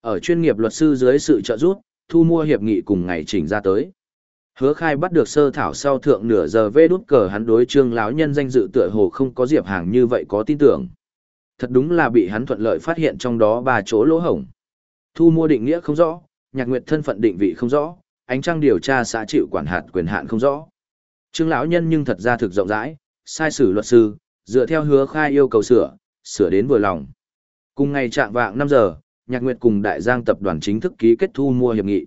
Ở chuyên nghiệp luật sư dưới sự trợ giúp, thu mua hiệp nghị cùng ngày chỉnh ra tới. Hứa khai bắt được sơ thảo sau thượng nửa giờ vê đút cờ hắn đối trương lão nhân danh dự tựa hồ không có diệp hàng như vậy có tin tưởng. Thật đúng là bị hắn thuận lợi phát hiện trong đó ba chỗ lỗ hổng. Thu mua định nghĩa không rõ, nhạc nguyệt thân phận định vị không rõ, ánh trăng điều tra xã chịu quản hạt quyền hạn không rõ. Trương lão nhân nhưng thật ra thực rộng rãi, sai sử luật sư, dựa theo hứa khai yêu cầu sửa, sửa đến vừa lòng. Cùng ngày trạng vạng 5 giờ, Nhạc Nguyệt cùng Đại Giang tập đoàn chính thức ký kết thu mua hiệp nghị.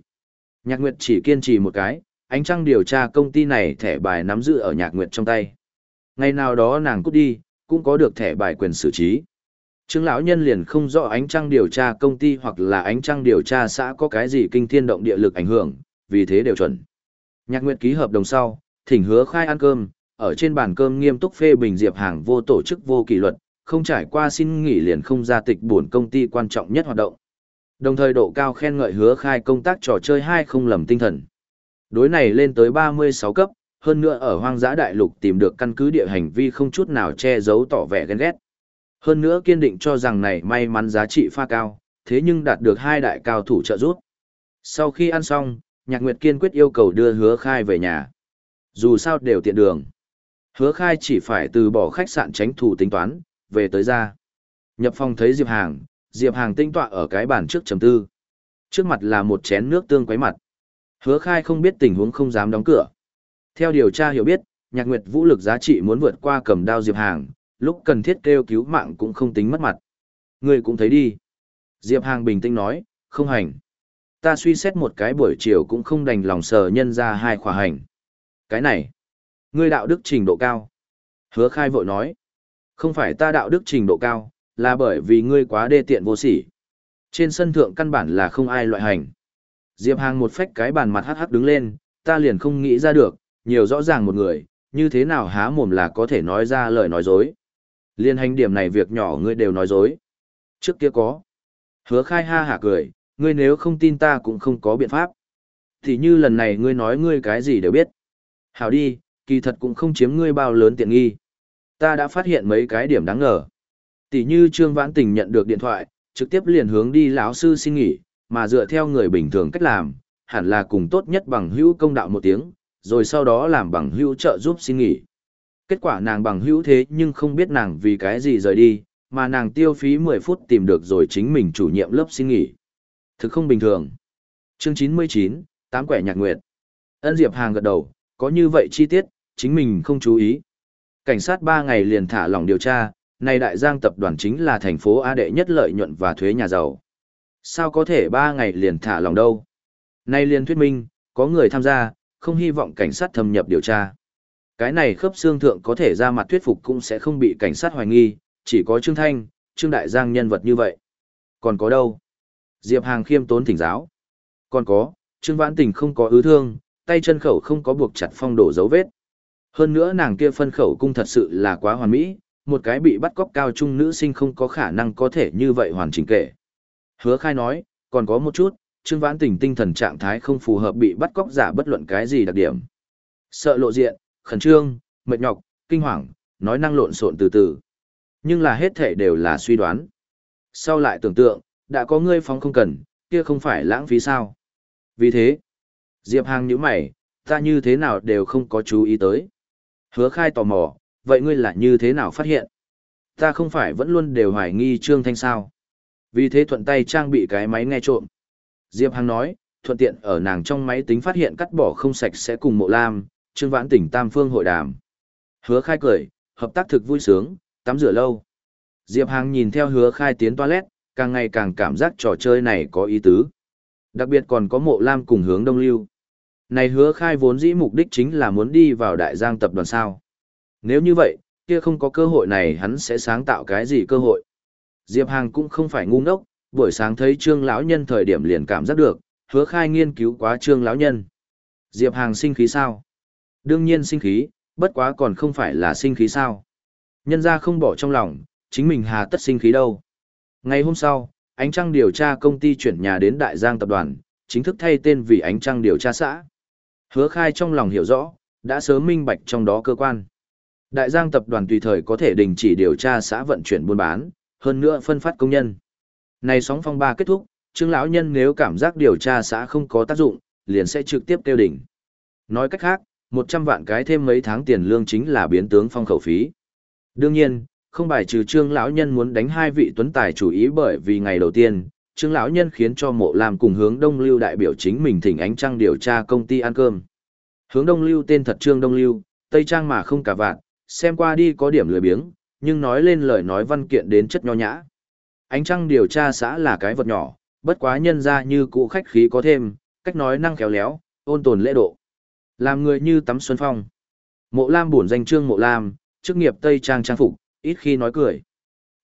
Nhạc Nguyệt chỉ kiên trì một cái, ánh trăng điều tra công ty này thẻ bài nắm giữ ở Nhạc Nguyệt trong tay. Ngày nào đó nàng cút đi, cũng có được thẻ bài quyền xử trí. Trương lão nhân liền không rõ ánh trăng điều tra công ty hoặc là ánh trăng điều tra xã có cái gì kinh thiên động địa lực ảnh hưởng, vì thế đều chuẩn. Nhạc Nguyệt ký hợp đồng sau, thỉnh hứa khai ăn cơm, ở trên bàn cơm nghiêm túc phê bình Diệp Hàng vô tổ chức vô kỷ luật, không trải qua xin nghỉ liền không ra tịch buồn công ty quan trọng nhất hoạt động. Đồng thời độ cao khen ngợi hứa khai công tác trò chơi hai không lầm tinh thần. Đối này lên tới 36 cấp, hơn nữa ở hoang dã đại lục tìm được căn cứ địa hành vi không chút nào che giấu tỏ vẻ ghen ghét. Hơn nữa kiên định cho rằng này may mắn giá trị pha cao, thế nhưng đạt được hai đại cao thủ trợ giúp. Sau khi ăn xong, Nhạc Nguyệt kiên quyết yêu cầu đưa hứa khai về nhà. Dù sao đều tiện đường. Hứa khai chỉ phải từ bỏ khách sạn tránh thủ tính toán, về tới ra. Nhập phòng thấy Diệp Hàng, Diệp Hàng tinh tọa ở cái bàn trước chấm tư. Trước mặt là một chén nước tương quấy mặt. Hứa khai không biết tình huống không dám đóng cửa. Theo điều tra hiểu biết, nhạc nguyệt vũ lực giá trị muốn vượt qua cầm đao Diệp Hàng, lúc cần thiết kêu cứu mạng cũng không tính mất mặt. Người cũng thấy đi. Diệp Hàng bình tĩnh nói, không hành. Ta suy xét một cái buổi chiều cũng không đành lòng sờ nhân ra hai khỏa hành. Cái này, ngươi đạo đức trình độ cao. Hứa khai vội nói, không phải ta đạo đức trình độ cao, là bởi vì ngươi quá đê tiện vô sỉ. Trên sân thượng căn bản là không ai loại hành. Diệp Hàng một phách cái bàn mặt hắc hắc đứng lên, ta liền không nghĩ ra được, nhiều rõ ràng một người, như thế nào há mồm là có thể nói ra lời nói dối. Liên hành điểm này việc nhỏ ngươi đều nói dối. Trước kia có. Hứa khai ha hả cười, ngươi nếu không tin ta cũng không có biện pháp. Thì như lần này ngươi nói ngươi cái gì đều biết. Hảo đi, kỳ thật cũng không chiếm ngươi bao lớn tiện nghi. Ta đã phát hiện mấy cái điểm đáng ngờ. Tỷ như Trương Vãn Tình nhận được điện thoại, trực tiếp liền hướng đi lão sư xin nghỉ, mà dựa theo người bình thường cách làm, hẳn là cùng tốt nhất bằng hữu công đạo một tiếng, rồi sau đó làm bằng hữu trợ giúp xin nghỉ. Kết quả nàng bằng hữu thế nhưng không biết nàng vì cái gì rời đi, mà nàng tiêu phí 10 phút tìm được rồi chính mình chủ nhiệm lớp xin nghỉ. Thực không bình thường. Chương 99, tám quẻ nhạc nguyệt. Ân Diệp Hàng gật đầu, có như vậy chi tiết, chính mình không chú ý. Cảnh sát 3 ngày liền thả lỏng điều tra, này đại giang tập đoàn chính là thành phố A đệ nhất lợi nhuận và thuế nhà giàu. Sao có thể 3 ngày liền thả lỏng đâu? Nay liền thuyết minh, có người tham gia, không hy vọng cảnh sát thâm nhập điều tra. Cái này khớp xương thượng có thể ra mặt thuyết phục cũng sẽ không bị cảnh sát hoài nghi, chỉ có Trương Thanh, Trương Đại Giang nhân vật như vậy. Còn có đâu? Diệp Hàng khiêm tốn thỉnh giáo. Còn có, Trương Vãn Tình không có ứ thương, tay chân khẩu không có buộc chặt phong đổ dấu vết. Hơn nữa nàng kia phân khẩu cung thật sự là quá hoàn mỹ, một cái bị bắt cóc cao trung nữ sinh không có khả năng có thể như vậy hoàn chỉnh kể. Hứa khai nói, còn có một chút, Trương Vãn Tình tinh thần trạng thái không phù hợp bị bắt cóc giả bất luận cái gì đặc điểm. Sợ lộ diện, khẩn trương, mệt nhọc, kinh hoàng, nói năng lộn xộn từ từ. Nhưng là hết thể đều là suy đoán. Sau lại tưởng tượng, đã có ngươi phóng không cần, kia không phải lãng phí sao. Vì thế, Diệp Hàng như mày, ta như thế nào đều không có chú ý tới. Hứa khai tò mò, vậy ngươi là như thế nào phát hiện? Ta không phải vẫn luôn đều hoài nghi Trương Thanh sao? Vì thế thuận tay trang bị cái máy nghe trộm. Diệp Hằng nói, thuận tiện ở nàng trong máy tính phát hiện cắt bỏ không sạch sẽ cùng mộ lam, Trương Vãn tỉnh Tam Phương hội đàm. Hứa khai cười, hợp tác thực vui sướng, tắm rửa lâu. Diệp Hằng nhìn theo hứa khai tiến toilet, càng ngày càng cảm giác trò chơi này có ý tứ. Đặc biệt còn có mộ lam cùng hướng đông lưu. Này hứa khai vốn dĩ mục đích chính là muốn đi vào đại giang tập đoàn sao. Nếu như vậy, kia không có cơ hội này hắn sẽ sáng tạo cái gì cơ hội. Diệp Hàng cũng không phải ngu ngốc, buổi sáng thấy Trương lão nhân thời điểm liền cảm giác được, hứa khai nghiên cứu quá Trương lão nhân. Diệp Hàng sinh khí sao? Đương nhiên sinh khí, bất quá còn không phải là sinh khí sao? Nhân ra không bỏ trong lòng, chính mình hà tất sinh khí đâu. Ngày hôm sau, Ánh Trăng điều tra công ty chuyển nhà đến Đại Giang tập đoàn, chính thức thay tên vì Ánh Trăng điều tra xã. Hứa khai trong lòng hiểu rõ, đã sớm minh bạch trong đó cơ quan. Đại Giang tập đoàn tùy thời có thể đình chỉ điều tra xã vận chuyển buôn bán, hơn nữa phân phát công nhân. Này sóng phong ba kết thúc, Trương lão nhân nếu cảm giác điều tra xã không có tác dụng, liền sẽ trực tiếp kêu đỉnh. Nói cách khác, 100 vạn cái thêm mấy tháng tiền lương chính là biến tướng phong khẩu phí. Đương nhiên, không bài trừ Trương lão nhân muốn đánh hai vị tuấn tài chủ ý bởi vì ngày đầu tiên, Trương lão nhân khiến cho Mộ Lam cùng hướng Đông Lưu đại biểu chính mình thỉnh ánh trăng điều tra công ty ăn cơm. Hướng Đông Lưu tên thật Trương Đông Lưu, Tây Trang mà không cả vạn, xem qua đi có điểm lười biếng, nhưng nói lên lời nói văn kiện đến chất nho nhã. Ánh trăng điều tra xã là cái vật nhỏ, bất quá nhân ra như cụ khách khí có thêm, cách nói năng khéo léo, ôn tồn lễ độ. Làm người như tắm xuân phong. Mộ Lam bổn danh Trương Mộ Lam, chức nghiệp Tây Trang trang phục, ít khi nói cười.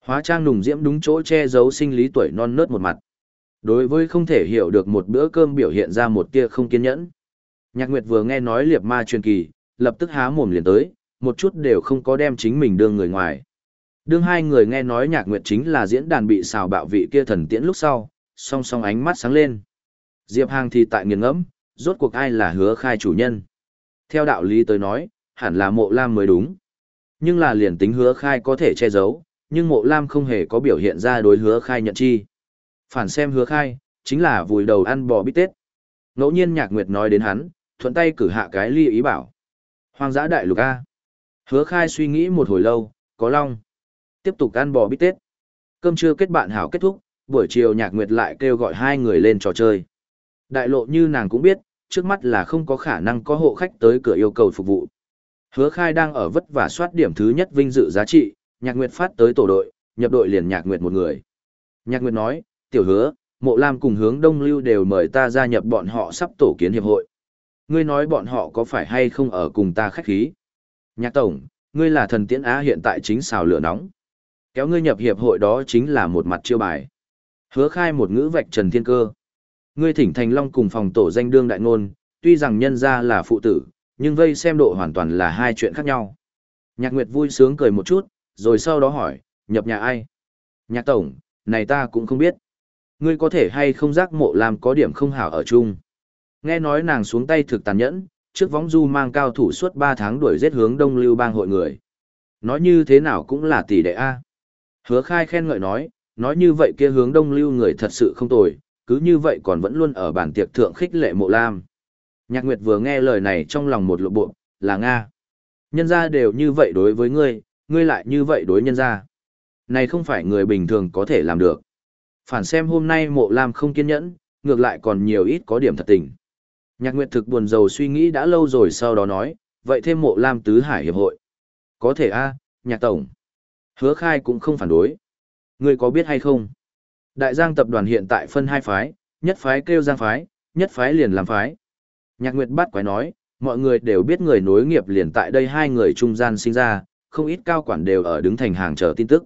Hóa trang nùng diễm đúng chỗ che giấu sinh lý tuổi non nớt một mặt. Đối với không thể hiểu được một bữa cơm biểu hiện ra một tia không kiên nhẫn. Nhạc Nguyệt vừa nghe nói liệp ma truyền kỳ, lập tức há mồm liền tới, một chút đều không có đem chính mình đương người ngoài. Đương hai người nghe nói Nhạc Nguyệt chính là diễn đàn bị xào bạo vị kia thần tiễn lúc sau, song song ánh mắt sáng lên. Diệp Hàng thì tại nghiền ngẫm, rốt cuộc ai là hứa khai chủ nhân. Theo đạo lý tới nói, hẳn là mộ lam mới đúng. Nhưng là liền tính hứa khai có thể che giấu, nhưng mộ lam không hề có biểu hiện ra đối hứa khai nhận chi. Phản xem hứa khai, chính là vùi đầu ăn bò bít tết. Ngẫu nhiên nhạc nguyệt nói đến hắn, thuận tay cử hạ cái ly ý bảo. Hoang dã đại lục A. Hứa khai suy nghĩ một hồi lâu, có long. Tiếp tục ăn bò bít tết. Cơm trưa kết bạn hảo kết thúc, buổi chiều nhạc nguyệt lại kêu gọi hai người lên trò chơi. Đại lộ như nàng cũng biết, trước mắt là không có khả năng có hộ khách tới cửa yêu cầu phục vụ. Hứa khai đang ở vất vả soát điểm thứ nhất vinh dự giá trị, nhạc nguyệt phát tới tổ đội, nhập đội liền nhạc nguyệt một người. Nhạc nguyệt nói, tiểu hứa, mộ lam cùng hướng đông lưu đều mời ta gia nhập bọn họ sắp tổ kiến hiệp hội. Ngươi nói bọn họ có phải hay không ở cùng ta khách khí? Nhạc tổng, ngươi là thần tiễn á hiện tại chính xào lửa nóng. Kéo ngươi nhập hiệp hội đó chính là một mặt chiêu bài. Hứa khai một ngữ vạch trần thiên cơ. Ngươi thỉnh thành long cùng phòng tổ danh đương đại ngôn, tuy rằng nhân ra là phụ tử, nhưng vây xem độ hoàn toàn là hai chuyện khác nhau. Nhạc Nguyệt vui sướng cười một chút, rồi sau đó hỏi, nhập nhà ai? Nhạc tổng, này ta cũng không biết. Ngươi có thể hay không giác mộ làm có điểm không hảo ở chung. Nghe nói nàng xuống tay thực tàn nhẫn, trước võng du mang cao thủ suốt 3 tháng đuổi giết hướng đông lưu bang hội người. Nói như thế nào cũng là tỷ đệ A. Hứa khai khen ngợi nói, nói như vậy kia hướng đông lưu người thật sự không tồi, cứ như vậy còn vẫn luôn ở bản tiệc thượng khích lệ mộ lam. Nhạc Nguyệt vừa nghe lời này trong lòng một lộ bộ, là Nga. Nhân gia đều như vậy đối với ngươi, ngươi lại như vậy đối nhân ra, Này không phải người bình thường có thể làm được. Phản xem hôm nay mộ lam không kiên nhẫn, ngược lại còn nhiều ít có điểm thật tình. Nhạc Nguyệt thực buồn rầu suy nghĩ đã lâu rồi sau đó nói, vậy thêm mộ lam tứ hải hiệp hội. Có thể a nhạc tổng. Hứa khai cũng không phản đối. Ngươi có biết hay không? Đại Giang tập đoàn hiện tại phân hai phái, nhất phái kêu Giang phái, nhất phái liền làm phái. Nhạc Nguyệt bắt quái nói, mọi người đều biết người nối nghiệp liền tại đây hai người trung gian sinh ra, không ít cao quản đều ở đứng thành hàng chờ tin tức.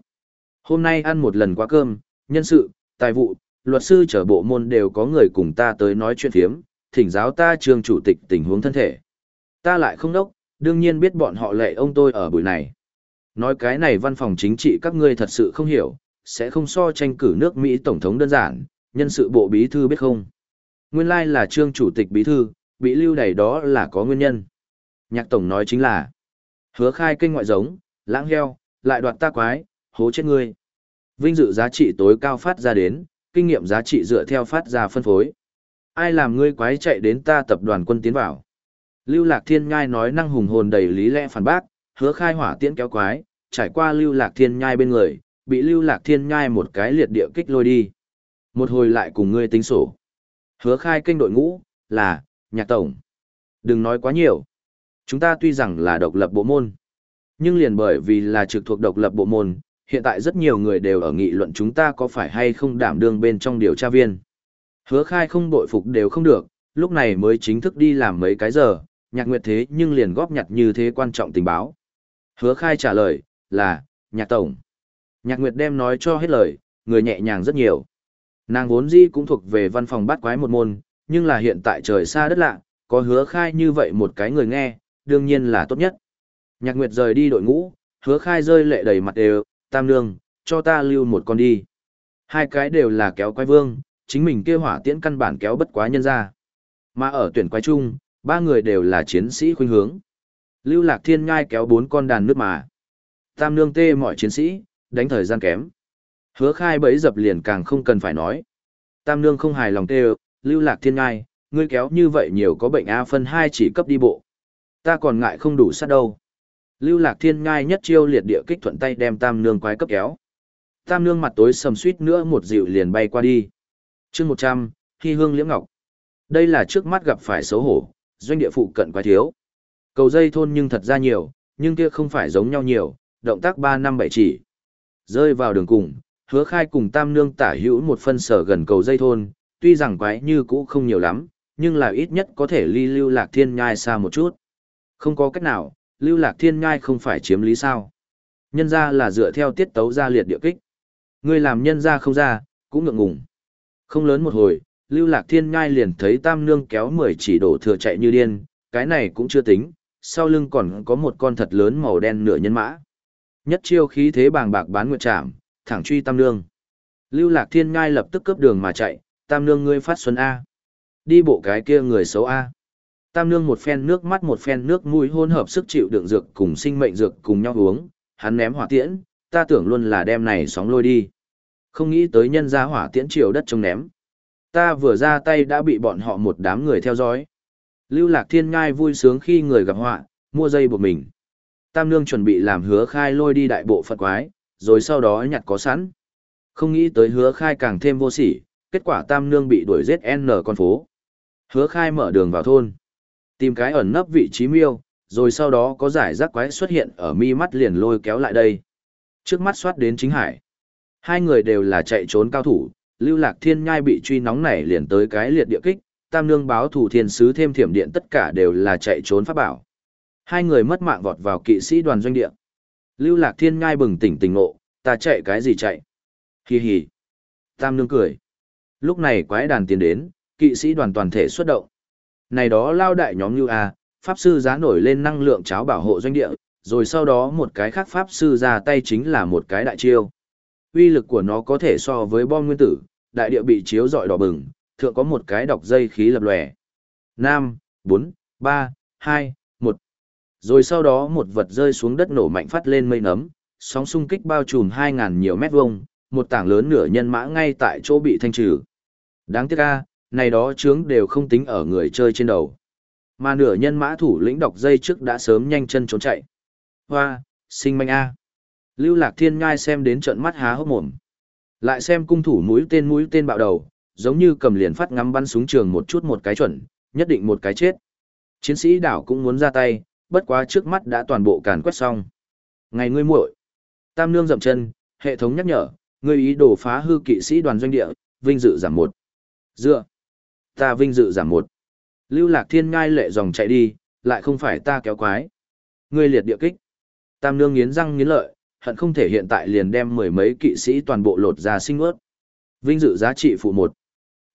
Hôm nay ăn một lần quá cơm, nhân sự, tài vụ, luật sư trở bộ môn đều có người cùng ta tới nói chuyện thiếm, thỉnh giáo ta trường chủ tịch tình huống thân thể. Ta lại không đốc, đương nhiên biết bọn họ lệ ông tôi ở buổi này. Nói cái này văn phòng chính trị các ngươi thật sự không hiểu, sẽ không so tranh cử nước Mỹ Tổng thống đơn giản, nhân sự bộ bí thư biết không. Nguyên lai là trương chủ tịch bí thư, bị lưu đày đó là có nguyên nhân. Nhạc Tổng nói chính là, hứa khai kênh ngoại giống, lãng heo, lại đoạt ta quái, hố chết ngươi. Vinh dự giá trị tối cao phát ra đến, kinh nghiệm giá trị dựa theo phát ra phân phối. Ai làm ngươi quái chạy đến ta tập đoàn quân tiến vào. Lưu Lạc Thiên Nhai nói năng hùng hồn đầy lý lẽ phản bác, hứa khai hỏa tiễn kéo quái, trải qua Lưu Lạc Thiên Nhai bên người, bị lưu lạc thiên nhai một cái liệt địa kích lôi đi. Một hồi lại cùng ngươi tính sổ. Hứa khai kênh đội ngũ, là, nhạc tổng. Đừng nói quá nhiều. Chúng ta tuy rằng là độc lập bộ môn, nhưng liền bởi vì là trực thuộc độc lập bộ môn, hiện tại rất nhiều người đều ở nghị luận chúng ta có phải hay không đảm đương bên trong điều tra viên. Hứa khai không bội phục đều không được, lúc này mới chính thức đi làm mấy cái giờ, nhạc nguyệt thế nhưng liền góp nhặt như thế quan trọng tình báo. Hứa khai trả lời, là, nhạc tổng. Nhạc Nguyệt đem nói cho hết lời, người nhẹ nhàng rất nhiều. Nàng vốn di cũng thuộc về văn phòng bắt quái một môn, nhưng là hiện tại trời xa đất lạ, có hứa khai như vậy một cái người nghe, đương nhiên là tốt nhất. Nhạc Nguyệt rời đi đội ngũ, hứa khai rơi lệ đầy mặt đều, tam nương, cho ta lưu một con đi. Hai cái đều là kéo quái vương, chính mình kêu hỏa tiễn căn bản kéo bất quá nhân ra. Mà ở tuyển quái chung, ba người đều là chiến sĩ khuynh hướng. Lưu Lạc Thiên ngai kéo bốn con đàn nước mà. Tam nương tê mọi chiến sĩ, đánh thời gian kém. Hứa khai bấy dập liền càng không cần phải nói. Tam nương không hài lòng tê, lưu lạc thiên ngai, ngươi kéo như vậy nhiều có bệnh A phân 2 chỉ cấp đi bộ. Ta còn ngại không đủ sát đâu. Lưu lạc thiên ngai nhất chiêu liệt địa kích thuận tay đem tam nương quái cấp kéo. Tam nương mặt tối sầm suýt nữa một dịu liền bay qua đi. chương 100, Hy hương liễm ngọc. Đây là trước mắt gặp phải xấu hổ, doanh địa phụ cận quái thiếu. Cầu dây thôn nhưng thật ra nhiều, nhưng kia không phải giống nhau nhiều, động tác 3 năm 7 chỉ. Rơi vào đường cùng, hứa khai cùng tam nương tả hữu một phân sở gần cầu dây thôn, tuy rằng quái như cũ không nhiều lắm, nhưng là ít nhất có thể ly lưu lạc thiên nhai xa một chút. Không có cách nào, lưu lạc thiên ngai không phải chiếm lý sao. Nhân ra là dựa theo tiết tấu ra liệt địa kích. Người làm nhân ra không ra, cũng ngượng ngùng. Không lớn một hồi, lưu lạc thiên ngai liền thấy tam nương kéo 10 chỉ đổ thừa chạy như điên, cái này cũng chưa tính, sau lưng còn có một con thật lớn màu đen nửa nhân mã. Nhất chiêu khí thế bàng bạc bán nguyệt trảm, thẳng truy tam nương. Lưu lạc thiên ngai lập tức cướp đường mà chạy, tam nương ngươi phát xuân A. Đi bộ cái kia người xấu A. Tam nương một phen nước mắt một phen nước mũi hôn hợp sức chịu đựng dược cùng sinh mệnh dược cùng nhau uống, hắn ném hỏa tiễn, ta tưởng luôn là đem này sóng lôi đi. Không nghĩ tới nhân ra hỏa tiễn triều đất trông ném. Ta vừa ra tay đã bị bọn họ một đám người theo dõi. Lưu lạc thiên ngai vui sướng khi người gặp họa, mua dây buộc mình. Tam nương chuẩn bị làm hứa khai lôi đi đại bộ phật quái, rồi sau đó nhặt có sẵn. Không nghĩ tới hứa khai càng thêm vô sỉ, kết quả tam nương bị đuổi giết N con phố. Hứa khai mở đường vào thôn. Tìm cái ẩn nấp vị trí miêu, rồi sau đó có giải rác quái xuất hiện ở mi mắt liền lôi kéo lại đây. Trước mắt xoát đến chính hải. Hai người đều là chạy trốn cao thủ, lưu lạc thiên nhai bị truy nóng này liền tới cái liệt địa kích, tam nương báo thủ thiên sứ thêm thiểm điện tất cả đều là chạy trốn pháp bảo. Hai người mất mạng vọt vào kỵ sĩ đoàn doanh địa. Lưu lạc thiên nhai bừng tỉnh tỉnh ngộ, ta chạy cái gì chạy? Hi hi. Tam nương cười. Lúc này quái đàn tiến đến, kỵ sĩ đoàn toàn thể xuất động. Này đó lao đại nhóm như A, Pháp sư giá nổi lên năng lượng cháo bảo hộ doanh địa, rồi sau đó một cái khác Pháp sư ra tay chính là một cái đại chiêu. Uy lực của nó có thể so với bom nguyên tử, đại địa bị chiếu dọi đỏ bừng, thượng có một cái đọc dây khí lập lòe. 5, 4, 3, 2, 1. Rồi sau đó một vật rơi xuống đất nổ mạnh phát lên mây nấm, sóng xung kích bao trùm hai ngàn nhiều mét vuông, một tảng lớn nửa nhân mã ngay tại chỗ bị thanh trừ. Đáng tiếc a, này đó chướng đều không tính ở người chơi trên đầu. Mà nửa nhân mã thủ lĩnh đọc dây trước đã sớm nhanh chân trốn chạy. Hoa, sinh manh a. Lưu Lạc Thiên ngai xem đến trận mắt há hốc mồm. Lại xem cung thủ mũi tên mũi tên bạo đầu, giống như cầm liền phát ngắm bắn súng trường một chút một cái chuẩn, nhất định một cái chết. Chiến sĩ đảo cũng muốn ra tay, bất quá trước mắt đã toàn bộ càn quét xong. Ngày ngươi muội, Tam nương dậm chân, hệ thống nhắc nhở, ngươi ý đồ phá hư kỵ sĩ đoàn doanh địa, vinh dự giảm một. Dựa. Ta vinh dự giảm một. Lưu lạc thiên ngai lệ dòng chạy đi, lại không phải ta kéo quái. Ngươi liệt địa kích. Tam nương nghiến răng nghiến lợi, hận không thể hiện tại liền đem mười mấy kỵ sĩ toàn bộ lột ra sinh ướt. Vinh dự giá trị phụ một.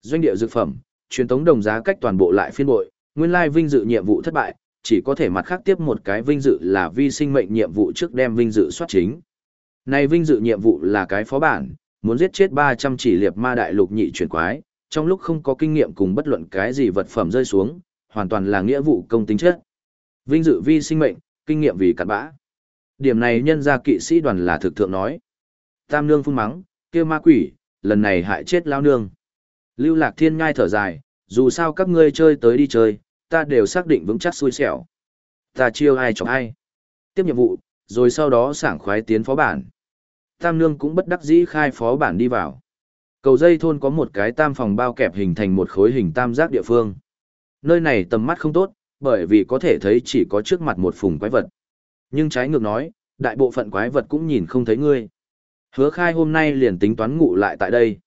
Doanh địa dược phẩm, truyền tống đồng giá cách toàn bộ lại phiên bội, nguyên lai vinh dự nhiệm vụ thất bại, chỉ có thể mặt khác tiếp một cái vinh dự là vi sinh mệnh nhiệm vụ trước đem vinh dự soát chính. Này vinh dự nhiệm vụ là cái phó bản, muốn giết chết 300 chỉ liệp ma đại lục nhị chuyển quái, trong lúc không có kinh nghiệm cùng bất luận cái gì vật phẩm rơi xuống, hoàn toàn là nghĩa vụ công tính chất. Vinh dự vi sinh mệnh, kinh nghiệm vì cặn bã. Điểm này nhân gia kỵ sĩ đoàn là thực thượng nói. Tam nương phun mắng, kia ma quỷ, lần này hại chết lao nương. Lưu lạc thiên ngai thở dài, dù sao các ngươi chơi tới đi chơi, ta đều xác định vững chắc xui xẻo. Ta chiêu ai chọc ai. Tiếp nhiệm vụ, rồi sau đó sảng khoái tiến phó bản. Tam nương cũng bất đắc dĩ khai phó bản đi vào. Cầu dây thôn có một cái tam phòng bao kẹp hình thành một khối hình tam giác địa phương. Nơi này tầm mắt không tốt, bởi vì có thể thấy chỉ có trước mặt một phùng quái vật. Nhưng trái ngược nói, đại bộ phận quái vật cũng nhìn không thấy ngươi. Hứa khai hôm nay liền tính toán ngủ lại tại đây.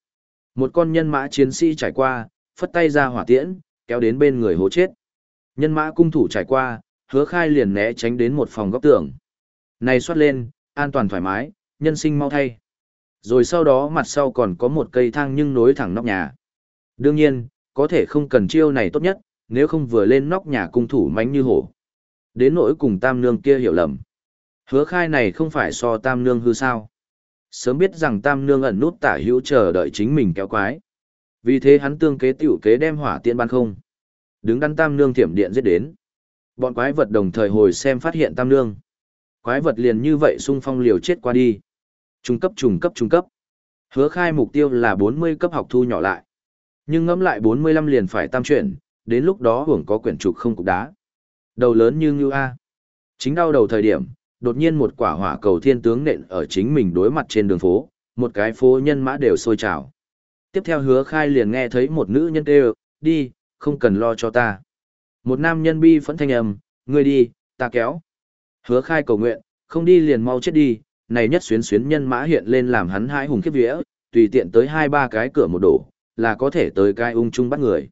Một con nhân mã chiến sĩ trải qua, phất tay ra hỏa tiễn, kéo đến bên người hố chết. Nhân mã cung thủ trải qua, hứa khai liền né tránh đến một phòng góc tường. Này xoát lên, an toàn thoải mái, nhân sinh mau thay. Rồi sau đó mặt sau còn có một cây thang nhưng nối thẳng nóc nhà. Đương nhiên, có thể không cần chiêu này tốt nhất, nếu không vừa lên nóc nhà cung thủ mánh như hổ. Đến nỗi cùng tam nương kia hiểu lầm. Hứa khai này không phải so tam nương hư sao. Sớm biết rằng tam nương ẩn nút tả hữu chờ đợi chính mình kéo quái. Vì thế hắn tương kế tiểu kế đem hỏa tiện ban không. Đứng đắn tam nương thiểm điện giết đến. Bọn quái vật đồng thời hồi xem phát hiện tam nương. Quái vật liền như vậy xung phong liều chết qua đi. Trung cấp trung cấp trung cấp. Hứa khai mục tiêu là 40 cấp học thu nhỏ lại. Nhưng ngẫm lại 45 liền phải tam chuyển, đến lúc đó hưởng có quyển trục không cục đá. Đầu lớn như ngưu A. Chính đau đầu thời điểm, đột nhiên một quả hỏa cầu thiên tướng nện ở chính mình đối mặt trên đường phố, một cái phố nhân mã đều sôi trào. Tiếp theo hứa khai liền nghe thấy một nữ nhân kêu, đi, không cần lo cho ta. Một nam nhân bi phẫn thanh âm, ngươi đi, ta kéo. Hứa khai cầu nguyện, không đi liền mau chết đi, này nhất xuyến xuyến nhân mã hiện lên làm hắn hãi hùng khiếp vía, tùy tiện tới hai ba cái cửa một đổ, là có thể tới cái ung chung bắt người.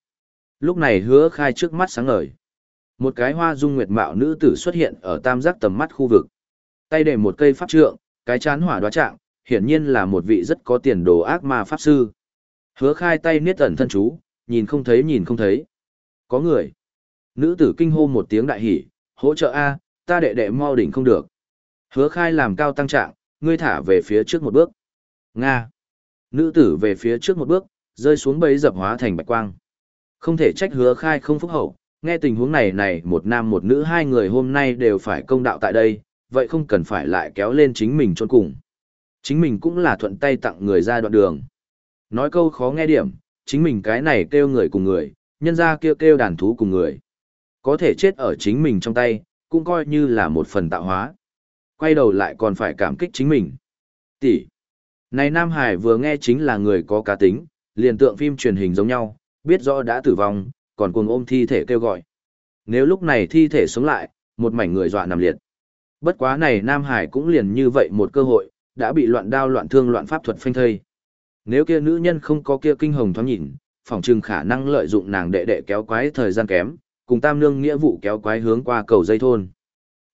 Lúc này hứa khai trước mắt sáng ngời. Một cái hoa dung nguyệt mạo nữ tử xuất hiện ở tam giác tầm mắt khu vực. Tay để một cây pháp trượng, cái chán hỏa đoá trạng, hiển nhiên là một vị rất có tiền đồ ác ma pháp sư. Hứa khai tay niết ẩn thân chú, nhìn không thấy nhìn không thấy. Có người. Nữ tử kinh hô một tiếng đại hỉ, hỗ trợ A, ta đệ đệ mau đỉnh không được. Hứa khai làm cao tăng trạng, ngươi thả về phía trước một bước. Nga. Nữ tử về phía trước một bước, rơi xuống bấy dập hóa thành bạch quang. Không thể trách hứa khai không phúc hậu, nghe tình huống này này một nam một nữ hai người hôm nay đều phải công đạo tại đây, vậy không cần phải lại kéo lên chính mình trôn cùng. Chính mình cũng là thuận tay tặng người ra đoạn đường. Nói câu khó nghe điểm, chính mình cái này kêu người cùng người, nhân ra kêu kêu đàn thú cùng người. Có thể chết ở chính mình trong tay, cũng coi như là một phần tạo hóa. Quay đầu lại còn phải cảm kích chính mình. Tỷ. Này Nam Hải vừa nghe chính là người có cá tính, liền tượng phim truyền hình giống nhau, biết rõ đã tử vong, còn cuồng ôm thi thể kêu gọi. Nếu lúc này thi thể sống lại, một mảnh người dọa nằm liệt. Bất quá này Nam Hải cũng liền như vậy một cơ hội, đã bị loạn đao loạn thương loạn pháp thuật phanh thây. Nếu kia nữ nhân không có kia kinh hồng thoáng nhìn, phòng trừng khả năng lợi dụng nàng đệ đệ kéo quái thời gian kém, cùng tam nương nghĩa vụ kéo quái hướng qua cầu dây thôn.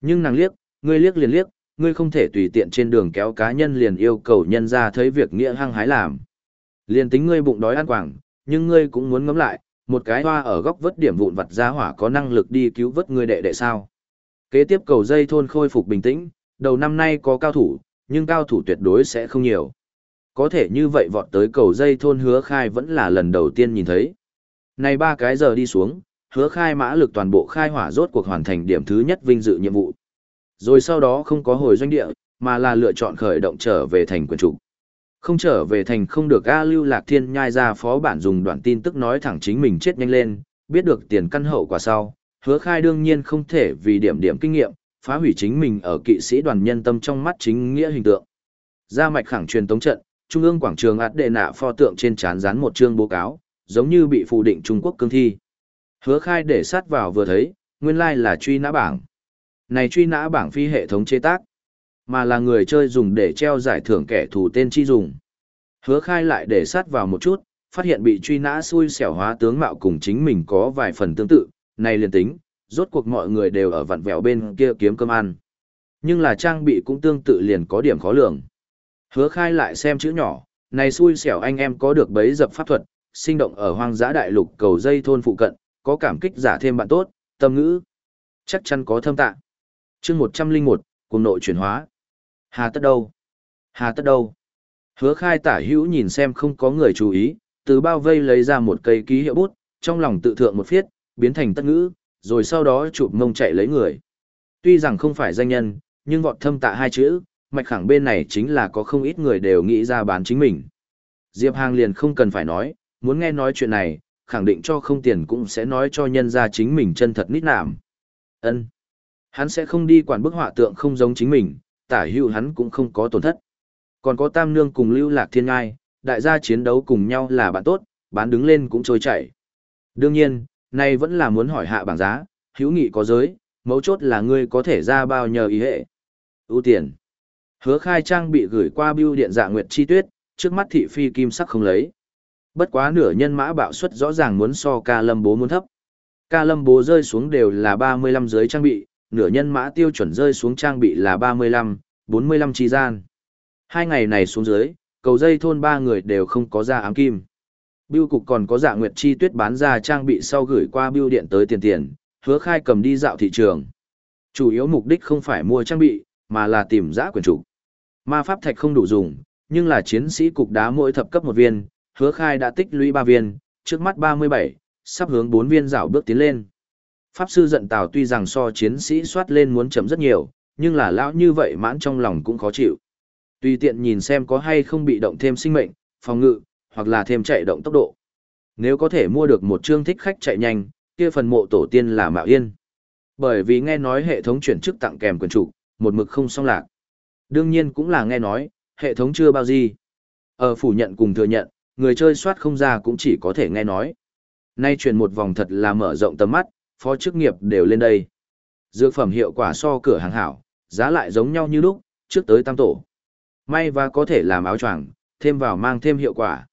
Nhưng nàng liếc, ngươi liếc liền liếc, ngươi không thể tùy tiện trên đường kéo cá nhân liền yêu cầu nhân ra thấy việc nghĩa hăng hái làm. Liền tính ngươi bụng đói ăn quảng, nhưng ngươi cũng muốn ngắm lại, một cái hoa ở góc vớt điểm vụn vặt ra hỏa có năng lực đi cứu vớt ngươi đệ đệ sao. Kế tiếp cầu dây thôn khôi phục bình tĩnh, đầu năm nay có cao thủ, nhưng cao thủ tuyệt đối sẽ không nhiều. Có thể như vậy vọt tới cầu dây thôn hứa khai vẫn là lần đầu tiên nhìn thấy. Này ba cái giờ đi xuống, hứa khai mã lực toàn bộ khai hỏa rốt cuộc hoàn thành điểm thứ nhất vinh dự nhiệm vụ. Rồi sau đó không có hồi doanh địa, mà là lựa chọn khởi động trở về thành quyền chủ. Không trở về thành không được A Lưu Lạc Thiên nhai ra phó bản dùng đoạn tin tức nói thẳng chính mình chết nhanh lên, biết được tiền căn hậu quả sau, hứa khai đương nhiên không thể vì điểm điểm kinh nghiệm, phá hủy chính mình ở kỵ sĩ đoàn nhân tâm trong mắt chính nghĩa hình tượng. Ra mạch khẳng truyền tống trận, trung ương quảng trường át đệ nạ pho tượng trên trán dán một chương bố cáo, giống như bị phủ định Trung Quốc cương thi. Hứa khai để sát vào vừa thấy, nguyên lai like là truy nã bảng. Này truy nã bảng phi hệ thống chế tác, mà là người chơi dùng để treo giải thưởng kẻ thù tên chi dùng. Hứa khai lại để sát vào một chút, phát hiện bị truy nã xui xẻo hóa tướng mạo cùng chính mình có vài phần tương tự, này liền tính, rốt cuộc mọi người đều ở vặn vẹo bên kia kiếm cơm ăn. Nhưng là trang bị cũng tương tự liền có điểm khó lường. Hứa khai lại xem chữ nhỏ, này xui xẻo anh em có được bấy dập pháp thuật, sinh động ở hoang dã đại lục cầu dây thôn phụ cận, có cảm kích giả thêm bạn tốt, tâm ngữ. Chắc chắn có thâm tạ chương 101, cùng nội chuyển hóa. Hà tất đâu? Hà tất đâu? Hứa khai tả hữu nhìn xem không có người chú ý, từ bao vây lấy ra một cây ký hiệu bút, trong lòng tự thượng một phiết, biến thành tất ngữ, rồi sau đó chụp mông chạy lấy người. Tuy rằng không phải danh nhân, nhưng vọt thâm tạ hai chữ, mạch khẳng bên này chính là có không ít người đều nghĩ ra bán chính mình. Diệp Hàng liền không cần phải nói, muốn nghe nói chuyện này, khẳng định cho không tiền cũng sẽ nói cho nhân ra chính mình chân thật nít nảm. ân Hắn sẽ không đi quản bức họa tượng không giống chính mình, tả hữu hắn cũng không có tổn thất. Còn có Tam Nương cùng Lưu Lạc Thiên Ngai, đại gia chiến đấu cùng nhau là bạn tốt, bán đứng lên cũng trôi chảy. Đương nhiên, nay vẫn là muốn hỏi hạ bảng giá, hữu nghị có giới, mấu chốt là ngươi có thể ra bao nhờ ý hệ. ưu tiền. Hứa khai trang bị gửi qua bưu điện dạ nguyệt chi tuyết, trước mắt thị phi kim sắc không lấy. Bất quá nửa nhân mã bạo suất rõ ràng muốn so ca lâm bố muốn thấp. Ca lâm bố rơi xuống đều là 35 giới trang bị, nửa nhân mã tiêu chuẩn rơi xuống trang bị là 35, 45 chi gian. Hai ngày này xuống dưới, cầu dây thôn ba người đều không có ra ám kim. Biêu cục còn có dạ nguyệt chi tuyết bán ra trang bị sau gửi qua biêu điện tới tiền tiền, hứa khai cầm đi dạo thị trường. Chủ yếu mục đích không phải mua trang bị, mà là tìm giã quyền chủ. Ma pháp thạch không đủ dùng, nhưng là chiến sĩ cục đá mỗi thập cấp một viên, hứa khai đã tích lũy 3 viên, trước mắt 37, sắp hướng 4 viên rảo bước tiến lên. Pháp sư giận tào tuy rằng so chiến sĩ soát lên muốn chấm rất nhiều, nhưng là lão như vậy mãn trong lòng cũng khó chịu. Tùy tiện nhìn xem có hay không bị động thêm sinh mệnh, phòng ngự, hoặc là thêm chạy động tốc độ. Nếu có thể mua được một chương thích khách chạy nhanh, kia phần mộ tổ tiên là Mạo Yên. Bởi vì nghe nói hệ thống chuyển chức tặng kèm quyền chủ, một mực không song lạc. Đương nhiên cũng là nghe nói, hệ thống chưa bao gì. Ở phủ nhận cùng thừa nhận, người chơi soát không ra cũng chỉ có thể nghe nói. Nay chuyển một vòng thật là mở rộng tầm mắt, phó chức nghiệp đều lên đây. Dược phẩm hiệu quả so cửa hàng hảo, giá lại giống nhau như lúc, trước tới tam tổ. May và có thể làm áo choàng, thêm vào mang thêm hiệu quả.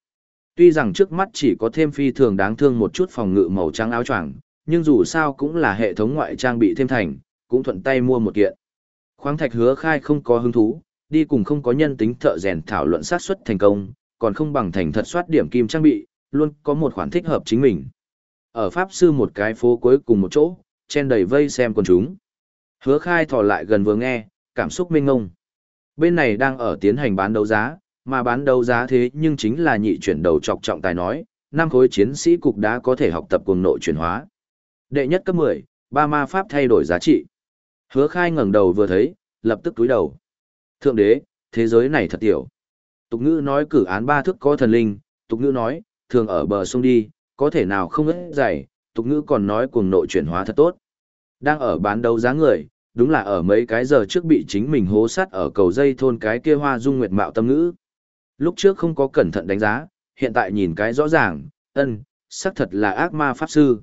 Tuy rằng trước mắt chỉ có thêm phi thường đáng thương một chút phòng ngự màu trắng áo choàng, nhưng dù sao cũng là hệ thống ngoại trang bị thêm thành, cũng thuận tay mua một kiện. Khoáng thạch hứa khai không có hứng thú, đi cùng không có nhân tính thợ rèn thảo luận sát xuất thành công, còn không bằng thành thật soát điểm kim trang bị, luôn có một khoản thích hợp chính mình. Ở Pháp Sư một cái phố cuối cùng một chỗ, chen đầy vây xem quần chúng. Hứa khai thò lại gần vừa nghe, cảm xúc mênh ngông. Bên này đang ở tiến hành bán đấu giá, mà bán đấu giá thế nhưng chính là nhị chuyển đầu chọc trọng tài nói, năm khối chiến sĩ cục đã có thể học tập cùng nội chuyển hóa. Đệ nhất cấp 10, ba ma pháp thay đổi giá trị. Hứa khai ngẩng đầu vừa thấy, lập tức túi đầu. Thượng đế, thế giới này thật tiểu. Tục ngữ nói cử án ba thức có thần linh, tục ngữ nói, thường ở bờ sông đi, có thể nào không ớt dày, tục ngữ còn nói cuồng nội chuyển hóa thật tốt. Đang ở bán đấu giá người, đúng là ở mấy cái giờ trước bị chính mình hố sắt ở cầu dây thôn cái kia hoa dung nguyệt mạo tâm ngữ. Lúc trước không có cẩn thận đánh giá, hiện tại nhìn cái rõ ràng, ân, xác thật là ác ma pháp sư.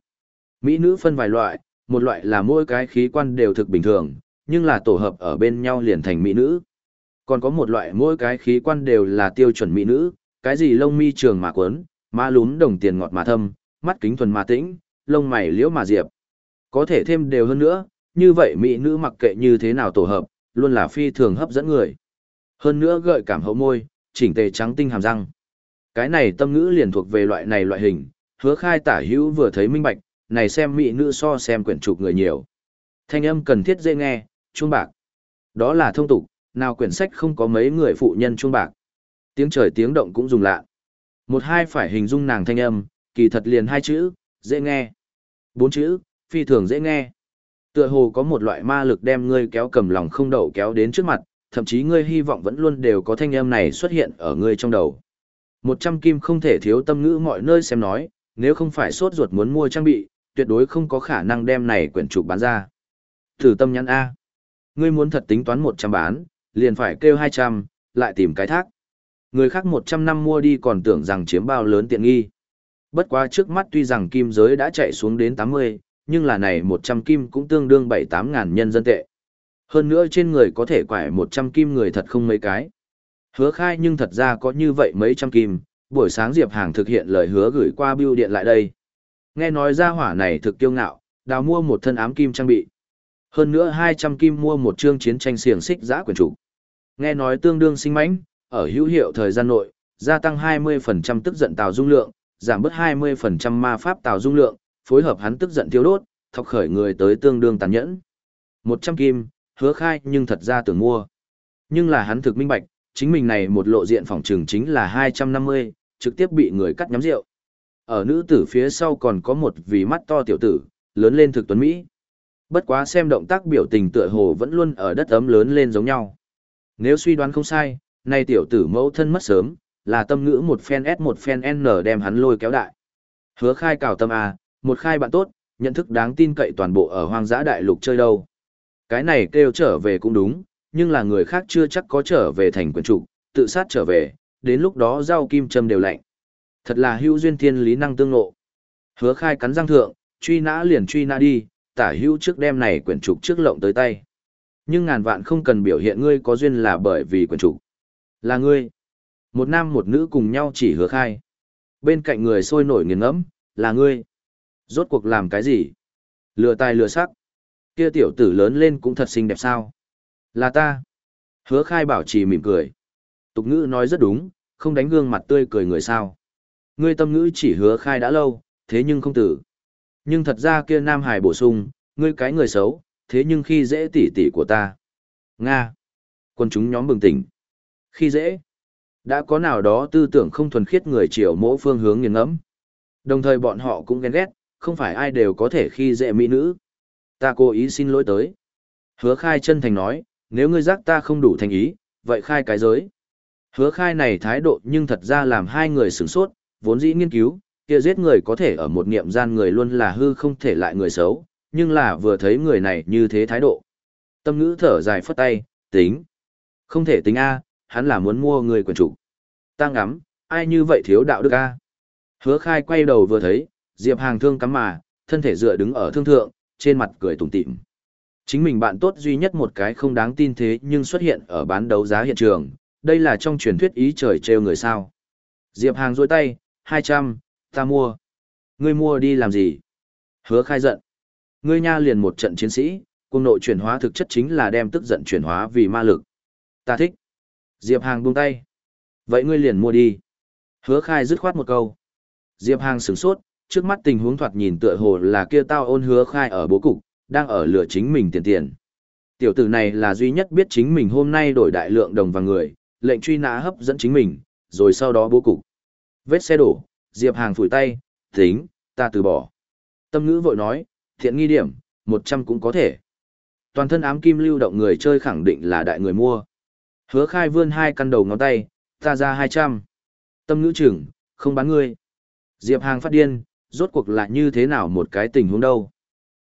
Mỹ nữ phân vài loại, một loại là mỗi cái khí quan đều thực bình thường, nhưng là tổ hợp ở bên nhau liền thành mỹ nữ. Còn có một loại mỗi cái khí quan đều là tiêu chuẩn mỹ nữ, cái gì lông mi trường mà quấn, má lún đồng tiền ngọt mà thâm, mắt kính thuần mà tĩnh, lông mày liễu mà diệp. Có thể thêm đều hơn nữa, như vậy mỹ nữ mặc kệ như thế nào tổ hợp, luôn là phi thường hấp dẫn người. Hơn nữa gợi cảm hậu môi, chỉnh tề trắng tinh hàm răng. Cái này tâm ngữ liền thuộc về loại này loại hình, hứa khai tả hữu vừa thấy minh bạch, này xem mỹ nữ so xem quyển trục người nhiều. Thanh âm cần thiết dễ nghe, chuông bạc. Đó là thông tục, nào quyển sách không có mấy người phụ nhân chuông bạc. Tiếng trời tiếng động cũng dùng lạ. Một hai phải hình dung nàng thanh âm, kỳ thật liền hai chữ, dễ nghe. Bốn chữ, phi thường dễ nghe. Tựa hồ có một loại ma lực đem ngươi kéo cầm lòng không đậu kéo đến trước mặt, thậm chí ngươi hy vọng vẫn luôn đều có thanh âm này xuất hiện ở ngươi trong đầu. Một trăm kim không thể thiếu tâm ngữ mọi nơi xem nói, nếu không phải sốt ruột muốn mua trang bị, tuyệt đối không có khả năng đem này quyển trục bán ra. Thử tâm nhắn A. Ngươi muốn thật tính toán 100 bán, liền phải kêu 200, lại tìm cái thác. Người khác 100 năm mua đi còn tưởng rằng chiếm bao lớn tiện nghi. Bất quá trước mắt tuy rằng kim giới đã chạy xuống đến 80, nhưng là này 100 kim cũng tương đương 7-8 ngàn nhân dân tệ. Hơn nữa trên người có thể quải 100 kim người thật không mấy cái. Hứa khai nhưng thật ra có như vậy mấy trăm kim, buổi sáng Diệp Hàng thực hiện lời hứa gửi qua bưu điện lại đây. Nghe nói ra hỏa này thực kiêu ngạo, đào mua một thân ám kim trang bị. Hơn nữa 200 kim mua một chương chiến tranh xiềng xích giã quyền chủ. Nghe nói tương đương sinh mãnh, ở hữu hiệu thời gian nội, gia tăng 20% tức giận tào dung lượng, giảm bớt 20% ma pháp tào dung lượng, phối hợp hắn tức giận tiêu đốt, thọc khởi người tới tương đương tàn nhẫn. 100 kim, hứa khai nhưng thật ra tưởng mua. Nhưng là hắn thực minh bạch, chính mình này một lộ diện phòng trường chính là 250, trực tiếp bị người cắt nhắm rượu. Ở nữ tử phía sau còn có một vì mắt to tiểu tử, lớn lên thực tuấn Mỹ. Bất quá xem động tác biểu tình tựa hồ vẫn luôn ở đất ấm lớn lên giống nhau. Nếu suy đoán không sai, nay tiểu tử mẫu thân mất sớm, là tâm ngữ một phen S một phen N đem hắn lôi kéo đại. Hứa khai cào tâm A, một khai bạn tốt, nhận thức đáng tin cậy toàn bộ ở hoang dã đại lục chơi đâu. Cái này kêu trở về cũng đúng, nhưng là người khác chưa chắc có trở về thành quyền trụ, tự sát trở về, đến lúc đó rau kim châm đều lạnh. Thật là hữu duyên thiên lý năng tương ngộ. Hứa khai cắn răng thượng, truy nã liền truy nã đi, tả hữu trước đêm này quyển trục trước lộng tới tay. Nhưng ngàn vạn không cần biểu hiện ngươi có duyên là bởi vì quyển trục. Là ngươi. Một nam một nữ cùng nhau chỉ hứa khai. Bên cạnh người sôi nổi nghiền ngẫm, là ngươi. Rốt cuộc làm cái gì? Lừa tài lừa sắc. Kia tiểu tử lớn lên cũng thật xinh đẹp sao? Là ta. Hứa khai bảo trì mỉm cười. Tục ngữ nói rất đúng, không đánh gương mặt tươi cười người sao. Ngươi tâm ngữ chỉ hứa khai đã lâu, thế nhưng không tử. Nhưng thật ra kia Nam Hải bổ sung, ngươi cái người xấu, thế nhưng khi dễ tỉ tỉ của ta. Nga. Quân chúng nhóm bừng tỉnh. Khi dễ. Đã có nào đó tư tưởng không thuần khiết người chiều mỗi phương hướng nghiền ngẫm. Đồng thời bọn họ cũng ghen ghét, không phải ai đều có thể khi dễ mỹ nữ. Ta cố ý xin lỗi tới. Hứa khai chân thành nói, nếu ngươi giác ta không đủ thành ý, vậy khai cái giới. Hứa khai này thái độ nhưng thật ra làm hai người sửng sốt, vốn dĩ nghiên cứu, kia giết người có thể ở một niệm gian người luôn là hư không thể lại người xấu, nhưng là vừa thấy người này như thế thái độ. Tâm ngữ thở dài phất tay, tính. Không thể tính A, hắn là muốn mua người quyền chủ. Ta ngắm, ai như vậy thiếu đạo đức A. Hứa khai quay đầu vừa thấy, Diệp Hàng thương cắm mà, thân thể dựa đứng ở thương thượng, trên mặt cười tủm tỉm. Chính mình bạn tốt duy nhất một cái không đáng tin thế nhưng xuất hiện ở bán đấu giá hiện trường, đây là trong truyền thuyết ý trời trêu người sao. Diệp Hàng dôi tay, 200, ta mua. Ngươi mua đi làm gì? Hứa khai giận. Ngươi nha liền một trận chiến sĩ, cùng nội chuyển hóa thực chất chính là đem tức giận chuyển hóa vì ma lực. Ta thích. Diệp Hàng buông tay. Vậy ngươi liền mua đi. Hứa khai dứt khoát một câu. Diệp Hàng sửng sốt, trước mắt tình huống thoạt nhìn tựa hồ là kia tao ôn hứa khai ở bố cục, đang ở lửa chính mình tiền tiền. Tiểu tử này là duy nhất biết chính mình hôm nay đổi đại lượng đồng vàng người, lệnh truy nã hấp dẫn chính mình, rồi sau đó bố cục. Vết xe đổ, Diệp Hàng phủi tay, tính, ta từ bỏ. Tâm ngữ vội nói, thiện nghi điểm, 100 cũng có thể. Toàn thân ám kim lưu động người chơi khẳng định là đại người mua. Hứa khai vươn hai căn đầu ngón tay, ta ra 200. Tâm ngữ trưởng không bán ngươi. Diệp Hàng phát điên, rốt cuộc là như thế nào một cái tình huống đâu.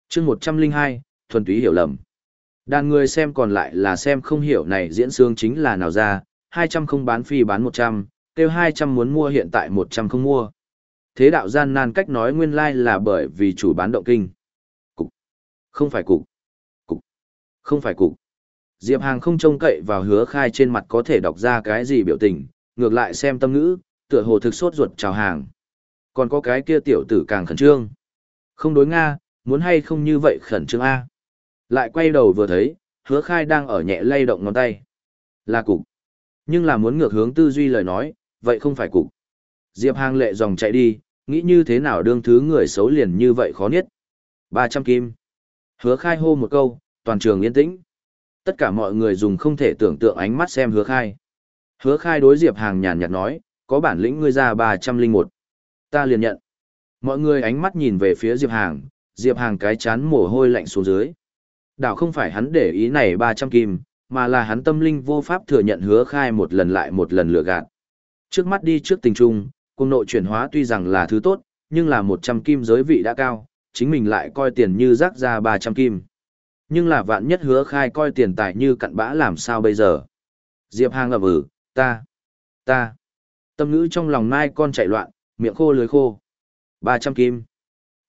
chương 102, thuần túy hiểu lầm. Đàn người xem còn lại là xem không hiểu này diễn xương chính là nào ra, 200 không bán phi bán 100, kêu 200 muốn mua hiện tại 100 không mua. Thế đạo gian nan cách nói nguyên lai like là bởi vì chủ bán động kinh. Cục. Không phải cục. Cục. Không phải cục. Diệp Hàng không trông cậy vào hứa khai trên mặt có thể đọc ra cái gì biểu tình, ngược lại xem tâm ngữ, tựa hồ thực sốt ruột chào hàng. Còn có cái kia tiểu tử càng khẩn trương. Không đối Nga, muốn hay không như vậy khẩn trương A. Lại quay đầu vừa thấy, hứa khai đang ở nhẹ lay động ngón tay. Là cục. Nhưng là muốn ngược hướng tư duy lời nói, vậy không phải cục. Diệp Hàng lệ dòng chạy đi, nghĩ như thế nào đương thứ người xấu liền như vậy khó nhất. 300 kim. Hứa khai hô một câu, toàn trường yên tĩnh. Tất cả mọi người dùng không thể tưởng tượng ánh mắt xem hứa khai. Hứa khai đối Diệp Hàng nhàn nhạt nói, có bản lĩnh ngươi ra 301. Ta liền nhận. Mọi người ánh mắt nhìn về phía Diệp Hàng, Diệp Hàng cái chán mồ hôi lạnh xuống dưới. Đảo không phải hắn để ý này 300 kim, mà là hắn tâm linh vô pháp thừa nhận hứa khai một lần lại một lần lừa gạt. Trước mắt đi trước tình trung, cung nội chuyển hóa tuy rằng là thứ tốt, nhưng là 100 kim giới vị đã cao, chính mình lại coi tiền như rác ra 300 kim. Nhưng là vạn nhất hứa khai coi tiền tài như cặn bã làm sao bây giờ. Diệp Hàng ẩm ử, ừ, ta, ta. Tâm ngữ trong lòng mai con chạy loạn, miệng khô lưới khô. 300 kim.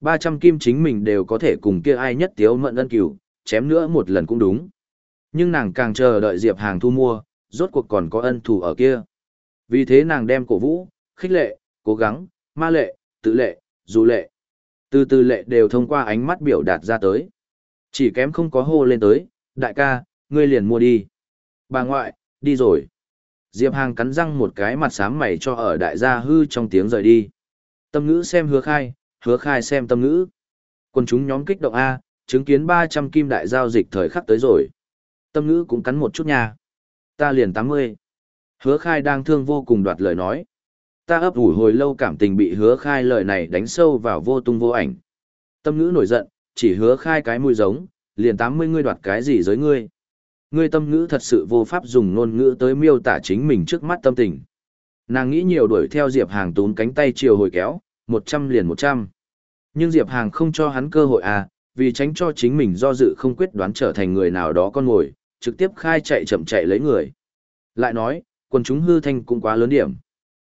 300 kim chính mình đều có thể cùng kia ai nhất tiếu mận ân cửu, chém nữa một lần cũng đúng. Nhưng nàng càng chờ đợi Diệp Hàng thu mua, rốt cuộc còn có ân thủ ở kia. Vì thế nàng đem cổ vũ, khích lệ, cố gắng, ma lệ, tự lệ, dù lệ. Từ từ lệ đều thông qua ánh mắt biểu đạt ra tới. Chỉ kém không có hô lên tới, đại ca, ngươi liền mua đi. Bà ngoại, đi rồi. Diệp Hàng cắn răng một cái mặt sám mày cho ở đại gia hư trong tiếng rời đi. Tâm ngữ xem hứa khai, hứa khai xem tâm ngữ. Quân chúng nhóm kích động A, chứng kiến 300 kim đại giao dịch thời khắc tới rồi. Tâm ngữ cũng cắn một chút nha. Ta liền 80. Hứa khai đang thương vô cùng đoạt lời nói. Ta ấp ủ hồi lâu cảm tình bị hứa khai lời này đánh sâu vào vô tung vô ảnh. Tâm ngữ nổi giận, chỉ hứa khai cái mùi giống, liền 80 ngươi đoạt cái gì giới ngươi. Ngươi tâm ngữ thật sự vô pháp dùng ngôn ngữ tới miêu tả chính mình trước mắt tâm tình. Nàng nghĩ nhiều đuổi theo Diệp Hàng tốn cánh tay chiều hồi kéo, 100 liền 100. Nhưng Diệp Hàng không cho hắn cơ hội à, vì tránh cho chính mình do dự không quyết đoán trở thành người nào đó con ngồi, trực tiếp khai chạy chậm chạy lấy người. Lại nói, quần chúng hư thanh cũng quá lớn điểm.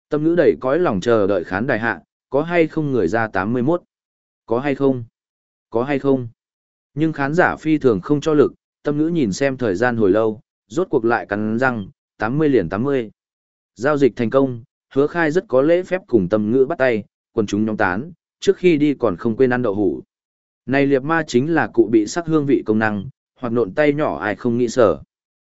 Tâm ngữ đầy cõi lòng chờ đợi khán đài hạ, có hay không người ra 81? Có hay không? Có hay không? Nhưng khán giả phi thường không cho lực, tâm ngữ nhìn xem thời gian hồi lâu, rốt cuộc lại cắn răng, 80 liền 80. Giao dịch thành công, hứa khai rất có lễ phép cùng tâm ngữ bắt tay, quần chúng nhóm tán, trước khi đi còn không quên ăn đậu hủ. Này liệp ma chính là cụ bị sắc hương vị công năng, hoặc nộn tay nhỏ ai không nghĩ sở.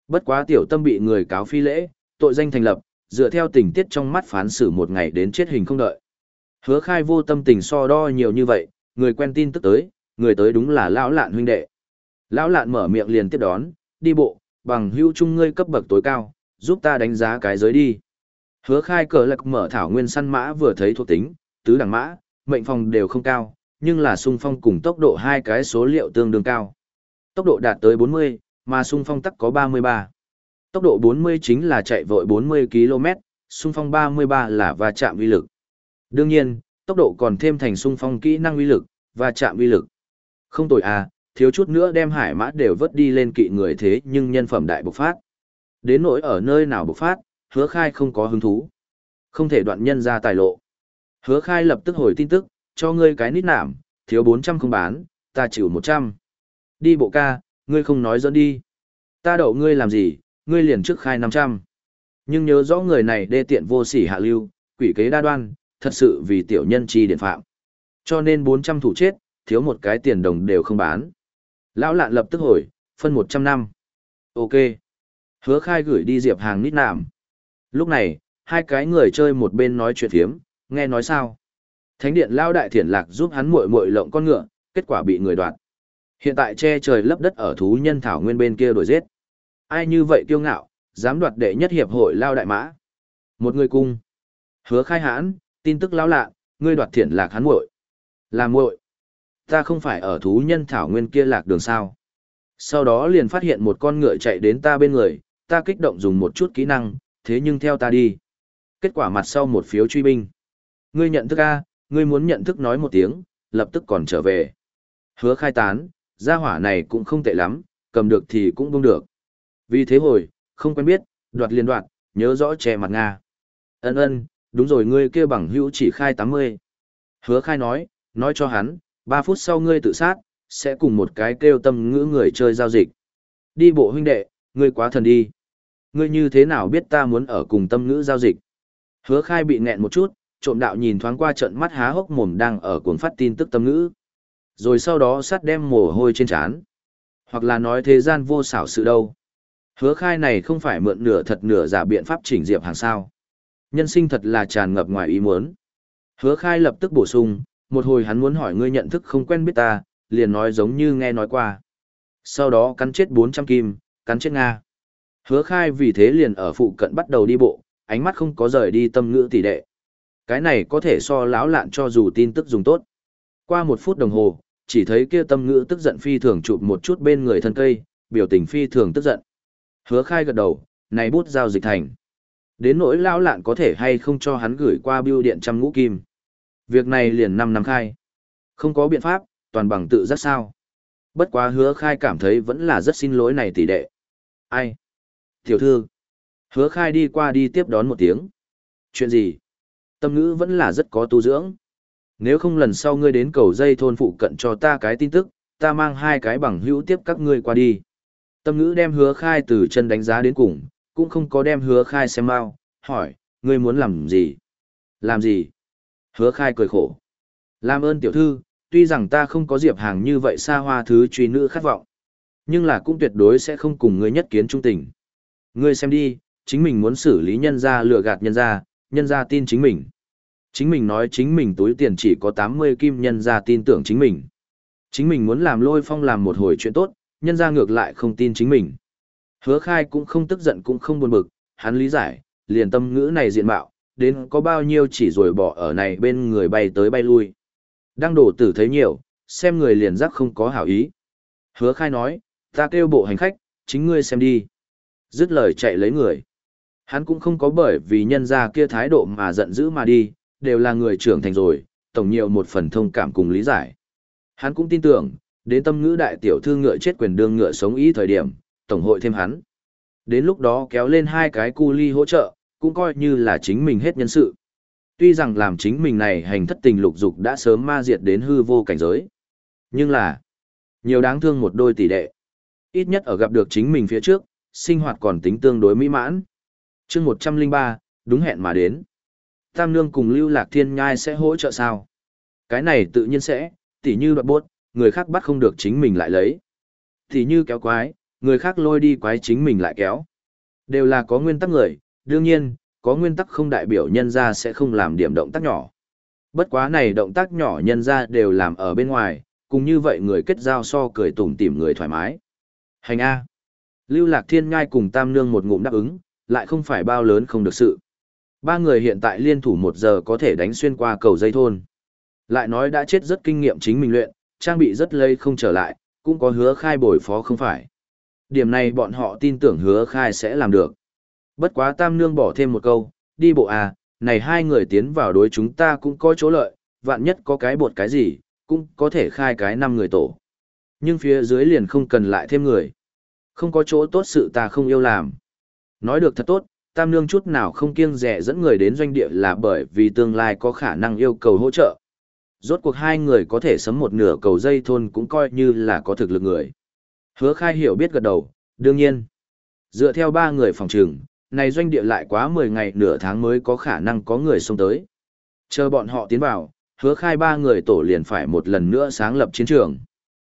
Bất quá tiểu tâm bị người cáo phi lễ, tội danh thành lập, dựa theo tình tiết trong mắt phán xử một ngày đến chết hình không đợi. Hứa khai vô tâm tình so đo nhiều như vậy, người quen tin tức tới, người tới đúng là lão lạn huynh đệ. Lão lạn mở miệng liền tiếp đón, đi bộ, bằng hữu chung ngươi cấp bậc tối cao, giúp ta đánh giá cái giới đi. Hứa khai cờ lạc mở thảo nguyên săn mã vừa thấy thuộc tính, tứ đẳng mã, mệnh phòng đều không cao, nhưng là sung phong cùng tốc độ hai cái số liệu tương đương cao. Tốc độ đạt tới 40, mà sung phong tắc có 33. Tốc độ 40 chính là chạy vội 40 km, sung phong 33 là va chạm uy lực. Đương nhiên, Tốc độ còn thêm thành sung phong kỹ năng uy lực, và chạm uy lực. Không tồi à, thiếu chút nữa đem hải mã đều vớt đi lên kỵ người thế nhưng nhân phẩm đại bộc phát. Đến nỗi ở nơi nào bộc phát, hứa khai không có hứng thú. Không thể đoạn nhân ra tài lộ. Hứa khai lập tức hồi tin tức, cho ngươi cái nít nảm, thiếu 400 không bán, ta chịu 100. Đi bộ ca, ngươi không nói dẫn đi. Ta đậu ngươi làm gì, ngươi liền trước khai 500. Nhưng nhớ rõ người này đê tiện vô sỉ hạ lưu, quỷ kế đa đoan, thật sự vì tiểu nhân chi điện phạm. Cho nên 400 thủ chết, thiếu một cái tiền đồng đều không bán. Lão lạn lập tức hồi, phân 100 năm. Ok. Hứa khai gửi đi diệp hàng nít nạm. Lúc này, hai cái người chơi một bên nói chuyện thiếm, nghe nói sao. Thánh điện lao đại thiển lạc giúp hắn muội muội lộng con ngựa, kết quả bị người đoạt. Hiện tại che trời lấp đất ở thú nhân thảo nguyên bên kia đổi giết. Ai như vậy kiêu ngạo, dám đoạt đệ nhất hiệp hội lao đại mã. Một người cung. Hứa khai hãn, tin tức lao lạ, ngươi đoạt thiển lạc hắn muội Là muội Ta không phải ở thú nhân thảo nguyên kia lạc đường sao. Sau đó liền phát hiện một con ngựa chạy đến ta bên người, ta kích động dùng một chút kỹ năng, thế nhưng theo ta đi. Kết quả mặt sau một phiếu truy binh. Ngươi nhận thức A, ngươi muốn nhận thức nói một tiếng, lập tức còn trở về. Hứa khai tán, gia hỏa này cũng không tệ lắm, cầm được thì cũng không được. Vì thế hồi, không quen biết, đoạt liên đoạt, nhớ rõ che mặt Nga. Ân ân, đúng rồi ngươi kia bằng hữu chỉ khai 80. Hứa khai nói, nói cho hắn, 3 phút sau ngươi tự sát, sẽ cùng một cái kêu tâm ngữ người chơi giao dịch. Đi bộ huynh đệ, ngươi quá thần đi. Ngươi như thế nào biết ta muốn ở cùng tâm ngữ giao dịch? Hứa khai bị nghẹn một chút, trộm đạo nhìn thoáng qua trận mắt há hốc mồm đang ở cuốn phát tin tức tâm ngữ. Rồi sau đó sát đem mồ hôi trên trán Hoặc là nói thế gian vô xảo sự đâu. Hứa khai này không phải mượn nửa thật nửa giả biện pháp chỉnh diệp hàng sao. Nhân sinh thật là tràn ngập ngoài ý muốn. Hứa khai lập tức bổ sung, một hồi hắn muốn hỏi ngươi nhận thức không quen biết ta, liền nói giống như nghe nói qua. Sau đó cắn chết 400 kim, cắn chết Nga. Hứa khai vì thế liền ở phụ cận bắt đầu đi bộ, ánh mắt không có rời đi tâm ngữ tỷ đệ. Cái này có thể so lão lạn cho dù tin tức dùng tốt. Qua một phút đồng hồ, chỉ thấy kia tâm ngữ tức giận phi thường chụp một chút bên người thân cây, biểu tình phi thường tức giận. Hứa khai gật đầu, này bút giao dịch thành. Đến nỗi lão lạn có thể hay không cho hắn gửi qua bưu điện trăm ngũ kim. Việc này liền năm năm khai. Không có biện pháp, toàn bằng tự giác sao. Bất quá hứa khai cảm thấy vẫn là rất xin lỗi này tỷ đệ. Ai? Tiểu thư. Hứa khai đi qua đi tiếp đón một tiếng. Chuyện gì? Tâm ngữ vẫn là rất có tu dưỡng. Nếu không lần sau ngươi đến cầu dây thôn phụ cận cho ta cái tin tức, ta mang hai cái bằng hữu tiếp các ngươi qua đi. Tâm ngữ đem hứa khai từ chân đánh giá đến cùng, cũng không có đem hứa khai xem mau, hỏi, ngươi muốn làm gì? Làm gì? Hứa khai cười khổ. Làm ơn tiểu thư, tuy rằng ta không có diệp hàng như vậy xa hoa thứ truy nữ khát vọng. Nhưng là cũng tuyệt đối sẽ không cùng ngươi nhất kiến trung tình. Ngươi xem đi, chính mình muốn xử lý nhân ra lừa gạt nhân ra, nhân ra tin chính mình. Chính mình nói chính mình túi tiền chỉ có 80 kim nhân ra tin tưởng chính mình. Chính mình muốn làm lôi phong làm một hồi chuyện tốt, nhân ra ngược lại không tin chính mình. Hứa khai cũng không tức giận cũng không buồn bực, hắn lý giải, liền tâm ngữ này diện mạo, đến có bao nhiêu chỉ rồi bỏ ở này bên người bay tới bay lui. Đang đổ tử thấy nhiều, xem người liền giác không có hảo ý. Hứa khai nói, ta kêu bộ hành khách, chính ngươi xem đi. Dứt lời chạy lấy người. Hắn cũng không có bởi vì nhân ra kia thái độ mà giận dữ mà đi, đều là người trưởng thành rồi, tổng nhiều một phần thông cảm cùng lý giải. Hắn cũng tin tưởng, đến tâm ngữ đại tiểu thư ngựa chết quyền đương ngựa sống ý thời điểm, tổng hội thêm hắn. Đến lúc đó kéo lên hai cái cu ly hỗ trợ, cũng coi như là chính mình hết nhân sự. Tuy rằng làm chính mình này hành thất tình lục dục đã sớm ma diệt đến hư vô cảnh giới. Nhưng là, nhiều đáng thương một đôi tỷ đệ. Ít nhất ở gặp được chính mình phía trước, sinh hoạt còn tính tương đối mỹ mãn. chương 103, đúng hẹn mà đến. Tam Nương cùng Lưu Lạc Thiên Nhai sẽ hỗ trợ sao? Cái này tự nhiên sẽ, tỉ như đoạt bốt, người khác bắt không được chính mình lại lấy. Tỉ như kéo quái, người khác lôi đi quái chính mình lại kéo. Đều là có nguyên tắc người, đương nhiên, có nguyên tắc không đại biểu nhân ra sẽ không làm điểm động tác nhỏ. Bất quá này động tác nhỏ nhân ra đều làm ở bên ngoài, cùng như vậy người kết giao so cười tủm tỉm người thoải mái. Hành A. Lưu Lạc Thiên Ngai cùng Tam Nương một ngụm đáp ứng, lại không phải bao lớn không được sự. Ba người hiện tại liên thủ một giờ có thể đánh xuyên qua cầu dây thôn. Lại nói đã chết rất kinh nghiệm chính mình luyện, trang bị rất lây không trở lại, cũng có hứa khai bồi phó không phải. Điểm này bọn họ tin tưởng hứa khai sẽ làm được. Bất quá Tam Nương bỏ thêm một câu, đi bộ à, này hai người tiến vào đối chúng ta cũng có chỗ lợi, vạn nhất có cái bột cái gì, cũng có thể khai cái năm người tổ. Nhưng phía dưới liền không cần lại thêm người. Không có chỗ tốt sự ta không yêu làm. Nói được thật tốt, tam nương chút nào không kiêng rẻ dẫn người đến doanh địa là bởi vì tương lai có khả năng yêu cầu hỗ trợ. Rốt cuộc hai người có thể sấm một nửa cầu dây thôn cũng coi như là có thực lực người. Hứa khai hiểu biết gật đầu, đương nhiên. Dựa theo ba người phòng trường, này doanh địa lại quá 10 ngày nửa tháng mới có khả năng có người xông tới. Chờ bọn họ tiến vào, hứa khai ba người tổ liền phải một lần nữa sáng lập chiến trường.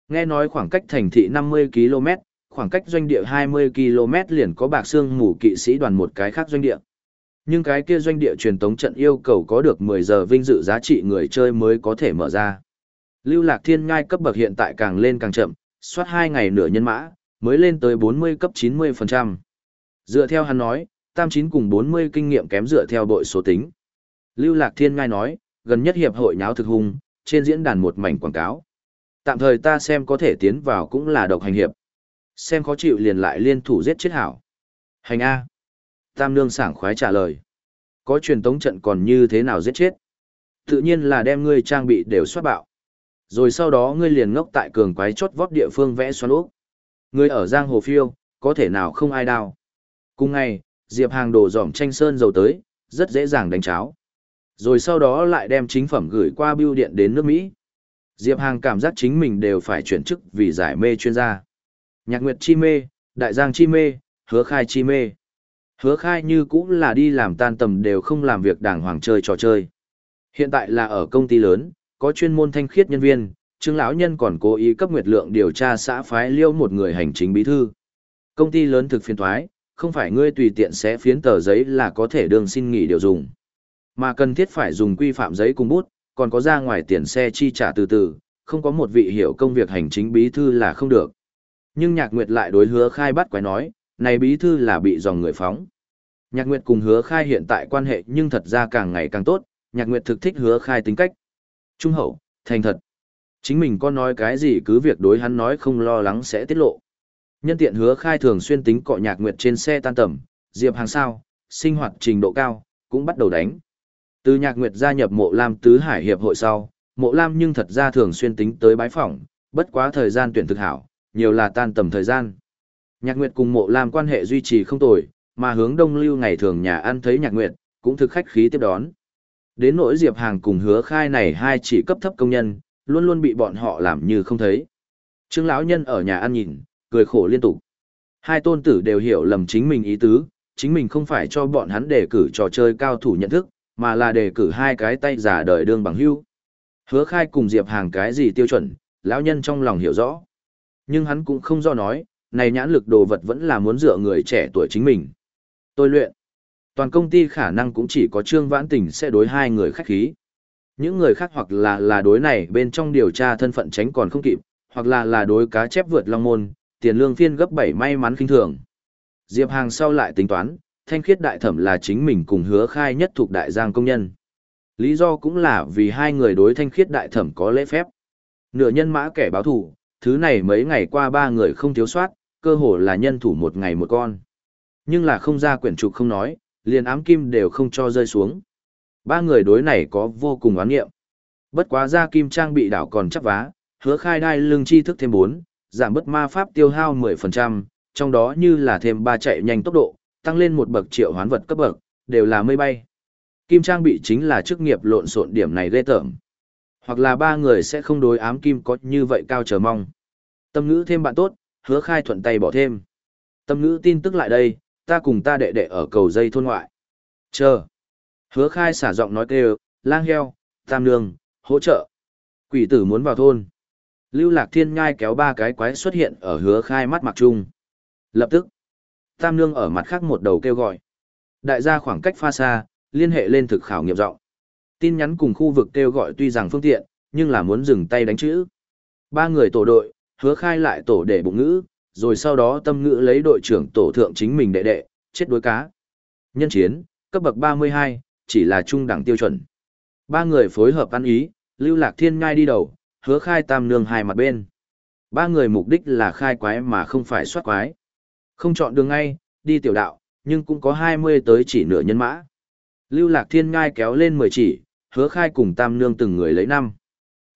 Nghe nói khoảng cách thành thị 50 km, khoảng cách doanh địa 20 km liền có bạc xương mù kỵ sĩ đoàn một cái khác doanh địa. Nhưng cái kia doanh địa truyền tống trận yêu cầu có được 10 giờ vinh dự giá trị người chơi mới có thể mở ra. Lưu Lạc Thiên ngai cấp bậc hiện tại càng lên càng chậm, soát 2 ngày nửa nhân mã, mới lên tới 40 cấp 90%. Dựa theo hắn nói, tam chín cùng 40 kinh nghiệm kém dựa theo đội số tính. Lưu Lạc Thiên ngay nói, gần nhất hiệp hội nháo thực hung, trên diễn đàn một mảnh quảng cáo. Tạm thời ta xem có thể tiến vào cũng là độc hành hiệp. Xem khó chịu liền lại liên thủ giết chết hảo. Hành A. Tam Nương sảng khoái trả lời. Có truyền tống trận còn như thế nào giết chết? Tự nhiên là đem ngươi trang bị đều soát bạo. Rồi sau đó ngươi liền ngốc tại cường quái chốt vót địa phương vẽ xoắn úp. Ngươi ở giang hồ phiêu, có thể nào không ai đau. Cùng ngày, Diệp Hàng đổ dỏm tranh sơn dầu tới, rất dễ dàng đánh cháo. Rồi sau đó lại đem chính phẩm gửi qua bưu điện đến nước Mỹ. Diệp Hàng cảm giác chính mình đều phải chuyển chức vì giải mê chuyên gia. Nhạc Nguyệt chi mê, Đại Giang chi mê, Hứa Khai chi mê. Hứa Khai như cũng là đi làm tan tầm đều không làm việc đàng hoàng chơi trò chơi. Hiện tại là ở công ty lớn, có chuyên môn thanh khiết nhân viên, Trương lão nhân còn cố ý cấp Nguyệt Lượng điều tra xã phái liêu một người hành chính bí thư. Công ty lớn thực phiền thoái, không phải ngươi tùy tiện sẽ phiến tờ giấy là có thể đương xin nghỉ điều dùng. Mà cần thiết phải dùng quy phạm giấy cùng bút, còn có ra ngoài tiền xe chi trả từ từ, không có một vị hiểu công việc hành chính bí thư là không được. Nhưng Nhạc Nguyệt lại đối hứa khai bắt quái nói, này bí thư là bị dòng người phóng. Nhạc Nguyệt cùng hứa khai hiện tại quan hệ nhưng thật ra càng ngày càng tốt, Nhạc Nguyệt thực thích hứa khai tính cách. Trung hậu, thành thật. Chính mình có nói cái gì cứ việc đối hắn nói không lo lắng sẽ tiết lộ. Nhân tiện hứa khai thường xuyên tính cọ Nhạc Nguyệt trên xe tan tầm, Diệp hàng sao, sinh hoạt trình độ cao, cũng bắt đầu đánh. Từ Nhạc Nguyệt gia nhập mộ Lam Tứ Hải Hiệp hội sau, mộ Lam nhưng thật ra thường xuyên tính tới bái phỏng, bất quá thời gian tuyển thực hảo, nhiều là tan tầm thời gian. Nhạc Nguyệt cùng mộ Lam quan hệ duy trì không tồi, mà hướng đông lưu ngày thường nhà ăn thấy Nhạc Nguyệt, cũng thực khách khí tiếp đón. Đến nỗi Diệp Hàng cùng hứa khai này hai chỉ cấp thấp công nhân, luôn luôn bị bọn họ làm như không thấy. Trương lão nhân ở nhà ăn nhìn, cười khổ liên tục. Hai tôn tử đều hiểu lầm chính mình ý tứ, chính mình không phải cho bọn hắn đề cử trò chơi cao thủ nhận thức, mà là đề cử hai cái tay giả đời đương bằng hưu. Hứa khai cùng Diệp Hàng cái gì tiêu chuẩn, lão nhân trong lòng hiểu rõ. Nhưng hắn cũng không do nói, này nhãn lực đồ vật vẫn là muốn dựa người trẻ tuổi chính mình. Tôi luyện. Toàn công ty khả năng cũng chỉ có Trương Vãn Tình sẽ đối hai người khách khí. Những người khác hoặc là là đối này bên trong điều tra thân phận tránh còn không kịp, hoặc là là đối cá chép vượt long môn, tiền lương phiên gấp 7 may mắn kinh thường. Diệp Hàng sau lại tính toán, thanh khiết đại thẩm là chính mình cùng hứa khai nhất thuộc đại giang công nhân. Lý do cũng là vì hai người đối thanh khiết đại thẩm có lễ phép. Nửa nhân mã kẻ báo thủ, thứ này mấy ngày qua ba người không thiếu soát, cơ hồ là nhân thủ một ngày một con. Nhưng là không ra quyển trục không nói, liền ám kim đều không cho rơi xuống. Ba người đối này có vô cùng oán nghiệm. Bất quá ra kim trang bị đảo còn chắc vá, hứa khai đai lương chi thức thêm 4, giảm bớt ma pháp tiêu hao 10%, trong đó như là thêm ba chạy nhanh tốc độ, tăng lên một bậc triệu hoán vật cấp bậc, đều là mây bay. Kim trang bị chính là chức nghiệp lộn xộn điểm này ghê tởm. Hoặc là ba người sẽ không đối ám kim có như vậy cao chờ mong. Tâm ngữ thêm bạn tốt, hứa khai thuận tay bỏ thêm. Tâm ngữ tin tức lại đây, ta cùng ta đệ đệ ở cầu dây thôn ngoại. Chờ. Hứa khai xả giọng nói kêu, lang heo, tam nương, hỗ trợ. Quỷ tử muốn vào thôn. Lưu lạc thiên nhai kéo ba cái quái xuất hiện ở hứa khai mắt mặc trung. Lập tức, tam nương ở mặt khác một đầu kêu gọi. Đại gia khoảng cách pha xa, liên hệ lên thực khảo nghiệm rộng. Tin nhắn cùng khu vực kêu gọi tuy rằng phương tiện, nhưng là muốn dừng tay đánh chữ. Ba người tổ đội, hứa khai lại tổ để bụng ngữ, rồi sau đó tâm ngữ lấy đội trưởng tổ thượng chính mình đệ đệ, chết đối cá. Nhân chiến, cấp bậc 32, chỉ là trung đẳng tiêu chuẩn. Ba người phối hợp ăn ý, lưu lạc thiên ngai đi đầu, hứa khai tam nương hai mặt bên. Ba người mục đích là khai quái mà không phải soát quái. Không chọn đường ngay, đi tiểu đạo, nhưng cũng có 20 tới chỉ nửa nhân mã. Lưu lạc thiên ngai kéo lên 10 chỉ, hứa khai cùng tam nương từng người lấy năm.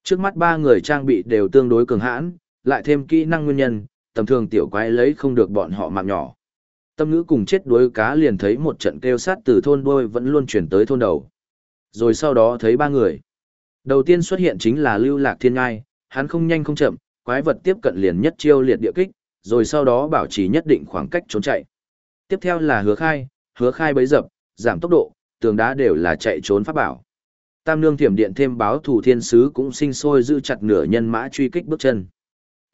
Trước mắt ba người trang bị đều tương đối cường hãn, lại thêm kỹ năng nguyên nhân, tầm thường tiểu quái lấy không được bọn họ mạng nhỏ. Tâm ngữ cùng chết đuối cá liền thấy một trận kêu sát từ thôn đôi vẫn luôn chuyển tới thôn đầu. Rồi sau đó thấy ba người. Đầu tiên xuất hiện chính là lưu lạc thiên ngai, hắn không nhanh không chậm, quái vật tiếp cận liền nhất chiêu liệt địa kích, rồi sau đó bảo trì nhất định khoảng cách trốn chạy. Tiếp theo là hứa khai, hứa khai bấy dập, giảm tốc độ, tường đá đều là chạy trốn pháp bảo. Tam nương thiểm điện thêm báo thủ thiên sứ cũng sinh sôi giữ chặt nửa nhân mã truy kích bước chân.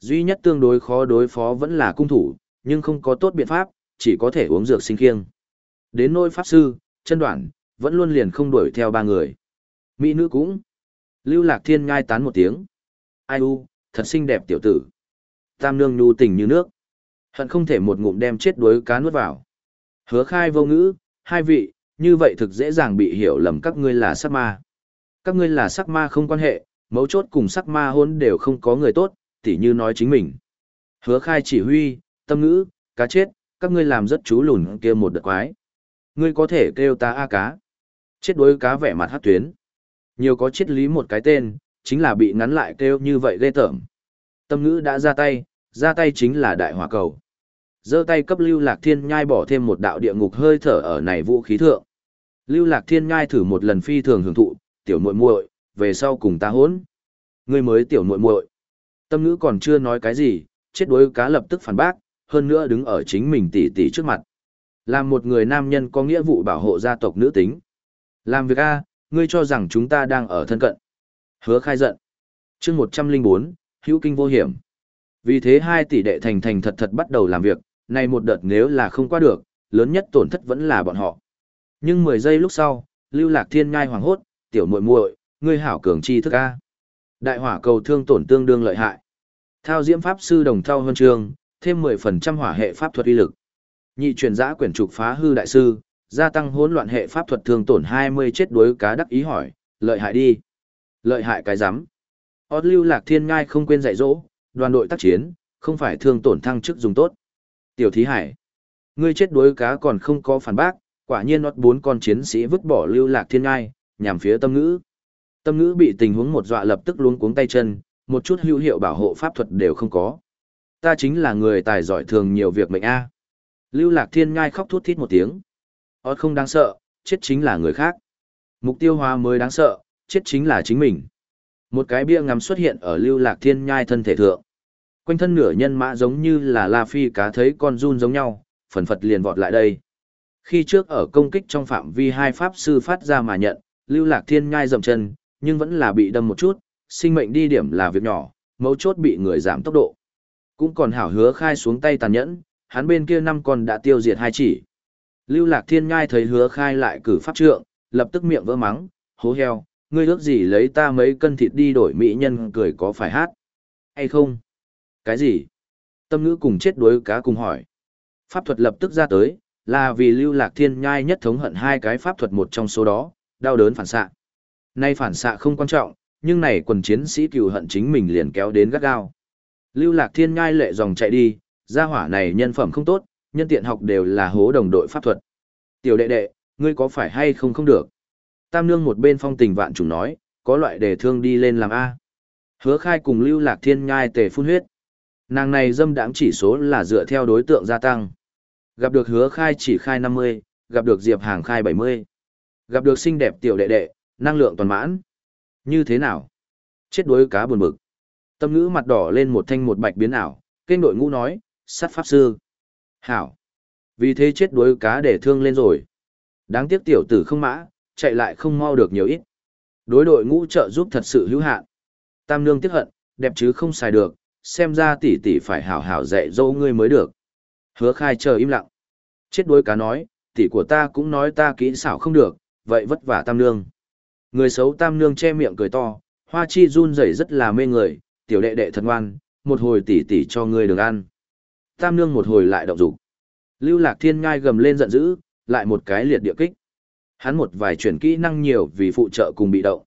Duy nhất tương đối khó đối phó vẫn là cung thủ, nhưng không có tốt biện pháp, chỉ có thể uống dược sinh khiêng. Đến nơi pháp sư, chân đoạn, vẫn luôn liền không đuổi theo ba người. Mỹ nữ cũng. Lưu lạc thiên ngai tán một tiếng. Ai u, thật xinh đẹp tiểu tử. Tam nương nhu tình như nước. Hận không thể một ngụm đem chết đuối cá nuốt vào. Hứa khai vô ngữ, hai vị, như vậy thực dễ dàng bị hiểu lầm các ngươi là sắc ma. Các ngươi là sắc ma không quan hệ, mấu chốt cùng sắc ma hôn đều không có người tốt, tỉ như nói chính mình. Hứa khai chỉ huy, tâm ngữ, cá chết, các ngươi làm rất chú lùn kia một đợt quái. Ngươi có thể kêu ta A cá. Chết đuối cá vẻ mặt hát tuyến. Nhiều có triết lý một cái tên, chính là bị ngắn lại kêu như vậy ghê tởm. Tâm ngữ đã ra tay, ra tay chính là đại hỏa cầu. giơ tay cấp lưu lạc thiên nhai bỏ thêm một đạo địa ngục hơi thở ở này vũ khí thượng. Lưu lạc thiên nhai thử một lần phi thường hưởng thụ, tiểu muội muội về sau cùng ta hỗn. Ngươi mới tiểu muội muội Tâm ngữ còn chưa nói cái gì, chết đối cá lập tức phản bác, hơn nữa đứng ở chính mình tỷ tỷ trước mặt. Làm một người nam nhân có nghĩa vụ bảo hộ gia tộc nữ tính. Làm việc A, ngươi cho rằng chúng ta đang ở thân cận. Hứa khai giận. chương 104, hữu kinh vô hiểm. Vì thế hai tỷ đệ thành thành thật thật bắt đầu làm việc, này một đợt nếu là không qua được, lớn nhất tổn thất vẫn là bọn họ. Nhưng 10 giây lúc sau, lưu lạc thiên ngai hoàng hốt, tiểu muội muội ngươi hảo cường chi thức A. Đại hỏa cầu thương tổn tương đương lợi hại. Thao diễm pháp sư đồng thao huân trường, thêm 10% hỏa hệ pháp thuật uy lực. Nhị truyền giã quyển trục phá hư đại sư, gia tăng hỗn loạn hệ pháp thuật thương tổn 20 chết đuối cá đắc ý hỏi, lợi hại đi. Lợi hại cái rắm Ốt lưu lạc thiên ngai không quên dạy dỗ, đoàn đội tác chiến, không phải thương tổn thăng chức dùng tốt. Tiểu thí hải, ngươi chết đuối cá còn không có phản bác, quả nhiên nót bốn con chiến sĩ vứt bỏ lưu lạc thiên ngai, nhằm phía tâm ngữ. Tâm ngữ bị tình huống một dọa lập tức luống cuống tay chân, một chút hữu hiệu bảo hộ pháp thuật đều không có. Ta chính là người tài giỏi thường nhiều việc mệnh A. Lưu lạc thiên ngai khóc thút thít một tiếng. Ốt không đáng sợ, chết chính là người khác. Mục tiêu hóa mới đáng sợ, chết chính là chính mình. Một cái bia ngắm xuất hiện ở lưu lạc thiên nhai thân thể thượng. Quanh thân nửa nhân mã giống như là La Phi cá thấy con run giống nhau, phần phật liền vọt lại đây. Khi trước ở công kích trong phạm vi hai pháp sư phát ra mà nhận, lưu lạc thiên nhai dậm chân, nhưng vẫn là bị đâm một chút, sinh mệnh đi điểm là việc nhỏ, mấu chốt bị người giảm tốc độ. Cũng còn hảo hứa khai xuống tay tàn nhẫn, hắn bên kia năm con đã tiêu diệt hai chỉ. Lưu lạc thiên nhai thấy hứa khai lại cử pháp trượng, lập tức miệng vỡ mắng, hố heo, ngươi ước gì lấy ta mấy cân thịt đi đổi mỹ nhân cười có phải hát? Hay không? Cái gì? Tâm ngữ cùng chết đuối cá cùng hỏi. Pháp thuật lập tức ra tới, là vì lưu lạc thiên nhai nhất thống hận hai cái pháp thuật một trong số đó, đau đớn phản xạ. Nay phản xạ không quan trọng, nhưng này quần chiến sĩ cừu hận chính mình liền kéo đến gắt gao. Lưu lạc thiên nhai lệ dòng chạy đi, gia hỏa này nhân phẩm không tốt, nhân tiện học đều là hố đồng đội pháp thuật. Tiểu đệ đệ, ngươi có phải hay không không được? Tam nương một bên phong tình vạn trùng nói, có loại đề thương đi lên làm A. Hứa khai cùng lưu lạc thiên nhai tề phun huyết. Nàng này dâm đáng chỉ số là dựa theo đối tượng gia tăng. Gặp được hứa khai chỉ khai 50, gặp được diệp hàng khai 70. Gặp được xinh đẹp tiểu đệ đệ, năng lượng toàn mãn. Như thế nào? Chết đuối cá buồn bực. Tâm ngữ mặt đỏ lên một thanh một bạch biến ảo, kênh đội ngũ nói, sát pháp sư. Hảo. Vì thế chết đuối cá để thương lên rồi. Đáng tiếc tiểu tử không mã, chạy lại không mau được nhiều ít. Đối đội ngũ trợ giúp thật sự hữu hạn. Tam nương tiếc hận, đẹp chứ không xài được, xem ra tỷ tỷ phải hảo hảo dạy dỗ ngươi mới được. Hứa khai chờ im lặng. Chết đuối cá nói, tỷ của ta cũng nói ta kỹ xảo không được, vậy vất vả tam nương. Người xấu tam nương che miệng cười to, hoa chi run rẩy rất là mê người, tiểu đệ đệ thật ngoan, một hồi tỷ tỷ cho ngươi được ăn. Tam nương một hồi lại động dục. Lưu lạc thiên ngai gầm lên giận dữ, lại một cái liệt địa kích. Hắn một vài chuyển kỹ năng nhiều vì phụ trợ cùng bị động.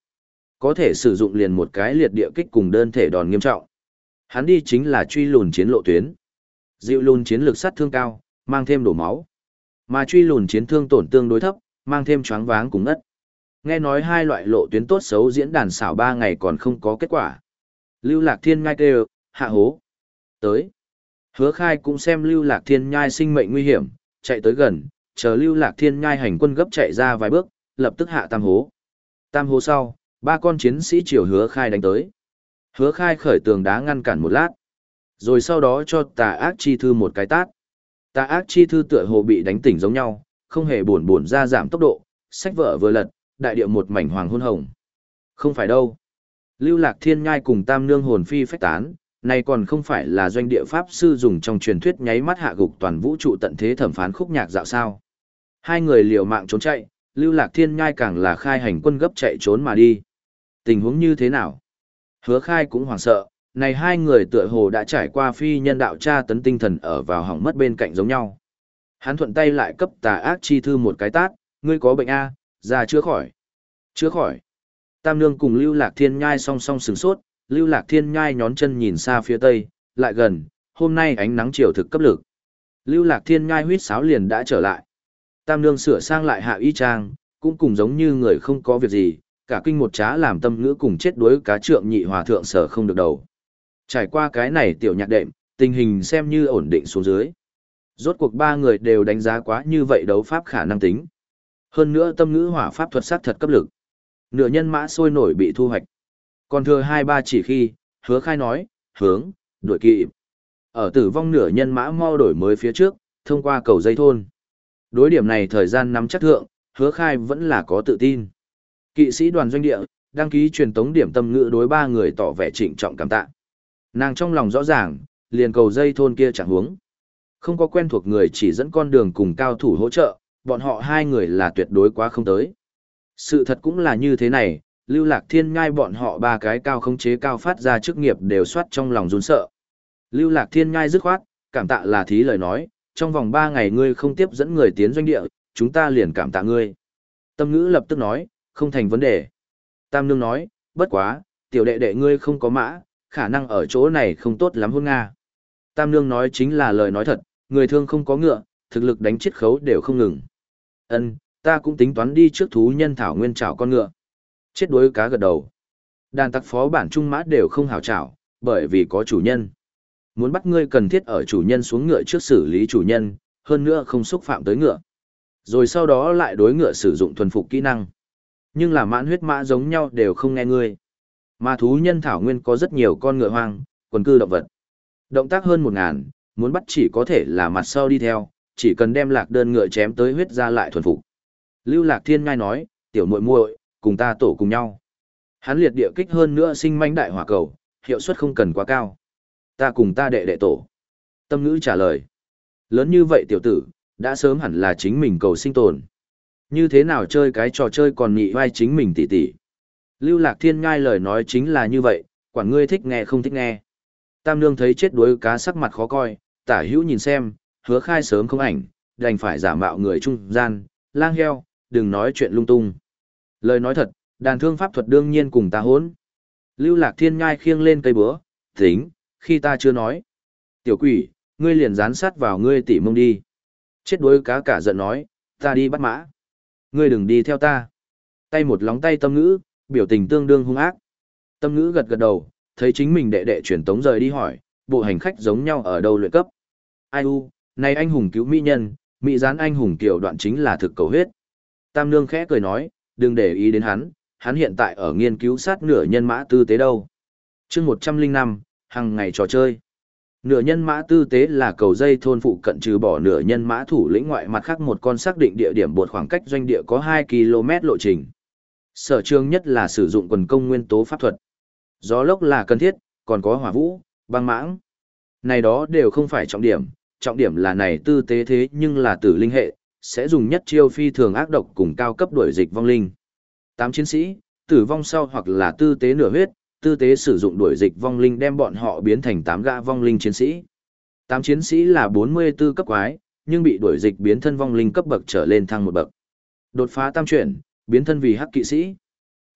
Có thể sử dụng liền một cái liệt địa kích cùng đơn thể đòn nghiêm trọng. Hắn đi chính là truy lùn chiến lộ tuyến. Dịu lùn chiến lực sát thương cao, mang thêm đổ máu. Mà truy lùn chiến thương tổn tương đối thấp, mang thêm choáng váng cùng ngất. Nghe nói hai loại lộ tuyến tốt xấu diễn đàn xảo ba ngày còn không có kết quả. Lưu Lạc Thiên ngai kêu, hạ hố. Tới. Hứa khai cũng xem Lưu Lạc Thiên nhai sinh mệnh nguy hiểm, chạy tới gần, chờ Lưu Lạc Thiên nhai hành quân gấp chạy ra vài bước, lập tức hạ tam hố. Tam hố sau, ba con chiến sĩ chiều hứa khai đánh tới. Hứa khai khởi tường đá ngăn cản một lát. Rồi sau đó cho tà ác chi thư một cái tát. Tà ác chi thư tựa hồ bị đánh tỉnh giống nhau, không hề buồn buồn ra giảm tốc độ, sách vợ vừa lật, đại địa một mảnh hoàng hôn hồng. Không phải đâu. Lưu Lạc Thiên Nhai cùng Tam Nương hồn phi phách tán, này còn không phải là doanh địa pháp sư dùng trong truyền thuyết nháy mắt hạ gục toàn vũ trụ tận thế thẩm phán khúc nhạc dạo sao. Hai người liều mạng trốn chạy, Lưu Lạc Thiên Nhai càng là khai hành quân gấp chạy trốn mà đi. Tình huống như thế nào? Hứa khai cũng hoảng sợ, này hai người tựa hồ đã trải qua phi nhân đạo tra tấn tinh thần ở vào hỏng mất bên cạnh giống nhau. Hắn thuận tay lại cấp tà ác chi thư một cái tát, ngươi có bệnh A, ra chữa khỏi. Chữa khỏi. Tam Nương cùng Lưu Lạc Thiên Nhai song song sừng sốt, Lưu Lạc Thiên Nhai nhón chân nhìn xa phía tây, lại gần, hôm nay ánh nắng chiều thực cấp lực. Lưu Lạc Thiên Nhai huýt sáo liền đã trở lại. Tam Nương sửa sang lại hạ y trang, cũng cùng giống như người không có việc gì, cả kinh một trá làm tâm ngữ cùng chết đuối cá trượng nhị hòa thượng sở không được đầu. Trải qua cái này tiểu nhạc đệm, tình hình xem như ổn định xuống dưới. Rốt cuộc ba người đều đánh giá quá như vậy đấu pháp khả năng tính. Hơn nữa tâm ngữ hỏa pháp thuật sát thật cấp lực. Nửa nhân mã sôi nổi bị thu hoạch. Còn thừa hai ba chỉ khi, hứa khai nói, hướng, đuổi kỵ. Ở tử vong nửa nhân mã mau đổi mới phía trước, thông qua cầu dây thôn. Đối điểm này thời gian nắm chắc thượng, hứa khai vẫn là có tự tin. Kỵ sĩ đoàn doanh địa, đăng ký truyền tống điểm tâm ngữ đối ba người tỏ vẻ trịnh trọng cảm tạ. Nàng trong lòng rõ ràng, liền cầu dây thôn kia chẳng hướng. Không có quen thuộc người chỉ dẫn con đường cùng cao thủ hỗ trợ, bọn họ hai người là tuyệt đối quá không tới. Sự thật cũng là như thế này, lưu lạc thiên ngai bọn họ ba cái cao khống chế cao phát ra chức nghiệp đều soát trong lòng run sợ. Lưu lạc thiên ngai dứt khoát, cảm tạ là thí lời nói, trong vòng ba ngày ngươi không tiếp dẫn người tiến doanh địa, chúng ta liền cảm tạ ngươi. Tâm ngữ lập tức nói, không thành vấn đề. Tam nương nói, bất quá, tiểu đệ đệ ngươi không có mã, khả năng ở chỗ này không tốt lắm hôn Nga. Tam nương nói chính là lời nói thật, người thương không có ngựa, thực lực đánh chết khấu đều không ngừng. Ân, ta cũng tính toán đi trước thú nhân thảo nguyên trảo con ngựa. Chết đuối cá gật đầu. Đàn tặc phó bản trung mã đều không hảo trảo, bởi vì có chủ nhân. Muốn bắt ngươi cần thiết ở chủ nhân xuống ngựa trước xử lý chủ nhân, hơn nữa không xúc phạm tới ngựa. Rồi sau đó lại đối ngựa sử dụng thuần phục kỹ năng. Nhưng là mãn huyết mã giống nhau đều không nghe ngươi. Mà thú nhân thảo nguyên có rất nhiều con ngựa hoang, quần cư động vật. Động tác hơn một ngàn, muốn bắt chỉ có thể là mặt sau đi theo, chỉ cần đem lạc đơn ngựa chém tới huyết ra lại thuần phục. Lưu Lạc Thiên ngai nói, tiểu muội muội, cùng ta tổ cùng nhau. Hắn liệt địa kích hơn nữa sinh manh đại hỏa cầu, hiệu suất không cần quá cao. Ta cùng ta đệ đệ tổ. Tâm ngữ trả lời. Lớn như vậy tiểu tử, đã sớm hẳn là chính mình cầu sinh tồn. Như thế nào chơi cái trò chơi còn nhị vai chính mình tỉ tỉ. Lưu Lạc Thiên ngai lời nói chính là như vậy, quản ngươi thích nghe không thích nghe. Tam Nương thấy chết đuối cá sắc mặt khó coi, tả hữu nhìn xem, hứa khai sớm không ảnh, đành phải giả mạo người trung gian, lang heo, đừng nói chuyện lung tung. Lời nói thật, đàn thương pháp thuật đương nhiên cùng ta hốn. Lưu Lạc Thiên nhai khiêng lên cây búa, tính, khi ta chưa nói. Tiểu quỷ, ngươi liền dán sát vào ngươi tỉ mông đi. Chết đuối cá cả giận nói, ta đi bắt mã. Ngươi đừng đi theo ta. Tay một lóng tay tâm ngữ, biểu tình tương đương hung ác. Tâm ngữ gật gật đầu, thấy chính mình đệ đệ chuyển tống rời đi hỏi, bộ hành khách giống nhau ở đâu luyện cấp. Ai u, này anh hùng cứu mỹ nhân, mỹ gián anh hùng tiểu đoạn chính là thực cầu huyết. Tam Nương khẽ cười nói, đừng để ý đến hắn, hắn hiện tại ở nghiên cứu sát nửa nhân mã tư tế đâu. chương 105, hàng ngày trò chơi. Nửa nhân mã tư tế là cầu dây thôn phụ cận trừ bỏ nửa nhân mã thủ lĩnh ngoại mặt khác một con xác định địa điểm bột khoảng cách doanh địa có 2 km lộ trình. Sở trường nhất là sử dụng quần công nguyên tố pháp thuật. Gió lốc là cần thiết, còn có hỏa vũ, băng mãng. Này đó đều không phải trọng điểm, trọng điểm là này tư tế thế nhưng là tử linh hệ, sẽ dùng nhất chiêu phi thường ác độc cùng cao cấp đuổi dịch vong linh. Tám chiến sĩ, tử vong sau hoặc là tư tế nửa huyết, tư tế sử dụng đuổi dịch vong linh đem bọn họ biến thành tám gã vong linh chiến sĩ. Tám chiến sĩ là 44 cấp quái, nhưng bị đuổi dịch biến thân vong linh cấp bậc trở lên thăng một bậc. Đột phá tam chuyển, biến thân vì hắc kỵ sĩ.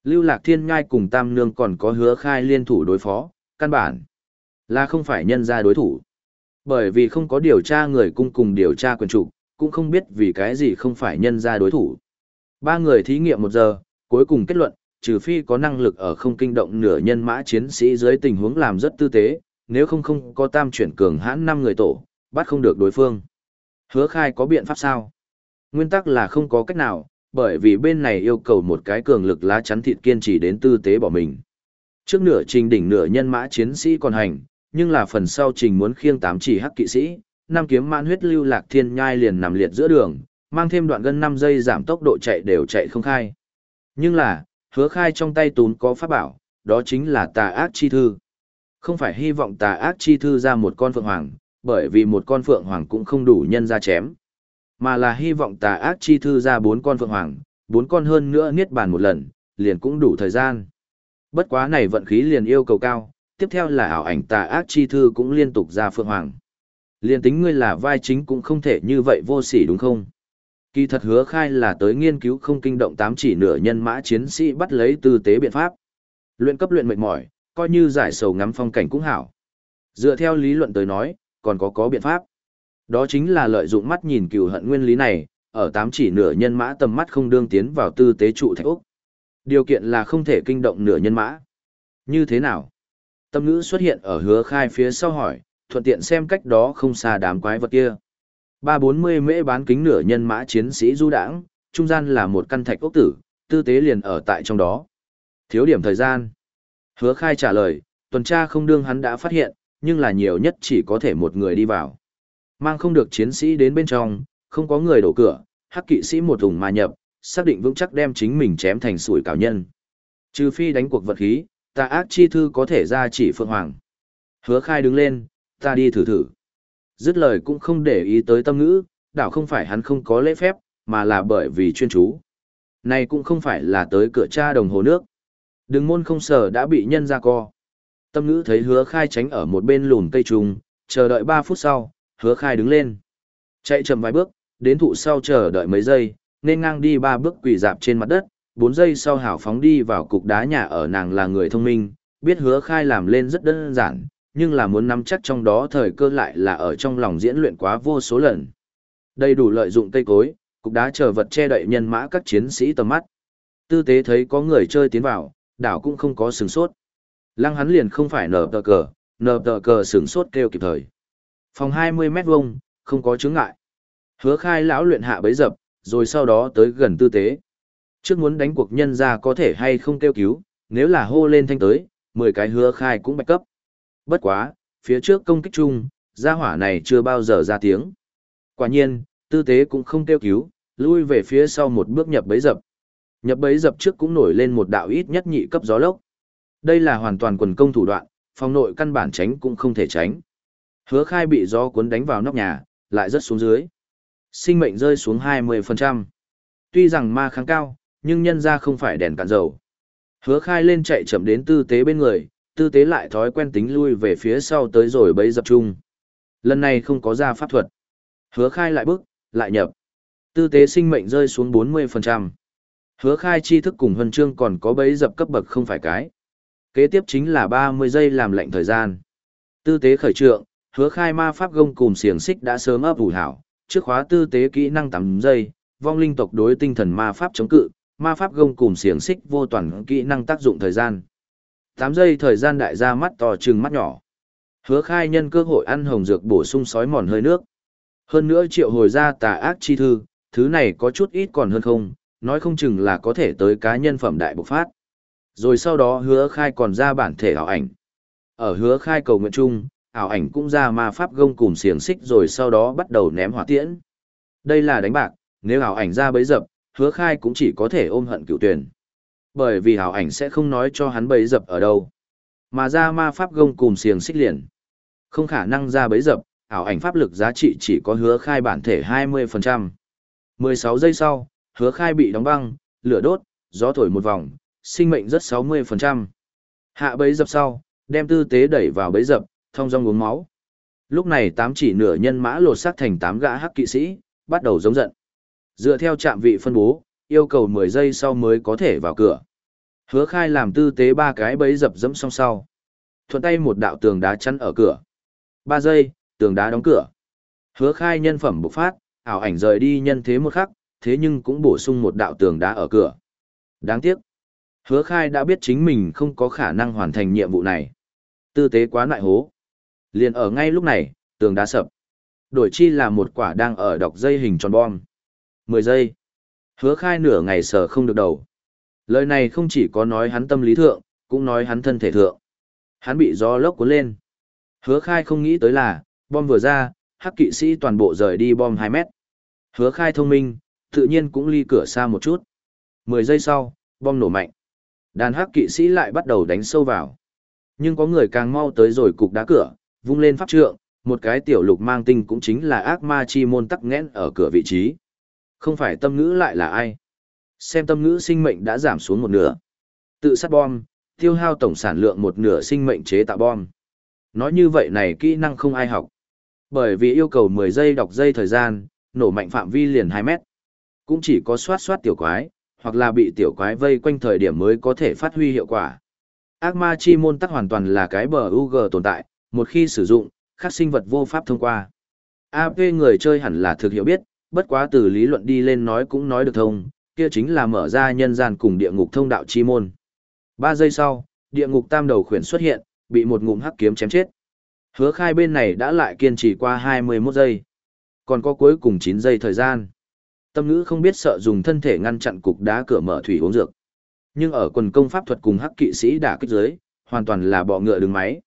Lưu Lạc Thiên Ngai cùng Tam Nương còn có hứa khai liên thủ đối phó, căn bản là không phải nhân ra đối thủ. Bởi vì không có điều tra người cung cùng điều tra quyền chủ, cũng không biết vì cái gì không phải nhân ra đối thủ. Ba người thí nghiệm một giờ, cuối cùng kết luận, trừ phi có năng lực ở không kinh động nửa nhân mã chiến sĩ dưới tình huống làm rất tư tế, nếu không không có tam chuyển cường hãn năm người tổ, bắt không được đối phương. Hứa khai có biện pháp sao? Nguyên tắc là không có cách nào, bởi vì bên này yêu cầu một cái cường lực lá chắn thịt kiên trì đến tư tế bỏ mình. Trước nửa trình đỉnh nửa nhân mã chiến sĩ còn hành, nhưng là phần sau trình muốn khiêng tám chỉ hắc kỵ sĩ, năm kiếm mãn huyết lưu lạc thiên nhai liền nằm liệt giữa đường, mang thêm đoạn gần 5 giây giảm tốc độ chạy đều chạy không khai. Nhưng là, hứa khai trong tay tún có pháp bảo, đó chính là tà ác chi thư. Không phải hy vọng tà ác chi thư ra một con phượng hoàng, bởi vì một con phượng hoàng cũng không đủ nhân ra chém. Mà là hy vọng tà ác chi thư ra bốn con phượng hoàng, bốn con hơn nữa niết bàn một lần, liền cũng đủ thời gian. Bất quá này vận khí liền yêu cầu cao, tiếp theo là ảo ảnh tà ác chi thư cũng liên tục ra phượng hoàng. Liền tính ngươi là vai chính cũng không thể như vậy vô sỉ đúng không? Kỳ thật hứa khai là tới nghiên cứu không kinh động tám chỉ nửa nhân mã chiến sĩ bắt lấy tư tế biện pháp. Luyện cấp luyện mệt mỏi, coi như giải sầu ngắm phong cảnh cũng hảo. Dựa theo lý luận tới nói, còn có có biện pháp. Đó chính là lợi dụng mắt nhìn cừu hận nguyên lý này, ở tám chỉ nửa nhân mã tầm mắt không đương tiến vào tư tế trụ thạch úc. Điều kiện là không thể kinh động nửa nhân mã. Như thế nào? Tâm ngữ xuất hiện ở hứa khai phía sau hỏi, thuận tiện xem cách đó không xa đám quái vật kia. Ba bốn mươi mễ bán kính nửa nhân mã chiến sĩ du đảng trung gian là một căn thạch ốc tử, tư tế liền ở tại trong đó. Thiếu điểm thời gian. Hứa khai trả lời, tuần tra không đương hắn đã phát hiện, nhưng là nhiều nhất chỉ có thể một người đi vào. Mang không được chiến sĩ đến bên trong, không có người đổ cửa, hắc kỵ sĩ một thùng mà nhập, xác định vững chắc đem chính mình chém thành sủi cảo nhân. Trừ phi đánh cuộc vật khí, ta ác chi thư có thể ra chỉ phượng hoàng. Hứa khai đứng lên, ta đi thử thử. Dứt lời cũng không để ý tới tâm ngữ, đảo không phải hắn không có lễ phép, mà là bởi vì chuyên chú. Này cũng không phải là tới cửa cha đồng hồ nước. Đừng môn không sở đã bị nhân ra co. Tâm ngữ thấy hứa khai tránh ở một bên lùn cây trùng, chờ đợi 3 phút sau, hứa khai đứng lên. Chạy chậm vài bước, đến thụ sau chờ đợi mấy giây, nên ngang đi 3 bước quỳ dạp trên mặt đất, 4 giây sau hảo phóng đi vào cục đá nhà ở nàng là người thông minh, biết hứa khai làm lên rất đơn giản, nhưng là muốn nắm chắc trong đó thời cơ lại là ở trong lòng diễn luyện quá vô số lần. Đầy đủ lợi dụng cây cối, cục đá chờ vật che đậy nhân mã các chiến sĩ tầm mắt. Tư tế thấy có người chơi tiến vào, đảo cũng không có sừng sốt. Lăng hắn liền không phải nở tờ cờ, nở tờ cờ sừng sốt kêu kịp thời. Phòng 20 mét vuông, không có chứng ngại. Hứa khai lão luyện hạ bấy dập, rồi sau đó tới gần tư tế. Trước muốn đánh cuộc nhân ra có thể hay không kêu cứu, nếu là hô lên thanh tới, 10 cái hứa khai cũng bạch cấp. Bất quá, phía trước công kích chung, gia hỏa này chưa bao giờ ra tiếng. Quả nhiên, tư tế cũng không kêu cứu, lui về phía sau một bước nhập bấy dập. Nhập bấy dập trước cũng nổi lên một đạo ít nhất nhị cấp gió lốc. Đây là hoàn toàn quần công thủ đoạn, phòng nội căn bản tránh cũng không thể tránh. Hứa khai bị gió cuốn đánh vào nóc nhà, lại rất xuống dưới. Sinh mệnh rơi xuống 20%. Tuy rằng ma kháng cao, nhưng nhân ra không phải đèn cạn dầu. Hứa khai lên chạy chậm đến tư tế bên người, tư tế lại thói quen tính lui về phía sau tới rồi bấy dập chung. Lần này không có ra pháp thuật. Hứa khai lại bước, lại nhập. Tư tế sinh mệnh rơi xuống 40%. Hứa khai chi thức cùng huân chương còn có bấy dập cấp bậc không phải cái. Kế tiếp chính là 30 giây làm lệnh thời gian. Tư tế khởi trượng, hứa khai ma pháp gông cùng xiềng xích đã sớm ấp ủ hảo, trước khóa tư tế kỹ năng 8 giây, vong linh tộc đối tinh thần ma pháp chống cự, ma pháp gông cùng xiềng xích vô toàn kỹ năng tác dụng thời gian. 8 giây thời gian đại ra mắt to trừng mắt nhỏ. Hứa khai nhân cơ hội ăn hồng dược bổ sung sói mòn hơi nước. Hơn nữa triệu hồi ra tà ác chi thư, thứ này có chút ít còn hơn không, nói không chừng là có thể tới cá nhân phẩm đại bộc phát. Rồi sau đó hứa khai còn ra bản thể ảo ảnh. Ở hứa khai cầu nguyện chung, ảo ảnh cũng ra ma pháp gông cùng xiềng xích rồi sau đó bắt đầu ném hỏa tiễn. Đây là đánh bạc, nếu ảo ảnh ra bấy dập, hứa khai cũng chỉ có thể ôm hận cựu tuyển. Bởi vì hảo ảnh sẽ không nói cho hắn bấy dập ở đâu. Mà ra ma pháp gông cùng xiềng xích liền. Không khả năng ra bấy dập, ảo ảnh pháp lực giá trị chỉ có hứa khai bản thể 20%. 16 giây sau, hứa khai bị đóng băng, lửa đốt, gió thổi một vòng, sinh mệnh rất 60%. Hạ bấy dập sau, đem tư tế đẩy vào bấy dập, thông dong uống máu. Lúc này tám chỉ nửa nhân mã lột xác thành tám gã hắc kỵ sĩ, bắt đầu giống giận. Dựa theo trạm vị phân bố, yêu cầu 10 giây sau mới có thể vào cửa. Hứa khai làm tư tế ba cái bấy dập dẫm song sau. Thuận tay một đạo tường đá chắn ở cửa. 3 giây, tường đá đóng cửa. Hứa khai nhân phẩm bộc phát, ảo ảnh rời đi nhân thế một khắc, thế nhưng cũng bổ sung một đạo tường đá ở cửa. Đáng tiếc. Hứa khai đã biết chính mình không có khả năng hoàn thành nhiệm vụ này. Tư tế quá nại hố. Liền ở ngay lúc này, tường đá sập. Đổi chi là một quả đang ở đọc dây hình tròn bom. 10 giây. Hứa khai nửa ngày sờ không được đầu. Lời này không chỉ có nói hắn tâm lý thượng, cũng nói hắn thân thể thượng. Hắn bị gió lốc cuốn lên. Hứa khai không nghĩ tới là, bom vừa ra, hắc kỵ sĩ toàn bộ rời đi bom 2 mét. Hứa khai thông minh, tự nhiên cũng ly cửa xa một chút. 10 giây sau, bom nổ mạnh. Đàn hắc kỵ sĩ lại bắt đầu đánh sâu vào. Nhưng có người càng mau tới rồi cục đá cửa, vung lên pháp trượng, một cái tiểu lục mang tinh cũng chính là ác ma chi môn tắc nghẽn ở cửa vị trí. Không phải tâm ngữ lại là ai. Xem tâm ngữ sinh mệnh đã giảm xuống một nửa. Tự sát bom, tiêu hao tổng sản lượng một nửa sinh mệnh chế tạo bom. Nói như vậy này kỹ năng không ai học. Bởi vì yêu cầu 10 giây đọc dây thời gian, nổ mạnh phạm vi liền 2 mét. Cũng chỉ có soát soát tiểu quái, hoặc là bị tiểu quái vây quanh thời điểm mới có thể phát huy hiệu quả. Ác ma chi môn tắc hoàn toàn là cái bờ UG tồn tại, một khi sử dụng, các sinh vật vô pháp thông qua. AP người chơi hẳn là thực hiểu biết, bất quá từ lý luận đi lên nói cũng nói được thông, kia chính là mở ra nhân gian cùng địa ngục thông đạo chi môn. ba giây sau, địa ngục tam đầu khuyển xuất hiện, bị một ngụm hắc kiếm chém chết. Hứa khai bên này đã lại kiên trì qua 21 giây. Còn có cuối cùng 9 giây thời gian. Tâm ngữ không biết sợ dùng thân thể ngăn chặn cục đá cửa mở thủy uống dược. Nhưng ở quần công pháp thuật cùng hắc kỵ sĩ đã kích giới, hoàn toàn là bọ ngựa đứng máy.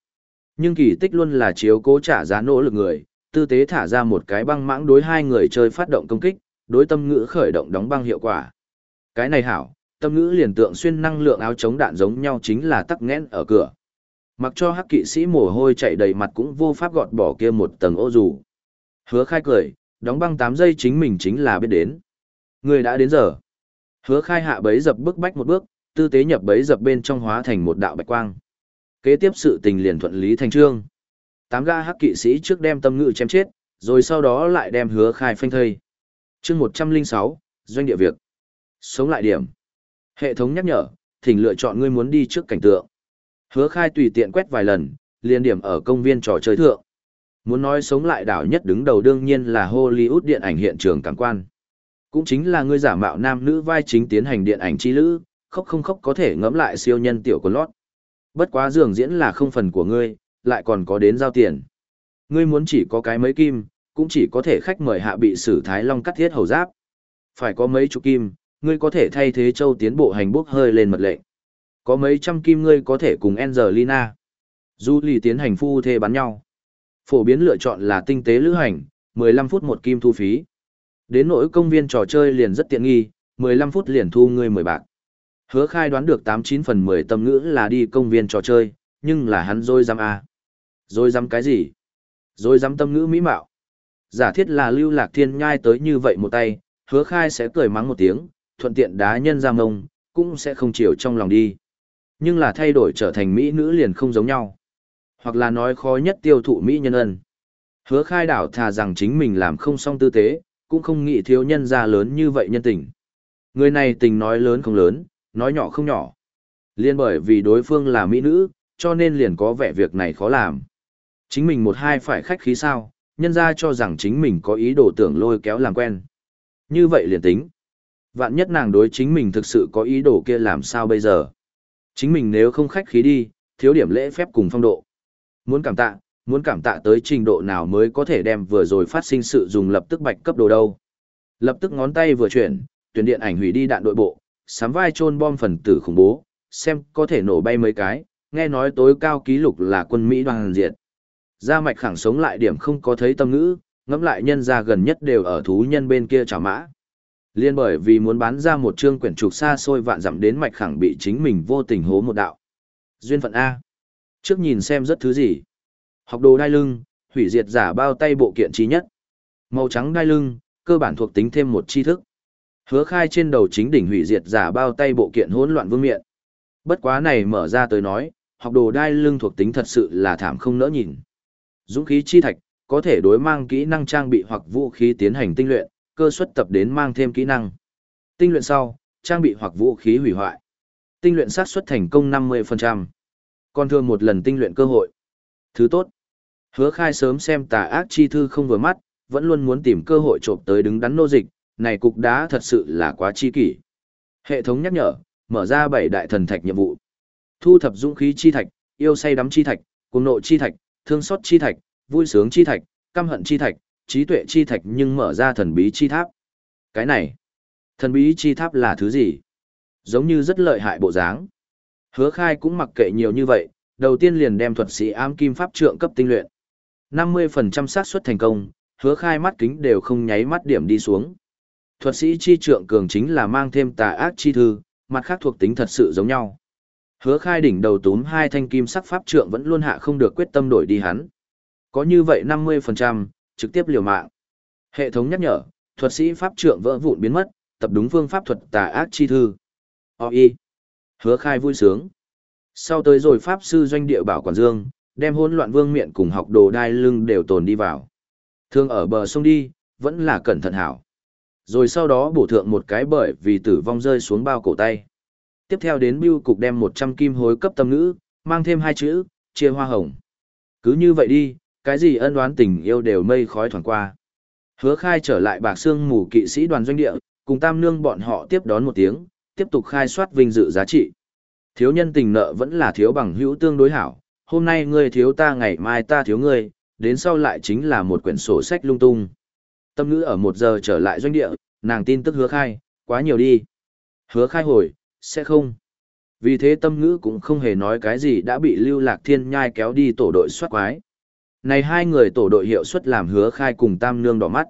Nhưng kỳ tích luôn là chiếu cố trả giá nỗ lực người, tư tế thả ra một cái băng mãng đối hai người chơi phát động công kích, đối tâm ngữ khởi động đóng băng hiệu quả. Cái này hảo, tâm ngữ liền tượng xuyên năng lượng áo chống đạn giống nhau chính là tắc nghẽn ở cửa. Mặc cho hắc kỵ sĩ mồ hôi chạy đầy mặt cũng vô pháp gọt bỏ kia một tầng ô dù. Hứa khai cười, đóng băng 8 giây chính mình chính là biết đến. Người đã đến giờ. Hứa khai hạ bấy dập bước bách một bước, tư tế nhập bấy dập bên trong hóa thành một đạo bạch quang. Kế tiếp sự tình liền thuận lý thành trương. Tám ga hắc kỵ sĩ trước đem tâm ngự chém chết, rồi sau đó lại đem hứa khai phanh thây. chương 106, doanh địa việc. Sống lại điểm. Hệ thống nhắc nhở, thỉnh lựa chọn ngươi muốn đi trước cảnh tượng. Hứa khai tùy tiện quét vài lần, liền điểm ở công viên trò chơi thượng. Muốn nói sống lại đảo nhất đứng đầu đương nhiên là Hollywood điện ảnh hiện trường cảm quan. Cũng chính là ngươi giả mạo nam nữ vai chính tiến hành điện ảnh chi lữ, khóc không khóc có thể ngẫm lại siêu nhân tiểu quần lót. Bất quá dường diễn là không phần của ngươi, lại còn có đến giao tiền. Ngươi muốn chỉ có cái mấy kim, cũng chỉ có thể khách mời hạ bị sử Thái Long cắt thiết hầu giáp. Phải có mấy chục kim, ngươi có thể thay thế châu tiến bộ hành bước hơi lên mật lệnh. Có mấy trăm kim ngươi có thể cùng Angelina. Du lì tiến hành phu thê bắn nhau. Phổ biến lựa chọn là tinh tế lữ hành, 15 phút một kim thu phí. Đến nỗi công viên trò chơi liền rất tiện nghi, 15 phút liền thu ngươi 10 bạc. Hứa khai đoán được 89 phần 10 tâm ngữ là đi công viên trò chơi, nhưng là hắn dôi dám A. Dôi dám cái gì? Dôi dám tâm ngữ mỹ mạo. Giả thiết là lưu lạc thiên nhai tới như vậy một tay, hứa khai sẽ cười mắng một tiếng, thuận tiện đá nhân ra mông, cũng sẽ không chiều trong lòng đi. Nhưng là thay đổi trở thành mỹ nữ liền không giống nhau. Hoặc là nói khó nhất tiêu thụ mỹ nhân ân. Hứa khai đảo thà rằng chính mình làm không xong tư tế, cũng không nghĩ thiếu nhân ra lớn như vậy nhân tình. Người này tình nói lớn không lớn, nói nhỏ không nhỏ. Liên bởi vì đối phương là mỹ nữ, cho nên liền có vẻ việc này khó làm. Chính mình một hai phải khách khí sao, nhân ra cho rằng chính mình có ý đồ tưởng lôi kéo làm quen. Như vậy liền tính. Vạn nhất nàng đối chính mình thực sự có ý đồ kia làm sao bây giờ. Chính mình nếu không khách khí đi, thiếu điểm lễ phép cùng phong độ. Muốn cảm tạ, muốn cảm tạ tới trình độ nào mới có thể đem vừa rồi phát sinh sự dùng lập tức bạch cấp đồ đâu. Lập tức ngón tay vừa chuyển, tuyển điện ảnh hủy đi đạn đội bộ, sắm vai chôn bom phần tử khủng bố, xem có thể nổ bay mấy cái, nghe nói tối cao ký lục là quân Mỹ đoàn diệt. Gia mạch khẳng sống lại điểm không có thấy tâm ngữ, ngẫm lại nhân ra gần nhất đều ở thú nhân bên kia trả mã. Liên bởi vì muốn bán ra một chương quyển trục xa xôi vạn dặm đến mạch khẳng bị chính mình vô tình hố một đạo. Duyên phận A. Trước nhìn xem rất thứ gì. Học đồ đai lưng, hủy diệt giả bao tay bộ kiện trí nhất. Màu trắng đai lưng, cơ bản thuộc tính thêm một tri thức. Hứa khai trên đầu chính đỉnh hủy diệt giả bao tay bộ kiện hỗn loạn vương miện. Bất quá này mở ra tới nói, học đồ đai lưng thuộc tính thật sự là thảm không nỡ nhìn. Dũng khí chi thạch, có thể đối mang kỹ năng trang bị hoặc vũ khí tiến hành tinh luyện, cơ suất tập đến mang thêm kỹ năng. Tinh luyện sau, trang bị hoặc vũ khí hủy hoại. Tinh luyện xác suất thành công 50%. Còn thường một lần tinh luyện cơ hội. Thứ tốt. Hứa khai sớm xem tà ác chi thư không vừa mắt, vẫn luôn muốn tìm cơ hội trộm tới đứng đắn nô dịch, này cục đá thật sự là quá chi kỷ. Hệ thống nhắc nhở, mở ra bảy đại thần thạch nhiệm vụ. Thu thập dũng khí chi thạch, yêu say đắm chi thạch, cuồng nộ chi thạch, thương xót chi thạch, vui sướng chi thạch, căm hận chi thạch, trí tuệ chi thạch nhưng mở ra thần bí chi tháp. Cái này, thần bí chi tháp là thứ gì? Giống như rất lợi hại bộ dáng. Hứa khai cũng mặc kệ nhiều như vậy, đầu tiên liền đem thuật sĩ ám kim pháp trượng cấp tinh luyện. 50% xác suất thành công, hứa khai mắt kính đều không nháy mắt điểm đi xuống. Thuật sĩ chi trượng cường chính là mang thêm tà ác chi thư, mặt khác thuộc tính thật sự giống nhau. Hứa khai đỉnh đầu túm hai thanh kim sắc pháp trượng vẫn luôn hạ không được quyết tâm đổi đi hắn. Có như vậy 50%, trực tiếp liều mạng. Hệ thống nhắc nhở, thuật sĩ pháp trượng vỡ vụn biến mất, tập đúng phương pháp thuật tà ác chi thư. OI. Hứa khai vui sướng. Sau tới rồi pháp sư doanh địa bảo quản dương, đem hỗn loạn vương miện cùng học đồ đai lưng đều tồn đi vào. Thương ở bờ sông đi, vẫn là cẩn thận hảo. Rồi sau đó bổ thượng một cái bởi vì tử vong rơi xuống bao cổ tay. Tiếp theo đến bưu cục đem 100 kim hối cấp tâm ngữ, mang thêm hai chữ, chia hoa hồng. Cứ như vậy đi, cái gì ân đoán tình yêu đều mây khói thoảng qua. Hứa khai trở lại bạc xương mù kỵ sĩ đoàn doanh địa, cùng tam nương bọn họ tiếp đón một tiếng, tiếp tục khai soát vinh dự giá trị. Thiếu nhân tình nợ vẫn là thiếu bằng hữu tương đối hảo, hôm nay ngươi thiếu ta ngày mai ta thiếu ngươi, đến sau lại chính là một quyển sổ sách lung tung. Tâm ngữ ở một giờ trở lại doanh địa, nàng tin tức hứa khai, quá nhiều đi. Hứa khai hồi, sẽ không. Vì thế tâm ngữ cũng không hề nói cái gì đã bị lưu lạc thiên nhai kéo đi tổ đội soát quái. Này hai người tổ đội hiệu suất làm hứa khai cùng tam nương đỏ mắt.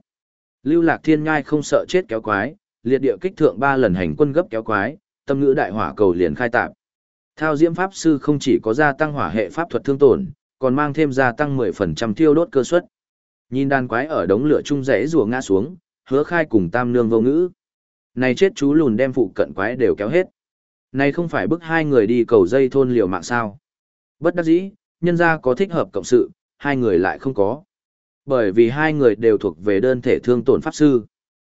Lưu lạc thiên nhai không sợ chết kéo quái, liệt địa kích thượng ba lần hành quân gấp kéo quái, tâm ngữ đại hỏa cầu liền khai tạp. Thao diễm pháp sư không chỉ có gia tăng hỏa hệ pháp thuật thương tổn, còn mang thêm gia tăng 10% thiêu đốt cơ suất. Nhìn đàn quái ở đống lửa chung rẽ rùa ngã xuống, hứa khai cùng tam nương vô ngữ. Này chết chú lùn đem phụ cận quái đều kéo hết. Này không phải bức hai người đi cầu dây thôn liều mạng sao. Bất đắc dĩ, nhân ra có thích hợp cộng sự, hai người lại không có. Bởi vì hai người đều thuộc về đơn thể thương tổn pháp sư.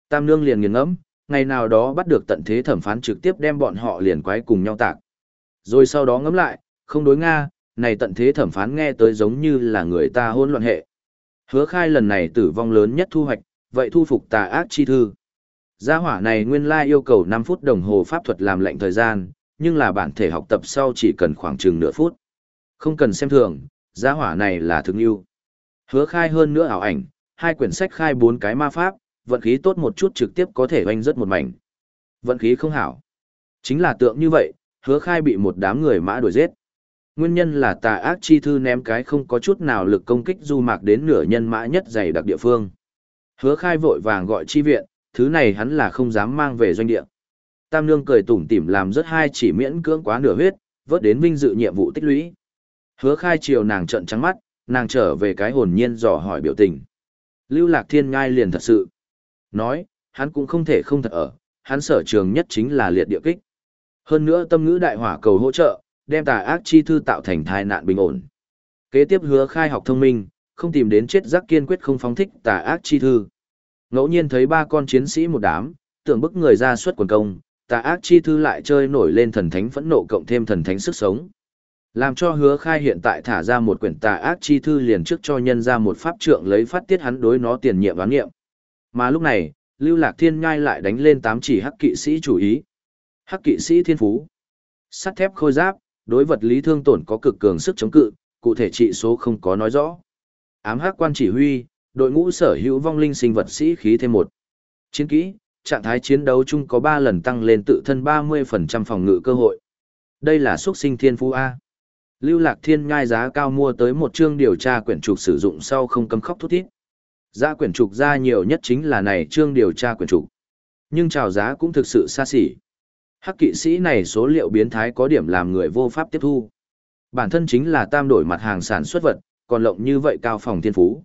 Tam nương liền nghiền ngẫm, ngày nào đó bắt được tận thế thẩm phán trực tiếp đem bọn họ liền quái cùng nhau tạc. Rồi sau đó ngẫm lại, không đối Nga, này tận thế thẩm phán nghe tới giống như là người ta hôn loạn hệ. Hứa khai lần này tử vong lớn nhất thu hoạch, vậy thu phục tà ác chi thư. Gia hỏa này nguyên lai yêu cầu 5 phút đồng hồ pháp thuật làm lệnh thời gian, nhưng là bản thể học tập sau chỉ cần khoảng chừng nửa phút. Không cần xem thường, gia hỏa này là thương yêu. Hứa khai hơn nữa ảo ảnh, hai quyển sách khai bốn cái ma pháp, vận khí tốt một chút trực tiếp có thể oanh rất một mảnh. Vận khí không hảo. Chính là tượng như vậy, hứa khai bị một đám người mã đuổi giết. Nguyên nhân là tà ác chi thư ném cái không có chút nào lực công kích du mạc đến nửa nhân mã nhất dày đặc địa phương. Hứa khai vội vàng gọi chi viện, thứ này hắn là không dám mang về doanh địa. Tam Nương cười tủm tỉm làm rất hai chỉ miễn cưỡng quá nửa huyết, vớt đến vinh dự nhiệm vụ tích lũy. Hứa khai chiều nàng trận trắng mắt, nàng trở về cái hồn nhiên dò hỏi biểu tình. Lưu Lạc Thiên ngai liền thật sự. Nói, hắn cũng không thể không thật ở, hắn sở trường nhất chính là liệt địa kích. Hơn nữa tâm ngữ đại hỏa cầu hỗ trợ, đem tà ác chi thư tạo thành thai nạn bình ổn. Kế tiếp hứa khai học thông minh, không tìm đến chết giác kiên quyết không phóng thích tà ác chi thư. Ngẫu nhiên thấy ba con chiến sĩ một đám, tưởng bức người ra xuất quần công, tà ác chi thư lại chơi nổi lên thần thánh phẫn nộ cộng thêm thần thánh sức sống. Làm cho hứa khai hiện tại thả ra một quyển tà ác chi thư liền trước cho nhân ra một pháp trượng lấy phát tiết hắn đối nó tiền nhiệm đoán nghiệm. Mà lúc này, Lưu Lạc Thiên Nhai lại đánh lên tám chỉ hắc kỵ sĩ chủ ý. Hắc kỵ sĩ thiên phú. Sắt thép khôi giáp, đối vật lý thương tổn có cực cường sức chống cự, cụ thể trị số không có nói rõ. Ám hắc quan chỉ huy, đội ngũ sở hữu vong linh sinh vật sĩ khí thêm một. Chiến kỹ, trạng thái chiến đấu chung có 3 lần tăng lên tự thân 30% phòng ngự cơ hội. Đây là xuất sinh thiên phú A. Lưu Lạc Thiên ngai giá cao mua tới một chương điều tra quyển trục sử dụng sau không cấm khóc thút thít. Giá quyển trục ra nhiều nhất chính là này chương điều tra quyển trục. Nhưng chào giá cũng thực sự xa xỉ. Hắc kỵ sĩ này số liệu biến thái có điểm làm người vô pháp tiếp thu. Bản thân chính là tam đổi mặt hàng sản xuất vật, còn lộng như vậy cao phòng thiên phú.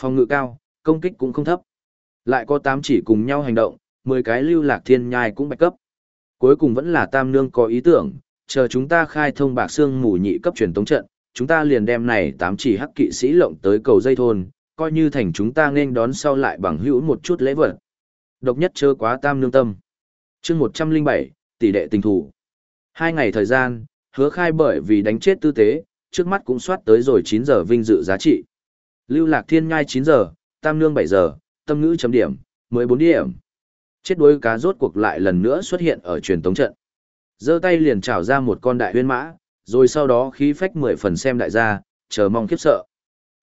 Phòng ngự cao, công kích cũng không thấp. Lại có tám chỉ cùng nhau hành động, 10 cái lưu lạc thiên nhai cũng bạch cấp. Cuối cùng vẫn là tam nương có ý tưởng, chờ chúng ta khai thông bạc xương mù nhị cấp truyền tống trận, chúng ta liền đem này tám chỉ hắc kỵ sĩ lộng tới cầu dây thôn, coi như thành chúng ta nên đón sau lại bằng hữu một chút lễ vật. Độc nhất chớ quá tam nương tâm. chương 107, tỷ đệ tình thủ. Hai ngày thời gian, hứa khai bởi vì đánh chết tư tế, trước mắt cũng soát tới rồi 9 giờ vinh dự giá trị. Lưu lạc thiên ngai 9 giờ, tam nương 7 giờ, tâm ngữ chấm điểm, 14 điểm. Chết đuối cá rốt cuộc lại lần nữa xuất hiện ở truyền tống trận giơ tay liền trảo ra một con đại huyên mã, rồi sau đó khí phách mười phần xem đại gia, chờ mong khiếp sợ.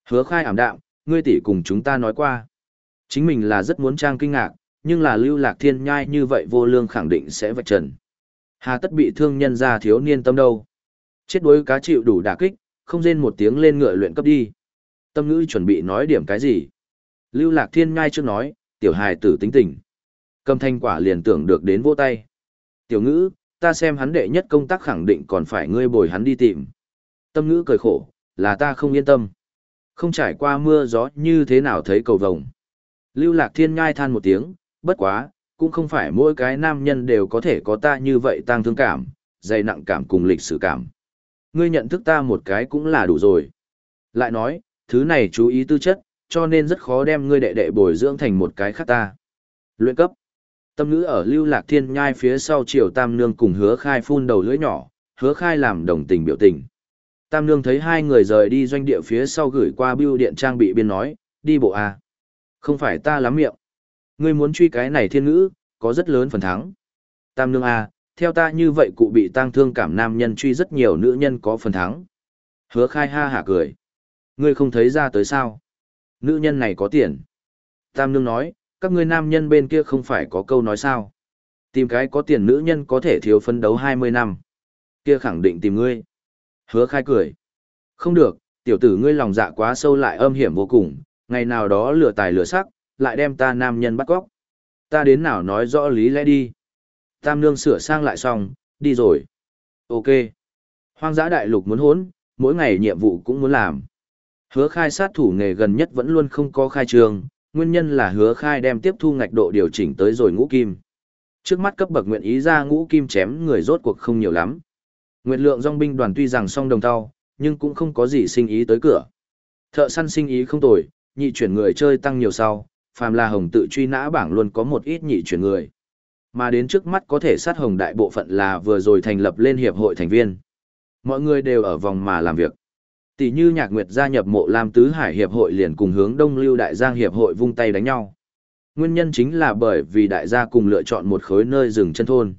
Hứa khai ảm đạm, ngươi tỷ cùng chúng ta nói qua. Chính mình là rất muốn trang kinh ngạc, nhưng là lưu lạc thiên nhai như vậy vô lương khẳng định sẽ vạch trần. Hà tất bị thương nhân ra thiếu niên tâm đâu. Chết đuối cá chịu đủ đả kích, không rên một tiếng lên ngựa luyện cấp đi. Tâm ngữ chuẩn bị nói điểm cái gì. Lưu lạc thiên nhai trước nói, tiểu hài tử tính tình. Cầm thanh quả liền tưởng được đến vô tay. Tiểu ngữ, ta xem hắn đệ nhất công tác khẳng định còn phải ngươi bồi hắn đi tìm. Tâm ngữ cười khổ, là ta không yên tâm. Không trải qua mưa gió như thế nào thấy cầu vồng. Lưu lạc thiên ngai than một tiếng, bất quá, cũng không phải mỗi cái nam nhân đều có thể có ta như vậy tăng thương cảm, dày nặng cảm cùng lịch sử cảm. Ngươi nhận thức ta một cái cũng là đủ rồi. Lại nói, thứ này chú ý tư chất, cho nên rất khó đem ngươi đệ đệ bồi dưỡng thành một cái khác ta. Luyện cấp. Tâm ngữ ở lưu lạc thiên nhai phía sau triều tam nương cùng hứa khai phun đầu lưỡi nhỏ, hứa khai làm đồng tình biểu tình. Tam nương thấy hai người rời đi doanh địa phía sau gửi qua bưu điện trang bị biên nói, đi bộ à. Không phải ta lắm miệng. Ngươi muốn truy cái này thiên ngữ, có rất lớn phần thắng. Tam nương à, theo ta như vậy cụ bị tăng thương cảm nam nhân truy rất nhiều nữ nhân có phần thắng. Hứa khai ha hả cười. Ngươi không thấy ra tới sao? Nữ nhân này có tiền. Tam nương nói, các ngươi nam nhân bên kia không phải có câu nói sao. Tìm cái có tiền nữ nhân có thể thiếu phấn đấu 20 năm. Kia khẳng định tìm ngươi. Hứa khai cười. Không được, tiểu tử ngươi lòng dạ quá sâu lại âm hiểm vô cùng, ngày nào đó lửa tài lửa sắc, lại đem ta nam nhân bắt góc. Ta đến nào nói rõ lý lẽ đi. Tam nương sửa sang lại xong, đi rồi. Ok. Hoang dã đại lục muốn hốn, mỗi ngày nhiệm vụ cũng muốn làm. Hứa khai sát thủ nghề gần nhất vẫn luôn không có khai trường, nguyên nhân là hứa khai đem tiếp thu ngạch độ điều chỉnh tới rồi ngũ kim. Trước mắt cấp bậc nguyện ý ra ngũ kim chém người rốt cuộc không nhiều lắm. Nguyệt lượng dòng binh đoàn tuy rằng song đồng tao, nhưng cũng không có gì sinh ý tới cửa. Thợ săn sinh ý không tồi, nhị chuyển người chơi tăng nhiều sau, phàm là hồng tự truy nã bảng luôn có một ít nhị chuyển người. Mà đến trước mắt có thể sát hồng đại bộ phận là vừa rồi thành lập lên hiệp hội thành viên. Mọi người đều ở vòng mà làm việc. Tỷ như Nhạc Nguyệt gia nhập Mộ Lam Tứ Hải hiệp hội liền cùng hướng Đông Lưu Đại Giang hiệp hội vung tay đánh nhau. Nguyên nhân chính là bởi vì đại gia cùng lựa chọn một khối nơi rừng chân thôn.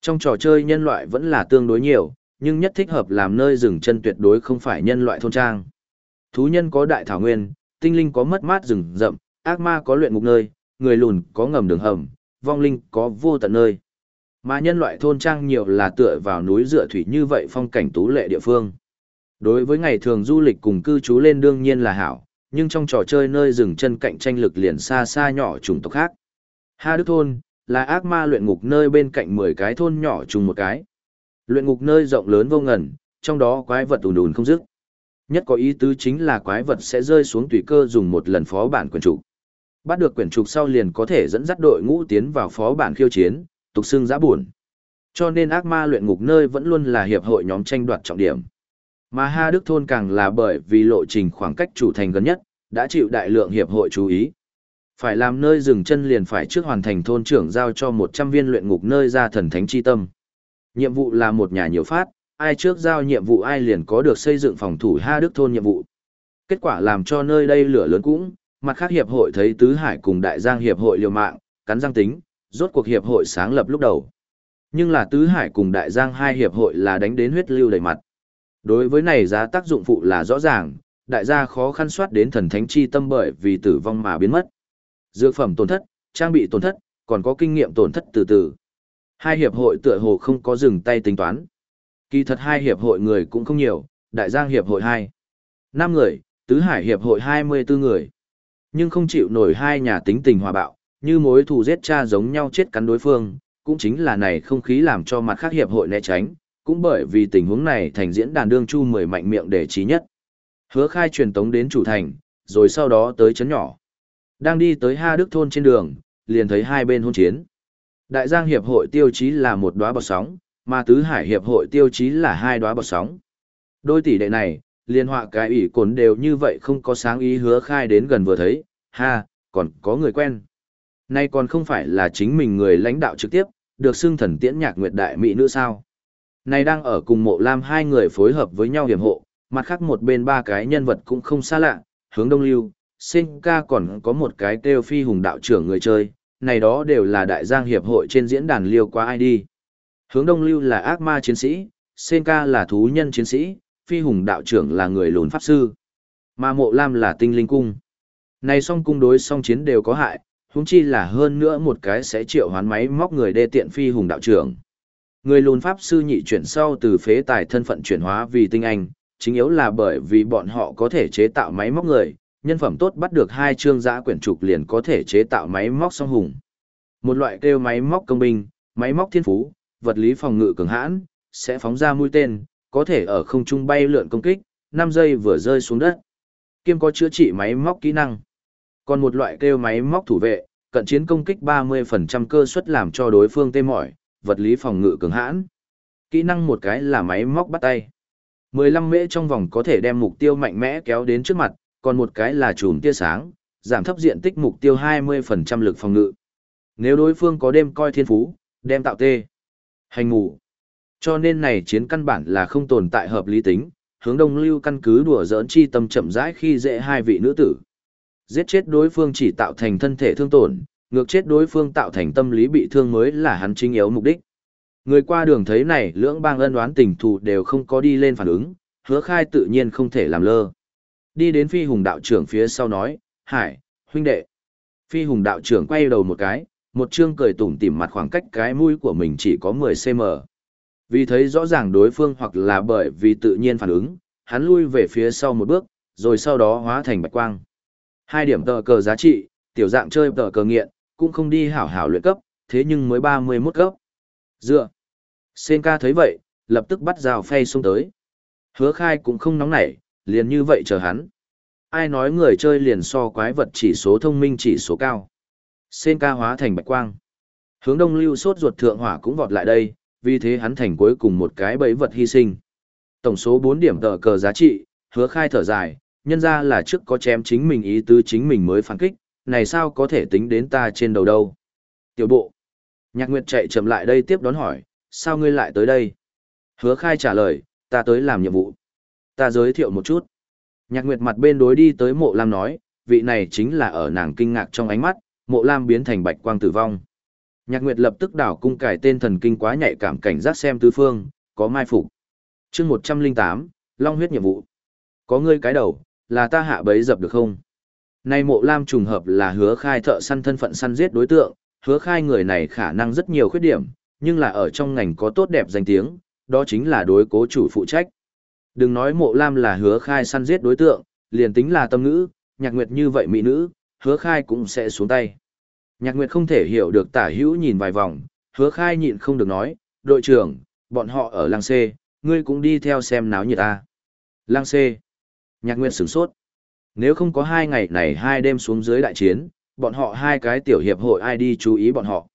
Trong trò chơi nhân loại vẫn là tương đối nhiều, nhưng nhất thích hợp làm nơi rừng chân tuyệt đối không phải nhân loại thôn trang. Thú nhân có đại thảo nguyên, tinh linh có mất mát rừng rậm, ác ma có luyện ngục nơi, người lùn có ngầm đường hầm, vong linh có vô tận nơi. Mà nhân loại thôn trang nhiều là tựa vào núi dựa thủy như vậy phong cảnh tú lệ địa phương. Đối với ngày thường du lịch cùng cư trú lên đương nhiên là hảo, nhưng trong trò chơi nơi dừng chân cạnh tranh lực liền xa xa nhỏ chủng tộc khác. Ha Đức Thôn, là ác ma luyện ngục nơi bên cạnh 10 cái thôn nhỏ chung một cái. Luyện ngục nơi rộng lớn vô ngần, trong đó quái vật ùn ùn không dứt. Nhất có ý tứ chính là quái vật sẽ rơi xuống tùy cơ dùng một lần phó bản quyền trục. Bắt được quyền trục sau liền có thể dẫn dắt đội ngũ tiến vào phó bản khiêu chiến, tục xưng giã buồn. Cho nên ác ma luyện ngục nơi vẫn luôn là hiệp hội nhóm tranh đoạt trọng điểm. Mà Ha Đức Thôn càng là bởi vì lộ trình khoảng cách chủ thành gần nhất, đã chịu đại lượng hiệp hội chú ý. Phải làm nơi dừng chân liền phải trước hoàn thành thôn trưởng giao cho 100 viên luyện ngục nơi ra thần thánh chi tâm. Nhiệm vụ là một nhà nhiều phát, ai trước giao nhiệm vụ ai liền có được xây dựng phòng thủ Ha Đức Thôn nhiệm vụ. Kết quả làm cho nơi đây lửa lớn cũng, mặt khác hiệp hội thấy Tứ Hải cùng Đại Giang hiệp hội liều mạng, cắn răng tính, rốt cuộc hiệp hội sáng lập lúc đầu. Nhưng là Tứ Hải cùng Đại Giang hai hiệp hội là đánh đến huyết lưu đầy mặt. Đối với này giá tác dụng phụ là rõ ràng, đại gia khó khăn soát đến thần thánh chi tâm bởi vì tử vong mà biến mất. Dược phẩm tổn thất, trang bị tổn thất, còn có kinh nghiệm tổn thất từ từ. Hai hiệp hội tựa hồ không có dừng tay tính toán. Kỳ thật hai hiệp hội người cũng không nhiều, đại giang hiệp hội 2. 5 người, tứ hải hiệp hội 24 người. Nhưng không chịu nổi hai nhà tính tình hòa bạo, như mối thù giết cha giống nhau chết cắn đối phương, cũng chính là này không khí làm cho mặt khác hiệp hội né tránh, cũng bởi vì tình huống này thành diễn đàn đương chu mười mạnh miệng để trí nhất. Hứa khai truyền tống đến chủ thành, rồi sau đó tới chấn nhỏ. Đang đi tới Ha Đức thôn trên đường, liền thấy hai bên hôn chiến. Đại Giang Hiệp hội tiêu chí là một đóa bọt sóng, mà Tứ Hải Hiệp hội tiêu chí là hai đóa bọt sóng. Đôi tỷ đệ này, liên họa cái ủy cồn đều như vậy không có sáng ý hứa khai đến gần vừa thấy, ha, còn có người quen. Nay còn không phải là chính mình người lãnh đạo trực tiếp, được xưng thần tiễn nhạc nguyệt đại mỹ nữ sao. Này đang ở cùng mộ lam hai người phối hợp với nhau hiểm hộ, mặt khác một bên ba cái nhân vật cũng không xa lạ, hướng đông lưu, sinh ca còn có một cái kêu phi hùng đạo trưởng người chơi, này đó đều là đại giang hiệp hội trên diễn đàn liêu qua ID. Hướng đông lưu là ác ma chiến sĩ, Senka là thú nhân chiến sĩ, phi hùng đạo trưởng là người lùn pháp sư, mà mộ lam là tinh linh cung. Này song cung đối song chiến đều có hại, huống chi là hơn nữa một cái sẽ triệu hoán máy móc người đê tiện phi hùng đạo trưởng. Người lùn pháp sư nhị chuyển sau từ phế tài thân phận chuyển hóa vì tinh anh, chính yếu là bởi vì bọn họ có thể chế tạo máy móc người, nhân phẩm tốt bắt được hai chương giã quyển trục liền có thể chế tạo máy móc song hùng. Một loại kêu máy móc công binh, máy móc thiên phú, vật lý phòng ngự cường hãn, sẽ phóng ra mũi tên, có thể ở không trung bay lượn công kích, 5 giây vừa rơi xuống đất. Kiêm có chữa trị máy móc kỹ năng. Còn một loại kêu máy móc thủ vệ, cận chiến công kích 30% cơ suất làm cho đối phương tê mỏi, vật lý phòng ngự cường hãn. Kỹ năng một cái là máy móc bắt tay. 15 mễ trong vòng có thể đem mục tiêu mạnh mẽ kéo đến trước mặt, còn một cái là chùm tia sáng, giảm thấp diện tích mục tiêu 20% lực phòng ngự. Nếu đối phương có đêm coi thiên phú, đem tạo tê. Hành ngủ. Cho nên này chiến căn bản là không tồn tại hợp lý tính, hướng đông lưu căn cứ đùa giỡn chi tâm chậm rãi khi dễ hai vị nữ tử. Giết chết đối phương chỉ tạo thành thân thể thương tổn, ngược chết đối phương tạo thành tâm lý bị thương mới là hắn chính yếu mục đích. Người qua đường thấy này lưỡng bang ân oán tình thù đều không có đi lên phản ứng, hứa khai tự nhiên không thể làm lơ. Đi đến phi hùng đạo trưởng phía sau nói, Hải, huynh đệ. Phi hùng đạo trưởng quay đầu một cái, một chương cười tủm tỉm mặt khoảng cách cái mũi của mình chỉ có 10cm. Vì thấy rõ ràng đối phương hoặc là bởi vì tự nhiên phản ứng, hắn lui về phía sau một bước, rồi sau đó hóa thành bạch quang. Hai điểm tờ cờ giá trị, tiểu dạng chơi tờ cờ nghiện, cũng không đi hảo hảo luyện cấp, thế nhưng mới 31 cấp. Dựa. Senka thấy vậy, lập tức bắt rào phay xuống tới. Hứa khai cũng không nóng nảy, liền như vậy chờ hắn. Ai nói người chơi liền so quái vật chỉ số thông minh chỉ số cao. Senka hóa thành bạch quang. Hướng đông lưu sốt ruột thượng hỏa cũng vọt lại đây, vì thế hắn thành cuối cùng một cái bẫy vật hy sinh. Tổng số 4 điểm tờ cờ giá trị, hứa khai thở dài, nhân ra là trước có chém chính mình ý tứ chính mình mới phản kích, này sao có thể tính đến ta trên đầu đâu. Tiểu bộ. Nhạc Nguyệt chạy chậm lại đây tiếp đón hỏi, sao ngươi lại tới đây? Hứa khai trả lời, ta tới làm nhiệm vụ. Ta giới thiệu một chút. Nhạc Nguyệt mặt bên đối đi tới mộ lam nói, vị này chính là ở nàng kinh ngạc trong ánh mắt, mộ lam biến thành bạch quang tử vong. Nhạc Nguyệt lập tức đảo cung cải tên thần kinh quá nhạy cảm cảnh giác xem tứ phương, có mai phục. chương 108, Long huyết nhiệm vụ. Có ngươi cái đầu, là ta hạ bấy dập được không? Nay mộ lam trùng hợp là hứa khai thợ săn thân phận săn giết đối tượng, hứa khai người này khả năng rất nhiều khuyết điểm, nhưng là ở trong ngành có tốt đẹp danh tiếng, đó chính là đối cố chủ phụ trách. Đừng nói mộ lam là hứa khai săn giết đối tượng, liền tính là tâm ngữ, nhạc nguyệt như vậy mỹ nữ, hứa khai cũng sẽ xuống tay. Nhạc nguyệt không thể hiểu được tả hữu nhìn vài vòng, hứa khai nhịn không được nói, đội trưởng, bọn họ ở làng C, ngươi cũng đi theo xem náo nhiệt ta. Làng C. Nhạc nguyệt sửng sốt. Nếu không có hai ngày này hai đêm xuống dưới đại chiến, bọn họ hai cái tiểu hiệp hội ai đi chú ý bọn họ.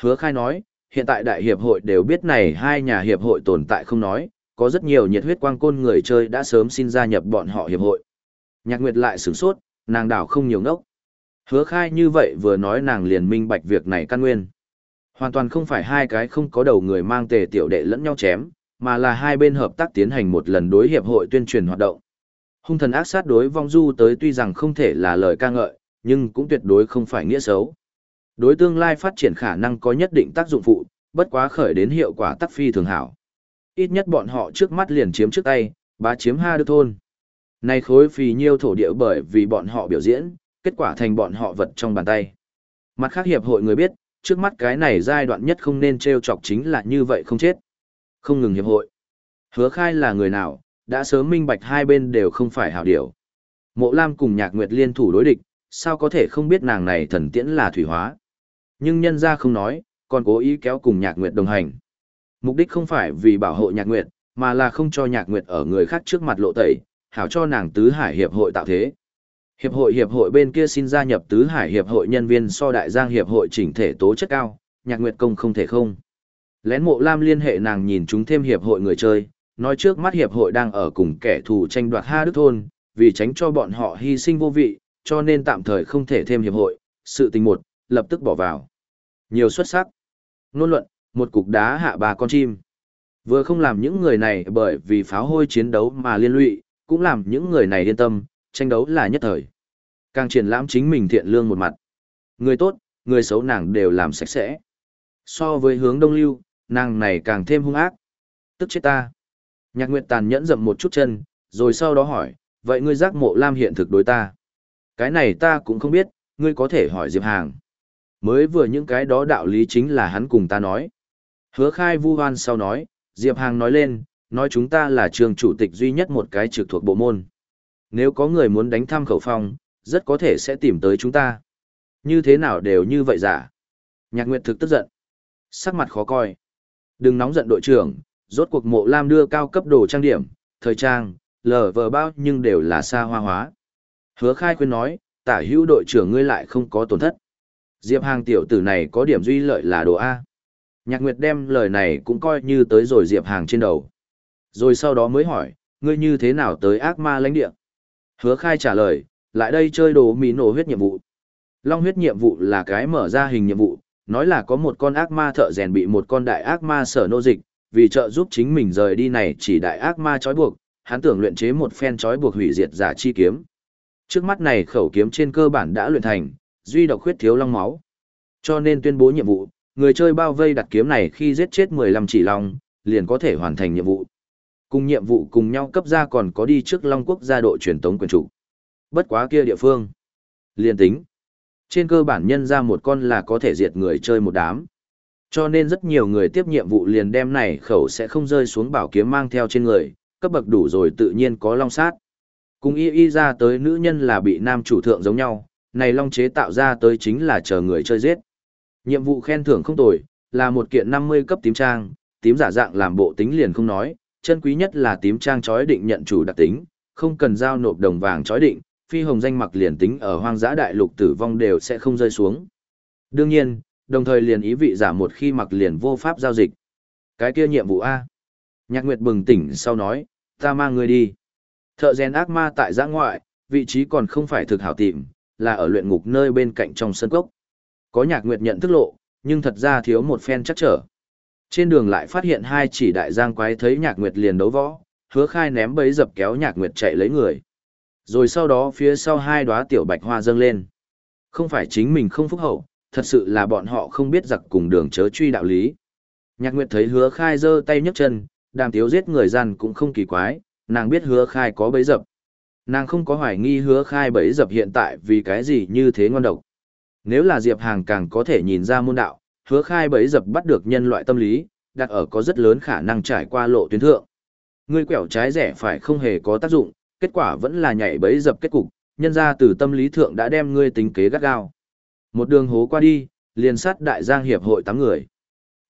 Hứa khai nói, hiện tại đại hiệp hội đều biết này hai nhà hiệp hội tồn tại không nói, có rất nhiều nhiệt huyết quang côn người chơi đã sớm xin gia nhập bọn họ hiệp hội. Nhạc Nguyệt lại sửng sốt, nàng đảo không nhiều ngốc. Hứa khai như vậy vừa nói nàng liền minh bạch việc này căn nguyên. Hoàn toàn không phải hai cái không có đầu người mang tề tiểu đệ lẫn nhau chém, mà là hai bên hợp tác tiến hành một lần đối hiệp hội tuyên truyền hoạt động. Hung thần ác sát đối vong du tới tuy rằng không thể là lời ca ngợi, nhưng cũng tuyệt đối không phải nghĩa xấu. Đối tương lai phát triển khả năng có nhất định tác dụng phụ, bất quá khởi đến hiệu quả tắc phi thường hảo. Ít nhất bọn họ trước mắt liền chiếm trước tay, bá chiếm ha đưa thôn. Này khối phì nhiêu thổ địa bởi vì bọn họ biểu diễn, kết quả thành bọn họ vật trong bàn tay. Mặt khác hiệp hội người biết, trước mắt cái này giai đoạn nhất không nên treo chọc chính là như vậy không chết. Không ngừng hiệp hội. Hứa khai là người nào, đã sớm minh bạch hai bên đều không phải hảo điểu. Mộ Lam cùng Nhạc Nguyệt liên thủ đối địch, sao có thể không biết nàng này thần tiễn là thủy hóa. Nhưng nhân ra không nói, còn cố ý kéo cùng Nhạc Nguyệt đồng hành. Mục đích không phải vì bảo hộ Nhạc Nguyệt, mà là không cho Nhạc Nguyệt ở người khác trước mặt lộ tẩy, hảo cho nàng tứ hải hiệp hội tạo thế. Hiệp hội hiệp hội bên kia xin gia nhập tứ hải hiệp hội nhân viên so đại giang hiệp hội chỉnh thể tố chất cao, Nhạc Nguyệt công không thể không. Lén mộ lam liên hệ nàng nhìn chúng thêm hiệp hội người chơi, nói trước mắt hiệp hội đang ở cùng kẻ thù tranh đoạt Ha Đức Thôn, vì tránh cho bọn họ hy sinh vô vị, cho nên tạm thời không thể thêm hiệp hội, sự tình một, lập tức bỏ vào. Nhiều xuất sắc. Nôn luận, một cục đá hạ bà con chim. Vừa không làm những người này bởi vì pháo hôi chiến đấu mà liên lụy, cũng làm những người này yên tâm, tranh đấu là nhất thời. Càng triển lãm chính mình thiện lương một mặt. Người tốt, người xấu nàng đều làm sạch sẽ. So với hướng đông lưu, nàng này càng thêm hung ác. Tức chết ta. Nhạc Nguyệt tàn nhẫn dậm một chút chân, rồi sau đó hỏi, vậy ngươi giác mộ lam hiện thực đối ta? Cái này ta cũng không biết, ngươi có thể hỏi Diệp Hàng. Mới vừa những cái đó đạo lý chính là hắn cùng ta nói. Hứa khai vu hoan sau nói, Diệp Hàng nói lên, nói chúng ta là trường chủ tịch duy nhất một cái trực thuộc bộ môn. Nếu có người muốn đánh thăm khẩu phong, rất có thể sẽ tìm tới chúng ta. Như thế nào đều như vậy giả. Nhạc Nguyệt thực tức giận. Sắc mặt khó coi. Đừng nóng giận đội trưởng, rốt cuộc mộ lam đưa cao cấp đồ trang điểm, thời trang, lờ vờ bao nhưng đều là xa hoa hóa. Hứa khai khuyên nói, tả hữu đội trưởng ngươi lại không có tổn thất. Diệp hàng tiểu tử này có điểm duy lợi là đồ A. Nhạc Nguyệt đem lời này cũng coi như tới rồi Diệp hàng trên đầu. Rồi sau đó mới hỏi, ngươi như thế nào tới ác ma lãnh địa? Hứa khai trả lời, lại đây chơi đồ mì nổ huyết nhiệm vụ. Long huyết nhiệm vụ là cái mở ra hình nhiệm vụ, nói là có một con ác ma thợ rèn bị một con đại ác ma sở nô dịch, vì trợ giúp chính mình rời đi này chỉ đại ác ma trói buộc, hắn tưởng luyện chế một phen trói buộc hủy diệt giả chi kiếm. Trước mắt này khẩu kiếm trên cơ bản đã luyện thành, duy độc khuyết thiếu long máu. Cho nên tuyên bố nhiệm vụ, người chơi bao vây đặt kiếm này khi giết chết 15 chỉ long, liền có thể hoàn thành nhiệm vụ. Cùng nhiệm vụ cùng nhau cấp ra còn có đi trước Long Quốc gia độ truyền tống quyền chủ. Bất quá kia địa phương. liên tính. Trên cơ bản nhân ra một con là có thể diệt người chơi một đám. Cho nên rất nhiều người tiếp nhiệm vụ liền đem này khẩu sẽ không rơi xuống bảo kiếm mang theo trên người, cấp bậc đủ rồi tự nhiên có long sát. Cùng y y ra tới nữ nhân là bị nam chủ thượng giống nhau, này long chế tạo ra tới chính là chờ người chơi giết. Nhiệm vụ khen thưởng không tồi, là một kiện 50 cấp tím trang, tím giả dạng làm bộ tính liền không nói, chân quý nhất là tím trang chói định nhận chủ đặc tính, không cần giao nộp đồng vàng chói định, phi hồng danh mặc liền tính ở hoang dã đại lục tử vong đều sẽ không rơi xuống. Đương nhiên, đồng thời liền ý vị giả một khi mặc liền vô pháp giao dịch. Cái kia nhiệm vụ A. Nhạc Nguyệt bừng tỉnh sau nói, ta mang người đi. Thợ rèn ác ma tại giã ngoại, vị trí còn không phải thực hảo tìm, là ở luyện ngục nơi bên cạnh trong sân cốc. Có Nhạc Nguyệt nhận thức lộ, nhưng thật ra thiếu một phen chắc trở. Trên đường lại phát hiện hai chỉ đại giang quái thấy Nhạc Nguyệt liền đấu võ, hứa khai ném bấy dập kéo Nhạc Nguyệt chạy lấy người. Rồi sau đó phía sau hai đóa tiểu bạch hoa dâng lên. Không phải chính mình không phúc hậu, thật sự là bọn họ không biết giặc cùng đường chớ truy đạo lý. Nhạc Nguyệt thấy hứa khai giơ tay nhấc chân, đàm tiếu giết người gian cũng không kỳ quái, nàng biết hứa khai có bấy dập. Nàng không có hoài nghi hứa khai bấy dập hiện tại vì cái gì như thế ngon độc. Nếu là Diệp Hàng càng có thể nhìn ra môn đạo, hứa khai bấy dập bắt được nhân loại tâm lý, đặt ở có rất lớn khả năng trải qua lộ tuyến thượng. Ngươi quẹo trái rẻ phải không hề có tác dụng, kết quả vẫn là nhảy bấy dập kết cục, nhân ra từ tâm lý thượng đã đem ngươi tính kế gắt gao. Một đường hố qua đi, liền sát đại giang hiệp hội 8 người.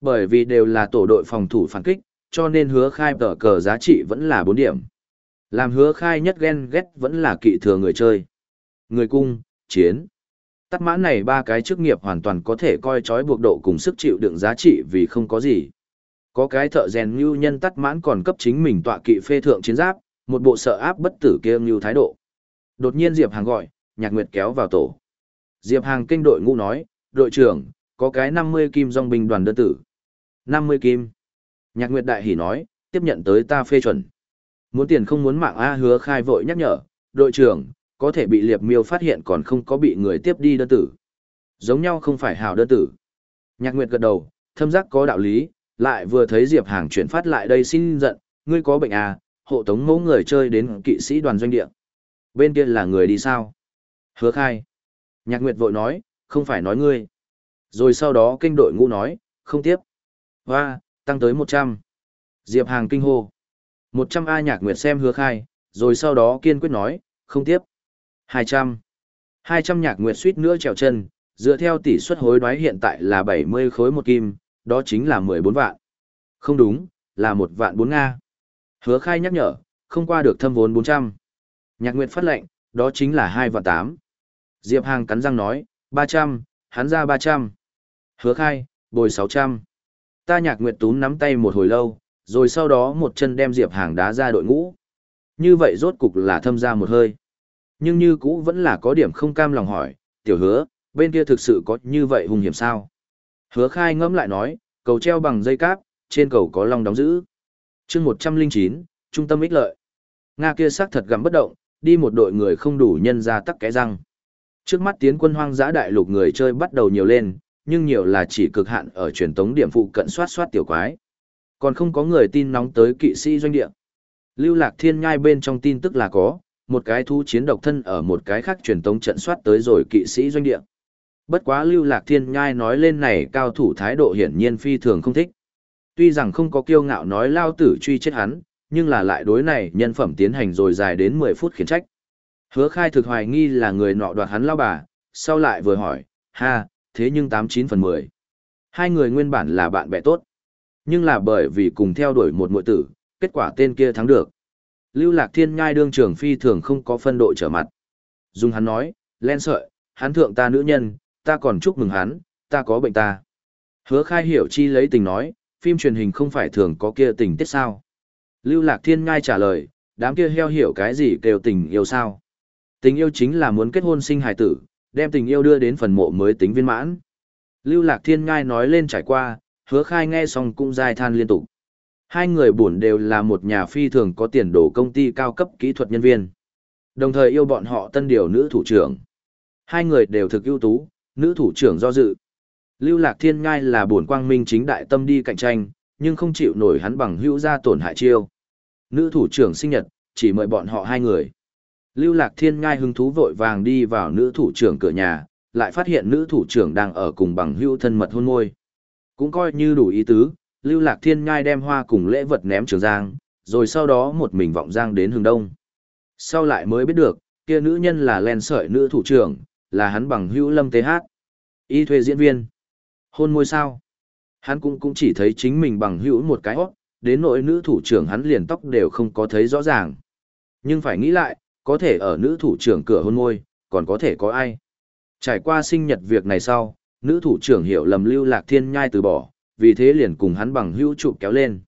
Bởi vì đều là tổ đội phòng thủ phản kích, cho nên hứa khai tờ cờ giá trị vẫn là 4 điểm. Làm hứa khai nhất ghen ghét vẫn là kỵ thừa người chơi. Người cung, chiến. Tắt mãn này ba cái chức nghiệp hoàn toàn có thể coi trói buộc độ cùng sức chịu đựng giá trị vì không có gì. Có cái thợ rèn như nhân tắt mãn còn cấp chính mình tọa kỵ phê thượng chiến giáp, một bộ sợ áp bất tử kia như thái độ. Đột nhiên Diệp Hàng gọi, Nhạc Nguyệt kéo vào tổ. Diệp Hàng kinh đội ngũ nói, đội trưởng, có cái 50 kim dòng binh đoàn đơn tử. 50 kim. Nhạc Nguyệt Đại Hỷ nói, tiếp nhận tới ta phê chuẩn. Muốn tiền không muốn mạng A hứa khai vội nhắc nhở, đội trưởng, có thể bị liệp miêu phát hiện còn không có bị người tiếp đi đơn tử. Giống nhau không phải hào đơn tử. Nhạc Nguyệt gật đầu, thâm giác có đạo lý, lại vừa thấy Diệp Hàng chuyển phát lại đây xin giận, ngươi có bệnh à, hộ tống mẫu người chơi đến kỵ sĩ đoàn doanh địa. Bên kia là người đi sao? Hứa khai. Nhạc Nguyệt vội nói, không phải nói ngươi. Rồi sau đó kinh đội ngũ nói, không tiếp. Hoa, tăng tới 100. Diệp Hàng kinh hô. 100 A Nhạc Nguyệt xem hứa khai, rồi sau đó kiên quyết nói, không tiếp. 200. 200 Nhạc Nguyệt suýt nữa trèo chân, dựa theo tỷ suất hối đoái hiện tại là 70 khối một kim, đó chính là 14 vạn. Không đúng, là một vạn 4 Nga. Hứa khai nhắc nhở, không qua được thâm vốn 400. Nhạc Nguyệt phát lệnh, đó chính là 2 vạn 8. Diệp Hàng cắn răng nói, 300, hắn ra 300. Hứa khai, bồi 600. Ta nhạc nguyệt tún nắm tay một hồi lâu, rồi sau đó một chân đem Diệp Hàng đá ra đội ngũ. Như vậy rốt cục là thâm ra một hơi. Nhưng như cũ vẫn là có điểm không cam lòng hỏi, tiểu hứa, bên kia thực sự có như vậy hung hiểm sao? Hứa khai ngẫm lại nói, cầu treo bằng dây cáp, trên cầu có lòng đóng giữ. chương 109, trung tâm ích lợi. Nga kia xác thật gắm bất động, đi một đội người không đủ nhân ra tắc cái răng. Trước mắt tiến quân hoang dã đại lục người chơi bắt đầu nhiều lên, nhưng nhiều là chỉ cực hạn ở truyền tống điểm phụ cận soát soát tiểu quái. Còn không có người tin nóng tới kỵ sĩ doanh địa. Lưu Lạc Thiên nhai bên trong tin tức là có, một cái thú chiến độc thân ở một cái khác truyền tống trận soát tới rồi kỵ sĩ doanh địa. Bất quá Lưu Lạc Thiên nhai nói lên này cao thủ thái độ hiển nhiên phi thường không thích. Tuy rằng không có kiêu ngạo nói lao tử truy chết hắn, nhưng là lại đối này nhân phẩm tiến hành rồi dài đến 10 phút khiển trách. Hứa khai thực hoài nghi là người nọ đoạt hắn lao bà, sau lại vừa hỏi, ha, thế nhưng 89 phần 10. Hai người nguyên bản là bạn bè tốt. Nhưng là bởi vì cùng theo đuổi một mội tử, kết quả tên kia thắng được. Lưu Lạc Thiên ngai đương trường phi thường không có phân độ trở mặt. Dung hắn nói, len sợi, hắn thượng ta nữ nhân, ta còn chúc mừng hắn, ta có bệnh ta. Hứa khai hiểu chi lấy tình nói, phim truyền hình không phải thường có kia tình tiết sao. Lưu Lạc Thiên ngai trả lời, đám kia heo hiểu cái gì kêu tình yêu sao. Tình yêu chính là muốn kết hôn sinh hài tử, đem tình yêu đưa đến phần mộ mới tính viên mãn. Lưu Lạc Thiên ngai nói lên trải qua, hứa khai nghe xong cũng dài than liên tục. Hai người buồn đều là một nhà phi thường có tiền đồ công ty cao cấp kỹ thuật nhân viên. Đồng thời yêu bọn họ tân điều nữ thủ trưởng. Hai người đều thực ưu tú, nữ thủ trưởng do dự. Lưu Lạc Thiên ngai là buồn quang minh chính đại tâm đi cạnh tranh, nhưng không chịu nổi hắn bằng hữu gia tổn hại chiêu. Nữ thủ trưởng sinh nhật, chỉ mời bọn họ hai người. Lưu Lạc Thiên ngai hứng thú vội vàng đi vào nữ thủ trưởng cửa nhà, lại phát hiện nữ thủ trưởng đang ở cùng bằng hữu thân mật hôn môi. Cũng coi như đủ ý tứ, Lưu Lạc Thiên ngai đem hoa cùng lễ vật ném trường giang, rồi sau đó một mình vọng giang đến hướng đông. Sau lại mới biết được, kia nữ nhân là len sợi nữ thủ trưởng, là hắn bằng hữu lâm tế hát. Y thuê diễn viên. Hôn môi sao? Hắn cũng cũng chỉ thấy chính mình bằng hữu một cái hót, đến nỗi nữ thủ trưởng hắn liền tóc đều không có thấy rõ ràng. Nhưng phải nghĩ lại, có thể ở nữ thủ trưởng cửa hôn môi, còn có thể có ai. Trải qua sinh nhật việc này sau, nữ thủ trưởng hiểu lầm lưu lạc thiên nhai từ bỏ, vì thế liền cùng hắn bằng hữu chụp kéo lên.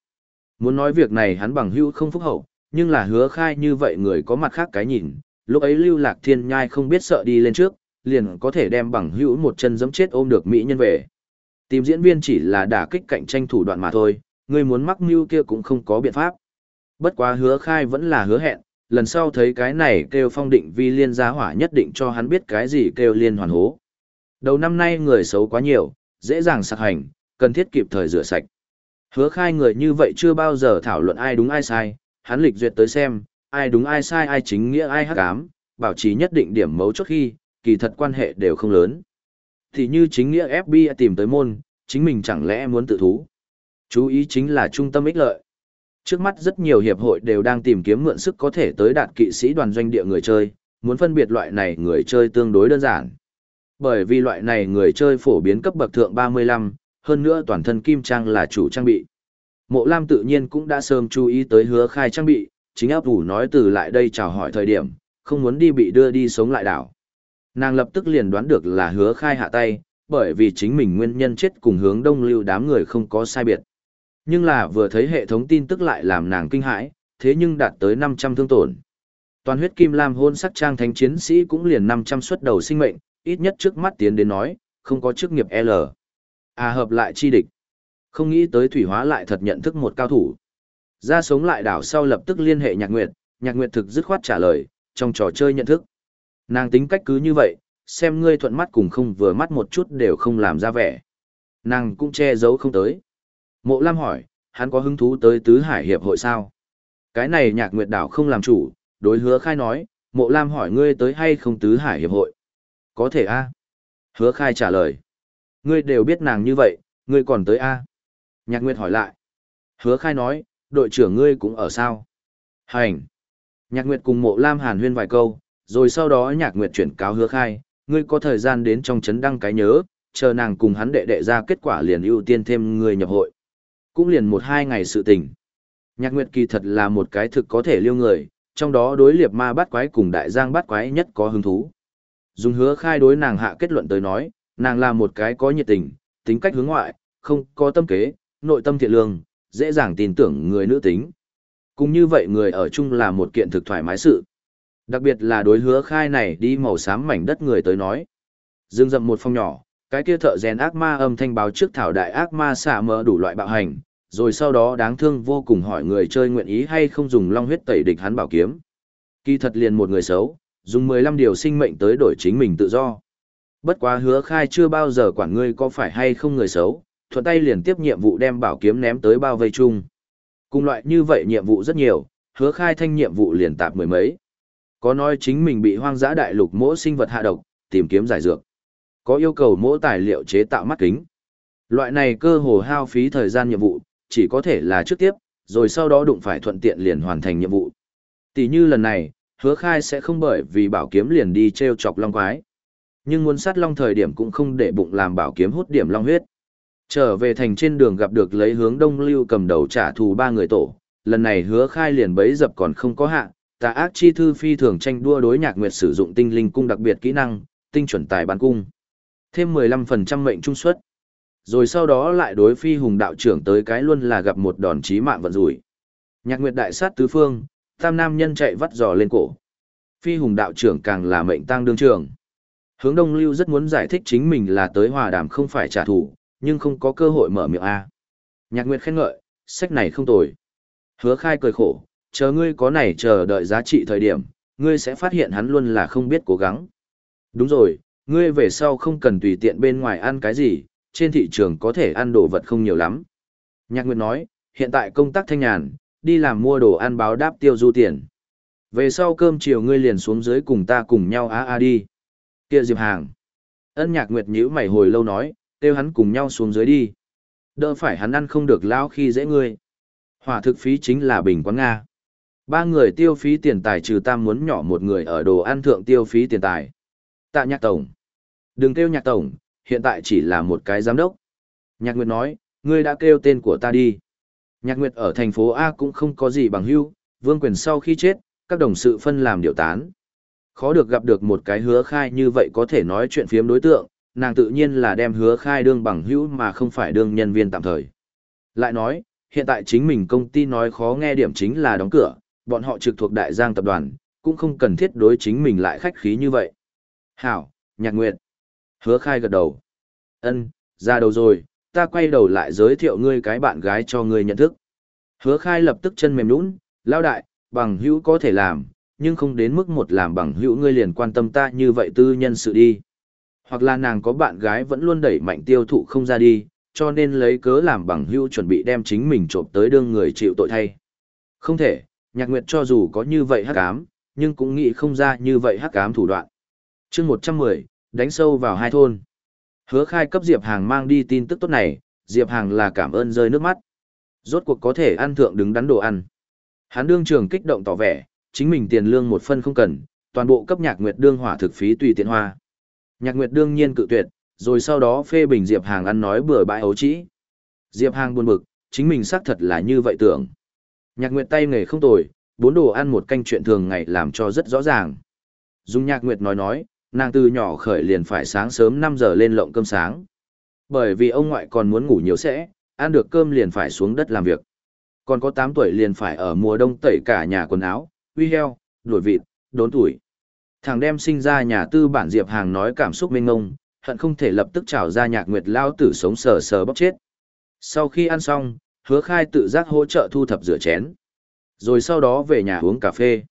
Muốn nói việc này hắn bằng hữu không phúc hậu, nhưng là hứa khai như vậy người có mặt khác cái nhìn, lúc ấy lưu lạc thiên nhai không biết sợ đi lên trước, liền có thể đem bằng hữu một chân giẫm chết ôm được mỹ nhân về. Tìm diễn viên chỉ là đả kích cạnh tranh thủ đoạn mà thôi, người muốn mắc mưu kia cũng không có biện pháp. Bất quá hứa khai vẫn là hứa hẹn, lần sau thấy cái này kêu phong định vi liên giá hỏa nhất định cho hắn biết cái gì kêu liên hoàn hố. Đầu năm nay người xấu quá nhiều, dễ dàng sạc hành, cần thiết kịp thời rửa sạch. Hứa khai người như vậy chưa bao giờ thảo luận ai đúng ai sai, hắn lịch duyệt tới xem, ai đúng ai sai ai chính nghĩa ai hắc ám, bảo trì nhất định điểm mấu chốt khi, kỳ thật quan hệ đều không lớn. Thì như chính nghĩa FBI tìm tới môn, chính mình chẳng lẽ muốn tự thú. Chú ý chính là trung tâm ích lợi. Trước mắt rất nhiều hiệp hội đều đang tìm kiếm mượn sức có thể tới đạt kỵ sĩ đoàn doanh địa người chơi, muốn phân biệt loại này người chơi tương đối đơn giản. Bởi vì loại này người chơi phổ biến cấp bậc thượng 35, hơn nữa toàn thân kim trang là chủ trang bị. Mộ Lam tự nhiên cũng đã sớm chú ý tới hứa khai trang bị, chính áp ủ nói từ lại đây chào hỏi thời điểm, không muốn đi bị đưa đi sống lại đảo. Nàng lập tức liền đoán được là hứa khai hạ tay, bởi vì chính mình nguyên nhân chết cùng hướng đông lưu đám người không có sai biệt. Nhưng là vừa thấy hệ thống tin tức lại làm nàng kinh hãi, thế nhưng đạt tới 500 thương tổn. Toàn huyết kim lam hôn sắc trang thánh chiến sĩ cũng liền 500 xuất đầu sinh mệnh, ít nhất trước mắt tiến đến nói, không có chức nghiệp L. À hợp lại chi địch. Không nghĩ tới thủy hóa lại thật nhận thức một cao thủ. Ra sống lại đảo sau lập tức liên hệ nhạc nguyệt, nhạc nguyệt thực dứt khoát trả lời, trong trò chơi nhận thức. Nàng tính cách cứ như vậy, xem ngươi thuận mắt cùng không vừa mắt một chút đều không làm ra vẻ. Nàng cũng che giấu không tới. Mộ Lam hỏi, hắn có hứng thú tới Tứ Hải Hiệp hội sao? Cái này nhạc nguyệt đảo không làm chủ, đối hứa khai nói, mộ Lam hỏi ngươi tới hay không Tứ Hải Hiệp hội? Có thể a Hứa khai trả lời. Ngươi đều biết nàng như vậy, ngươi còn tới a Nhạc nguyệt hỏi lại. Hứa khai nói, đội trưởng ngươi cũng ở sao? Hành. Nhạc nguyệt cùng mộ Lam hàn huyên vài câu, rồi sau đó nhạc nguyệt chuyển cáo hứa khai, ngươi có thời gian đến trong chấn đăng cái nhớ, chờ nàng cùng hắn đệ đệ ra kết quả liền ưu tiên thêm người nhập hội. Cũng liền một hai ngày sự tình. Nhạc nguyệt kỳ thật là một cái thực có thể liêu người, trong đó đối liệp ma bắt quái cùng đại giang bắt quái nhất có hứng thú. Dùng hứa khai đối nàng hạ kết luận tới nói, nàng là một cái có nhiệt tình, tính cách hướng ngoại, không có tâm kế, nội tâm thiện lương, dễ dàng tin tưởng người nữ tính. Cũng như vậy người ở chung là một kiện thực thoải mái sự. Đặc biệt là đối hứa khai này đi màu xám mảnh đất người tới nói. Dương dậm một phòng nhỏ, cái kia thợ rèn ác ma âm thanh báo trước thảo đại ác ma xả mỡ đủ loại bạo hành, rồi sau đó đáng thương vô cùng hỏi người chơi nguyện ý hay không dùng long huyết tẩy địch hắn bảo kiếm. Kỳ thật liền một người xấu, dùng 15 điều sinh mệnh tới đổi chính mình tự do. Bất quá hứa khai chưa bao giờ quản ngươi có phải hay không người xấu, thuận tay liền tiếp nhiệm vụ đem bảo kiếm ném tới bao vây chung. Cùng loại như vậy nhiệm vụ rất nhiều, hứa khai thanh nhiệm vụ liền tạp mười mấy. Có nói chính mình bị hoang dã đại lục mỗi sinh vật hạ độc, tìm kiếm giải dược. Có yêu cầu mỗi tài liệu chế tạo mắt kính. Loại này cơ hồ hao phí thời gian nhiệm vụ, chỉ có thể là trước tiếp, rồi sau đó đụng phải thuận tiện liền hoàn thành nhiệm vụ. Tỷ như lần này, hứa khai sẽ không bởi vì bảo kiếm liền đi treo chọc long quái. Nhưng muốn sát long thời điểm cũng không để bụng làm bảo kiếm hút điểm long huyết. Trở về thành trên đường gặp được lấy hướng đông lưu cầm đầu trả thù ba người tổ, lần này hứa khai liền bấy dập còn không có hạ, tà ác chi thư phi thường tranh đua đối nhạc nguyệt sử dụng tinh linh cung đặc biệt kỹ năng, tinh chuẩn tài bán cung. Thêm 15% mệnh trung suất. Rồi sau đó lại đối phi hùng đạo trưởng tới cái luôn là gặp một đòn chí mạng vận rủi. Nhạc nguyệt đại sát tứ phương, tam nam nhân chạy vắt giò lên cổ. Phi hùng đạo trưởng càng là mệnh tăng đương trường Hướng đông lưu rất muốn giải thích chính mình là tới hòa đàm không phải trả thù, nhưng không có cơ hội mở miệng A. Nhạc nguyệt khen ngợi, sách này không tồi. Hứa khai cười khổ, chờ ngươi có này chờ đợi giá trị thời điểm, ngươi sẽ phát hiện hắn luôn là không biết cố gắng. Đúng rồi, ngươi về sau không cần tùy tiện bên ngoài ăn cái gì, trên thị trường có thể ăn đồ vật không nhiều lắm. Nhạc Nguyệt nói, hiện tại công tác thanh nhàn, đi làm mua đồ ăn báo đáp tiêu du tiền. Về sau cơm chiều ngươi liền xuống dưới cùng ta cùng nhau á a đi. Kia Diệp Hàng. Ân Nhạc Nguyệt nhíu mày hồi lâu nói, kêu hắn cùng nhau xuống dưới đi. Đỡ phải hắn ăn không được lao khi dễ ngươi. Hỏa thực phí chính là bình quán Nga. Ba người tiêu phí tiền tài trừ tam muốn nhỏ một người ở đồ ăn thượng tiêu phí tiền tài. Tạ nhạc tổng. Đừng kêu nhạc tổng, hiện tại chỉ là một cái giám đốc. Nhạc Nguyệt nói, ngươi đã kêu tên của ta đi. Nhạc Nguyệt ở thành phố A cũng không có gì bằng hưu, vương quyền sau khi chết, các đồng sự phân làm điều tán. Khó được gặp được một cái hứa khai như vậy có thể nói chuyện phiếm đối tượng, nàng tự nhiên là đem hứa khai đương bằng hữu mà không phải đương nhân viên tạm thời. Lại nói, hiện tại chính mình công ty nói khó nghe điểm chính là đóng cửa, bọn họ trực thuộc đại giang tập đoàn, cũng không cần thiết đối chính mình lại khách khí như vậy. Hảo, nhạc nguyệt. Hứa khai gật đầu. ân ra đầu rồi, ta quay đầu lại giới thiệu ngươi cái bạn gái cho ngươi nhận thức. Hứa khai lập tức chân mềm nũng, lao đại, bằng hữu có thể làm, nhưng không đến mức một làm bằng hữu ngươi liền quan tâm ta như vậy tư nhân sự đi. Hoặc là nàng có bạn gái vẫn luôn đẩy mạnh tiêu thụ không ra đi, cho nên lấy cớ làm bằng hữu chuẩn bị đem chính mình trộm tới đương người chịu tội thay. Không thể, nhạc nguyệt cho dù có như vậy hắc ám, nhưng cũng nghĩ không ra như vậy hắc ám thủ đoạn. chương 110, đánh sâu vào hai thôn. Hứa khai cấp Diệp Hàng mang đi tin tức tốt này, Diệp Hàng là cảm ơn rơi nước mắt. Rốt cuộc có thể ăn thượng đứng đắn đồ ăn. Hắn đương trường kích động tỏ vẻ, chính mình tiền lương một phân không cần, toàn bộ cấp nhạc nguyệt đương hỏa thực phí tùy tiện hoa. Nhạc nguyệt đương nhiên cự tuyệt, rồi sau đó phê bình Diệp Hàng ăn nói bừa bãi ấu trĩ. Diệp Hàng buồn bực, chính mình xác thật là như vậy tưởng. Nhạc Nguyệt tay nghề không tồi, bốn đồ ăn một canh chuyện thường ngày làm cho rất rõ ràng. Dung Nhạc Nguyệt nói nói, nàng từ nhỏ khởi liền phải sáng sớm 5 giờ lên lộng cơm sáng. Bởi vì ông ngoại còn muốn ngủ nhiều sẽ, ăn được cơm liền phải xuống đất làm việc. Còn có 8 tuổi liền phải ở mùa đông tẩy cả nhà quần áo, uy heo, đuổi vịt, đốn tuổi. Thằng đem sinh ra nhà tư bản Diệp Hàng nói cảm xúc mênh ngông, hận không thể lập tức trào ra nhạc nguyệt lao tử sống sờ sờ bóc chết. Sau khi ăn xong, hứa khai tự giác hỗ trợ thu thập rửa chén. Rồi sau đó về nhà uống cà phê.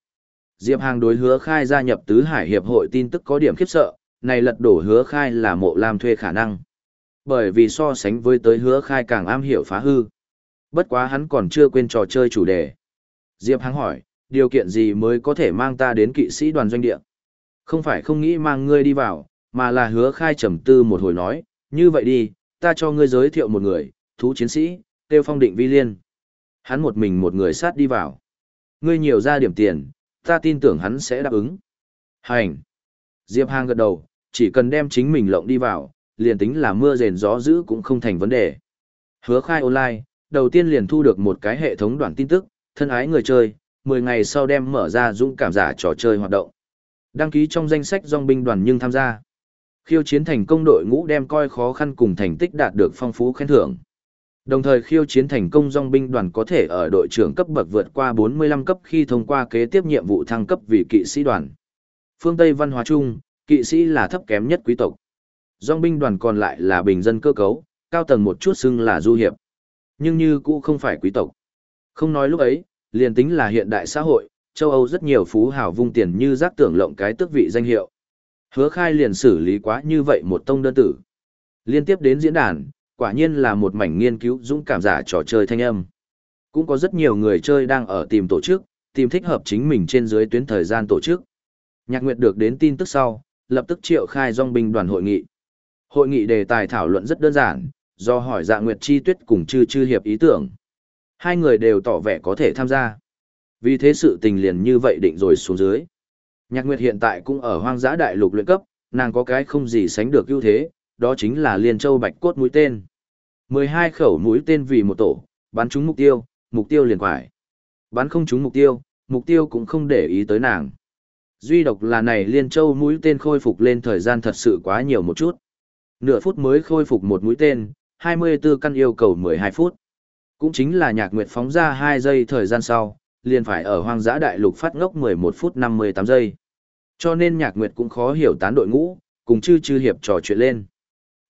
Diệp Hàng đối hứa khai gia nhập tứ hải hiệp hội tin tức có điểm khiếp sợ, này lật đổ hứa khai là mộ làm thuê khả năng. Bởi vì so sánh với tới hứa khai càng am hiểu phá hư. Bất quá hắn còn chưa quên trò chơi chủ đề. Diệp Hàng hỏi, điều kiện gì mới có thể mang ta đến kỵ sĩ đoàn doanh địa? Không phải không nghĩ mang ngươi đi vào, mà là hứa khai trầm tư một hồi nói, như vậy đi, ta cho ngươi giới thiệu một người, thú chiến sĩ, tiêu phong định vi liên. Hắn một mình một người sát đi vào. Ngươi nhiều ra điểm tiền, ta tin tưởng hắn sẽ đáp ứng. Hành. Diệp Hàng gật đầu, chỉ cần đem chính mình lộng đi vào, liền tính là mưa rền gió dữ cũng không thành vấn đề. Hứa khai online, đầu tiên liền thu được một cái hệ thống đoạn tin tức, thân ái người chơi, 10 ngày sau đem mở ra dũng cảm giả trò chơi hoạt động. Đăng ký trong danh sách dòng binh đoàn nhưng tham gia. Khiêu chiến thành công đội ngũ đem coi khó khăn cùng thành tích đạt được phong phú khen thưởng. Đồng thời khiêu chiến thành công dòng binh đoàn có thể ở đội trưởng cấp bậc vượt qua 45 cấp khi thông qua kế tiếp nhiệm vụ thăng cấp vì kỵ sĩ đoàn. Phương Tây văn hóa chung, kỵ sĩ là thấp kém nhất quý tộc. Dòng binh đoàn còn lại là bình dân cơ cấu, cao tầng một chút xưng là du hiệp. Nhưng như cũ không phải quý tộc. Không nói lúc ấy, liền tính là hiện đại xã hội, châu Âu rất nhiều phú hào vung tiền như rác tưởng lộng cái tước vị danh hiệu. Hứa khai liền xử lý quá như vậy một tông đơn tử. Liên tiếp đến diễn đàn, quả nhiên là một mảnh nghiên cứu dũng cảm giả trò chơi thanh âm. Cũng có rất nhiều người chơi đang ở tìm tổ chức, tìm thích hợp chính mình trên dưới tuyến thời gian tổ chức. Nhạc Nguyệt được đến tin tức sau, lập tức triệu khai dòng binh đoàn hội nghị. Hội nghị đề tài thảo luận rất đơn giản, do hỏi dạ Nguyệt Chi Tuyết cùng chư chư hiệp ý tưởng. Hai người đều tỏ vẻ có thể tham gia. Vì thế sự tình liền như vậy định rồi xuống dưới. Nhạc Nguyệt hiện tại cũng ở hoang dã đại lục luyện cấp, nàng có cái không gì sánh được ưu thế, đó chính là Liên Châu Bạch Cốt mũi tên. 12 khẩu mũi tên vì một tổ, bắn trúng mục tiêu, mục tiêu liền quải. Bắn không trúng mục tiêu, mục tiêu cũng không để ý tới nàng. Duy độc là này Liên Châu mũi tên khôi phục lên thời gian thật sự quá nhiều một chút. Nửa phút mới khôi phục một mũi tên, 24 căn yêu cầu 12 phút. Cũng chính là nhạc nguyệt phóng ra 2 giây thời gian sau, liền phải ở hoang dã đại lục phát ngốc 11 phút 58 giây. Cho nên nhạc nguyệt cũng khó hiểu tán đội ngũ, cùng chư chư hiệp trò chuyện lên.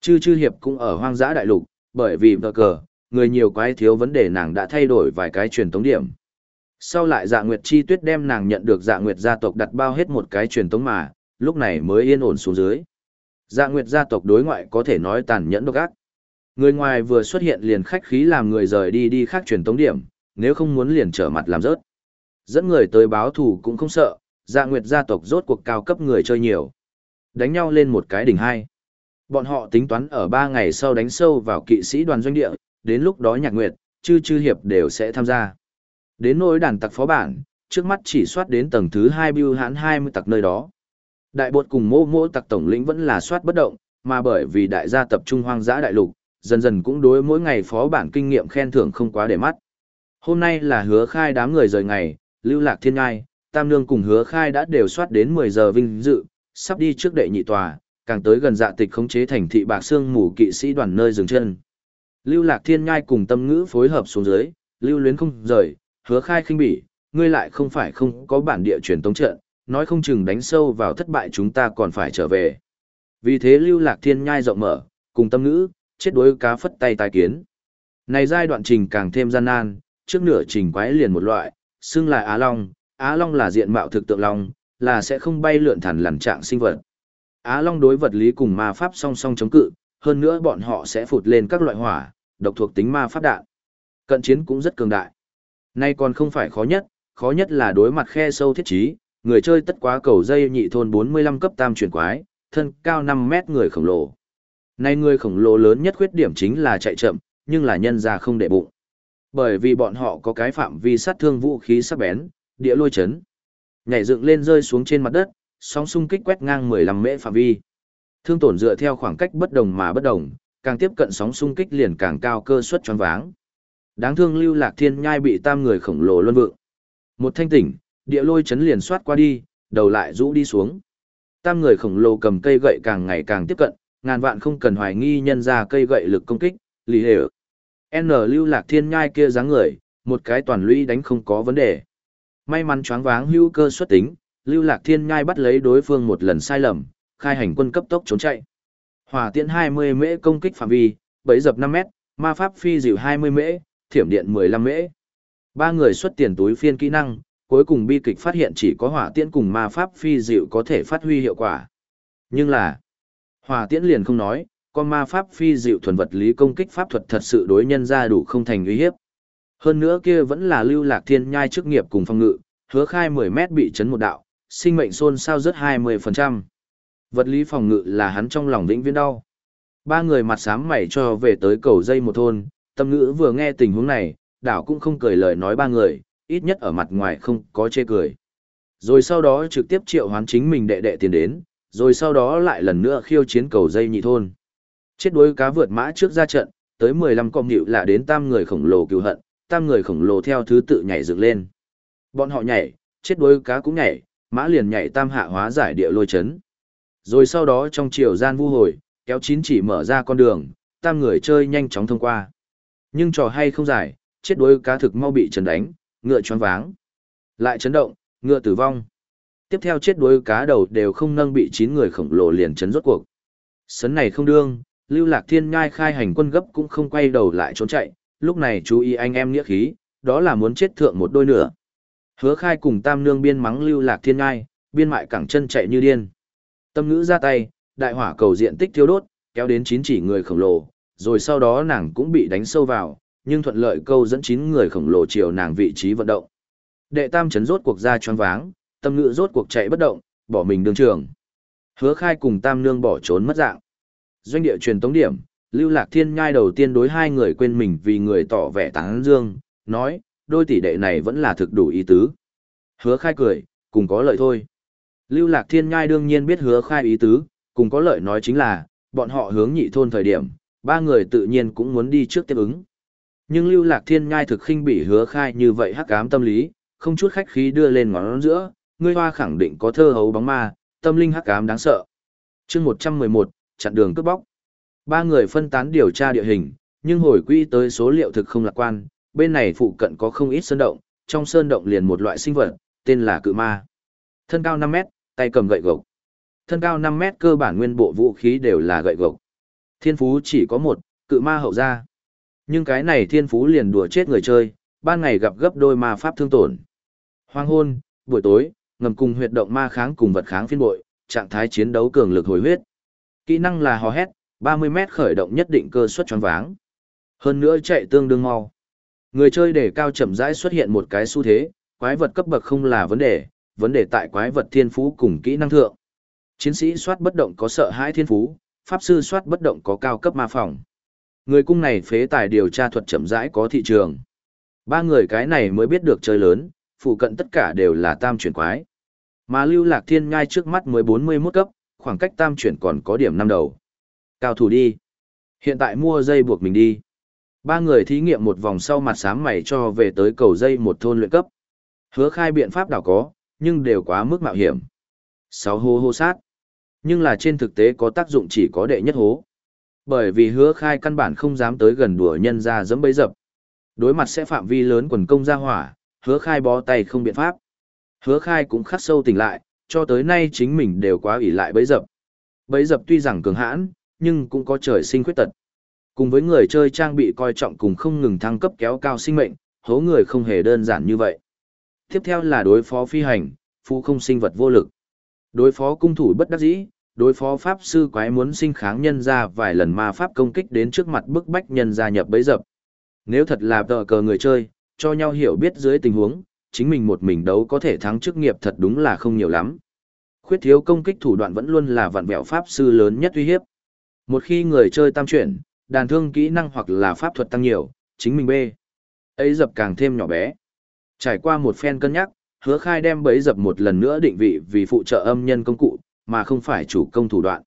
Chư chư hiệp cũng ở hoang dã đại lục, bởi vì vợ cờ, người nhiều quái thiếu vấn đề nàng đã thay đổi vài cái truyền tống điểm. Sau lại dạ nguyệt chi tuyết đem nàng nhận được dạ nguyệt gia tộc đặt bao hết một cái truyền tống mà, lúc này mới yên ổn xuống dưới. Dạ nguyệt gia tộc đối ngoại có thể nói tàn nhẫn độc ác. Người ngoài vừa xuất hiện liền khách khí làm người rời đi đi khác truyền tống điểm, nếu không muốn liền trở mặt làm rớt. Dẫn người tới báo thù cũng không sợ, dạ nguyệt gia tộc rốt cuộc cao cấp người chơi nhiều. Đánh nhau lên một cái đỉnh hai. Bọn họ tính toán ở ba ngày sau đánh sâu vào kỵ sĩ đoàn doanh địa, đến lúc đó nhạc nguyệt, chư chư hiệp đều sẽ tham gia. Đến nỗi đàn tặc phó bản, trước mắt chỉ soát đến tầng thứ hai bưu hãn 20 tặc nơi đó. Đại bột cùng mô mô tặc tổng lĩnh vẫn là soát bất động, mà bởi vì đại gia tập trung hoang dã đại lục, dần dần cũng đối mỗi ngày phó bản kinh nghiệm khen thưởng không quá để mắt. Hôm nay là hứa khai đám người rời ngày, lưu lạc thiên ngai, tam nương cùng hứa khai đã đều soát đến 10 giờ vinh dự, sắp đi trước đệ nhị tòa, càng tới gần dạ tịch khống chế thành thị bạc xương mù kỵ sĩ đoàn nơi dừng chân. Lưu lạc thiên nhai cùng tâm ngữ phối hợp xuống dưới, lưu luyến không rời, hứa khai khinh bỉ, ngươi lại không phải không có bản địa truyền tống trận, nói không chừng đánh sâu vào thất bại chúng ta còn phải trở về. Vì thế lưu lạc thiên nhai rộng mở, cùng tâm ngữ, chết đối cá phất tay tài kiến. Này giai đoạn trình càng thêm gian nan, trước nửa trình quái liền một loại, xưng là Á Long, Á Long là diện mạo thực tượng Long, là sẽ không bay lượn thẳng lằn trạng sinh vật. Á Long đối vật lý cùng ma pháp song song chống cự, hơn nữa bọn họ sẽ phụt lên các loại hỏa, độc thuộc tính ma pháp đạn. Cận chiến cũng rất cường đại. Nay còn không phải khó nhất, khó nhất là đối mặt khe sâu thiết trí, người chơi tất quá cầu dây nhị thôn 45 cấp tam chuyển quái, thân cao 5 mét người khổng lồ. Nay người khổng lồ lớn nhất khuyết điểm chính là chạy chậm, nhưng là nhân ra không để bụng. Bởi vì bọn họ có cái phạm vi sát thương vũ khí sắc bén, địa lôi chấn. Nhảy dựng lên rơi xuống trên mặt đất, sóng xung kích quét ngang 15 mễ phạm vi. Thương tổn dựa theo khoảng cách bất đồng mà bất đồng, càng tiếp cận sóng xung kích liền càng cao cơ suất choáng váng. Đáng thương lưu lạc thiên nhai bị tam người khổng lồ luân vượng. Một thanh tỉnh, địa lôi chấn liền soát qua đi, đầu lại rũ đi xuống. Tam người khổng lồ cầm cây gậy càng ngày càng tiếp cận, ngàn vạn không cần hoài nghi nhân ra cây gậy lực công kích, lý hề N lưu lạc thiên nhai kia dáng người, một cái toàn lũy đánh không có vấn đề. May mắn choáng váng hữu cơ xuất tính, lưu lạc thiên ngay bắt lấy đối phương một lần sai lầm, khai hành quân cấp tốc trốn chạy. Hỏa tiễn 20 mễ công kích phạm vi, bẫy dập 5 mét, ma pháp phi dịu 20 mễ, thiểm điện 15 mễ. Ba người xuất tiền túi phiên kỹ năng, cuối cùng bi kịch phát hiện chỉ có hỏa tiễn cùng ma pháp phi dịu có thể phát huy hiệu quả. Nhưng là, hỏa tiễn liền không nói, con ma pháp phi dịu thuần vật lý công kích pháp thuật thật sự đối nhân ra đủ không thành uy hiếp. Hơn nữa kia vẫn là lưu lạc thiên nhai chức nghiệp cùng phong ngự, hứa khai 10 mét bị chấn một đạo, sinh mệnh xôn xao rất 20%. Vật lý phòng ngự là hắn trong lòng vĩnh viễn đau. Ba người mặt sám mày cho về tới cầu dây một thôn, tâm ngữ vừa nghe tình huống này, đảo cũng không cười lời nói ba người, ít nhất ở mặt ngoài không có chê cười. Rồi sau đó trực tiếp triệu hoán chính mình đệ đệ tiền đến, rồi sau đó lại lần nữa khiêu chiến cầu dây nhị thôn. Chết đuối cá vượt mã trước ra trận, tới 15 con nhịu là đến tam người khổng lồ cứu hận, tam người khổng lồ theo thứ tự nhảy dựng lên. Bọn họ nhảy, chết đuối cá cũng nhảy, mã liền nhảy tam hạ hóa giải địa lôi chấn. Rồi sau đó trong chiều gian vu hồi, kéo chín chỉ mở ra con đường, tam người chơi nhanh chóng thông qua. Nhưng trò hay không giải, chết đuối cá thực mau bị chấn đánh, ngựa choáng váng. Lại chấn động, ngựa tử vong. Tiếp theo chết đuối cá đầu đều không nâng bị chín người khổng lồ liền chấn rốt cuộc. Sấn này không đương, lưu lạc thiên ngai khai hành quân gấp cũng không quay đầu lại trốn chạy, lúc này chú ý anh em nghĩa khí, đó là muốn chết thượng một đôi nửa. Hứa khai cùng tam nương biên mắng lưu lạc thiên ngai, biên mại cẳng chân chạy như điên. Tâm ngữ ra tay, đại hỏa cầu diện tích thiêu đốt, kéo đến chín chỉ người khổng lồ, rồi sau đó nàng cũng bị đánh sâu vào, nhưng thuận lợi câu dẫn chín người khổng lồ chiều nàng vị trí vận động. Đệ tam chấn rốt cuộc ra choáng váng, tâm ngữ rốt cuộc chạy bất động, bỏ mình đường trường. Hứa khai cùng tam nương bỏ trốn mất dạng. Doanh địa truyền tống điểm, lưu lạc thiên nhai đầu tiên đối hai người quên mình vì người tỏ vẻ tán dương, nói, đôi tỷ đệ này vẫn là thực đủ ý tứ. Hứa khai cười, cùng có lợi thôi. Lưu lạc thiên nhai đương nhiên biết hứa khai ý tứ, cùng có lợi nói chính là, bọn họ hướng nhị thôn thời điểm, ba người tự nhiên cũng muốn đi trước tiếp ứng. Nhưng lưu lạc thiên nhai thực khinh bị hứa khai như vậy hắc ám tâm lý, không chút khách khí đưa lên ngón giữa, ngươi hoa khẳng định có thơ hấu bóng ma, tâm linh hắc ám đáng sợ. chương 111, chặn đường cướp bóc. Ba người phân tán điều tra địa hình, nhưng hồi quy tới số liệu thực không lạc quan, bên này phụ cận có không ít sơn động, trong sơn động liền một loại sinh vật, tên là cự ma. Thân cao 5 mét, tay cầm gậy gộc. Thân cao 5 mét cơ bản nguyên bộ vũ khí đều là gậy gộc. Thiên phú chỉ có một, cự ma hậu gia. Nhưng cái này thiên phú liền đùa chết người chơi, ban ngày gặp gấp đôi ma pháp thương tổn. Hoang hôn, buổi tối, ngầm cùng huyệt động ma kháng cùng vật kháng phiên bội, trạng thái chiến đấu cường lực hồi huyết. Kỹ năng là hò hét, 30 mét khởi động nhất định cơ suất choáng váng. Hơn nữa chạy tương đương mau. Người chơi để cao chậm rãi xuất hiện một cái xu thế, quái vật cấp bậc không là vấn đề, vấn đề tại quái vật thiên phú cùng kỹ năng thượng. Chiến sĩ soát bất động có sợ hãi thiên phú, pháp sư soát bất động có cao cấp ma phòng. Người cung này phế tài điều tra thuật chậm rãi có thị trường. Ba người cái này mới biết được chơi lớn, phụ cận tất cả đều là tam chuyển quái. Mà lưu lạc thiên ngai trước mắt mới 41 cấp, khoảng cách tam chuyển còn có điểm năm đầu. Cao thủ đi. Hiện tại mua dây buộc mình đi. Ba người thí nghiệm một vòng sau mặt sám mày cho về tới cầu dây một thôn luyện cấp. Hứa khai biện pháp đảo có, nhưng đều quá mức mạo hiểm. Sáu hô hô sát. Nhưng là trên thực tế có tác dụng chỉ có đệ nhất hố. Bởi vì hứa khai căn bản không dám tới gần đùa nhân ra dẫm bấy dập. Đối mặt sẽ phạm vi lớn quần công ra hỏa, hứa khai bó tay không biện pháp. Hứa khai cũng khắc sâu tỉnh lại, cho tới nay chính mình đều quá ủy lại bấy dập. Bấy dập tuy rằng cường hãn, nhưng cũng có trời sinh khuyết tật. Cùng với người chơi trang bị coi trọng cùng không ngừng thăng cấp kéo cao sinh mệnh, hố người không hề đơn giản như vậy. Tiếp theo là đối phó phi hành, phu không sinh vật vô lực. Đối phó cung thủ bất đắc dĩ, đối phó pháp sư quái muốn sinh kháng nhân ra vài lần ma pháp công kích đến trước mặt bức bách nhân gia nhập bấy dập. Nếu thật là tờ cờ người chơi, cho nhau hiểu biết dưới tình huống, chính mình một mình đấu có thể thắng chức nghiệp thật đúng là không nhiều lắm. Khuyết thiếu công kích thủ đoạn vẫn luôn là vạn vẹo pháp sư lớn nhất uy hiếp. Một khi người chơi tam chuyển, đàn thương kỹ năng hoặc là pháp thuật tăng nhiều, chính mình B. Ấy dập càng thêm nhỏ bé. Trải qua một phen cân nhắc, hứa khai đem bấy dập một lần nữa định vị vì phụ trợ âm nhân công cụ, mà không phải chủ công thủ đoạn.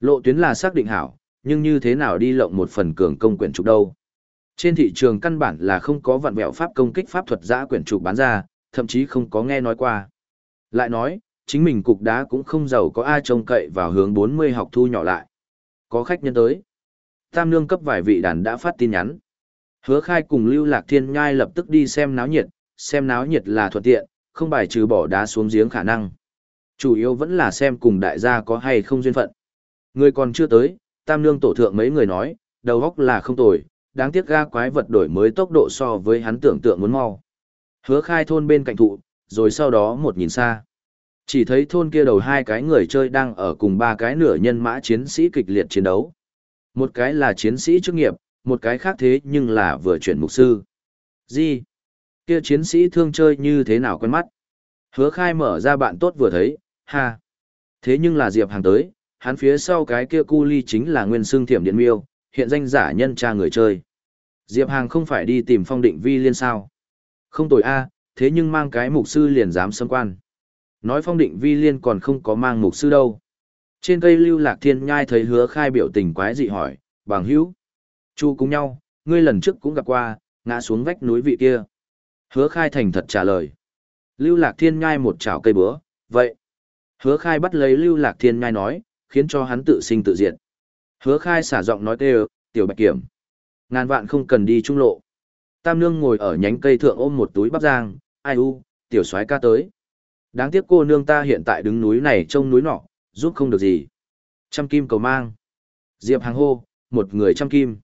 Lộ tuyến là xác định hảo, nhưng như thế nào đi lộng một phần cường công quyển trục đâu. Trên thị trường căn bản là không có vạn vẹo pháp công kích pháp thuật giã quyển trục bán ra, thậm chí không có nghe nói qua. Lại nói, chính mình cục đá cũng không giàu có ai trông cậy vào hướng 40 học thu nhỏ lại. Có khách nhân tới. Tam nương cấp vài vị đàn đã phát tin nhắn. Hứa khai cùng Lưu Lạc Thiên Nhai lập tức đi xem náo nhiệt, xem náo nhiệt là thuận tiện, không bài trừ bỏ đá xuống giếng khả năng. Chủ yếu vẫn là xem cùng đại gia có hay không duyên phận. Người còn chưa tới, tam nương tổ thượng mấy người nói, đầu góc là không tồi, đáng tiếc ga quái vật đổi mới tốc độ so với hắn tưởng tượng muốn mau. Hứa khai thôn bên cạnh thụ, rồi sau đó một nhìn xa. Chỉ thấy thôn kia đầu hai cái người chơi đang ở cùng ba cái nửa nhân mã chiến sĩ kịch liệt chiến đấu. Một cái là chiến sĩ chức nghiệp, một cái khác thế nhưng là vừa chuyển mục sư. Gì? Kia chiến sĩ thương chơi như thế nào quen mắt? Hứa khai mở ra bạn tốt vừa thấy, ha. Thế nhưng là Diệp Hàng tới, hắn phía sau cái kia cu ly chính là nguyên xương thiểm điện miêu, hiện danh giả nhân tra người chơi. Diệp Hàng không phải đi tìm phong định vi liên sao. Không tội a thế nhưng mang cái mục sư liền dám xâm quan. Nói phong định vi liên còn không có mang mục sư đâu. Trên cây lưu lạc thiên nhai thấy hứa khai biểu tình quái dị hỏi, bằng hữu. Chu cùng nhau, ngươi lần trước cũng gặp qua, ngã xuống vách núi vị kia. Hứa khai thành thật trả lời. Lưu lạc thiên nhai một chảo cây bữa, vậy. Hứa khai bắt lấy lưu lạc thiên nhai nói, khiến cho hắn tự sinh tự diệt. Hứa khai xả giọng nói tê tiểu bạch kiểm. Ngàn vạn không cần đi trung lộ. Tam nương ngồi ở nhánh cây thượng ôm một túi bắp giang, ai u, tiểu soái ca tới. Đáng tiếc cô nương ta hiện tại đứng núi này trông núi nọ, giúp không được gì. Trăm kim cầu mang. Diệp hàng hô, một người trăm kim.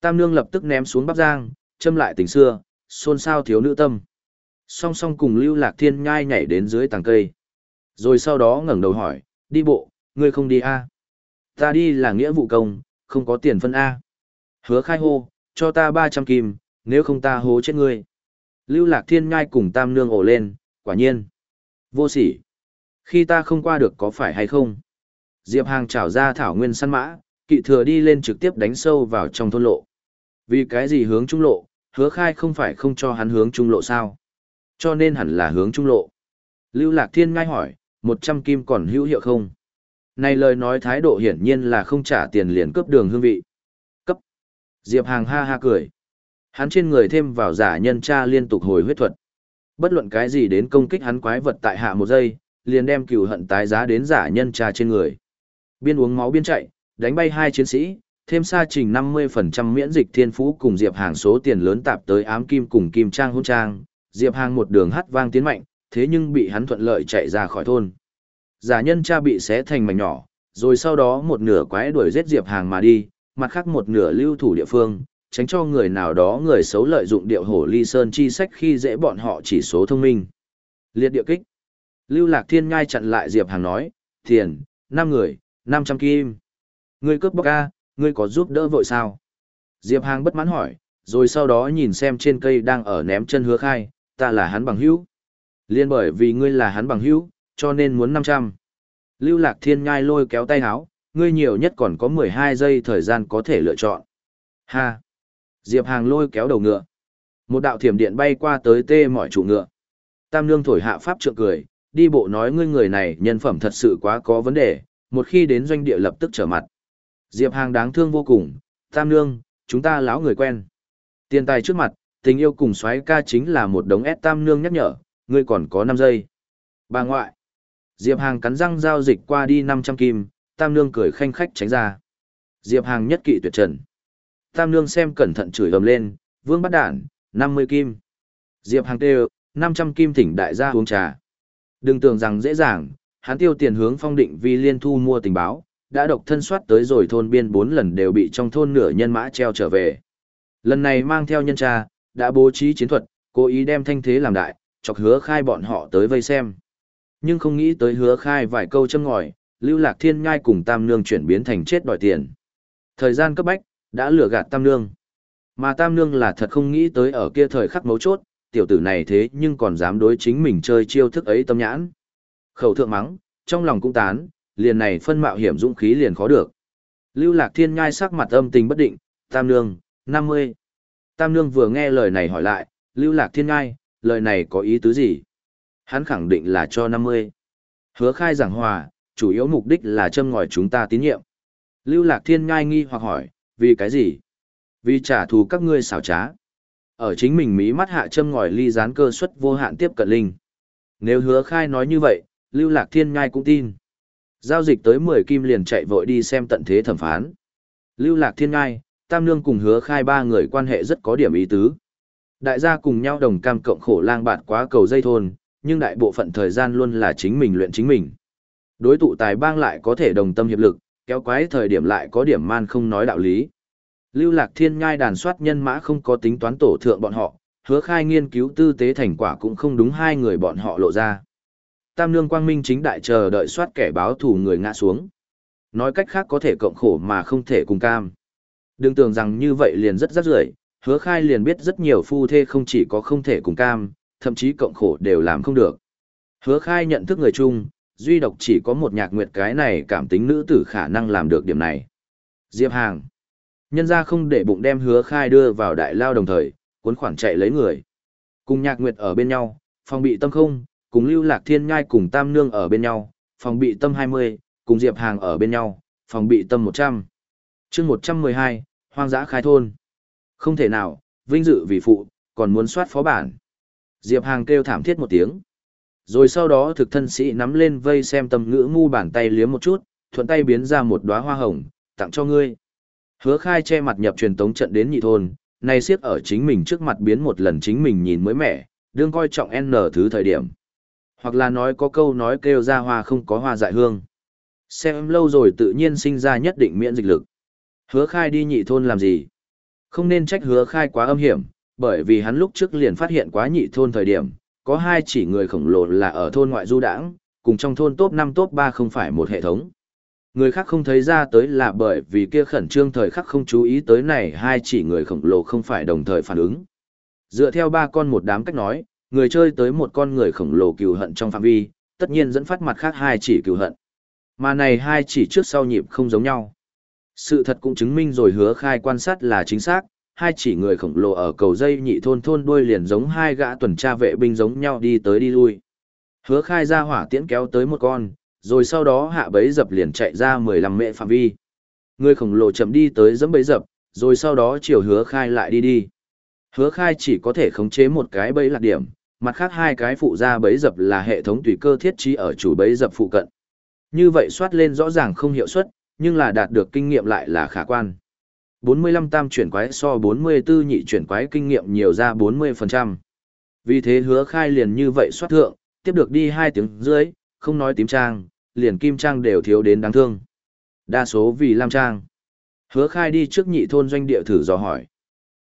Tam nương lập tức ném xuống bắp giang, châm lại tình xưa, xôn xao thiếu nữ tâm. Song song cùng lưu lạc thiên nhai nhảy đến dưới tàng cây. Rồi sau đó ngẩng đầu hỏi, đi bộ, ngươi không đi a Ta đi là nghĩa vụ công, không có tiền phân A. Hứa khai hô, cho ta 300 kim, nếu không ta hố chết ngươi. Lưu Lạc Thiên nhai cùng Tam Nương ổ lên, quả nhiên. Vô sỉ. Khi ta không qua được có phải hay không? Diệp Hàng trảo ra thảo nguyên săn mã, kỵ thừa đi lên trực tiếp đánh sâu vào trong thôn lộ. Vì cái gì hướng trung lộ, hứa khai không phải không cho hắn hướng trung lộ sao? Cho nên hẳn là hướng trung lộ. Lưu Lạc Thiên ngay hỏi, 100 kim còn hữu hiệu không? Này lời nói thái độ hiển nhiên là không trả tiền liền cướp đường hương vị. Cấp. Diệp Hàng ha ha cười. Hắn trên người thêm vào giả nhân tra liên tục hồi huyết thuật. Bất luận cái gì đến công kích hắn quái vật tại hạ một giây, liền đem cửu hận tái giá đến giả nhân trà trên người. Biên uống máu biên chạy, đánh bay hai chiến sĩ, thêm xa trình 50% miễn dịch thiên phú cùng Diệp Hàng số tiền lớn tạp tới ám kim cùng kim trang hôn trang, Diệp Hàng một đường hắt vang tiến mạnh, thế nhưng bị hắn thuận lợi chạy ra khỏi thôn. Giả nhân cha bị xé thành mảnh nhỏ, rồi sau đó một nửa quái đuổi giết Diệp Hàng mà đi, mặt khác một nửa lưu thủ địa phương, tránh cho người nào đó người xấu lợi dụng điệu hổ ly sơn chi sách khi dễ bọn họ chỉ số thông minh. Liệt địa kích. Lưu Lạc Thiên ngay chặn lại Diệp Hàng nói, tiền, 5 người, 500 kim. Ngươi cướp bóc A, ngươi có giúp đỡ vội sao? Diệp Hàng bất mãn hỏi, rồi sau đó nhìn xem trên cây đang ở ném chân hứa khai, ta là hắn bằng hữu. Liên bởi vì ngươi là hắn bằng hữu, cho nên muốn 500. Lưu Lạc Thiên nhai lôi kéo tay háo, ngươi nhiều nhất còn có 12 giây thời gian có thể lựa chọn. Ha! Diệp Hàng lôi kéo đầu ngựa. Một đạo thiểm điện bay qua tới tê mọi chủ ngựa. Tam Nương thổi hạ pháp trượng cười, đi bộ nói ngươi người này nhân phẩm thật sự quá có vấn đề, một khi đến doanh địa lập tức trở mặt. Diệp Hàng đáng thương vô cùng, Tam Nương, chúng ta láo người quen. Tiền tài trước mặt, tình yêu cùng xoáy ca chính là một đống ép Tam Nương nhắc nhở, ngươi còn có 5 giây. Bà ngoại. Diệp Hàng cắn răng giao dịch qua đi 500 kim, Tam Nương cười khanh khách tránh ra. Diệp Hàng nhất kỵ tuyệt trần. Tam Nương xem cẩn thận chửi ầm lên, vương bắt đản, 50 kim. Diệp Hàng kêu, 500 kim thỉnh đại gia uống trà. Đừng tưởng rằng dễ dàng, hắn tiêu tiền hướng phong định vì liên thu mua tình báo, đã độc thân soát tới rồi thôn biên 4 lần đều bị trong thôn nửa nhân mã treo trở về. Lần này mang theo nhân tra, đã bố trí chiến thuật, cố ý đem thanh thế làm đại, chọc hứa khai bọn họ tới vây xem. Nhưng không nghĩ tới hứa khai vài câu châm ngòi, lưu lạc thiên ngai cùng tam nương chuyển biến thành chết đòi tiền. Thời gian cấp bách, đã lừa gạt tam nương. Mà tam nương là thật không nghĩ tới ở kia thời khắc mấu chốt, tiểu tử này thế nhưng còn dám đối chính mình chơi chiêu thức ấy tâm nhãn. Khẩu thượng mắng, trong lòng cũng tán, liền này phân mạo hiểm dũng khí liền khó được. Lưu lạc thiên ngai sắc mặt âm tình bất định, tam nương, 50. Tam nương vừa nghe lời này hỏi lại, lưu lạc thiên ngai, lời này có ý tứ gì? Hắn khẳng định là cho 50. Hứa khai giảng hòa, chủ yếu mục đích là châm ngòi chúng ta tín nhiệm. Lưu Lạc Thiên ngai nghi hoặc hỏi, vì cái gì? Vì trả thù các ngươi xảo trá. Ở chính mình mí mắt hạ châm ngòi ly gián cơ suất vô hạn tiếp cận linh. Nếu hứa khai nói như vậy, Lưu Lạc Thiên ngai cũng tin. Giao dịch tới 10 kim liền chạy vội đi xem tận thế thẩm phán. Lưu Lạc Thiên ngai, Tam Nương cùng hứa khai ba người quan hệ rất có điểm ý tứ. Đại gia cùng nhau đồng cam cộng khổ lang bạt quá cầu dây thôn, nhưng đại bộ phận thời gian luôn là chính mình luyện chính mình. Đối tụ tài bang lại có thể đồng tâm hiệp lực, kéo quái thời điểm lại có điểm man không nói đạo lý. Lưu Lạc Thiên ngai đàn soát nhân mã không có tính toán tổ thượng bọn họ, hứa khai nghiên cứu tư tế thành quả cũng không đúng hai người bọn họ lộ ra. Tam Nương Quang Minh chính đại chờ đợi soát kẻ báo thù người ngã xuống. Nói cách khác có thể cộng khổ mà không thể cùng cam. Đừng tưởng rằng như vậy liền rất rất rưởi hứa khai liền biết rất nhiều phu thê không chỉ có không thể cùng cam, thậm chí cộng khổ đều làm không được. Hứa khai nhận thức người chung, duy độc chỉ có một nhạc nguyệt cái này cảm tính nữ tử khả năng làm được điểm này. Diệp Hàng. Nhân ra không để bụng đem hứa khai đưa vào đại lao đồng thời, cuốn khoản chạy lấy người. Cùng nhạc nguyệt ở bên nhau, phòng bị tâm không, cùng lưu lạc thiên ngai cùng tam nương ở bên nhau, phòng bị tâm 20, cùng Diệp Hàng ở bên nhau, phòng bị tâm 100. chương 112, hoang dã khai thôn. Không thể nào, vinh dự vì phụ, còn muốn soát phó bản. Diệp Hàng kêu thảm thiết một tiếng. Rồi sau đó thực thân sĩ nắm lên vây xem tầm ngữ mu bàn tay liếm một chút, thuận tay biến ra một đóa hoa hồng, tặng cho ngươi. Hứa khai che mặt nhập truyền tống trận đến nhị thôn, nay siết ở chính mình trước mặt biến một lần chính mình nhìn mới mẻ, đương coi trọng N thứ thời điểm. Hoặc là nói có câu nói kêu ra hoa không có hoa dại hương. Xem lâu rồi tự nhiên sinh ra nhất định miễn dịch lực. Hứa khai đi nhị thôn làm gì? Không nên trách hứa khai quá âm hiểm, bởi vì hắn lúc trước liền phát hiện quá nhị thôn thời điểm, có hai chỉ người khổng lồ là ở thôn ngoại du đảng, cùng trong thôn top 5 top 3 không phải một hệ thống. Người khác không thấy ra tới là bởi vì kia khẩn trương thời khắc không chú ý tới này hai chỉ người khổng lồ không phải đồng thời phản ứng. Dựa theo ba con một đám cách nói, người chơi tới một con người khổng lồ cừu hận trong phạm vi, tất nhiên dẫn phát mặt khác hai chỉ cừu hận. Mà này hai chỉ trước sau nhịp không giống nhau. Sự thật cũng chứng minh rồi hứa khai quan sát là chính xác, hai chỉ người khổng lồ ở cầu dây nhị thôn thôn đuôi liền giống hai gã tuần tra vệ binh giống nhau đi tới đi lui. Hứa khai ra hỏa tiễn kéo tới một con, rồi sau đó hạ bấy dập liền chạy ra 15 mệ phạm vi. Người khổng lồ chậm đi tới dẫm bấy dập, rồi sau đó chiều hứa khai lại đi đi. Hứa khai chỉ có thể khống chế một cái bẫy lạc điểm, mặt khác hai cái phụ ra bẫy dập là hệ thống tùy cơ thiết trí ở chủ bẫy dập phụ cận. Như vậy soát lên rõ ràng không hiệu suất, nhưng là đạt được kinh nghiệm lại là khả quan. 45 tam chuyển quái so 44 nhị chuyển quái kinh nghiệm nhiều ra 40%. Vì thế hứa khai liền như vậy soát thượng, tiếp được đi hai tiếng dưới, không nói tím trang, liền kim trang đều thiếu đến đáng thương. Đa số vì lam trang. Hứa khai đi trước nhị thôn doanh địa thử dò hỏi.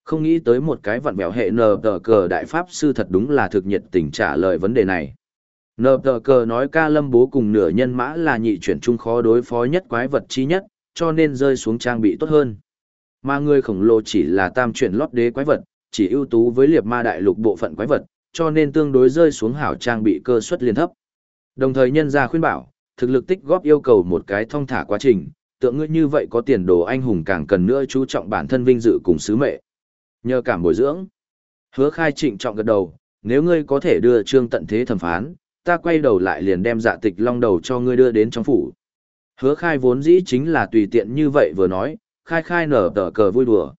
Không nghĩ tới một cái vặn bèo hệ nờ tờ cờ đại pháp sư thật đúng là thực nhiệt tình trả lời vấn đề này. Nờ tờ cờ nói ca lâm bố cùng nửa nhân mã là nhị chuyển trung khó đối phó nhất quái vật chi nhất, cho nên rơi xuống trang bị tốt hơn. Mà người khổng lồ chỉ là tam chuyển lót đế quái vật, chỉ ưu tú với liệt ma đại lục bộ phận quái vật, cho nên tương đối rơi xuống hảo trang bị cơ suất liên thấp. Đồng thời nhân gia khuyên bảo, thực lực tích góp yêu cầu một cái thông thả quá trình, tượng ngươi như vậy có tiền đồ anh hùng càng cần nữa chú trọng bản thân vinh dự cùng sứ mệnh. Nhờ cảm bồi dưỡng. Hứa khai trịnh trọng gật đầu, nếu ngươi có thể đưa trương tận thế thẩm phán, ta quay đầu lại liền đem dạ tịch long đầu cho ngươi đưa đến trong phủ. Hứa khai vốn dĩ chính là tùy tiện như vậy vừa nói, khai khai nở tờ cờ vui đùa.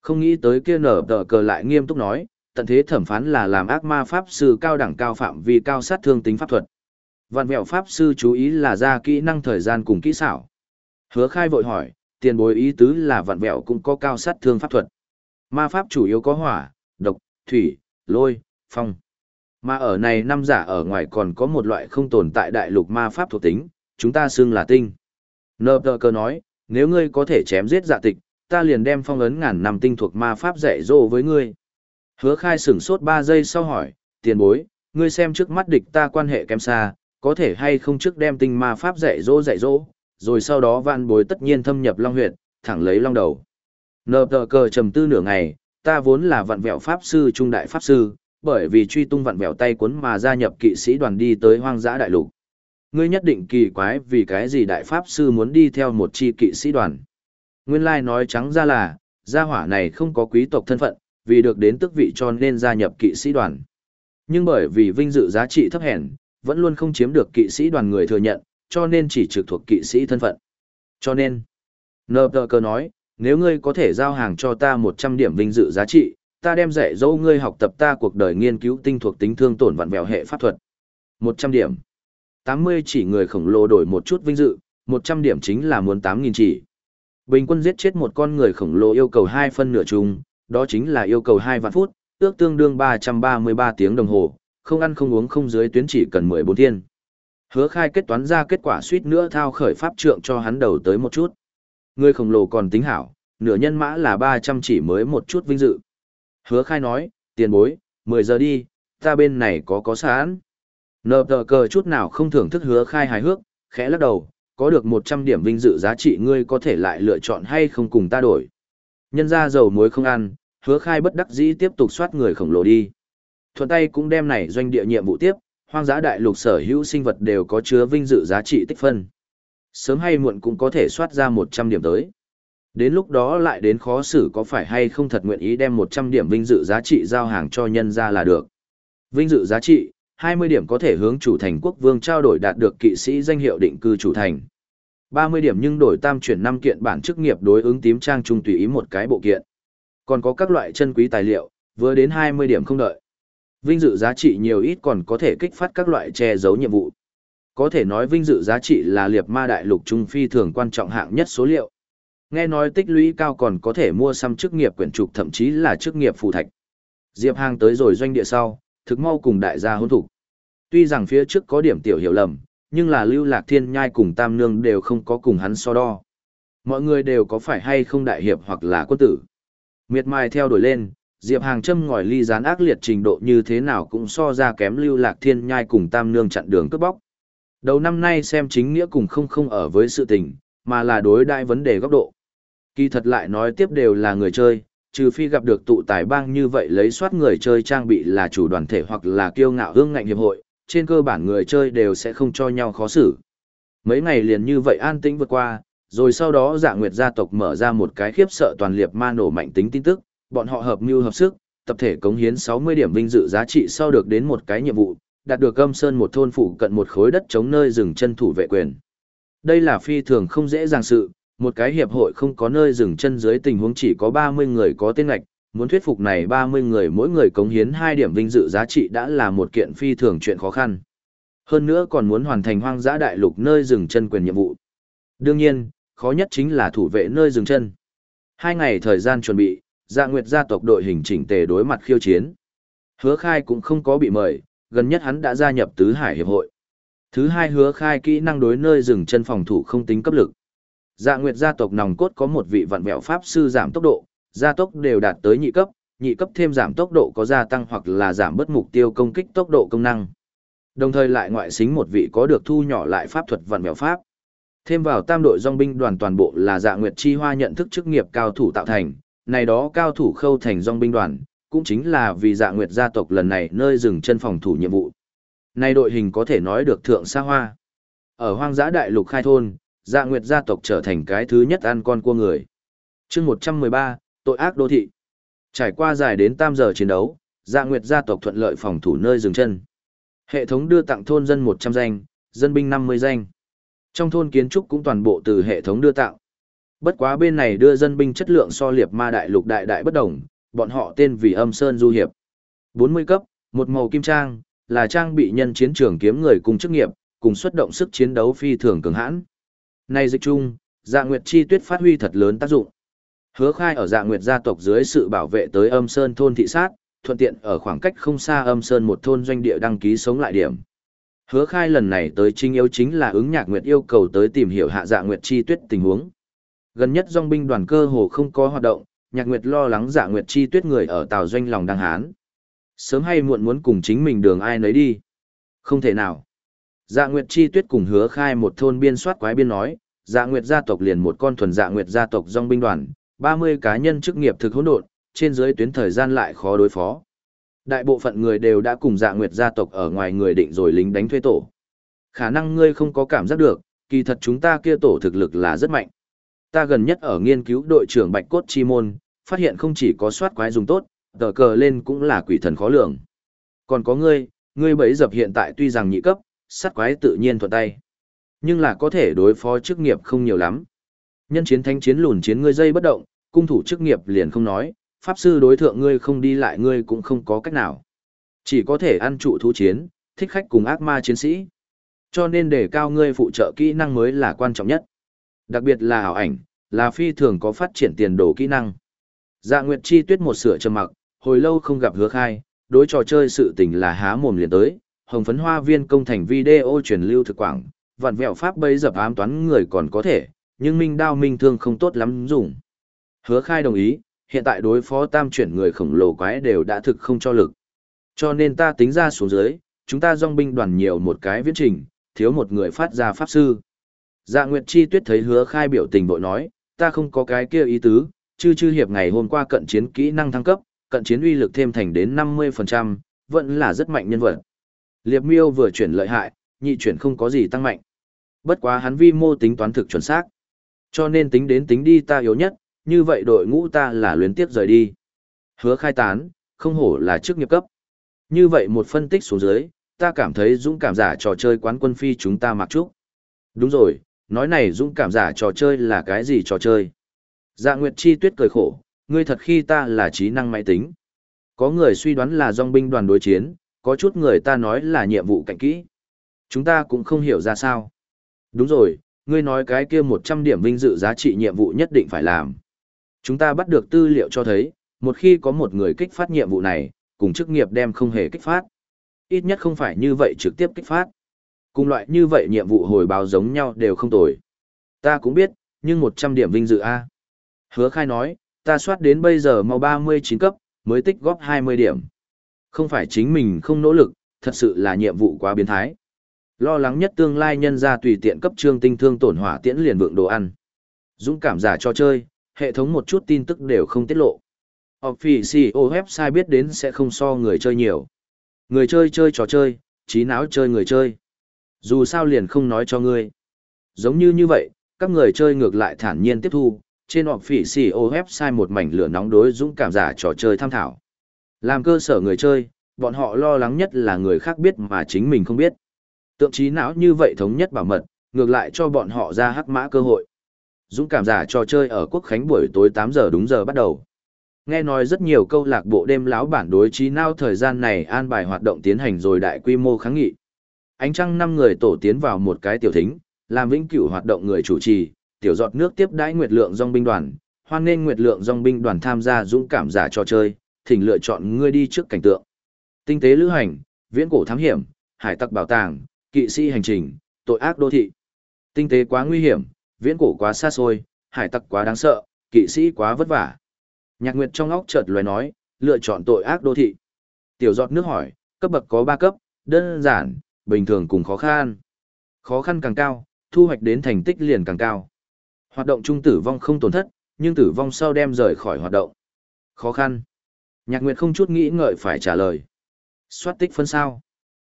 Không nghĩ tới kia nở tờ cờ lại nghiêm túc nói, tận thế thẩm phán là làm ác ma pháp sư cao đẳng cao phạm vì cao sát thương tính pháp thuật. Vạn vẹo pháp sư chú ý là ra kỹ năng thời gian cùng kỹ xảo. Hứa khai vội hỏi, tiền bối ý tứ là vạn vẹo cũng có cao sát thương pháp thuật. Ma pháp chủ yếu có hỏa, độc, thủy, lôi, phong. Mà ở này năm giả ở ngoài còn có một loại không tồn tại đại lục ma pháp thuộc tính, chúng ta xưng là tinh. Nơ tờ cơ nói, nếu ngươi có thể chém giết dạ tịch, ta liền đem phong ấn ngàn năm tinh thuộc ma pháp dạy dỗ với ngươi. Hứa khai sửng sốt 3 giây sau hỏi, tiền bối, ngươi xem trước mắt địch ta quan hệ kém xa, có thể hay không trước đem tinh ma pháp dạy dỗ dạy dỗ, rồi sau đó vạn bối tất nhiên thâm nhập long huyệt, thẳng lấy long đầu. Nờ tờ cờ trầm tư nửa ngày, ta vốn là vạn vẹo pháp sư trung đại pháp sư, bởi vì truy tung vạn vẹo tay cuốn mà gia nhập kỵ sĩ đoàn đi tới hoang dã đại lục. Ngươi nhất định kỳ quái vì cái gì đại pháp sư muốn đi theo một chi kỵ sĩ đoàn. Nguyên lai nói trắng ra là, gia hỏa này không có quý tộc thân phận, vì được đến tước vị cho nên gia nhập kỵ sĩ đoàn. Nhưng bởi vì vinh dự giá trị thấp hèn, vẫn luôn không chiếm được kỵ sĩ đoàn người thừa nhận, cho nên chỉ trực thuộc kỵ sĩ thân phận. Cho nên, Nờ Tờ Cơ nói, nếu ngươi có thể giao hàng cho ta 100 điểm vinh dự giá trị, ta đem dạy dỗ ngươi học tập ta cuộc đời nghiên cứu tinh thuộc tính thương tổn vặn vẹo hệ pháp thuật. 100 điểm. 80 chỉ người khổng lồ đổi một chút vinh dự, 100 điểm chính là muốn 8.000 chỉ. Bình quân giết chết một con người khổng lồ yêu cầu 2 phân nửa chung, đó chính là yêu cầu 2 vạn phút, ước tương đương 333 tiếng đồng hồ, không ăn không uống không dưới tuyến chỉ cần 14 thiên. Hứa khai kết toán ra kết quả suýt nữa thao khởi pháp trượng cho hắn đầu tới một chút. Người khổng lồ còn tính hảo, nửa nhân mã là 300 chỉ mới một chút vinh dự. Hứa khai nói, tiền bối, 10 giờ đi, ta bên này có có sán. Nợ tờ cờ chút nào không thưởng thức hứa khai hài hước, khẽ lắc đầu, có được 100 điểm vinh dự giá trị ngươi có thể lại lựa chọn hay không cùng ta đổi. Nhân ra dầu muối không ăn, hứa khai bất đắc dĩ tiếp tục soát người khổng lồ đi. Thuận tay cũng đem này doanh địa nhiệm vụ tiếp, hoang dã đại lục sở hữu sinh vật đều có chứa vinh dự giá trị tích phân. Sớm hay muộn cũng có thể soát ra 100 điểm tới. Đến lúc đó lại đến khó xử có phải hay không thật nguyện ý đem 100 điểm vinh dự giá trị giao hàng cho nhân ra là được. Vinh dự giá trị, 20 điểm có thể hướng chủ thành quốc vương trao đổi đạt được kỵ sĩ danh hiệu định cư chủ thành. 30 điểm nhưng đổi tam chuyển 5 kiện bản chức nghiệp đối ứng tím trang trung tùy ý một cái bộ kiện. Còn có các loại chân quý tài liệu, vừa đến 20 điểm không đợi. Vinh dự giá trị nhiều ít còn có thể kích phát các loại che giấu nhiệm vụ. Có thể nói vinh dự giá trị là liệt ma đại lục trung phi thường quan trọng hạng nhất số liệu. Nghe nói tích lũy cao còn có thể mua xăm chức nghiệp quyển trục thậm chí là chức nghiệp phù thạch. Diệp Hàng tới rồi doanh địa sau, thực mau cùng đại gia hôn thủ. Tuy rằng phía trước có điểm tiểu hiểu lầm, nhưng là lưu lạc thiên nhai cùng tam nương đều không có cùng hắn so đo. Mọi người đều có phải hay không đại hiệp hoặc là quân tử. Miệt mài theo đuổi lên, Diệp Hàng châm ngòi ly gián ác liệt trình độ như thế nào cũng so ra kém lưu lạc thiên nhai cùng tam nương chặn đường cướp bóc. Đầu năm nay xem chính nghĩa cùng không không ở với sự tình, mà là đối đại vấn đề góc độ. Kỳ thật lại nói tiếp đều là người chơi, trừ phi gặp được tụ tài bang như vậy lấy soát người chơi trang bị là chủ đoàn thể hoặc là kiêu ngạo hương ngạnh hiệp hội, trên cơ bản người chơi đều sẽ không cho nhau khó xử. Mấy ngày liền như vậy an tĩnh vượt qua, rồi sau đó giả nguyệt gia tộc mở ra một cái khiếp sợ toàn liệt ma nổ mạnh tính tin tức, bọn họ hợp mưu hợp sức, tập thể cống hiến 60 điểm vinh dự giá trị sau được đến một cái nhiệm vụ, đạt được âm sơn một thôn phụ cận một khối đất chống nơi dừng chân thủ vệ quyền. Đây là phi thường không dễ dàng sự, một cái hiệp hội không có nơi dừng chân dưới tình huống chỉ có 30 người có tên ngạch, muốn thuyết phục này 30 người mỗi người cống hiến 2 điểm vinh dự giá trị đã là một kiện phi thường chuyện khó khăn. Hơn nữa còn muốn hoàn thành hoang dã đại lục nơi dừng chân quyền nhiệm vụ. Đương nhiên, khó nhất chính là thủ vệ nơi dừng chân. Hai ngày thời gian chuẩn bị, dạ nguyệt gia tộc đội hình chỉnh tề đối mặt khiêu chiến. Hứa khai cũng không có bị mời, gần nhất hắn đã gia nhập tứ hải hiệp hội. Thứ hai hứa khai kỹ năng đối nơi dừng chân phòng thủ không tính cấp lực. Dạ Nguyệt gia tộc nòng cốt có một vị vận vẹo pháp sư giảm tốc độ, gia tốc đều đạt tới nhị cấp, nhị cấp thêm giảm tốc độ có gia tăng hoặc là giảm bất mục tiêu công kích tốc độ công năng. Đồng thời lại ngoại xính một vị có được thu nhỏ lại pháp thuật vận vẹo pháp. Thêm vào tam đội dòng binh đoàn toàn bộ là Dạ Nguyệt chi hoa nhận thức chức nghiệp cao thủ tạo thành, này đó cao thủ khâu thành dòng binh đoàn, cũng chính là vì Dạ Nguyệt gia tộc lần này nơi dừng chân phòng thủ nhiệm vụ. Này đội hình có thể nói được thượng xa hoa. Ở hoang dã đại lục khai thôn, dạ nguyệt gia tộc trở thành cái thứ nhất ăn con cua người. chương 113, tội ác đô thị. Trải qua dài đến tam giờ chiến đấu, dạ nguyệt gia tộc thuận lợi phòng thủ nơi dừng chân. Hệ thống đưa tặng thôn dân 100 danh, dân binh 50 danh. Trong thôn kiến trúc cũng toàn bộ từ hệ thống đưa tặng. Bất quá bên này đưa dân binh chất lượng so liệt ma đại lục đại đại bất đồng, bọn họ tên vì âm sơn du hiệp. 40 cấp, một màu kim trang, là trang bị nhân chiến trường kiếm người cùng chức nghiệp, cùng xuất động sức chiến đấu phi thường cường hãn. Nay dịch chung, dạ nguyệt chi tuyết phát huy thật lớn tác dụng. Hứa khai ở dạ nguyệt gia tộc dưới sự bảo vệ tới âm sơn thôn thị sát, thuận tiện ở khoảng cách không xa âm sơn một thôn doanh địa đăng ký sống lại điểm. Hứa khai lần này tới trinh yếu chính là ứng nhạc nguyệt yêu cầu tới tìm hiểu hạ dạ nguyệt chi tuyết tình huống. Gần nhất dòng binh đoàn cơ hồ không có hoạt động, nhạc nguyệt lo lắng dạ nguyệt chi tuyết người ở tàu doanh lòng đăng hán. Sớm hay muộn muốn cùng chính mình đường ai nấy đi. Không thể nào. Dạ Nguyệt Chi Tuyết cùng hứa khai một thôn biên soát quái biên nói, Dạ Nguyệt gia tộc liền một con thuần Dạ Nguyệt gia tộc dòng binh đoàn, 30 cá nhân chức nghiệp thực hỗn độn, trên dưới tuyến thời gian lại khó đối phó. Đại bộ phận người đều đã cùng Dạ Nguyệt gia tộc ở ngoài người định rồi lính đánh thuê tổ. Khả năng ngươi không có cảm giác được, kỳ thật chúng ta kia tổ thực lực là rất mạnh. Ta gần nhất ở nghiên cứu đội trưởng Bạch Cốt Chi Môn, phát hiện không chỉ có soát quái dùng tốt, tờ cờ lên cũng là quỷ thần khó lường. Còn có ngươi, ngươi bấy dập hiện tại tuy rằng nhị cấp, sát quái tự nhiên thuận tay. Nhưng là có thể đối phó chức nghiệp không nhiều lắm. Nhân chiến thánh chiến lùn chiến ngươi dây bất động, cung thủ chức nghiệp liền không nói, pháp sư đối thượng ngươi không đi lại ngươi cũng không có cách nào. Chỉ có thể ăn trụ thú chiến, thích khách cùng ác ma chiến sĩ. Cho nên để cao ngươi phụ trợ kỹ năng mới là quan trọng nhất. Đặc biệt là ảo ảnh, là phi thường có phát triển tiền đồ kỹ năng. Dạ Nguyệt Chi Tuyết một sửa trầm mặc, hồi lâu không gặp hứa khai, đối trò chơi sự tình là há mồm liền tới, hồng phấn hoa viên công thành video truyền lưu thực quảng, vặn vẹo pháp bấy dập ám toán người còn có thể, nhưng minh đao minh thương không tốt lắm dùng. Hứa khai đồng ý, hiện tại đối phó tam chuyển người khổng lồ quái đều đã thực không cho lực. Cho nên ta tính ra xuống dưới, chúng ta dòng binh đoàn nhiều một cái viễn trình, thiếu một người phát ra pháp sư. Dạ Nguyệt Chi Tuyết thấy hứa khai biểu tình bội nói, ta không có cái kia ý tứ, chư chư hiệp ngày hôm qua cận chiến kỹ năng thăng cấp, cận chiến uy lực thêm thành đến 50%, vẫn là rất mạnh nhân vật. Liệp miêu vừa chuyển lợi hại, nhị chuyển không có gì tăng mạnh. Bất quá hắn vi mô tính toán thực chuẩn xác. Cho nên tính đến tính đi ta yếu nhất, như vậy đội ngũ ta là luyến tiếp rời đi. Hứa khai tán, không hổ là chức nghiệp cấp. Như vậy một phân tích xuống dưới, ta cảm thấy dũng cảm giả trò chơi quán quân phi chúng ta mặc trúc. Đúng rồi, nói này dũng cảm giả trò chơi là cái gì trò chơi? Dạ Nguyệt Chi Tuyết cười khổ, ngươi thật khi ta là trí năng máy tính. Có người suy đoán là dòng binh đoàn đối chiến, có chút người ta nói là nhiệm vụ cạnh kỹ. Chúng ta cũng không hiểu ra sao. Đúng rồi, ngươi nói cái kia 100 điểm vinh dự giá trị nhiệm vụ nhất định phải làm. Chúng ta bắt được tư liệu cho thấy, một khi có một người kích phát nhiệm vụ này, cùng chức nghiệp đem không hề kích phát. Ít nhất không phải như vậy trực tiếp kích phát. Cùng loại như vậy nhiệm vụ hồi báo giống nhau đều không tồi. Ta cũng biết, nhưng 100 điểm vinh dự A. Hứa khai nói, ta soát đến bây giờ mau 39 cấp, mới tích góp 20 điểm. Không phải chính mình không nỗ lực, thật sự là nhiệm vụ quá biến thái. Lo lắng nhất tương lai nhân ra tùy tiện cấp trương tinh thương tổn hỏa tiễn liền vượng đồ ăn. Dũng cảm giả cho chơi, hệ thống một chút tin tức đều không tiết lộ. Officio website biết đến sẽ không so người chơi nhiều. Người chơi chơi trò chơi, trí não chơi người chơi. Dù sao liền không nói cho ngươi. Giống như như vậy, các người chơi ngược lại thản nhiên tiếp thu, trên Officio website một mảnh lửa nóng đối dũng cảm giả trò chơi tham thảo. Làm cơ sở người chơi, bọn họ lo lắng nhất là người khác biết mà chính mình không biết. Tượng trí não như vậy thống nhất bảo mật, ngược lại cho bọn họ ra hắc mã cơ hội. Dũng cảm giả trò chơi ở quốc khánh buổi tối 8 giờ đúng giờ bắt đầu. Nghe nói rất nhiều câu lạc bộ đêm láo bản đối trí não thời gian này an bài hoạt động tiến hành rồi đại quy mô kháng nghị. Ánh trăng năm người tổ tiến vào một cái tiểu thính, làm vĩnh cửu hoạt động người chủ trì, tiểu giọt nước tiếp đãi nguyệt lượng dòng binh đoàn, hoan nên nguyệt lượng dòng binh đoàn tham gia dũng cảm giả trò chơi, thỉnh lựa chọn ngươi đi trước cảnh tượng. Tinh tế lữ hành, viễn cổ thám hiểm, hải tặc bảo tàng, kỵ sĩ hành trình, tội ác đô thị. Tinh tế quá nguy hiểm, viễn cổ quá xa xôi, hải tặc quá đáng sợ, kỵ sĩ quá vất vả. Nhạc Nguyệt trong óc chợt lóe nói, lựa chọn tội ác đô thị. Tiểu giọt nước hỏi, cấp bậc có 3 cấp, đơn giản, bình thường cùng khó khăn. Khó khăn càng cao, thu hoạch đến thành tích liền càng cao. Hoạt động trung tử vong không tổn thất, nhưng tử vong sau đem rời khỏi hoạt động. Khó khăn. Nhạc Nguyệt không chút nghĩ ngợi phải trả lời. Xoát tích phân sao.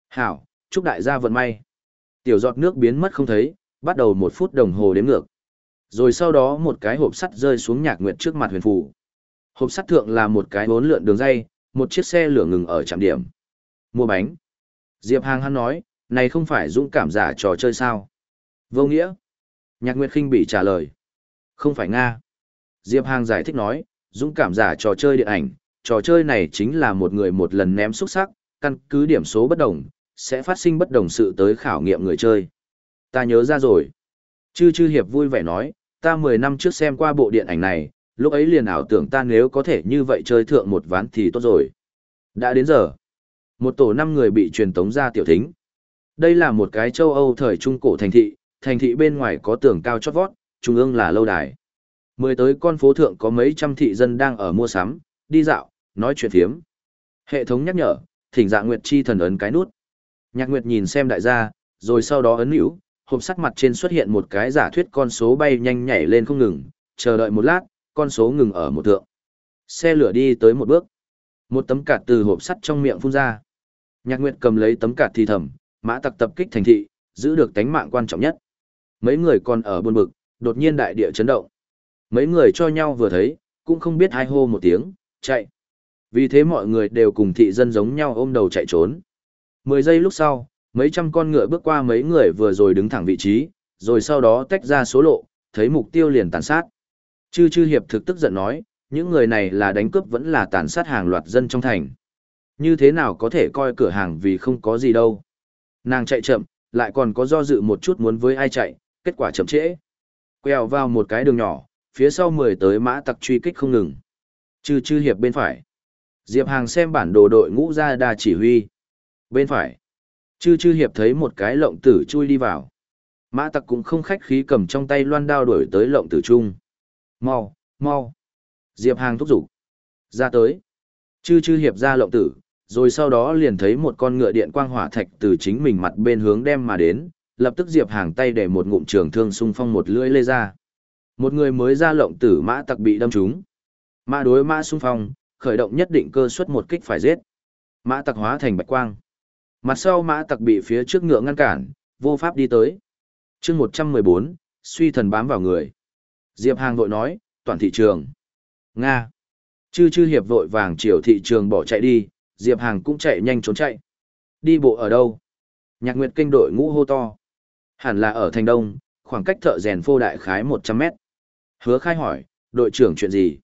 Hảo, chúc đại gia vận may. Tiểu giọt nước biến mất không thấy, bắt đầu một phút đồng hồ đếm ngược. Rồi sau đó một cái hộp sắt rơi xuống nhạc nguyệt trước mặt huyền phù. Hộp sắt thượng là một cái bốn lượn đường dây, một chiếc xe lửa ngừng ở trạm điểm. Mua bánh. Diệp Hàng hắn nói, này không phải dũng cảm giả trò chơi sao? Vô nghĩa. Nhạc Nguyệt khinh bị trả lời. Không phải Nga. Diệp Hàng giải thích nói, dũng cảm giả trò chơi điện ảnh, trò chơi này chính là một người một lần ném xúc sắc, căn cứ điểm số bất đồng, sẽ phát sinh bất đồng sự tới khảo nghiệm người chơi. Ta nhớ ra rồi. Chư chư hiệp vui vẻ nói, ta 10 năm trước xem qua bộ điện ảnh này, lúc ấy liền ảo tưởng ta nếu có thể như vậy chơi thượng một ván thì tốt rồi. Đã đến giờ. Một tổ năm người bị truyền tống ra tiểu thính. Đây là một cái châu Âu thời trung cổ thành thị, thành thị bên ngoài có tường cao chót vót, trung ương là lâu đài. Mười tới con phố thượng có mấy trăm thị dân đang ở mua sắm, đi dạo, nói chuyện phiếm. Hệ thống nhắc nhở, thỉnh dạng Nguyệt Chi thần ấn cái nút. Nhạc Nguyệt nhìn xem đại gia, rồi sau đó ấn hữu, hộp sắt mặt trên xuất hiện một cái giả thuyết con số bay nhanh nhảy lên không ngừng, chờ đợi một lát, con số ngừng ở một thượng. Xe lửa đi tới một bước. Một tấm cạt từ hộp sắt trong miệng phun ra. Nhạc Nguyệt cầm lấy tấm cạt thì thầm, mã tặc tập kích thành thị, giữ được tánh mạng quan trọng nhất. Mấy người còn ở buồn bực, đột nhiên đại địa chấn động. Mấy người cho nhau vừa thấy, cũng không biết hai hô một tiếng, chạy. Vì thế mọi người đều cùng thị dân giống nhau ôm đầu chạy trốn. Mười giây lúc sau, mấy trăm con ngựa bước qua mấy người vừa rồi đứng thẳng vị trí, rồi sau đó tách ra số lộ, thấy mục tiêu liền tàn sát. Chư chư hiệp thực tức giận nói, những người này là đánh cướp vẫn là tàn sát hàng loạt dân trong thành. Như thế nào có thể coi cửa hàng vì không có gì đâu. Nàng chạy chậm, lại còn có do dự một chút muốn với ai chạy, kết quả chậm trễ. Quẹo vào một cái đường nhỏ, phía sau mười tới mã tặc truy kích không ngừng. Chư chư hiệp bên phải. Diệp Hàng xem bản đồ đội ngũ ra đa chỉ huy. Bên phải. Chư chư hiệp thấy một cái lộng tử chui đi vào. Mã tặc cũng không khách khí cầm trong tay loan đao đuổi tới lộng tử trung. Mau, mau. Diệp Hàng thúc giục. Ra tới. Chư chư hiệp ra lộng tử, rồi sau đó liền thấy một con ngựa điện quang hỏa thạch từ chính mình mặt bên hướng đem mà đến, lập tức Diệp Hàng tay để một ngụm trường thương xung phong một lưỡi lê ra. Một người mới ra lộng tử mã tặc bị đâm trúng. Mã đối mã xung phong, khởi động nhất định cơ suất một kích phải giết. Mã tặc hóa thành bạch quang. Mặt sau mã tặc bị phía trước ngựa ngăn cản, vô pháp đi tới. chương 114, suy thần bám vào người. Diệp Hàng vội nói, toàn thị trường. Nga. Chư chư hiệp vội vàng chiều thị trường bỏ chạy đi, Diệp Hàng cũng chạy nhanh trốn chạy. Đi bộ ở đâu? Nhạc Nguyệt kinh đội ngũ hô to. Hẳn là ở thành đông, khoảng cách thợ rèn phô đại khái 100 mét. Hứa khai hỏi, đội trưởng chuyện gì?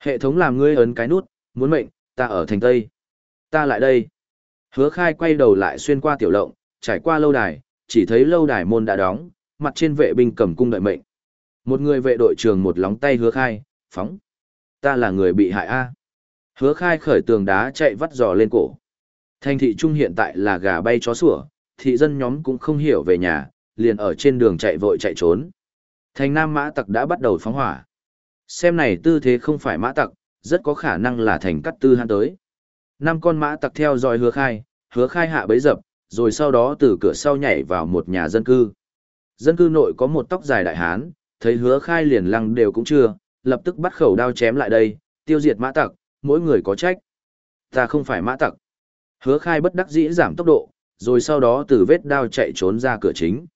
Hệ thống làm ngươi ấn cái nút, muốn mệnh, ta ở thành Tây. Ta lại đây. Hứa khai quay đầu lại xuyên qua tiểu lộng, trải qua lâu đài, chỉ thấy lâu đài môn đã đóng, mặt trên vệ binh cầm cung đợi mệnh. Một người vệ đội trưởng một lóng tay hứa khai, phóng. Ta là người bị hại A. Hứa khai khởi tường đá chạy vắt giò lên cổ. Thành thị trung hiện tại là gà bay chó sủa, thị dân nhóm cũng không hiểu về nhà, liền ở trên đường chạy vội chạy trốn. Thành nam mã tặc đã bắt đầu phóng hỏa. Xem này tư thế không phải mã tặc, rất có khả năng là thành cắt tư hắn tới. Năm con mã tặc theo dõi hứa khai, hứa khai hạ bấy dập, rồi sau đó từ cửa sau nhảy vào một nhà dân cư. Dân cư nội có một tóc dài đại hán, thấy hứa khai liền lăng đều cũng chưa, lập tức bắt khẩu đao chém lại đây, tiêu diệt mã tặc, mỗi người có trách. Ta không phải mã tặc. Hứa khai bất đắc dĩ giảm tốc độ, rồi sau đó từ vết đao chạy trốn ra cửa chính.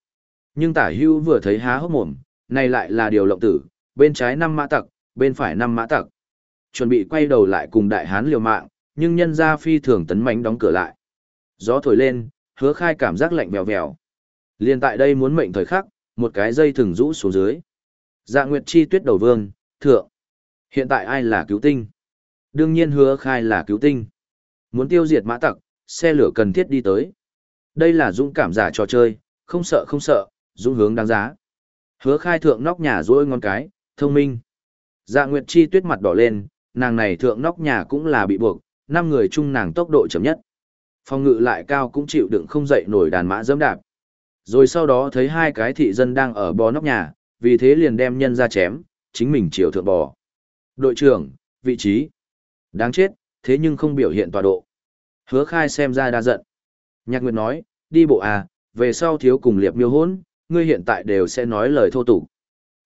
Nhưng tả hưu vừa thấy há hốc mồm, này lại là điều lộng tử, bên trái năm mã tặc, bên phải năm mã tặc. Chuẩn bị quay đầu lại cùng đại hán liều mạng, nhưng nhân ra phi thường tấn mánh đóng cửa lại. Gió thổi lên, hứa khai cảm giác lạnh vèo vèo. Liên tại đây muốn mệnh thời khắc, một cái dây thừng rũ xuống dưới. Dạ Nguyệt Chi tuyết đầu vương, thượng. Hiện tại ai là cứu tinh? Đương nhiên hứa khai là cứu tinh. Muốn tiêu diệt mã tặc, xe lửa cần thiết đi tới. Đây là dũng cảm giả trò chơi, không sợ không sợ, dũng hướng đáng giá. Hứa khai thượng nóc nhà dối ngón cái, thông minh. Dạ Nguyệt Chi tuyết mặt đỏ lên, nàng này thượng nóc nhà cũng là bị buộc, năm người chung nàng tốc độ chậm nhất. Phòng ngự lại cao cũng chịu đựng không dậy nổi đàn mã dẫm đạp. Rồi sau đó thấy hai cái thị dân đang ở bò nóc nhà, vì thế liền đem nhân ra chém, chính mình chiều thượng bò. Đội trưởng, vị trí. Đáng chết, thế nhưng không biểu hiện tọa độ. Hứa khai xem ra đa giận. Nhạc Nguyệt nói, đi bộ à, về sau thiếu cùng liệp miêu hôn, ngươi hiện tại đều sẽ nói lời thô tục.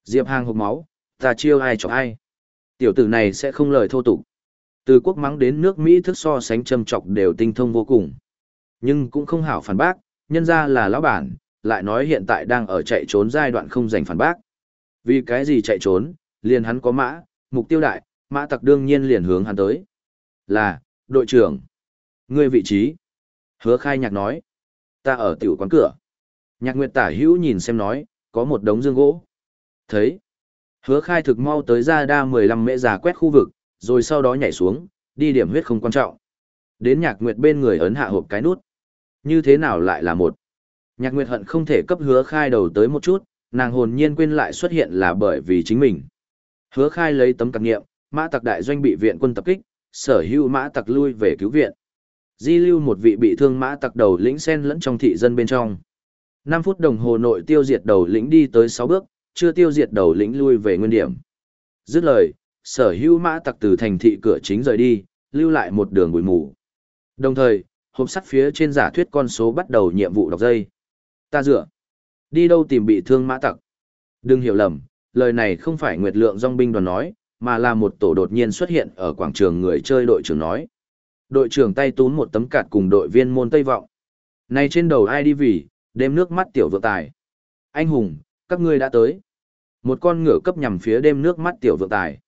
Diệp Hàng hộp máu, ta chiêu ai cho ai. Tiểu tử này sẽ không lời thô tục. Từ quốc mắng đến nước Mỹ thức so sánh châm trọc đều tinh thông vô cùng. Nhưng cũng không hảo phản bác, nhân ra là lão bản, lại nói hiện tại đang ở chạy trốn giai đoạn không giành phản bác. Vì cái gì chạy trốn, liền hắn có mã, mục tiêu đại, mã tặc đương nhiên liền hướng hắn tới. Là, đội trưởng. Ngươi vị trí. Hứa khai nhạc nói. Ta ở tiểu quán cửa. Nhạc nguyệt tả hữu nhìn xem nói, có một đống dương gỗ. Thấy. Hứa khai thực mau tới ra đa 15 mễ giả quét khu vực, rồi sau đó nhảy xuống, đi điểm huyết không quan trọng. Đến nhạc nguyệt bên người ấn hạ hộp cái nút. Như thế nào lại là một? Nhạc nguyệt hận không thể cấp hứa khai đầu tới một chút, nàng hồn nhiên quên lại xuất hiện là bởi vì chính mình. Hứa khai lấy tấm cạc nghiệm, mã tặc đại doanh bị viện quân tập kích, sở hữu mã tặc lui về cứu viện. Di lưu một vị bị thương mã tặc đầu lĩnh sen lẫn trong thị dân bên trong. 5 phút đồng hồ nội tiêu diệt đầu lĩnh đi tới 6 bước, chưa tiêu diệt đầu lĩnh lui về nguyên điểm. Dứt lời, sở hữu mã tặc từ thành thị cửa chính rời đi, lưu lại một đường bụi mù. Đồng thời, hộp sắt phía trên giả thuyết con số bắt đầu nhiệm vụ đọc dây. Ta dựa. Đi đâu tìm bị thương mã tặc? Đừng hiểu lầm, lời này không phải Nguyệt Lượng dòng binh đoàn nói, mà là một tổ đột nhiên xuất hiện ở quảng trường người chơi đội trưởng nói. Đội trưởng tay túm một tấm cạt cùng đội viên môn Tây Vọng. Này trên đầu ai đi vì, đêm nước mắt tiểu vượng tài. Anh hùng, các ngươi đã tới. Một con ngựa cấp nhằm phía đêm nước mắt tiểu vượng tài.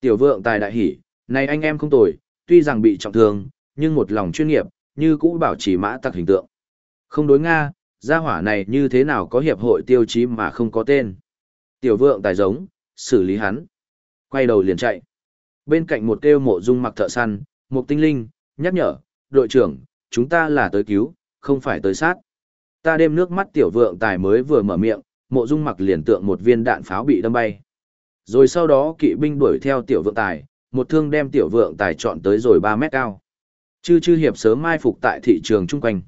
Tiểu vượng tài đại hỉ, này anh em không tồi, tuy rằng bị trọng thương, nhưng một lòng chuyên nghiệp, như cũ bảo trì mã tặc hình tượng. Không đối Nga, gia hỏa này như thế nào có hiệp hội tiêu chí mà không có tên. Tiểu vượng tài giống, xử lý hắn. Quay đầu liền chạy. Bên cạnh một kêu mộ dung mặc thợ săn, một tinh linh, nhắc nhở, đội trưởng, chúng ta là tới cứu, không phải tới sát. Ta đêm nước mắt tiểu vượng tài mới vừa mở miệng, mộ dung mặc liền tượng một viên đạn pháo bị đâm bay. Rồi sau đó kỵ binh đuổi theo tiểu vượng tài, một thương đem tiểu vượng tài chọn tới rồi 3 mét cao. Chư chư hiệp sớm mai phục tại thị trường chung quanh.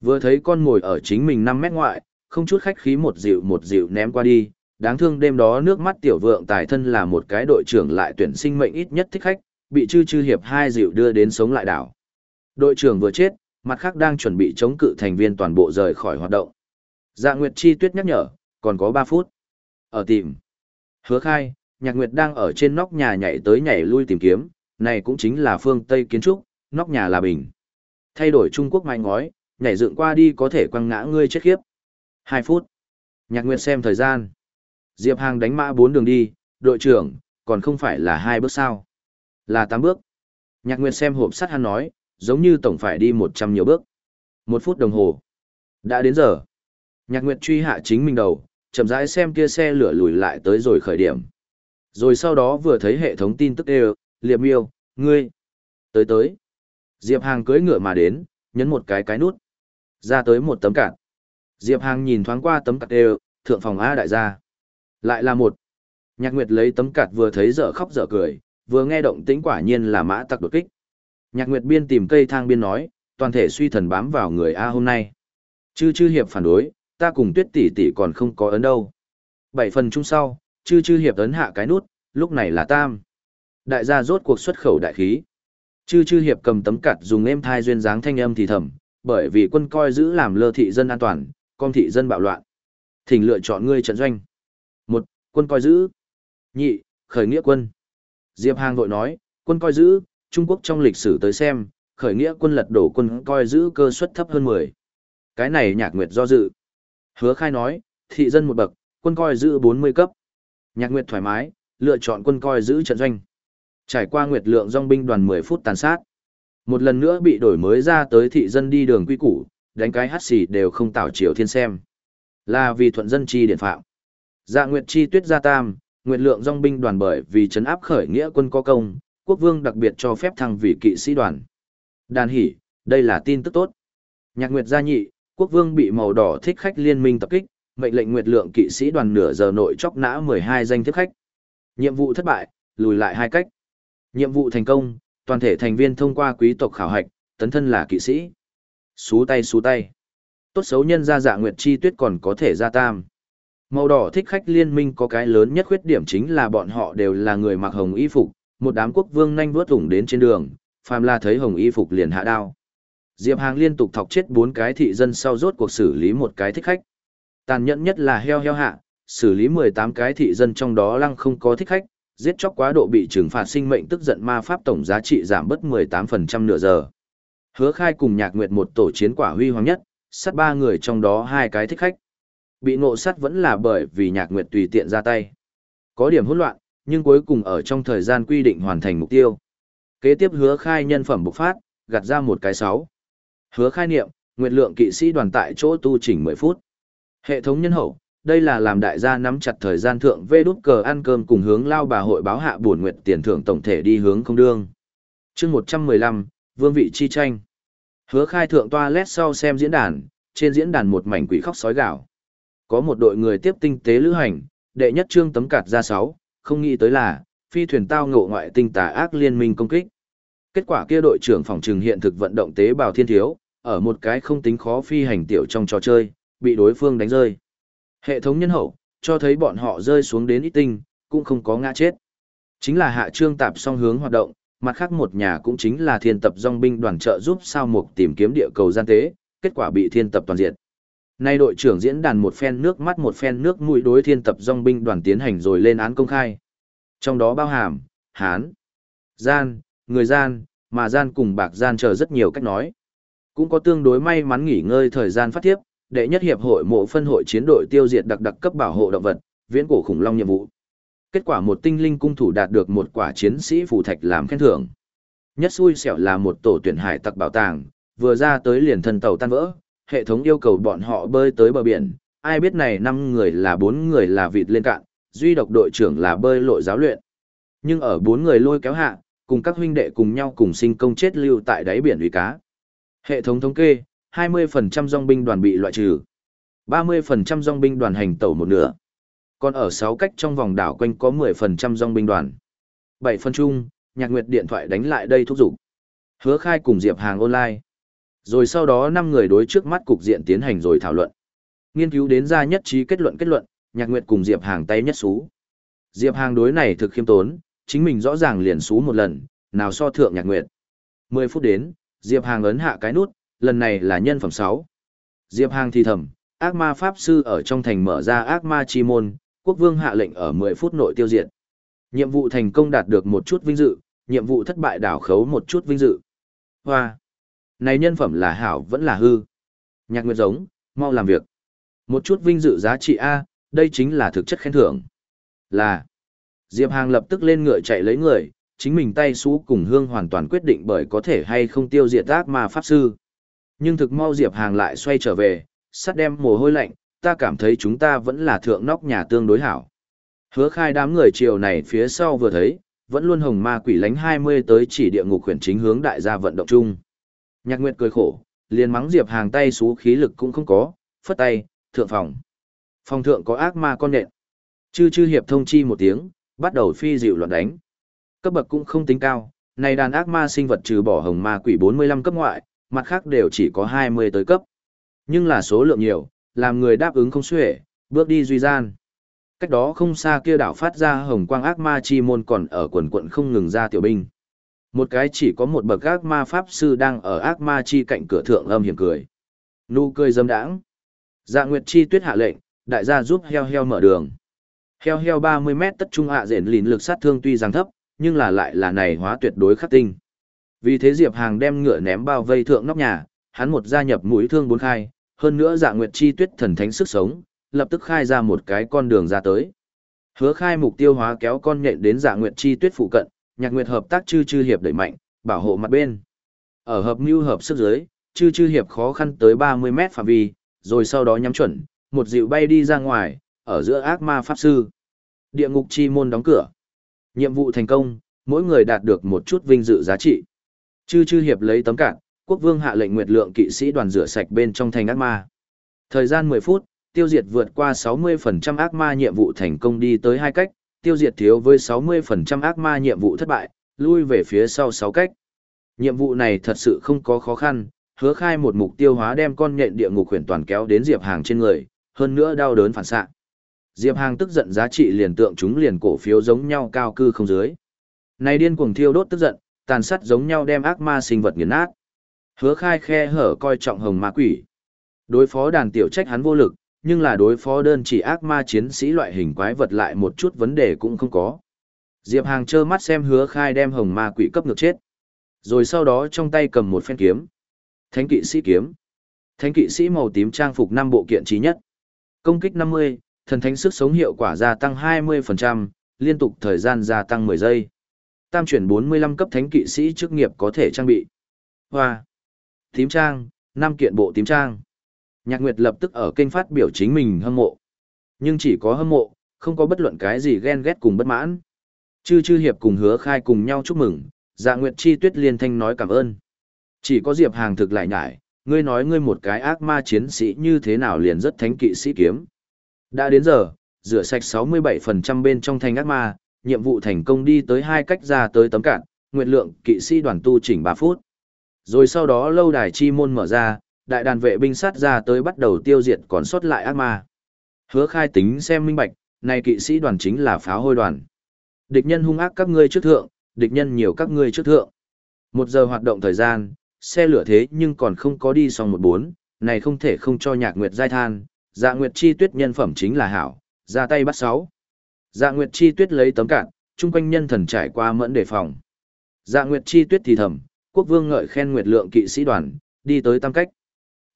Vừa thấy con ngồi ở chính mình 5 mét ngoại, không chút khách khí một dịu một dịu ném qua đi, đáng thương đêm đó nước mắt tiểu vượng tài thân là một cái đội trưởng lại tuyển sinh mệnh ít nhất thích khách, bị chư chư hiệp hai dịu đưa đến sống lại đảo. Đội trưởng vừa chết, mặt khác đang chuẩn bị chống cự thành viên toàn bộ rời khỏi hoạt động. Dạ Nguyệt Chi Tuyết nhắc nhở, còn có 3 phút. Ở tìm. Hứa khai, Nhạc Nguyệt đang ở trên nóc nhà nhảy tới nhảy lui tìm kiếm, này cũng chính là phương Tây kiến trúc, nóc nhà là bình. Thay đổi Trung Quốc mái ngói, nhảy dựng qua đi có thể quăng ngã ngươi chết khiếp. 2 phút. Nhạc Nguyệt xem thời gian. Diệp Hàng đánh mã bốn đường đi, đội trưởng, còn không phải là hai bước sao. Là 8 bước. Nhạc Nguyệt xem hộp sắt hắn nói, giống như tổng phải đi 100 nhiều bước. Một phút đồng hồ. Đã đến giờ. Nhạc Nguyệt truy hạ chính mình đầu, chậm rãi xem kia xe lửa lùi lại tới rồi khởi điểm. Rồi sau đó vừa thấy hệ thống tin tức đều, liệp miêu, ngươi, tới tới. Diệp Hàng cưỡi ngựa mà đến, nhấn một cái cái nút. Ra tới một tấm cạn. Diệp Hàng nhìn thoáng qua tấm cạn đều, thượng phòng A đại gia. Lại là một. Nhạc Nguyệt lấy tấm cạt vừa thấy dở khóc dở cười, vừa nghe động tĩnh quả nhiên là mã tặc đột kích. Nhạc Nguyệt biên tìm cây thang biên nói, toàn thể suy thần bám vào người A hôm nay. Chư chư hiệp phản đối, ta cùng tuyết tỷ tỷ còn không có ấn đâu. Bảy phần chung sau, chư chư hiệp ấn hạ cái nút, lúc này là tam. Đại gia rốt cuộc xuất khẩu đại khí. Chư chư hiệp cầm tấm cặt dùng êm thai duyên dáng thanh âm thì thầm, bởi vì quân coi giữ làm lơ thị dân an toàn, con thị dân bạo loạn. Thỉnh lựa chọn ngươi trận doanh một Quân coi giữ. Nhị, khởi nghĩa quân. Diệp Hàng vội nói, quân coi giữ, Trung Quốc trong lịch sử tới xem, khởi nghĩa quân lật đổ quân coi giữ cơ suất thấp hơn 10. Cái này nhạc nguyệt do dự. Hứa khai nói, thị dân một bậc, quân coi giữ 40 cấp. Nhạc nguyệt thoải mái, lựa chọn quân coi giữ trận doanh. Trải qua nguyệt lượng dong binh đoàn 10 phút tàn sát. Một lần nữa bị đổi mới ra tới thị dân đi đường quy củ, đánh cái hắt xì đều không tạo chiều thiên xem. Là vì thuận dân chi điện phạm. Dạ nguyệt chi tuyết gia tam, nguyệt lượng dòng binh đoàn bởi vì chấn áp khởi nghĩa quân có công, quốc vương đặc biệt cho phép thăng vị kỵ sĩ đoàn. Đàn hỉ, đây là tin tức tốt. Nhạc nguyệt gia nhị, quốc vương bị màu đỏ thích khách liên minh tập kích, mệnh lệnh nguyệt lượng kỵ sĩ đoàn nửa giờ nội chóc nã 12 danh tiếp khách. Nhiệm vụ thất bại, lùi lại hai cách. Nhiệm vụ thành công, toàn thể thành viên thông qua quý tộc khảo hạch, tấn thân là kỵ sĩ. Xú tay xú tay. Tốt xấu nhân ra dạ nguyệt chi tuyết còn có thể ra tam. Màu đỏ thích khách liên minh có cái lớn nhất khuyết điểm chính là bọn họ đều là người mặc hồng y phục, một đám quốc vương nhanh vớt thủng đến trên đường, phàm là thấy hồng y phục liền hạ đao. Diệp Hàng liên tục thọc chết bốn cái thị dân sau rốt cuộc xử lý một cái thích khách. Tàn nhẫn nhất là heo heo hạ, xử lý 18 cái thị dân trong đó lăng không có thích khách, giết chóc quá độ bị trừng phạt sinh mệnh tức giận ma pháp tổng giá trị giảm bớt 18% nửa giờ. Hứa khai cùng nhạc nguyệt một tổ chiến quả huy hoàng nhất, sát ba người trong đó hai cái thích khách. Bị ngộ sát vẫn là bởi vì nhạc nguyệt tùy tiện ra tay. Có điểm hỗn loạn, nhưng cuối cùng ở trong thời gian quy định hoàn thành mục tiêu. Kế tiếp hứa khai nhân phẩm bộc phát, gạt ra một cái sáu. Hứa khai niệm, nguyện lượng kỵ sĩ đoàn tại chỗ tu chỉnh 10 phút. Hệ thống nhân hậu, đây là làm đại gia nắm chặt thời gian thượng vê đút cờ ăn cơm cùng hướng lao bà hội báo hạ buồn nguyệt tiền thưởng tổng thể đi hướng không đương. chương 115, vương vị chi tranh. Hứa khai thượng toilet sau xem diễn đàn, trên diễn đàn một mảnh quỷ khóc sói gạo. Có một đội người tiếp tinh tế lữ hành, đệ nhất trương tấm cạt ra 6, không nghĩ tới là, phi thuyền tao ngộ ngoại tinh tà ác liên minh công kích. Kết quả kia đội trưởng phòng trừng hiện thực vận động tế bào thiên thiếu, ở một cái không tính khó phi hành tiểu trong trò chơi, bị đối phương đánh rơi. Hệ thống nhân hậu, cho thấy bọn họ rơi xuống đến ít tinh, cũng không có ngã chết. Chính là hạ trương tạp song hướng hoạt động, mặt khác một nhà cũng chính là thiên tập dòng binh đoàn trợ giúp sao mục tìm kiếm địa cầu gian tế, kết quả bị thiên tập toàn diệt. Nay đội trưởng diễn đàn một phen nước mắt một phen nước mũi đối thiên tập dòng binh đoàn tiến hành rồi lên án công khai. Trong đó bao hàm, hán, gian, người gian, mà gian cùng bạc gian chờ rất nhiều cách nói. Cũng có tương đối may mắn nghỉ ngơi thời gian phát tiếp, đệ nhất hiệp hội mộ phân hội chiến đội tiêu diệt đặc đặc cấp bảo hộ động vật, viễn cổ khủng long nhiệm vụ. Kết quả một tinh linh cung thủ đạt được một quả chiến sĩ phù thạch làm khen thưởng. Nhất xui xẻo là một tổ tuyển hải tặc bảo tàng, vừa ra tới liền thân tàu tan vỡ, hệ thống yêu cầu bọn họ bơi tới bờ biển, ai biết này năm người là bốn người là vịt lên cạn, duy độc đội trưởng là bơi lội giáo luyện. Nhưng ở bốn người lôi kéo hạ, cùng các huynh đệ cùng nhau cùng sinh công chết lưu tại đáy biển uy cá. Hệ thống thống kê, 20% dòng binh đoàn bị loại trừ. 30% dòng binh đoàn hành tẩu một nửa. Còn ở 6 cách trong vòng đảo quanh có 10% dòng binh đoàn. 7 phân chung, nhạc nguyệt điện thoại đánh lại đây thúc giục. Hứa khai cùng Diệp Hàng online. Rồi sau đó 5 người đối trước mắt cục diện tiến hành rồi thảo luận. Nghiên cứu đến ra nhất trí kết luận kết luận, nhạc nguyệt cùng Diệp Hàng tay nhất xú. Diệp Hàng đối này thực khiêm tốn, chính mình rõ ràng liền xú một lần, nào so thượng nhạc nguyệt. 10 phút đến, Diệp Hàng ấn hạ cái nút, lần này là nhân phẩm 6. Diệp Hàng thì thầm, ác ma pháp sư ở trong thành mở ra ác ma chi môn, quốc vương hạ lệnh ở 10 phút nội tiêu diệt. Nhiệm vụ thành công đạt được một chút vinh dự, nhiệm vụ thất bại đảo khấu một chút vinh dự. Hoa! Này nhân phẩm là hảo vẫn là hư. Nhạc nguyệt giống, mau làm việc. Một chút vinh dự giá trị A, đây chính là thực chất khen thưởng. Là. Diệp Hàng lập tức lên ngựa chạy lấy người, chính mình tay xú cùng hương hoàn toàn quyết định bởi có thể hay không tiêu diệt ác ma pháp sư. Nhưng thực mau Diệp Hàng lại xoay trở về, sắt đem mồ hôi lạnh, ta cảm thấy chúng ta vẫn là thượng nóc nhà tương đối hảo. Hứa khai đám người chiều này phía sau vừa thấy, vẫn luôn hồng ma quỷ lánh 20 tới chỉ địa ngục khuyển chính hướng đại gia vận động chung. Nhạc Nguyệt cười khổ, liền mắng Diệp Hàng tay xú khí lực cũng không có, phất tay, thượng phòng. Phòng thượng có ác ma con nện. Chư chư hiệp thông chi một tiếng, bắt đầu phi dịu loạn đánh. Cấp bậc cũng không tính cao, này đàn ác ma sinh vật trừ bỏ hồng ma quỷ 45 cấp ngoại, mặt khác đều chỉ có 20 tới cấp. Nhưng là số lượng nhiều, làm người đáp ứng không xuể, bước đi duy gian. Cách đó không xa kia đảo phát ra hồng quang ác ma chi môn còn ở quần quận không ngừng ra tiểu binh. Một cái chỉ có một bậc ác ma pháp sư đang ở ác ma chi cạnh cửa thượng âm hiểm cười. Nụ cười dâm đãng. Dạ Nguyệt chi tuyết hạ lệnh, đại gia giúp heo heo mở đường. Heo heo 30 mét tất trung hạ rển lìn lực sát thương tuy rằng thấp, nhưng là lại là này hóa tuyệt đối khắc tinh. Vì thế Diệp Hàng đem ngựa ném bao vây thượng nóc nhà, hắn một gia nhập mũi thương bốn khai, hơn nữa Dạ Nguyệt chi tuyết thần thánh sức sống, lập tức khai ra một cái con đường ra tới. Hứa khai mục tiêu hóa kéo con nhện đến Dạ Nguyệt chi tuyết phụ cận, Nhạc Nguyệt hợp tác chư chư hiệp đẩy mạnh, bảo hộ mặt bên. Ở hợp mưu hợp sức dưới, chư chư hiệp khó khăn tới 30 mét phạm vi, rồi sau đó nhắm chuẩn, một dịu bay đi ra ngoài, ở giữa ác ma pháp sư. Địa ngục chi môn đóng cửa. Nhiệm vụ thành công, mỗi người đạt được một chút vinh dự giá trị. Chư chư hiệp lấy tấm cạn, quốc vương hạ lệnh nguyệt lượng kỵ sĩ đoàn rửa sạch bên trong thành ác ma. Thời gian 10 phút, tiêu diệt vượt qua 60% ác ma nhiệm vụ thành công đi tới hai cách, tiêu diệt thiếu với 60% ác ma nhiệm vụ thất bại, lui về phía sau 6 cách. Nhiệm vụ này thật sự không có khó khăn, hứa khai một mục tiêu hóa đem con nhện địa ngục huyền toàn kéo đến Diệp Hàng trên người, hơn nữa đau đớn phản xạ. Diệp Hàng tức giận giá trị liền tượng chúng liền cổ phiếu giống nhau cao cư không dưới. Này điên cuồng thiêu đốt tức giận, tàn sát giống nhau đem ác ma sinh vật nghiền nát. Hứa khai khe hở coi trọng hồng ma quỷ. Đối phó đàn tiểu trách hắn vô lực, nhưng là đối phó đơn chỉ ác ma chiến sĩ loại hình quái vật lại một chút vấn đề cũng không có. Diệp Hàng trơ mắt xem hứa khai đem hồng ma quỷ cấp ngược chết. Rồi sau đó trong tay cầm một phen kiếm. Thánh kỵ sĩ kiếm. Thánh kỵ sĩ màu tím trang phục năm bộ kiện trí nhất. Công kích 50, thần thánh sức sống hiệu quả gia tăng 20%, liên tục thời gian gia tăng 10 giây. Tam chuyển 45 cấp thánh kỵ sĩ chức nghiệp có thể trang bị. Hoa. Tím trang, 5 kiện bộ tím trang. Nhạc Nguyệt lập tức ở kênh phát biểu chính mình hâm mộ. Nhưng chỉ có hâm mộ, không có bất luận cái gì ghen ghét cùng bất mãn. Chư chư hiệp cùng hứa khai cùng nhau chúc mừng, dạ Nguyệt chi tuyết liên thanh nói cảm ơn. Chỉ có Diệp Hàng thực lại nhải, ngươi nói ngươi một cái ác ma chiến sĩ như thế nào liền rất thánh kỵ sĩ kiếm. Đã đến giờ, rửa sạch 67% bên trong thanh ác ma, nhiệm vụ thành công đi tới hai cách ra tới tấm cạn, nguyệt lượng kỵ sĩ đoàn tu chỉnh 3 phút. Rồi sau đó lâu đài chi môn mở ra, đại đàn vệ binh sát ra tới bắt đầu tiêu diệt còn sót lại ác ma. Hứa khai tính xem minh bạch, này kỵ sĩ đoàn chính là pháo hôi đoàn. Địch nhân hung ác các ngươi trước thượng, địch nhân nhiều các ngươi trước thượng. Một giờ hoạt động thời gian, xe lửa thế nhưng còn không có đi xong một bốn, này không thể không cho nhạc nguyệt giai than, dạ nguyệt chi tuyết nhân phẩm chính là hảo, ra tay bắt sáu. Dạ nguyệt chi tuyết lấy tấm cạn, chung quanh nhân thần trải qua mẫn đề phòng. Dạ nguyệt chi tuyết thì thầm, quốc vương ngợi khen nguyệt lượng kỵ sĩ đoàn, đi tới tam cách.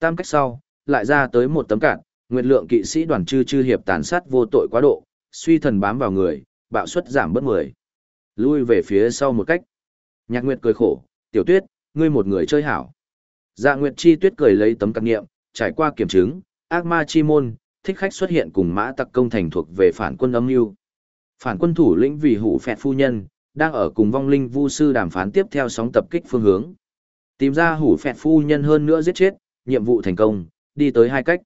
Tam cách sau, lại ra tới một tấm cạn, nguyệt lượng kỵ sĩ đoàn chư chư hiệp tàn sát vô tội quá độ, suy thần bám vào người, bạo suất giảm bớt 10. Lui về phía sau một cách. Nhạc nguyệt cười khổ, tiểu tuyết, ngươi một người chơi hảo. Dạ nguyệt chi tuyết cười lấy tấm cạc nghiệm, trải qua kiểm chứng, ác ma chi môn, thích khách xuất hiện cùng mã tặc công thành thuộc về phản quân âm mưu Phản quân thủ lĩnh vì hủ phẹt phu nhân, đang ở cùng vong linh vu sư đàm phán tiếp theo sóng tập kích phương hướng. Tìm ra hủ phẹt phu nhân hơn nữa giết chết, nhiệm vụ thành công, đi tới hai cách.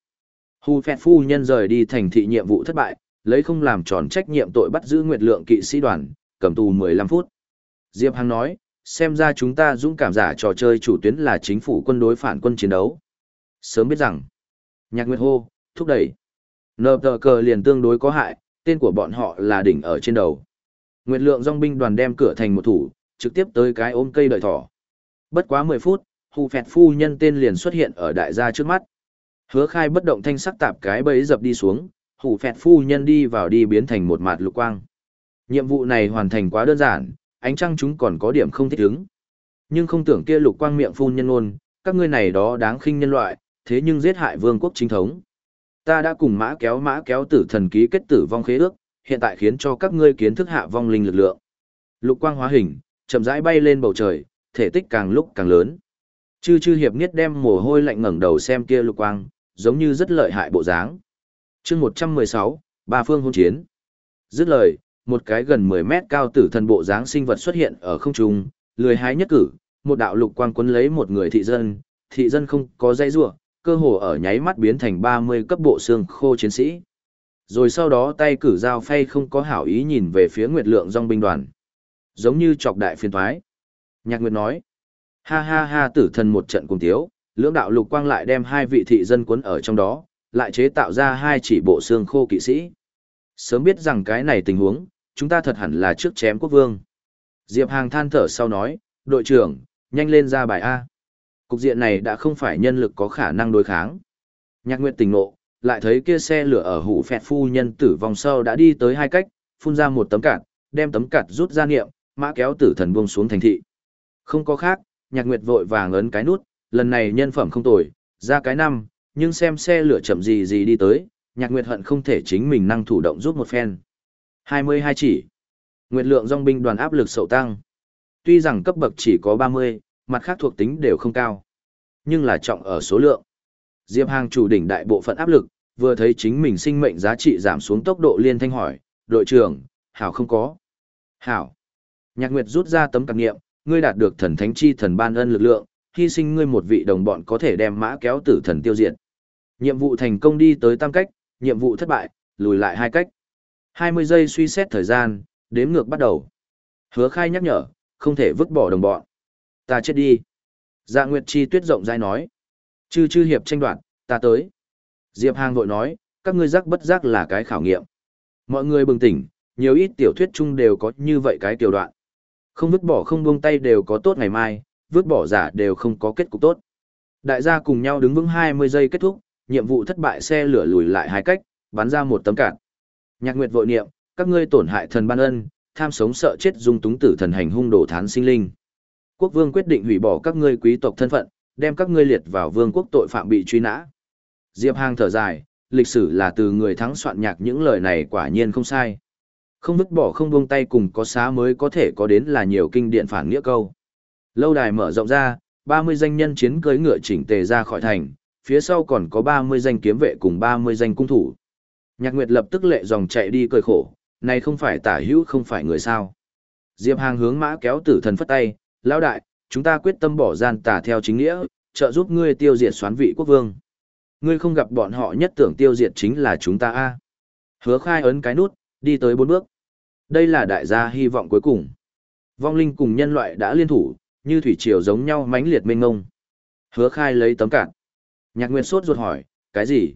Hù phẹt phu nhân rời đi thành thị nhiệm vụ thất bại, lấy không làm tròn trách nhiệm tội bắt giữ nguyệt lượng kỵ sĩ đoàn, cầm tù 15 phút. Diệp Hằng nói, xem ra chúng ta dũng cảm giả trò chơi chủ tuyến là chính phủ quân đối phản quân chiến đấu. Sớm biết rằng, nhạc nguyệt hô, thúc đẩy. Nờ tờ cờ liền tương đối có hại, tên của bọn họ là đỉnh ở trên đầu. Nguyệt lượng dòng binh đoàn đem cửa thành một thủ, trực tiếp tới cái ôm cây đợi thỏ. Bất quá 10 phút, hù phẹt phu nhân tên liền xuất hiện ở đại gia trước mắt. Hứa khai bất động thanh sắc tạp cái bẫy dập đi xuống, hù phẹt phu nhân đi vào đi biến thành một mạt lục quang. Nhiệm vụ này hoàn thành quá đơn giản, ánh trăng chúng còn có điểm không thích ứng. Nhưng không tưởng kia lục quang miệng phun nhân ôn, các ngươi này đó đáng khinh nhân loại, thế nhưng giết hại vương quốc chính thống. Ta đã cùng mã kéo mã kéo tử thần ký kết tử vong khế ước, hiện tại khiến cho các ngươi kiến thức hạ vong linh lực lượng. Lục quang hóa hình, chậm rãi bay lên bầu trời, thể tích càng lúc càng lớn. Chư chư hiệp nghiết đem mồ hôi lạnh ngẩng đầu xem kia lục quang, giống như rất lợi hại bộ dáng. chương 116, ba phương hôn chiến. Dứt lời, một cái gần 10 mét cao tử thần bộ dáng sinh vật xuất hiện ở không trung, lười hái nhất cử, một đạo lục quang quấn lấy một người thị dân, thị dân không có dây rủa, cơ hồ ở nháy mắt biến thành 30 cấp bộ xương khô chiến sĩ. Rồi sau đó tay cử dao phay không có hảo ý nhìn về phía Nguyệt Lượng dòng binh đoàn. Giống như chọc đại phiền thoái. Nhạc Nguyệt nói, ha ha ha tử thần một trận cùng tiếu, lưỡng đạo lục quang lại đem hai vị thị dân cuốn ở trong đó, lại chế tạo ra hai chỉ bộ xương khô kỵ sĩ. Sớm biết rằng cái này tình huống, chúng ta thật hẳn là trước chém quốc vương. Diệp Hàng than thở sau nói, Đội trưởng, nhanh lên ra bài A. Cục diện này đã không phải nhân lực có khả năng đối kháng. Nhạc Nguyệt tỉnh nộ, lại thấy kia xe lửa ở hủ phẹt phu nhân tử vong sau đã đi tới hai cách, phun ra một tấm cạt, đem tấm cạt rút ra niệm, mã kéo tử thần buông xuống thành thị. Không có khác, Nhạc Nguyệt vội vàng ấn cái nút, lần này nhân phẩm không tồi, ra cái năm, nhưng xem xe lửa chậm gì gì đi tới, Nhạc Nguyệt hận không thể chính mình năng thủ động rút một phen. 22 chỉ. Nguyệt lượng dòng binh đoàn áp lực sậu tăng. Tuy rằng cấp bậc chỉ có 30, mặt khác thuộc tính đều không cao, nhưng là trọng ở số lượng. Diệp Hàng chủ đỉnh đại bộ phận áp lực, vừa thấy chính mình sinh mệnh giá trị giảm xuống tốc độ liên thanh hỏi, đội trưởng, Hảo không có. Hảo. Nhạc Nguyệt rút ra tấm cạc nghiệm, ngươi đạt được thần thánh chi thần ban ân lực lượng, hy sinh ngươi một vị đồng bọn có thể đem mã kéo tử thần tiêu diệt. Nhiệm vụ thành công đi tới tam cách, nhiệm vụ thất bại, lùi lại hai cách. 20 giây suy xét thời gian, đếm ngược bắt đầu. Hứa khai nhắc nhở, không thể vứt bỏ đồng bọn. Ta chết đi. Dạ Nguyệt Chi tuyết rộng rãi nói. Chư chư hiệp tranh đoạt, ta tới. Diệp Hàng vội nói, các ngươi giác bất giác là cái khảo nghiệm. Mọi người bừng tỉnh, nhiều ít tiểu thuyết chung đều có như vậy cái tiểu đoạn. Không vứt bỏ không buông tay đều có tốt ngày mai, vứt bỏ giả đều không có kết cục tốt. Đại gia cùng nhau đứng vững 20 giây kết thúc, nhiệm vụ thất bại xe lửa lùi lại hai cách, bắn ra một tấm cản Nhạc Nguyệt vội niệm, các ngươi tổn hại thần ban ân, tham sống sợ chết dung túng tử thần hành hung đổ thán sinh linh. Quốc vương quyết định hủy bỏ các ngươi quý tộc thân phận, đem các ngươi liệt vào vương quốc tội phạm bị truy nã. Diệp Hàng thở dài, lịch sử là từ người thắng soạn nhạc những lời này quả nhiên không sai. Không vứt bỏ không buông tay cùng có xá mới có thể có đến là nhiều kinh điển phản nghĩa câu. Lâu đài mở rộng ra, 30 danh nhân chiến cưới ngựa chỉnh tề ra khỏi thành, phía sau còn có 30 danh kiếm vệ cùng 30 danh cung thủ. Nhạc Nguyệt lập tức lệ dòng chạy đi cười khổ, này không phải tả hữu không phải người sao. Diệp Hàng hướng mã kéo tử thần phất tay, lão đại, chúng ta quyết tâm bỏ gian tả theo chính nghĩa, trợ giúp ngươi tiêu diệt xoán vị quốc vương. Ngươi không gặp bọn họ nhất tưởng tiêu diệt chính là chúng ta a. Hứa khai ấn cái nút, đi tới bốn bước. Đây là đại gia hy vọng cuối cùng. Vong linh cùng nhân loại đã liên thủ, như thủy triều giống nhau mãnh liệt mênh ngông. Hứa khai lấy tấm cạn. Nhạc Nguyên sốt ruột hỏi, cái gì?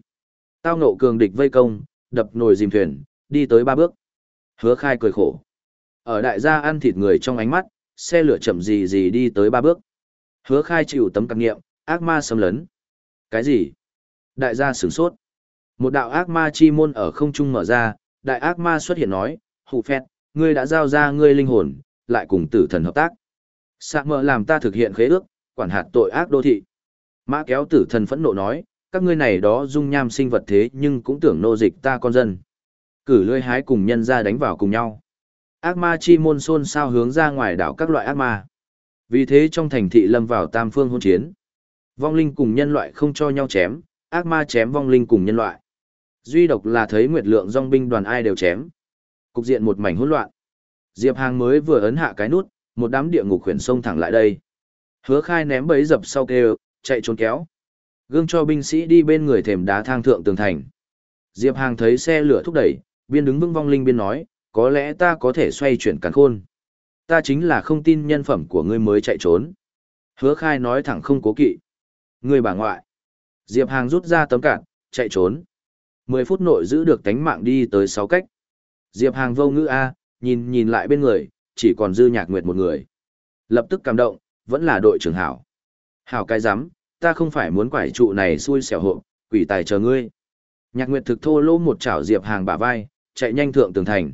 Tao ngộ cường địch vây công, đập nồi dìm thuyền, đi tới ba bước. Hứa khai cười khổ. Ở đại gia ăn thịt người trong ánh mắt, xe lửa chậm gì gì đi tới ba bước. Hứa khai chịu tấm cạn nghiệm, ác ma xâm lấn. Cái gì? Đại gia sửng sốt. Một đạo ác ma chi môn ở không trung mở ra, đại ác ma xuất hiện nói, hụ phét, ngươi đã giao ra ngươi linh hồn, lại cùng tử thần hợp tác. Sạ mờ làm ta thực hiện khế ước, quản hạt tội ác đô thị. Mã kéo tử thần phẫn nộ nói, các ngươi này đó dung nham sinh vật thế nhưng cũng tưởng nô dịch ta con dân. Cử lưỡi hái cùng nhân ra đánh vào cùng nhau. Ác ma chi môn xôn sao hướng ra ngoài đảo các loại ác ma. Vì thế trong thành thị lâm vào tam phương hôn chiến. Vong linh cùng nhân loại không cho nhau chém, ác ma chém vong linh cùng nhân loại. Duy độc là thấy nguyệt lượng dòng binh đoàn ai đều chém. Cục diện một mảnh hỗn loạn. Diệp Hàng mới vừa ấn hạ cái nút, một đám địa ngục khuyển sông thẳng lại đây. Hứa khai ném bẫy dập sau kêu, chạy trốn kéo. Gương cho binh sĩ đi bên người thềm đá thang thượng tường thành. Diệp Hàng thấy xe lửa thúc đẩy, biên đứng vững vong linh biên nói, có lẽ ta có thể xoay chuyển càn khôn. Ta chính là không tin nhân phẩm của ngươi mới chạy trốn. Hứa khai nói thẳng không cố kỵ. Ngươi bà ngoại. Diệp Hàng rút ra tấm cạn, chạy trốn. 10 phút nội giữ được tánh mạng đi tới 6 cách. Diệp Hàng vô ngữ A, nhìn nhìn lại bên người, chỉ còn dư nhạc nguyệt một người. Lập tức cảm động, vẫn là đội trưởng hảo. Hảo cái giám, ta không phải muốn quải trụ này xui xẻo hộ, quỷ tài chờ ngươi. Nhạc nguyệt thực thô lỗ một chảo Diệp Hàng bả vai, chạy nhanh thượng tường thành.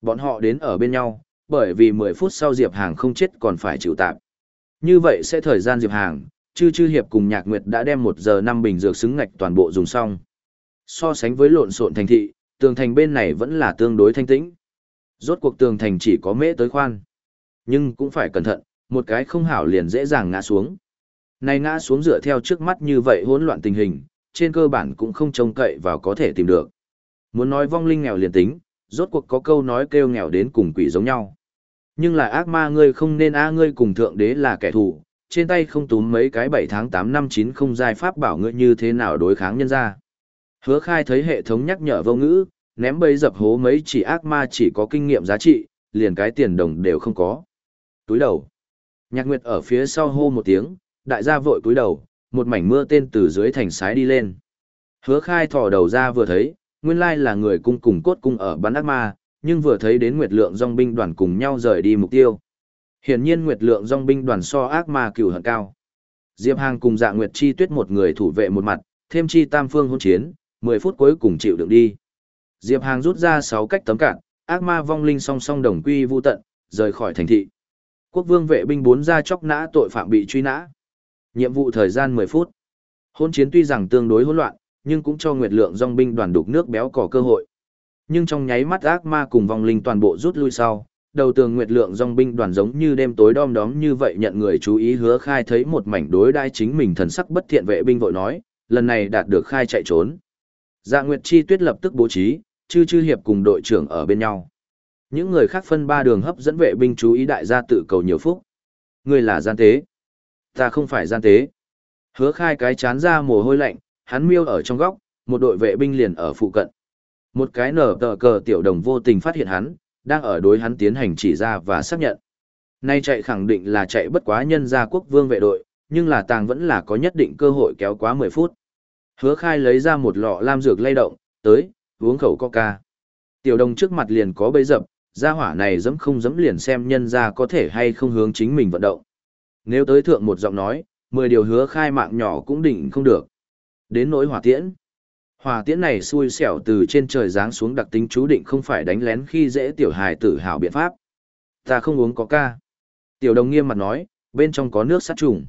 Bọn họ đến ở bên nhau, bởi vì 10 phút sau Diệp Hàng không chết còn phải chịu tạp. Như vậy sẽ thời gian Diệp Hàng, chư chư hiệp cùng nhạc nguyệt đã đem 1 giờ 5 bình dược xứng ngạch toàn bộ dùng xong. So sánh với lộn xộn thành thị, tường thành bên này vẫn là tương đối thanh tĩnh. Rốt cuộc tường thành chỉ có mễ tới khoan. Nhưng cũng phải cẩn thận, một cái không hảo liền dễ dàng ngã xuống. Này ngã xuống dựa theo trước mắt như vậy hỗn loạn tình hình, trên cơ bản cũng không trông cậy vào có thể tìm được. Muốn nói vong linh nghèo liền tính, rốt cuộc có câu nói kêu nghèo đến cùng quỷ giống nhau. Nhưng là ác ma ngươi không nên a ngươi cùng thượng đế là kẻ thù, trên tay không túm mấy cái 7 tháng 8 năm 9 không giai pháp bảo ngươi như thế nào đối kháng nhân ra. Hứa khai thấy hệ thống nhắc nhở vô ngữ, ném bấy dập hố mấy chỉ ác ma chỉ có kinh nghiệm giá trị, liền cái tiền đồng đều không có. Túi đầu. Nhạc Nguyệt ở phía sau hô một tiếng, đại gia vội túi đầu, một mảnh mưa tên từ dưới thành sái đi lên. Hứa khai thỏ đầu ra vừa thấy, nguyên lai là người cung cùng cốt cung ở bắn ác ma, nhưng vừa thấy đến Nguyệt Lượng dòng binh đoàn cùng nhau rời đi mục tiêu. Hiển nhiên Nguyệt Lượng dòng binh đoàn so ác ma cửu hận cao. Diệp Hàng cùng Dạ Nguyệt Chi Tuyết một người thủ vệ một mặt, thêm chi tam phương hỗn chiến, 10 phút cuối cùng chịu đựng đi. Diệp Hàng rút ra 6 cách tấm cạn, ác ma vong linh song song đồng quy vu tận, rời khỏi thành thị. Quốc vương vệ binh bốn ra chóc nã tội phạm bị truy nã. Nhiệm vụ thời gian 10 phút. Hôn chiến tuy rằng tương đối hỗn loạn, nhưng cũng cho Nguyệt Lượng dòng binh đoàn đục nước béo cỏ cơ hội. Nhưng trong nháy mắt ác ma cùng vong linh toàn bộ rút lui sau, đầu tường Nguyệt Lượng dòng binh đoàn giống như đêm tối đom đóm như vậy nhận người chú ý hứa khai thấy một mảnh đối đai chính mình thần sắc bất thiện vệ binh vội nói, lần này đạt được khai chạy trốn. Dạ Nguyệt Chi Tuyết lập tức bố trí, chư chư hiệp cùng đội trưởng ở bên nhau. Những người khác phân ba đường hấp dẫn vệ binh chú ý đại gia tự cầu nhiều phúc. Người là gian tế. Ta không phải gian tế. Hứa khai cái chán ra mồ hôi lạnh, hắn miêu ở trong góc, một đội vệ binh liền ở phụ cận. Một cái nở tờ cờ tiểu đồng vô tình phát hiện hắn, đang ở đối hắn tiến hành chỉ ra và xác nhận. Nay chạy khẳng định là chạy bất quá nhân gia quốc vương vệ đội, nhưng là tàng vẫn là có nhất định cơ hội kéo quá 10 phút. Hứa khai lấy ra một lọ lam dược lay động, tới, uống khẩu coca. Tiểu đồng trước mặt liền có bấy dập, gia hỏa này dẫm không dẫm liền xem nhân ra có thể hay không hướng chính mình vận động. Nếu tới thượng một giọng nói, 10 điều hứa khai mạng nhỏ cũng định không được. Đến nỗi hỏa tiễn. Hỏa tiễn này xui xẻo từ trên trời giáng xuống đặc tính chú định không phải đánh lén khi dễ tiểu hài tử hào biện pháp. Ta không uống có ca. Tiểu đồng nghiêm mặt nói, bên trong có nước sát trùng.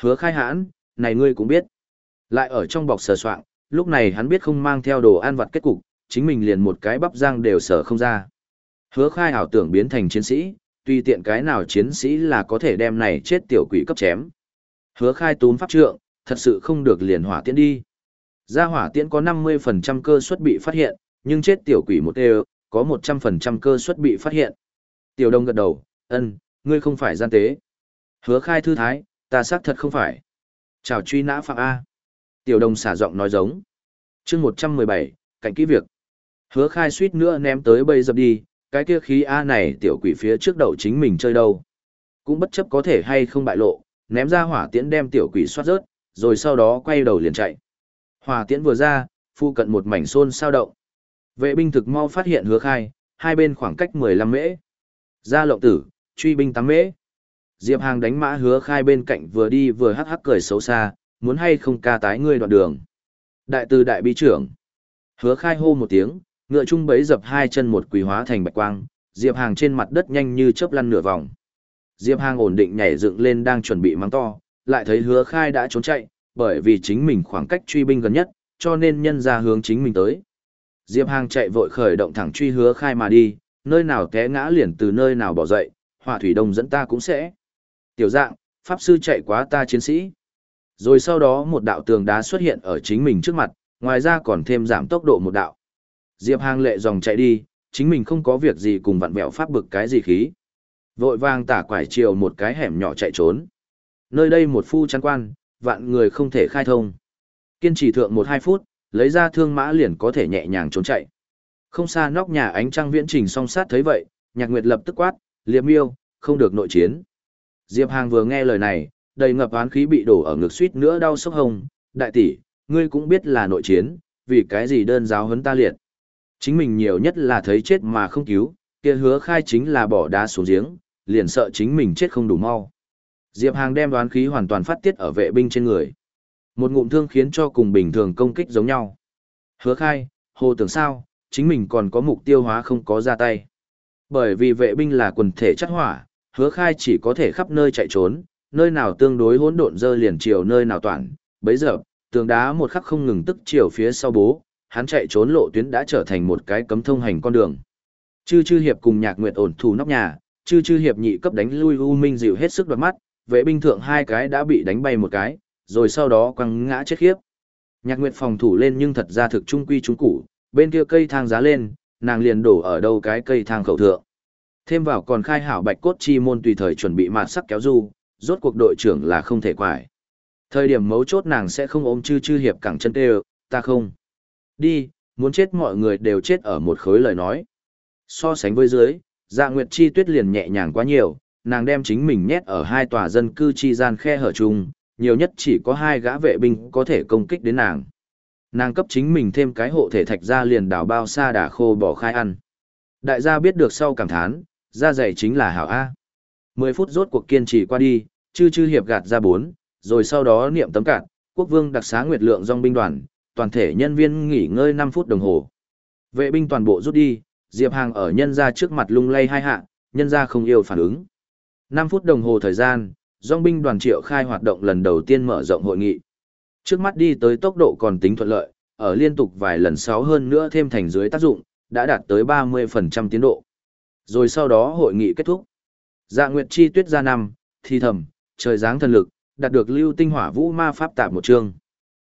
Hứa khai hãn, này ngươi cũng biết. Lại ở trong bọc sờ soạng, lúc này hắn biết không mang theo đồ ăn vặt kết cục, chính mình liền một cái bắp rang đều sở không ra. Hứa khai ảo tưởng biến thành chiến sĩ, tuy tiện cái nào chiến sĩ là có thể đem này chết tiểu quỷ cấp chém. Hứa khai tún pháp trượng, thật sự không được liền hỏa tiễn đi. Ra hỏa tiễn có 50% cơ suất bị phát hiện, nhưng chết tiểu quỷ một đều, có 100% cơ suất bị phát hiện. Tiểu đông gật đầu, ân, ngươi không phải gian tế. Hứa khai thư thái, ta xác thật không phải. Chào truy nã phạm A. Tiểu đồng xả giọng nói giống. chương 117, cạnh kỹ việc. Hứa khai suýt nữa ném tới bây dập đi, cái kia khí A này tiểu quỷ phía trước đầu chính mình chơi đâu. Cũng bất chấp có thể hay không bại lộ, ném ra hỏa tiễn đem tiểu quỷ soát rớt, rồi sau đó quay đầu liền chạy. Hỏa tiễn vừa ra, phu cận một mảnh xôn sao động. Vệ binh thực mau phát hiện hứa khai, hai bên khoảng cách 15 mễ. Ra lộng tử, truy binh 8 mễ. Diệp Hàng đánh mã hứa khai bên cạnh vừa đi vừa hắc hắc cười xấu xa, muốn hay không ca tái ngươi đoạn đường. Đại từ đại bi trưởng. Hứa khai hô một tiếng, ngựa trung bấy dập hai chân một quỳ hóa thành bạch quang, Diệp Hàng trên mặt đất nhanh như chớp lăn nửa vòng. Diệp Hàng ổn định nhảy dựng lên đang chuẩn bị mắng to, lại thấy hứa khai đã trốn chạy, bởi vì chính mình khoảng cách truy binh gần nhất, cho nên nhân ra hướng chính mình tới. Diệp Hàng chạy vội khởi động thẳng truy hứa khai mà đi, nơi nào té ngã liền từ nơi nào bỏ dậy, hỏa thủy đông dẫn ta cũng sẽ. Tiểu dạng, Pháp sư chạy quá ta chiến sĩ. Rồi sau đó một đạo tường đá xuất hiện ở chính mình trước mặt, ngoài ra còn thêm giảm tốc độ một đạo. Diệp Hàng lệ dòng chạy đi, chính mình không có việc gì cùng vặn vẹo pháp bực cái gì khí. Vội vàng tả quải chiều một cái hẻm nhỏ chạy trốn. Nơi đây một phu chăn quan, vạn người không thể khai thông. Kiên trì thượng một hai phút, lấy ra thương mã liền có thể nhẹ nhàng trốn chạy. Không xa nóc nhà ánh trăng viễn trình song sát thấy vậy, nhạc nguyệt lập tức quát, liệp miêu, không được nội chiến. Diệp Hàng vừa nghe lời này, đầy ngập oán khí bị đổ ở ngực suýt nữa đau sốc hồng đại tỷ, ngươi cũng biết là nội chiến, vì cái gì đơn giáo huấn ta liệt. Chính mình nhiều nhất là thấy chết mà không cứu, kia hứa khai chính là bỏ đá xuống giếng, liền sợ chính mình chết không đủ mau. Diệp Hàng đem đoán khí hoàn toàn phát tiết ở vệ binh trên người. Một ngụm thương khiến cho cùng bình thường công kích giống nhau. Hứa khai, hồ tưởng sao, chính mình còn có mục tiêu hóa không có ra tay. Bởi vì vệ binh là quần thể chất hỏa, hứa khai chỉ có thể khắp nơi chạy trốn, nơi nào tương đối hỗn độn dơ liền chiều nơi nào toàn, bấy giờ, tường đá một khắc không ngừng tức chiều phía sau bố, hắn chạy trốn lộ tuyến đã trở thành một cái cấm thông hành con đường. Chư chư hiệp cùng nhạc nguyệt ổn thủ nóc nhà, chư chư hiệp nhị cấp đánh lui U Minh dịu hết sức đoạt mắt, vệ binh thượng hai cái đã bị đánh bay một cái, rồi sau đó quăng ngã chết khiếp. Nhạc nguyệt phòng thủ lên nhưng thật ra thực trung quy trung củ, bên kia cây thang giá lên, nàng liền đổ ở đâu cái cây thang khẩu thượng. Thêm vào còn khai hảo bạch cốt chi môn tùy thời chuẩn bị mạt sắc kéo du, rốt cuộc đội trưởng là không thể quải. Thời điểm mấu chốt nàng sẽ không ôm chư chư hiệp cẳng chân tê ta không. Đi, muốn chết mọi người đều chết ở một khối lời nói. So sánh với dưới, dạ nguyệt chi tuyết liền nhẹ nhàng quá nhiều, nàng đem chính mình nhét ở hai tòa dân cư chi gian khe hở chung, nhiều nhất chỉ có hai gã vệ binh có thể công kích đến nàng. Nàng cấp chính mình thêm cái hộ thể thạch ra liền đảo bao xa đà khô bỏ khai ăn. Đại gia biết được sau cảm thán, da dày chính là hảo A. 10 phút rốt cuộc kiên trì qua đi, chư chư hiệp gạt ra 4, rồi sau đó niệm tấm cạn, quốc vương đặc xá nguyệt lượng dòng binh đoàn, toàn thể nhân viên nghỉ ngơi 5 phút đồng hồ. Vệ binh toàn bộ rút đi, Diệp Hàng ở nhân ra trước mặt lung lay hai hạ, nhân ra không yêu phản ứng. 5 phút đồng hồ thời gian, dòng binh đoàn triệu khai hoạt động lần đầu tiên mở rộng hội nghị. Trước mắt đi tới tốc độ còn tính thuận lợi, ở liên tục vài lần sáu hơn nữa thêm thành dưới tác dụng, đã đạt tới 30% tiến độ. Rồi sau đó hội nghị kết thúc. Dạ Nguyệt Chi tuyết ra năm, thi thầm, trời dáng thần lực, đạt được lưu tinh hỏa vũ ma pháp tạp một chương.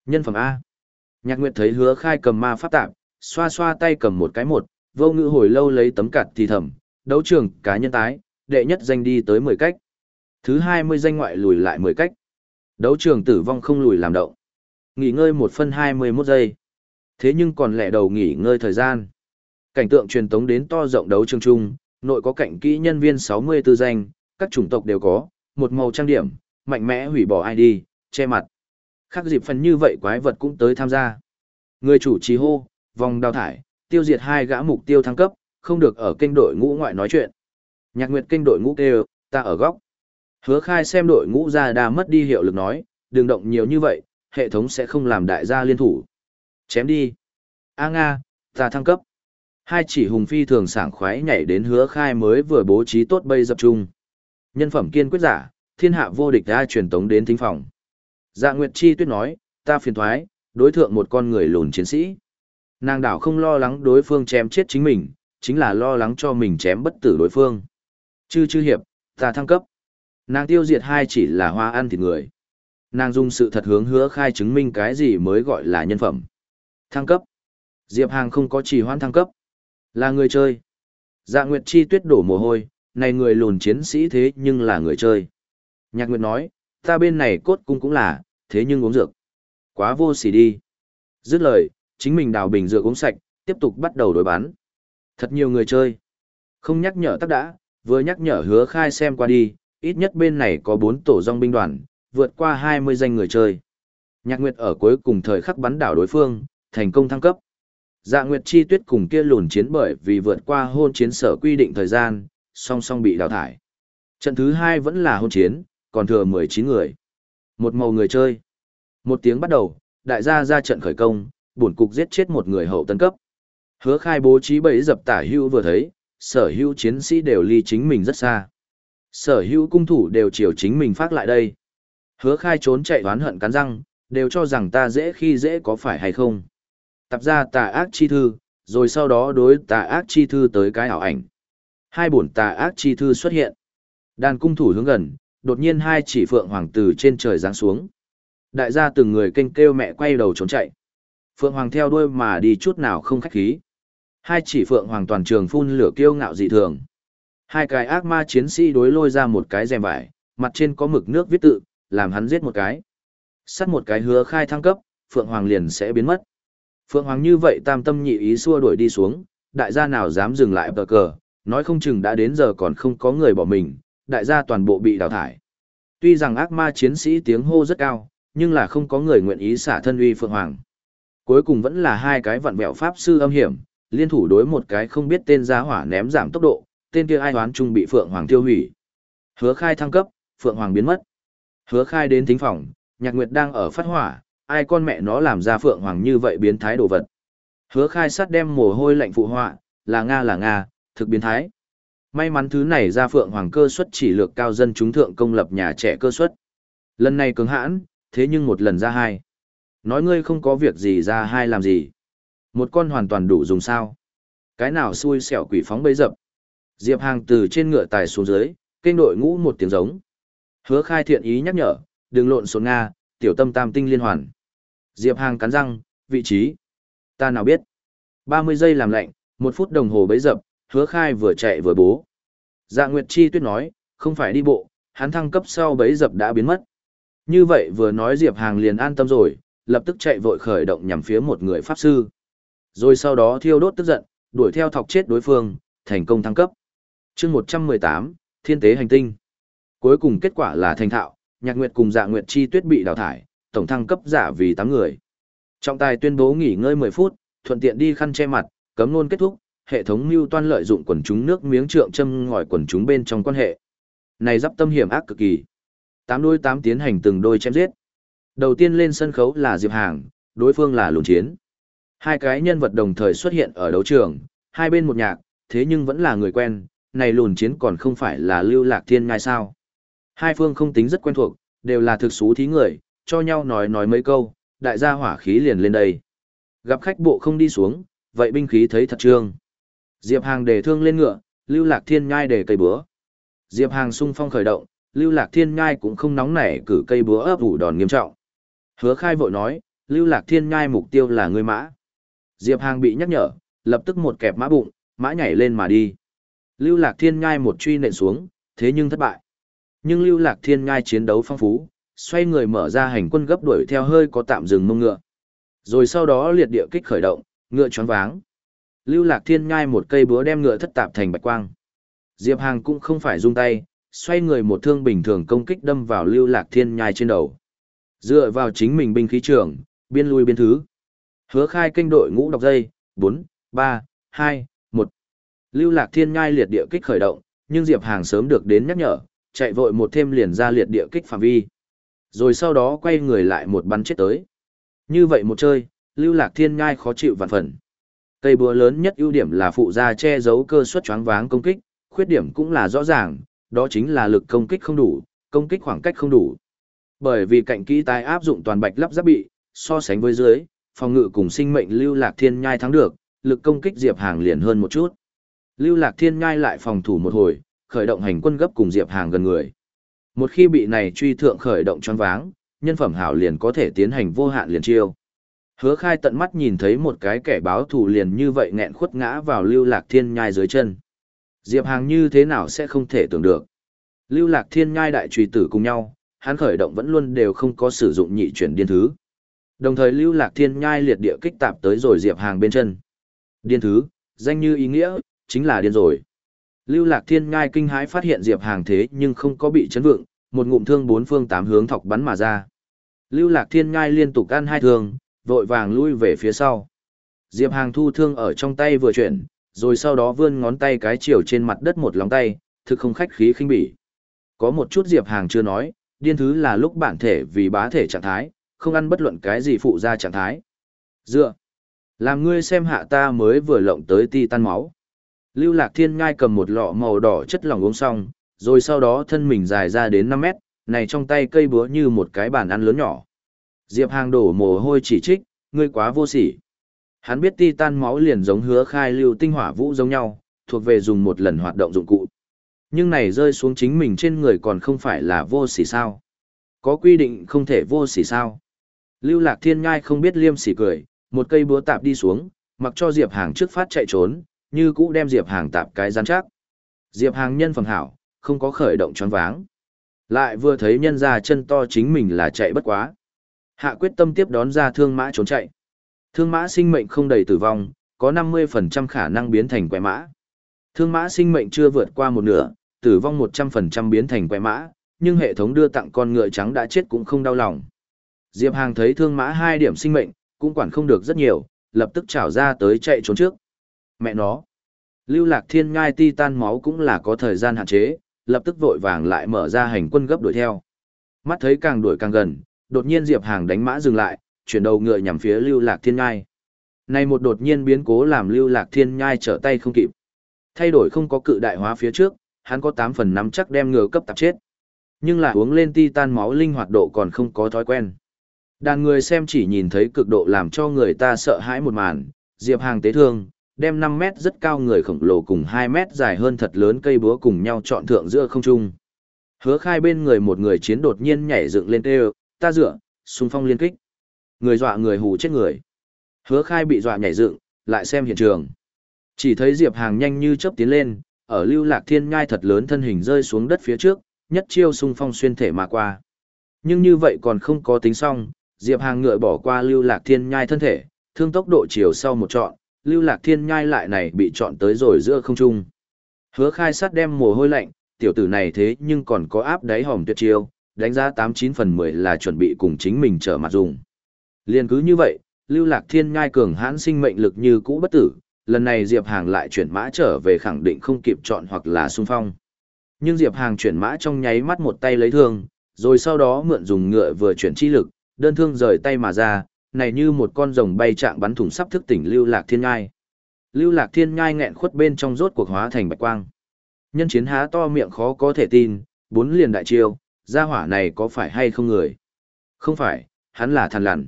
Nhân phẩm A. Nhạc Nguyệt thấy hứa khai cầm ma pháp tạp, xoa xoa tay cầm một cái một, vô ngữ hồi lâu lấy tấm cặt thì thầm, đấu trường cá nhân tái, đệ nhất danh đi tới 10 cách. Thứ 20 danh ngoại lùi lại 10 cách. Đấu trường tử vong không lùi làm động. Nghỉ ngơi 1 phân 21 giây. Thế nhưng còn lẻ đầu nghỉ ngơi thời gian. Cảnh tượng truyền tống đến to rộng đấu trường chung, nội có cạnh kỹ nhân viên 64 danh, các chủng tộc đều có, một màu trang điểm, mạnh mẽ hủy bỏ ID, che mặt. Khác dịp phần như vậy quái vật cũng tới tham gia. Người chủ trì hô, vòng đào thải, tiêu diệt hai gã mục tiêu thăng cấp, không được ở kênh đội ngũ ngoại nói chuyện. Nhạc Nguyệt kênh đội ngũ kêu, ta ở góc. Hứa khai xem đội ngũ ra đa mất đi hiệu lực nói, đừng động nhiều như vậy, hệ thống sẽ không làm đại gia liên thủ. Chém đi. A Nga, ta thăng cấp. Hai chỉ hùng phi thường sảng khoái nhảy đến hứa khai mới vừa bố trí tốt bây dập chung. Nhân phẩm kiên quyết giả, thiên hạ vô địch đã truyền tống đến thính phòng. Dạ Nguyệt Chi tuyết nói, ta phiền thoái, đối thượng một con người lùn chiến sĩ. Nàng đảo không lo lắng đối phương chém chết chính mình, chính là lo lắng cho mình chém bất tử đối phương. Chư chư hiệp, ta thăng cấp. Nàng tiêu diệt hai chỉ là hoa ăn thịt người. Nàng dùng sự thật hướng hứa khai chứng minh cái gì mới gọi là nhân phẩm. Thăng cấp. Diệp Hàng không có chỉ hoãn thăng cấp. Là người chơi. Dạ Nguyệt Chi tuyết đổ mồ hôi, này người lùn chiến sĩ thế nhưng là người chơi. Nhạc Nguyệt nói, ta bên này cốt cung cũng là, thế nhưng uống dược. Quá vô sỉ đi. Dứt lời, chính mình đào bình dược uống sạch, tiếp tục bắt đầu đối bán. Thật nhiều người chơi. Không nhắc nhở tắc đã, vừa nhắc nhở hứa khai xem qua đi, ít nhất bên này có 4 tổ dòng binh đoàn, vượt qua 20 danh người chơi. Nhạc Nguyệt ở cuối cùng thời khắc bắn đảo đối phương, thành công thăng cấp. Dạ Nguyệt Chi Tuyết cùng kia lùn chiến bởi vì vượt qua hôn chiến sở quy định thời gian, song song bị đào thải. Trận thứ hai vẫn là hôn chiến, còn thừa 19 người. Một màu người chơi. Một tiếng bắt đầu, đại gia ra trận khởi công, bổn cục giết chết một người hậu tân cấp. Hứa khai bố trí bẫy dập tả hưu vừa thấy, sở hữu chiến sĩ đều ly chính mình rất xa. Sở hữu cung thủ đều chiều chính mình phát lại đây. Hứa khai trốn chạy oán hận cắn răng, đều cho rằng ta dễ khi dễ có phải hay không. Tập ra tà ác chi thư, rồi sau đó đối tà ác chi thư tới cái ảo ảnh. Hai bổn tà ác chi thư xuất hiện. Đàn cung thủ hướng gần, đột nhiên hai chỉ phượng hoàng từ trên trời giáng xuống. Đại gia từng người kênh kêu mẹ quay đầu trốn chạy. Phượng hoàng theo đuôi mà đi chút nào không khách khí. Hai chỉ phượng hoàng toàn trường phun lửa kiêu ngạo dị thường. Hai cái ác ma chiến sĩ đối lôi ra một cái rèm vải, mặt trên có mực nước viết tự, làm hắn giết một cái. Sắt một cái hứa khai thăng cấp, phượng hoàng liền sẽ biến mất. Phượng hoàng như vậy tam tâm nhị ý xua đuổi đi xuống, đại gia nào dám dừng lại bờ cờ, nói không chừng đã đến giờ còn không có người bỏ mình, đại gia toàn bộ bị đào thải. Tuy rằng ác ma chiến sĩ tiếng hô rất cao, nhưng là không có người nguyện ý xả thân uy Phượng Hoàng. Cuối cùng vẫn là hai cái vặn bẹo pháp sư âm hiểm, liên thủ đối một cái không biết tên giá hỏa ném giảm tốc độ, tên kia ai đoán chung bị Phượng Hoàng tiêu hủy. Hứa khai thăng cấp, Phượng Hoàng biến mất. Hứa khai đến thính phòng, Nhạc Nguyệt đang ở phát hỏa, ai con mẹ nó làm ra Phượng Hoàng như vậy biến thái đồ vật. Hứa khai sát đem mồ hôi lạnh phụ họa, là Nga là Nga, thực biến thái. May mắn thứ này ra Phượng Hoàng cơ suất chỉ lược cao dân chúng thượng công lập nhà trẻ cơ suất. Lần này cứng hãn, thế nhưng một lần ra hai. Nói ngươi không có việc gì ra hai làm gì. Một con hoàn toàn đủ dùng sao. Cái nào xui xẻo quỷ phóng bấy dập. Diệp Hàng từ trên ngựa tài xuống dưới, kênh đội ngũ một tiếng giống. Hứa khai thiện ý nhắc nhở, đừng lộn xộn Nga, tiểu tâm tam tinh liên hoàn. Diệp Hàng cắn răng, vị trí. Ta nào biết. 30 giây làm lạnh, một phút đồng hồ bấy dập, hứa khai vừa chạy vừa bố. Dạ Nguyệt Chi tuyết nói, không phải đi bộ, hắn thăng cấp sau bấy dập đã biến mất. Như vậy vừa nói Diệp Hàng liền an tâm rồi, lập tức chạy vội khởi động nhằm phía một người pháp sư. Rồi sau đó thiêu đốt tức giận, đuổi theo thọc chết đối phương, thành công thăng cấp. chương 118, Thiên tế hành tinh. Cuối cùng kết quả là thành thạo, Nhạc Nguyệt cùng Dạ Nguyệt Chi tuyết bị đào thải, tổng thăng cấp giả vì 8 người. Trọng tài tuyên bố nghỉ ngơi 10 phút, thuận tiện đi khăn che mặt, cấm luôn kết thúc, hệ thống mưu toan lợi dụng quần chúng nước miếng trượng châm ngòi quần chúng bên trong quan hệ. này giáp tâm hiểm ác cực kỳ. Tám đôi tám tiến hành từng đôi chém giết. Đầu tiên lên sân khấu là Diệp Hàng, đối phương là lùn chiến. Hai cái nhân vật đồng thời xuất hiện ở đấu trường, hai bên một nhạc, thế nhưng vẫn là người quen, này lùn chiến còn không phải là lưu lạc thiên ngay sao. Hai phương không tính rất quen thuộc, đều là thực xú thí người, cho nhau nói nói mấy câu, đại gia hỏa khí liền lên đây. Gặp khách bộ không đi xuống, vậy binh khí thấy thật trương. Diệp Hàng để thương lên ngựa, lưu lạc thiên nhai để cây búa. Diệp Hàng sung phong khởi động, lưu lạc thiên nhai cũng không nóng nảy cử cây búa ấp ủ đòn nghiêm trọng. Hứa khai vội nói, lưu lạc thiên nhai mục tiêu là người mã. Diệp Hàng bị nhắc nhở, lập tức một kẹp mã bụng, mã nhảy lên mà đi. Lưu lạc thiên nhai một truy nện xuống, thế nhưng thất bại. Nhưng lưu lạc thiên nhai chiến đấu phong phú, xoay người mở ra hành quân gấp đuổi theo hơi có tạm dừng mông ngựa. Rồi sau đó liệt địa kích khởi động, ngựa choáng váng. Lưu Lạc Thiên nhai một cây búa đem ngựa thất tạp thành bạch quang. Diệp Hàng cũng không phải rung tay, xoay người một thương bình thường công kích đâm vào Lưu Lạc Thiên nhai trên đầu. Dựa vào chính mình binh khí trưởng, biên lui biên thứ. Hứa khai kênh đội ngũ đọc dây, 4, 3, 2, 1. Lưu Lạc Thiên nhai liệt địa kích khởi động, nhưng Diệp Hàng sớm được đến nhắc nhở, chạy vội một thêm liền ra liệt địa kích phạm vi. Rồi sau đó quay người lại một bắn chết tới. Như vậy một chơi, Lưu Lạc Thiên nhai khó chịu vạn phần. Cây búa lớn nhất ưu điểm là phụ gia che giấu cơ suất choáng váng công kích, khuyết điểm cũng là rõ ràng, đó chính là lực công kích không đủ, công kích khoảng cách không đủ. Bởi vì cạnh kỹ tái áp dụng toàn bạch lắp giáp bị, so sánh với dưới, phòng ngự cùng sinh mệnh Lưu Lạc Thiên nhai thắng được, lực công kích Diệp Hàng liền hơn một chút. Lưu Lạc Thiên nhai lại phòng thủ một hồi, khởi động hành quân gấp cùng Diệp Hàng gần người. Một khi bị này truy thượng khởi động choáng váng, nhân phẩm hảo liền có thể tiến hành vô hạn liền chiêu. Hứa khai tận mắt nhìn thấy một cái kẻ báo thù liền như vậy nghẹn khuất ngã vào lưu lạc thiên nhai dưới chân. Diệp Hàng như thế nào sẽ không thể tưởng được. Lưu lạc thiên nhai đại trùy tử cùng nhau, hắn khởi động vẫn luôn đều không có sử dụng nhị chuyển điên thứ. Đồng thời lưu lạc thiên nhai liệt địa kích tạp tới rồi Diệp Hàng bên chân. Điên thứ, danh như ý nghĩa, chính là điên rồi. Lưu lạc thiên ngay kinh hãi phát hiện Diệp Hàng thế nhưng không có bị chấn vượng, một ngụm thương bốn phương tám hướng thọc bắn mà ra. Lưu lạc thiên ngay liên tục ăn hai thương, vội vàng lui về phía sau. Diệp Hàng thu thương ở trong tay vừa chuyển, rồi sau đó vươn ngón tay cái chiều trên mặt đất một lòng tay, thực không khách khí khinh bỉ. Có một chút Diệp Hàng chưa nói, điên thứ là lúc bản thể vì bá thể trạng thái, không ăn bất luận cái gì phụ ra trạng thái. Dựa, làm ngươi xem hạ ta mới vừa lộng tới ti tan máu. Lưu Lạc Thiên ngai cầm một lọ màu đỏ chất lỏng uống xong, rồi sau đó thân mình dài ra đến 5 mét, này trong tay cây búa như một cái bàn ăn lớn nhỏ. Diệp Hàng đổ mồ hôi chỉ trích, ngươi quá vô sỉ. Hắn biết titan máu liền giống hứa khai lưu tinh hỏa vũ giống nhau, thuộc về dùng một lần hoạt động dụng cụ. Nhưng này rơi xuống chính mình trên người còn không phải là vô sỉ sao. Có quy định không thể vô sỉ sao. Lưu Lạc Thiên Ngai không biết liêm sỉ cười, một cây búa tạp đi xuống, mặc cho Diệp Hàng trước phát chạy trốn, như cũ đem Diệp Hàng tạp cái gian chắc. Diệp Hàng nhân phẩm hảo, không có khởi động choáng váng. Lại vừa thấy nhân ra chân to chính mình là chạy bất quá. Hạ quyết tâm tiếp đón ra thương mã trốn chạy. Thương mã sinh mệnh không đầy tử vong, có 50% khả năng biến thành quẻ mã. Thương mã sinh mệnh chưa vượt qua một nửa, tử vong 100% biến thành quẻ mã, nhưng hệ thống đưa tặng con ngựa trắng đã chết cũng không đau lòng. Diệp Hàng thấy thương mã hai điểm sinh mệnh, cũng quản không được rất nhiều, lập tức trảo ra tới chạy trốn trước. Mẹ nó. Lưu lạc thiên ngai ti tan máu cũng là có thời gian hạn chế, lập tức vội vàng lại mở ra hành quân gấp đuổi theo. Mắt thấy càng đuổi càng gần, đột nhiên Diệp Hàng đánh mã dừng lại, chuyển đầu ngựa nhằm phía Lưu Lạc Thiên Nhai. Này một đột nhiên biến cố làm Lưu Lạc Thiên Nhai trở tay không kịp. Thay đổi không có cự đại hóa phía trước, hắn có 8 phần nắm chắc đem ngựa cấp tạp chết. Nhưng là uống lên ti tan máu linh hoạt độ còn không có thói quen. Đàn người xem chỉ nhìn thấy cực độ làm cho người ta sợ hãi một màn, Diệp Hàng tế thương, đem 5 mét rất cao người khổng lồ cùng 2 mét dài hơn thật lớn cây búa cùng nhau chọn thượng giữa không trung. Hứa khai bên người một người chiến đột nhiên nhảy dựng lên tê ta dựa, xung phong liên kích. Người dọa người hù chết người. Hứa khai bị dọa nhảy dựng, lại xem hiện trường. Chỉ thấy Diệp Hàng nhanh như chớp tiến lên, ở lưu lạc thiên ngai thật lớn thân hình rơi xuống đất phía trước, nhất chiêu xung phong xuyên thể mà qua. Nhưng như vậy còn không có tính xong, Diệp Hàng ngựa bỏ qua lưu lạc thiên nhai thân thể, thương tốc độ chiều sau một trọn, lưu lạc thiên nhai lại này bị chọn tới rồi giữa không trung. Hứa khai sát đem mồ hôi lạnh, tiểu tử này thế nhưng còn có áp đáy hòm tuyệt chiêu, đánh giá 89 phần 10 là chuẩn bị cùng chính mình trở mặt dùng. Liên cứ như vậy, Lưu Lạc Thiên nhai cường hãn sinh mệnh lực như cũ bất tử, lần này Diệp Hàng lại chuyển mã trở về khẳng định không kịp chọn hoặc là xung phong. Nhưng Diệp Hàng chuyển mã trong nháy mắt một tay lấy thương, rồi sau đó mượn dùng ngựa vừa chuyển chi lực, đơn thương rời tay mà ra, này như một con rồng bay trạng bắn thủng sắp thức tỉnh Lưu Lạc Thiên Ngai. Lưu Lạc Thiên Ngai nghẹn khuất bên trong rốt cuộc hóa thành bạch quang. Nhân chiến há to miệng khó có thể tin, bốn liền đại chiêu, gia hỏa này có phải hay không người? Không phải, hắn là thần lằn.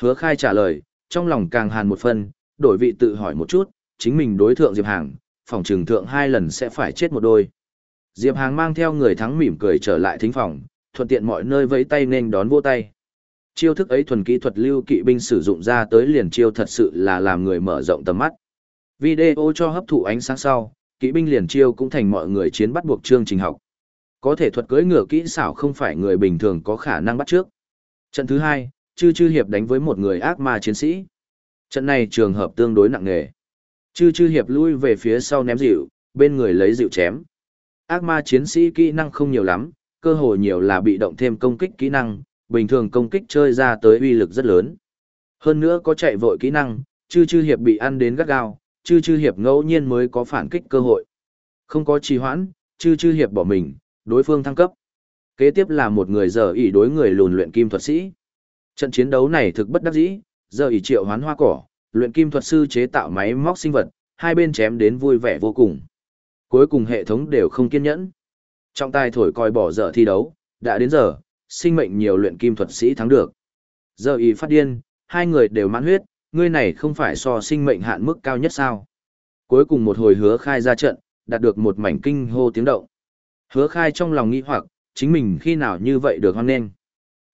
Hứa khai trả lời, trong lòng càng hàn một phân, đổi vị tự hỏi một chút, chính mình đối thượng Diệp Hàng, phòng trừng thượng hai lần sẽ phải chết một đôi. Diệp Hàng mang theo người thắng mỉm cười trở lại thính phòng, thuận tiện mọi nơi vẫy tay nên đón vô tay. Chiêu thức ấy thuần kỹ thuật lưu kỵ binh sử dụng ra tới liền chiêu thật sự là làm người mở rộng tầm mắt. Video cho hấp thụ ánh sáng sau, kỵ binh liền chiêu cũng thành mọi người chiến bắt buộc chương trình học. Có thể thuật cưỡi ngựa kỹ xảo không phải người bình thường có khả năng bắt trước. Trận thứ hai, Chư Chư Hiệp đánh với một người ác ma chiến sĩ. Trận này trường hợp tương đối nặng nề. Chư Chư Hiệp lui về phía sau ném dịu, bên người lấy dịu chém. Ác ma chiến sĩ kỹ năng không nhiều lắm, cơ hội nhiều là bị động thêm công kích kỹ năng, bình thường công kích chơi ra tới uy lực rất lớn. Hơn nữa có chạy vội kỹ năng, Chư Chư Hiệp bị ăn đến gắt gao, Chư Chư Hiệp ngẫu nhiên mới có phản kích cơ hội. Không có trì hoãn, Chư Chư Hiệp bỏ mình, đối phương thăng cấp. Kế tiếp là một người giờ ỷ đối người lùn luyện kim thuật sĩ. Trận chiến đấu này thực bất đắc dĩ, giờ ỷ triệu hoán hoa cỏ, luyện kim thuật sư chế tạo máy móc sinh vật, hai bên chém đến vui vẻ vô cùng. Cuối cùng hệ thống đều không kiên nhẫn. Trọng tài thổi coi bỏ dở thi đấu, đã đến giờ, sinh mệnh nhiều luyện kim thuật sĩ thắng được. Giờ y phát điên, hai người đều mãn huyết, ngươi này không phải so sinh mệnh hạn mức cao nhất sao. Cuối cùng một hồi hứa khai ra trận, đạt được một mảnh kinh hô tiếng động. Hứa khai trong lòng nghĩ hoặc, chính mình khi nào như vậy được hoan nghênh.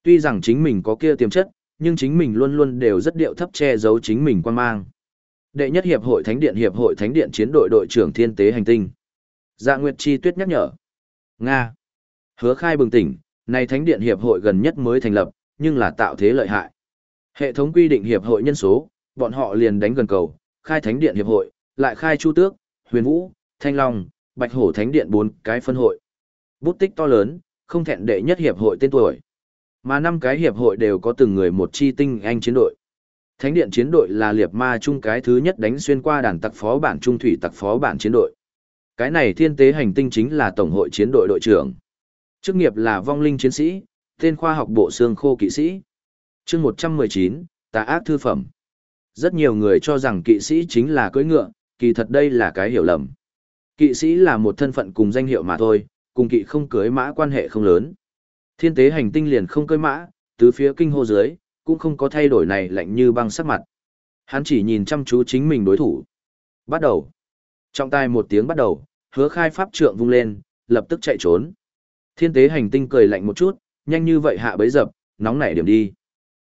Tuy rằng chính mình có kia tiềm chất, nhưng chính mình luôn luôn đều rất điệu thấp che giấu chính mình quan mang. Đệ nhất hiệp hội thánh điện hiệp hội thánh điện chiến đội đội trưởng thiên tế hành tinh. Dạ Nguyệt Chi Tuyết nhắc nhở. Nga. Hứa khai bừng tỉnh, này thánh điện hiệp hội gần nhất mới thành lập, nhưng là tạo thế lợi hại. Hệ thống quy định hiệp hội nhân số, bọn họ liền đánh gần cầu, khai thánh điện hiệp hội, lại khai chu tước, huyền vũ, thanh long, bạch hổ thánh điện bốn cái phân hội. Bút tích to lớn, không thẹn đệ nhất hiệp hội tên tuổi. Mà năm cái hiệp hội đều có từng người một chi tinh anh chiến đội. Thánh điện chiến đội là liệt ma chung cái thứ nhất đánh xuyên qua đàn tặc phó bản trung thủy tặc phó bản chiến đội. Cái này thiên tế hành tinh chính là tổng hội chiến đội đội trưởng. Chức nghiệp là vong linh chiến sĩ, tên khoa học bộ xương khô kỵ sĩ. chương 119, tà ác thư phẩm. Rất nhiều người cho rằng kỵ sĩ chính là cưỡi ngựa, kỳ thật đây là cái hiểu lầm. Kỵ sĩ là một thân phận cùng danh hiệu mà thôi, cùng kỵ không cưới mã quan hệ không lớn. Thiên tế hành tinh liền không cưới mã, tứ phía kinh hô dưới, cũng không có thay đổi này lạnh như băng sắc mặt. Hắn chỉ nhìn chăm chú chính mình đối thủ. Bắt đầu. Trong tài một tiếng bắt đầu, hứa khai pháp trượng vung lên, lập tức chạy trốn. Thiên tế hành tinh cười lạnh một chút, nhanh như vậy hạ bấy dập, nóng nảy điểm đi.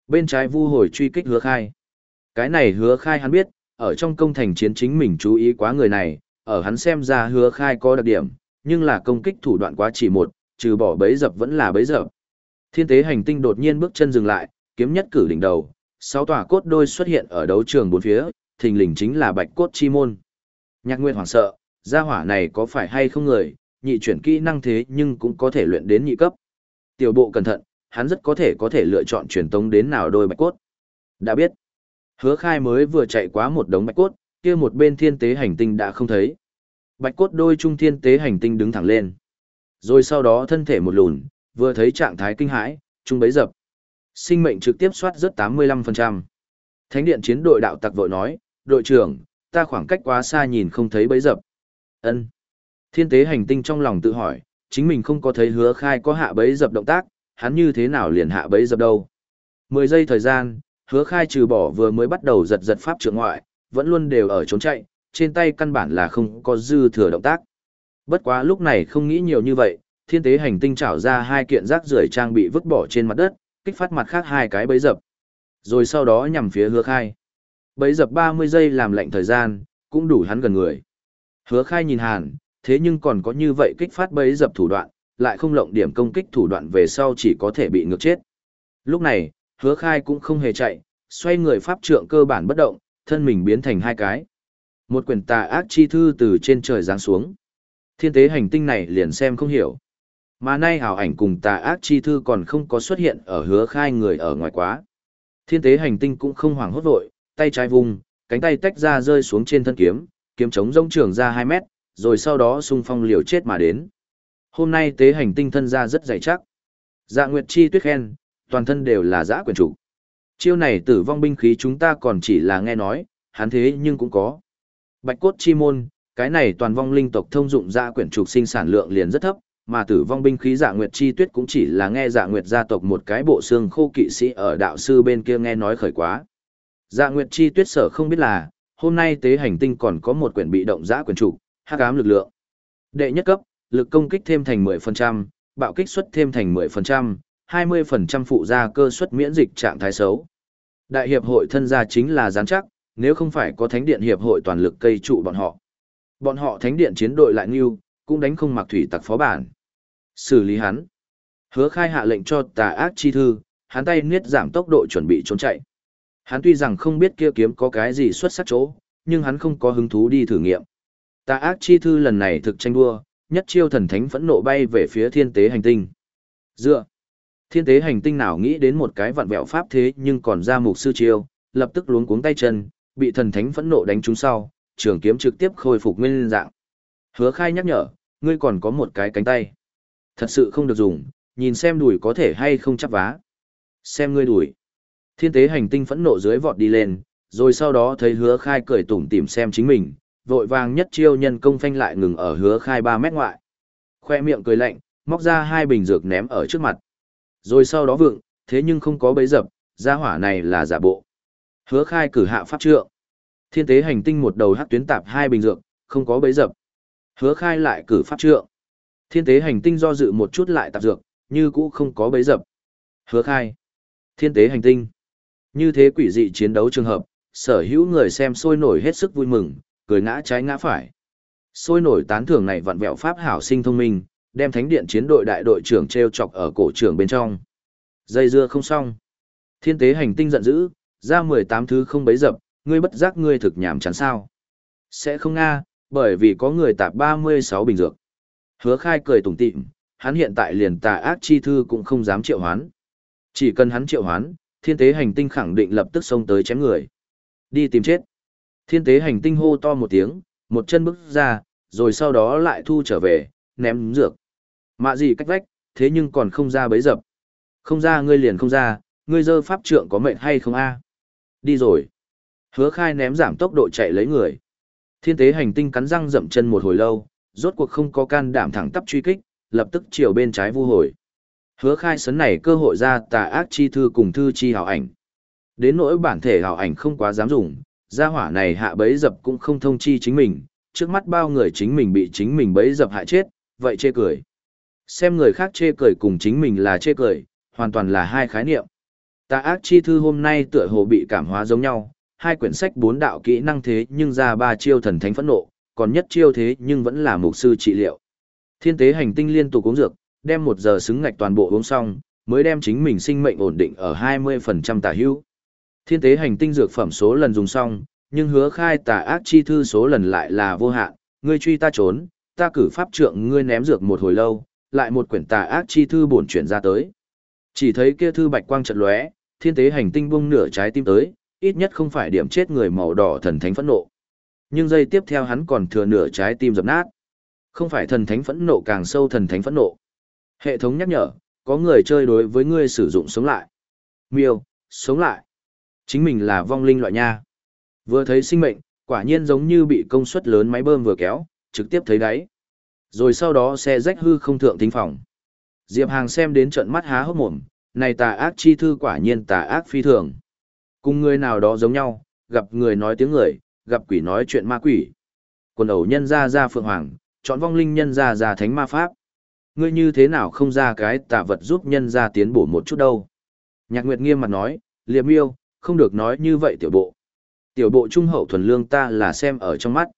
Bên trái vu hồi truy kích hứa khai. Cái này hứa khai hắn biết, ở trong công thành chiến chính mình chú ý quá người này, ở hắn xem ra hứa khai có đặc điểm, nhưng là công kích thủ đoạn quá chỉ một, trừ bỏ bấy dập vẫn là bấy dập. Thiên tế hành tinh đột nhiên bước chân dừng lại, kiếm nhất cử đỉnh đầu, sáu tòa cốt đôi xuất hiện ở đấu trường bốn phía, thình lình chính là bạch cốt chi môn. Nhạc Nguyên hoảng sợ, gia hỏa này có phải hay không người, nhị chuyển kỹ năng thế nhưng cũng có thể luyện đến nhị cấp. Tiểu bộ cẩn thận, hắn rất có thể có thể lựa chọn truyền tống đến nào đôi bạch cốt. Đã biết, hứa khai mới vừa chạy quá một đống bạch cốt, kia một bên thiên tế hành tinh đã không thấy. Bạch cốt đôi trung thiên tế hành tinh đứng thẳng lên. Rồi sau đó thân thể một lùn, vừa thấy trạng thái kinh hãi, trung bấy dập. Sinh mệnh trực tiếp soát rất 85%. Thánh điện chiến đội đạo tặc vội nói, đội trưởng, ta khoảng cách quá xa nhìn không thấy bấy dập. ân Thiên tế hành tinh trong lòng tự hỏi, chính mình không có thấy hứa khai có hạ bấy dập động tác, hắn như thế nào liền hạ bấy dập đâu. 10 giây thời gian, hứa khai trừ bỏ vừa mới bắt đầu giật giật pháp trưởng ngoại, vẫn luôn đều ở trốn chạy, trên tay căn bản là không có dư thừa động tác. Bất quá lúc này không nghĩ nhiều như vậy, thiên tế hành tinh trảo ra hai kiện rác rưởi trang bị vứt bỏ trên mặt đất, kích phát mặt khác hai cái bấy dập. Rồi sau đó nhằm phía hứa khai. Bấy dập 30 giây làm lệnh thời gian, cũng đủ hắn gần người. Hứa khai nhìn hàn, thế nhưng còn có như vậy kích phát bấy dập thủ đoạn, lại không lộng điểm công kích thủ đoạn về sau chỉ có thể bị ngược chết. Lúc này, hứa khai cũng không hề chạy, xoay người pháp trượng cơ bản bất động, thân mình biến thành hai cái. Một quyển tà ác chi thư từ trên trời giáng xuống. Thiên tế hành tinh này liền xem không hiểu. Mà nay hào ảnh cùng tà ác chi thư còn không có xuất hiện ở hứa khai người ở ngoài quá. Thiên tế hành tinh cũng không hoảng hốt vội, tay trái vùng, cánh tay tách ra rơi xuống trên thân kiếm, kiếm chống rông trường ra 2 mét, rồi sau đó xung phong liều chết mà đến. Hôm nay tế hành tinh thân ra rất dày chắc. Dạ Nguyệt Chi tuyết khen, toàn thân đều là dã quyền chủ. Chiêu này tử vong binh khí chúng ta còn chỉ là nghe nói, hắn thế nhưng cũng có. Bạch cốt chi môn, cái này toàn vong linh tộc thông dụng dã quyển trục sinh sản lượng liền rất thấp, mà tử vong binh khí dạ nguyệt chi tuyết cũng chỉ là nghe dạ nguyệt gia tộc một cái bộ xương khô kỵ sĩ ở đạo sư bên kia nghe nói khởi quá. Dạ nguyệt chi tuyết sở không biết là, hôm nay tế hành tinh còn có một quyển bị động dã quyển trục, hắc ám lực lượng. Đệ nhất cấp, lực công kích thêm thành 10%, bạo kích suất thêm thành 10%, 20% phụ gia cơ suất miễn dịch trạng thái xấu. Đại hiệp hội thân gia chính là gián chắc, nếu không phải có thánh điện hiệp hội toàn lực cây trụ bọn họ. Bọn họ thánh điện chiến đội lại nghiêu, cũng đánh không mặc thủy tặc phó bản. Xử lý hắn. Hứa khai hạ lệnh cho tà ác chi thư, hắn tay niết giảm tốc độ chuẩn bị trốn chạy. Hắn tuy rằng không biết kia kiếm có cái gì xuất sắc chỗ, nhưng hắn không có hứng thú đi thử nghiệm. Tà ác chi thư lần này thực tranh đua, nhất chiêu thần thánh phẫn nộ bay về phía thiên tế hành tinh. Dựa. Thiên tế hành tinh nào nghĩ đến một cái vặn vẹo pháp thế nhưng còn ra mục sư chiêu, lập tức luống cuống tay chân, bị thần thánh phẫn nộ đánh trúng sau, trường kiếm trực tiếp khôi phục nguyên dạng. Hứa khai nhắc nhở, ngươi còn có một cái cánh tay. Thật sự không được dùng, nhìn xem đùi có thể hay không chắp vá. Xem ngươi đùi. Thiên tế hành tinh phẫn nộ dưới vọt đi lên, rồi sau đó thấy hứa khai cười tủm tỉm xem chính mình, vội vàng nhất chiêu nhân công phanh lại ngừng ở hứa khai 3 mét ngoại. Khoe miệng cười lạnh, móc ra hai bình dược ném ở trước mặt. Rồi sau đó vượng, thế nhưng không có bấy dập, gia hỏa này là giả bộ. Hứa khai cử hạ pháp trượng. Thiên tế hành tinh một đầu hắc tuyến tạp hai bình dược, không có bấy dập. Hứa khai lại cử pháp trượng. Thiên tế hành tinh do dự một chút lại tạp dược, như cũ không có bấy dập. Hứa khai. Thiên tế hành tinh. Như thế quỷ dị chiến đấu trường hợp, sở hữu người xem sôi nổi hết sức vui mừng, cười ngã trái ngã phải. Sôi nổi tán thưởng này vặn vẹo pháp hảo sinh thông minh, đem thánh điện chiến đội đại đội trưởng treo chọc ở cổ trưởng bên trong. Dây dưa không xong. Thiên tế hành tinh giận dữ, ra 18 thứ không bấy dập, ngươi bất giác ngươi thực nhảm chán sao. Sẽ không nga, bởi vì có người tạp 36 bình dược. Hứa khai cười tủm tỉm, hắn hiện tại liền tà ác chi thư cũng không dám triệu hoán. Chỉ cần hắn triệu hoán, thiên tế hành tinh khẳng định lập tức xông tới chém người. Đi tìm chết. Thiên tế hành tinh hô to một tiếng, một chân bước ra, rồi sau đó lại thu trở về, ném dược. Mạ gì cách vách, thế nhưng còn không ra bấy dập. Không ra ngươi liền không ra, ngươi dơ pháp trượng có mệnh hay không a Đi rồi. Hứa khai ném giảm tốc độ chạy lấy người. Thiên tế hành tinh cắn răng dậm chân một hồi lâu, rốt cuộc không có can đảm thẳng tắp truy kích, lập tức chiều bên trái vu hồi. Hứa khai sấn này cơ hội ra tà ác chi thư cùng thư chi hào ảnh. Đến nỗi bản thể hào ảnh không quá dám dùng, gia hỏa này hạ bấy dập cũng không thông chi chính mình, trước mắt bao người chính mình bị chính mình bấy dập hại chết, vậy chê cười. Xem người khác chê cười cùng chính mình là chê cười, hoàn toàn là hai khái niệm. Tà ác chi thư hôm nay tựa hồ bị cảm hóa giống nhau, hai quyển sách bốn đạo kỹ năng thế nhưng ra ba chiêu thần thánh phẫn nộ, còn nhất chiêu thế nhưng vẫn là mục sư trị liệu. Thiên tế hành tinh liên tục uống dược, đem một giờ xứng ngạch toàn bộ uống xong, mới đem chính mình sinh mệnh ổn định ở 20% tả hữu. Thiên tế hành tinh dược phẩm số lần dùng xong, nhưng hứa khai tà ác chi thư số lần lại là vô hạn, ngươi truy ta trốn, ta cử pháp trượng ngươi ném dược một hồi lâu, lại một quyển tà ác chi thư bổn chuyển ra tới. Chỉ thấy kia thư bạch quang chợt lóe, thiên tế hành tinh bung nửa trái tim tới, ít nhất không phải điểm chết người màu đỏ thần thánh phẫn nộ. Nhưng giây tiếp theo hắn còn thừa nửa trái tim dập nát. Không phải thần thánh phẫn nộ càng sâu thần thánh phẫn nộ. Hệ thống nhắc nhở, có người chơi đối với ngươi sử dụng sống lại. Miêu, sống lại. Chính mình là vong linh loại nha. Vừa thấy sinh mệnh, quả nhiên giống như bị công suất lớn máy bơm vừa kéo, trực tiếp thấy đáy. Rồi sau đó xe rách hư không thượng thính phòng. Diệp Hàng xem đến trận mắt há hốc mồm, này tà ác chi thư quả nhiên tà ác phi thường. Cùng người nào đó giống nhau, gặp người nói tiếng người, gặp quỷ nói chuyện ma quỷ. Quần ẩu nhân ra ra phượng hoàng, chọn vong linh nhân ra ra thánh ma pháp. Ngươi như thế nào không ra cái tà vật giúp nhân ra tiến bổ một chút đâu. Nhạc Nguyệt nghiêm mặt nói, liệp yêu, không được nói như vậy tiểu bộ. Tiểu bộ trung hậu thuần lương ta là xem ở trong mắt.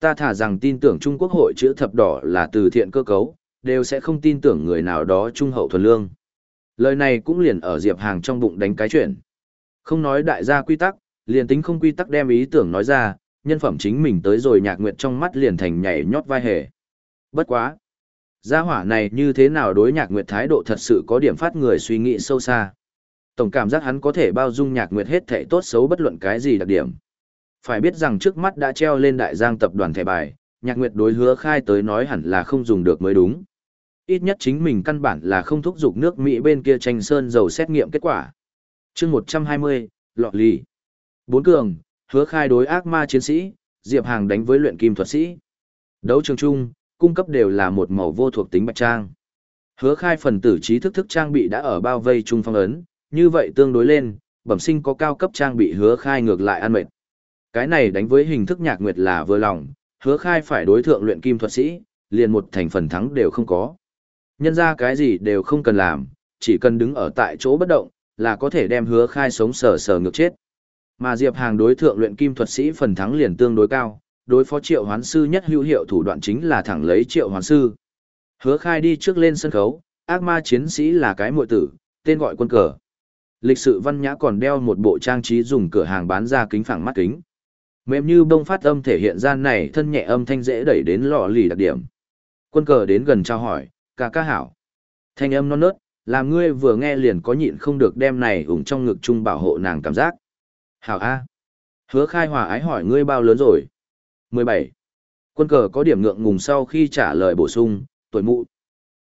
Ta thả rằng tin tưởng Trung Quốc hội chữ thập đỏ là từ thiện cơ cấu, đều sẽ không tin tưởng người nào đó trung hậu thuần lương. Lời này cũng liền ở Diệp Hàng trong bụng đánh cái chuyện. Không nói đại gia quy tắc, liền tính không quy tắc đem ý tưởng nói ra, nhân phẩm chính mình tới rồi nhạc nguyệt trong mắt liền thành nhảy nhót vai hề. Bất quá. Gia hỏa này như thế nào đối nhạc nguyệt thái độ thật sự có điểm phát người suy nghĩ sâu xa. Tổng cảm giác hắn có thể bao dung nhạc nguyệt hết thể tốt xấu bất luận cái gì đặc điểm. Phải biết rằng trước mắt đã treo lên đại giang tập đoàn thẻ bài, nhạc nguyệt đối hứa khai tới nói hẳn là không dùng được mới đúng. Ít nhất chính mình căn bản là không thúc giục nước Mỹ bên kia tranh sơn dầu xét nghiệm kết quả. chương 120, lọ lì. Bốn cường, hứa khai đối ác ma chiến sĩ, Diệp Hàng đánh với luyện kim thuật sĩ. Đấu trường chung, cung cấp đều là một màu vô thuộc tính bạch trang. Hứa khai phần tử trí thức thức trang bị đã ở bao vây trung phong ấn, như vậy tương đối lên, bẩm sinh có cao cấp trang bị hứa khai ngược lại ăn mệt. Cái này đánh với hình thức nhạc nguyệt là vừa lòng, hứa khai phải đối thượng luyện kim thuật sĩ, liền một thành phần thắng đều không có. Nhân ra cái gì đều không cần làm, chỉ cần đứng ở tại chỗ bất động, là có thể đem hứa khai sống sờ sờ ngược chết. Mà Diệp Hàng đối thượng luyện kim thuật sĩ phần thắng liền tương đối cao, đối phó triệu hoán sư nhất hữu hiệu thủ đoạn chính là thẳng lấy triệu hoán sư. Hứa khai đi trước lên sân khấu, ác ma chiến sĩ là cái muội tử, tên gọi quân cờ. Lịch sự văn nhã còn đeo một bộ trang trí dùng cửa hàng bán ra kính phẳng mắt kính. Mềm như bông phát âm thể hiện ra này thân nhẹ âm thanh dễ đẩy đến lọ lì đặc điểm. Quân cờ đến gần trao hỏi, ca ca hảo. Thanh âm non nớt, làm ngươi vừa nghe liền có nhịn không được đem này ủng trong ngực chung bảo hộ nàng cảm giác. Hảo A. Hứa khai hòa ái hỏi ngươi bao lớn rồi? 17. Quân cờ có điểm ngượng ngùng sau khi trả lời bổ sung, tuổi mụ.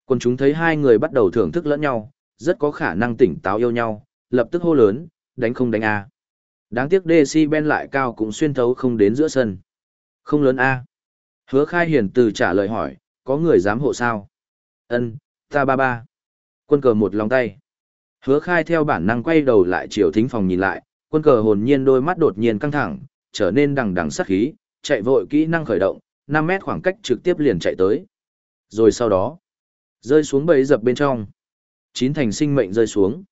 Quân chúng thấy hai người bắt đầu thưởng thức lẫn nhau, rất có khả năng tỉnh táo yêu nhau, lập tức hô lớn, đánh không đánh A. Đáng tiếc Ben lại cao cũng xuyên thấu không đến giữa sân. Không lớn A. Hứa khai hiển từ trả lời hỏi, có người dám hộ sao? ân ta ba ba. Quân cờ một lòng tay. Hứa khai theo bản năng quay đầu lại chiều thính phòng nhìn lại, quân cờ hồn nhiên đôi mắt đột nhiên căng thẳng, trở nên đằng đằng sát khí, chạy vội kỹ năng khởi động, 5 mét khoảng cách trực tiếp liền chạy tới. Rồi sau đó, rơi xuống bẫy dập bên trong. Chín thành sinh mệnh rơi xuống.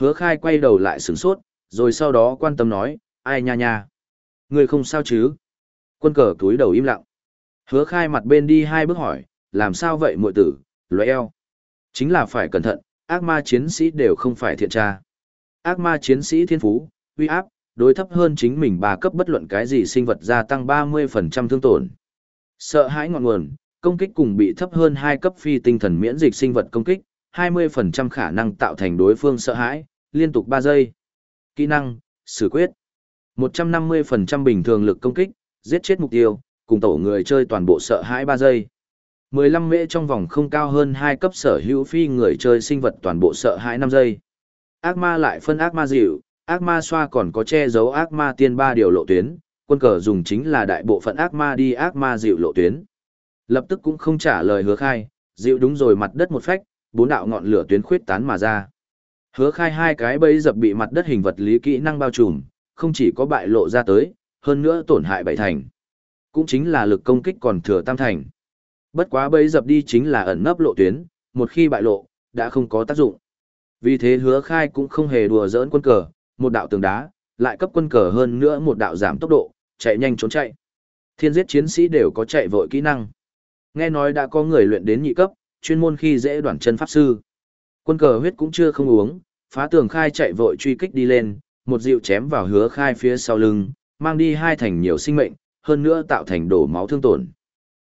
Hứa khai quay đầu lại sửng sốt, rồi sau đó quan tâm nói, ai nha nha. Người không sao chứ? Quân cờ túi đầu im lặng. Hứa khai mặt bên đi hai bước hỏi, làm sao vậy muội tử, loại eo. Chính là phải cẩn thận, ác ma chiến sĩ đều không phải thiện tra. Ác ma chiến sĩ thiên phú, uy áp, đối thấp hơn chính mình ba cấp bất luận cái gì sinh vật gia tăng 30% thương tổn. Sợ hãi ngọn nguồn, công kích cùng bị thấp hơn 2 cấp phi tinh thần miễn dịch sinh vật công kích, 20% khả năng tạo thành đối phương sợ hãi, liên tục 3 giây. Kỹ năng, xử quyết. 150% bình thường lực công kích, giết chết mục tiêu, cùng tổ người chơi toàn bộ sợ hãi 3 giây. 15 mễ trong vòng không cao hơn 2 cấp sở hữu phi người chơi sinh vật toàn bộ sợ hãi 5 giây. Ác ma lại phân ác ma dịu, ác ma xoa còn có che giấu ác ma tiên ba điều lộ tuyến, quân cờ dùng chính là đại bộ phận ác ma đi ác ma dịu lộ tuyến. Lập tức cũng không trả lời hứa khai, dịu đúng rồi mặt đất một phách, bốn đạo ngọn lửa tuyến khuyết tán mà ra. Hứa khai hai cái bẫy dập bị mặt đất hình vật lý kỹ năng bao trùm, không chỉ có bại lộ ra tới, hơn nữa tổn hại bảy thành. Cũng chính là lực công kích còn thừa tam thành. Bất quá bẫy dập đi chính là ẩn nấp lộ tuyến, một khi bại lộ, đã không có tác dụng. Vì thế hứa khai cũng không hề đùa giỡn quân cờ, một đạo tường đá, lại cấp quân cờ hơn nữa một đạo giảm tốc độ, chạy nhanh trốn chạy. Thiên giết chiến sĩ đều có chạy vội kỹ năng. Nghe nói đã có người luyện đến nhị cấp, chuyên môn khi dễ đoạn chân pháp sư. Quân cờ huyết cũng chưa không uống, phá tường khai chạy vội truy kích đi lên, một dịu chém vào hứa khai phía sau lưng, mang đi hai thành nhiều sinh mệnh, hơn nữa tạo thành đổ máu thương tổn.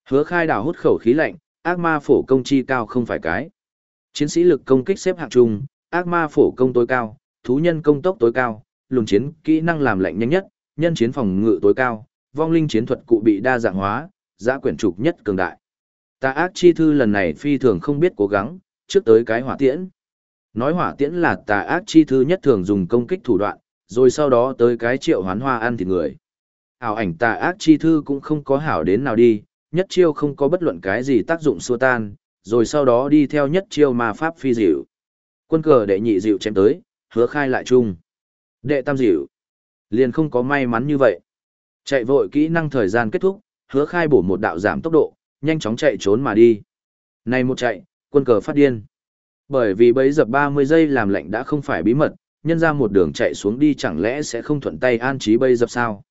Hứa khai đảo hút khẩu khí lạnh, ác ma phổ công chi cao không phải cái. Chiến sĩ lực công kích xếp hạng trung, ác ma phổ công tối cao, thú nhân công tốc tối cao, lùng chiến kỹ năng làm lạnh nhanh nhất, nhân chiến phòng ngự tối cao, vong linh chiến thuật cụ bị đa dạng hóa, giã quyển trục nhất cường đại. Tà ác chi thư lần này phi thường không biết cố gắng, trước tới cái hỏa tiễn. Nói hỏa tiễn là tà ác chi thư nhất thường dùng công kích thủ đoạn, rồi sau đó tới cái triệu hoán hoa ăn thịt người. Ảo ảnh tà ác chi thư cũng không có hảo đến nào đi, nhất chiêu không có bất luận cái gì tác dụng xua tan, rồi sau đó đi theo nhất chiêu ma pháp phi dịu. Quân cờ đệ nhị dịu chém tới, hứa khai lại chung. Đệ tam dịu. Liền không có may mắn như vậy. Chạy vội kỹ năng thời gian kết thúc, hứa khai bổ một đạo giảm tốc độ, nhanh chóng chạy trốn mà đi. Này một chạy, quân cờ phát điên. Bởi vì bấy dập 30 giây làm lệnh đã không phải bí mật, nhân ra một đường chạy xuống đi chẳng lẽ sẽ không thuận tay an trí bây dập sao.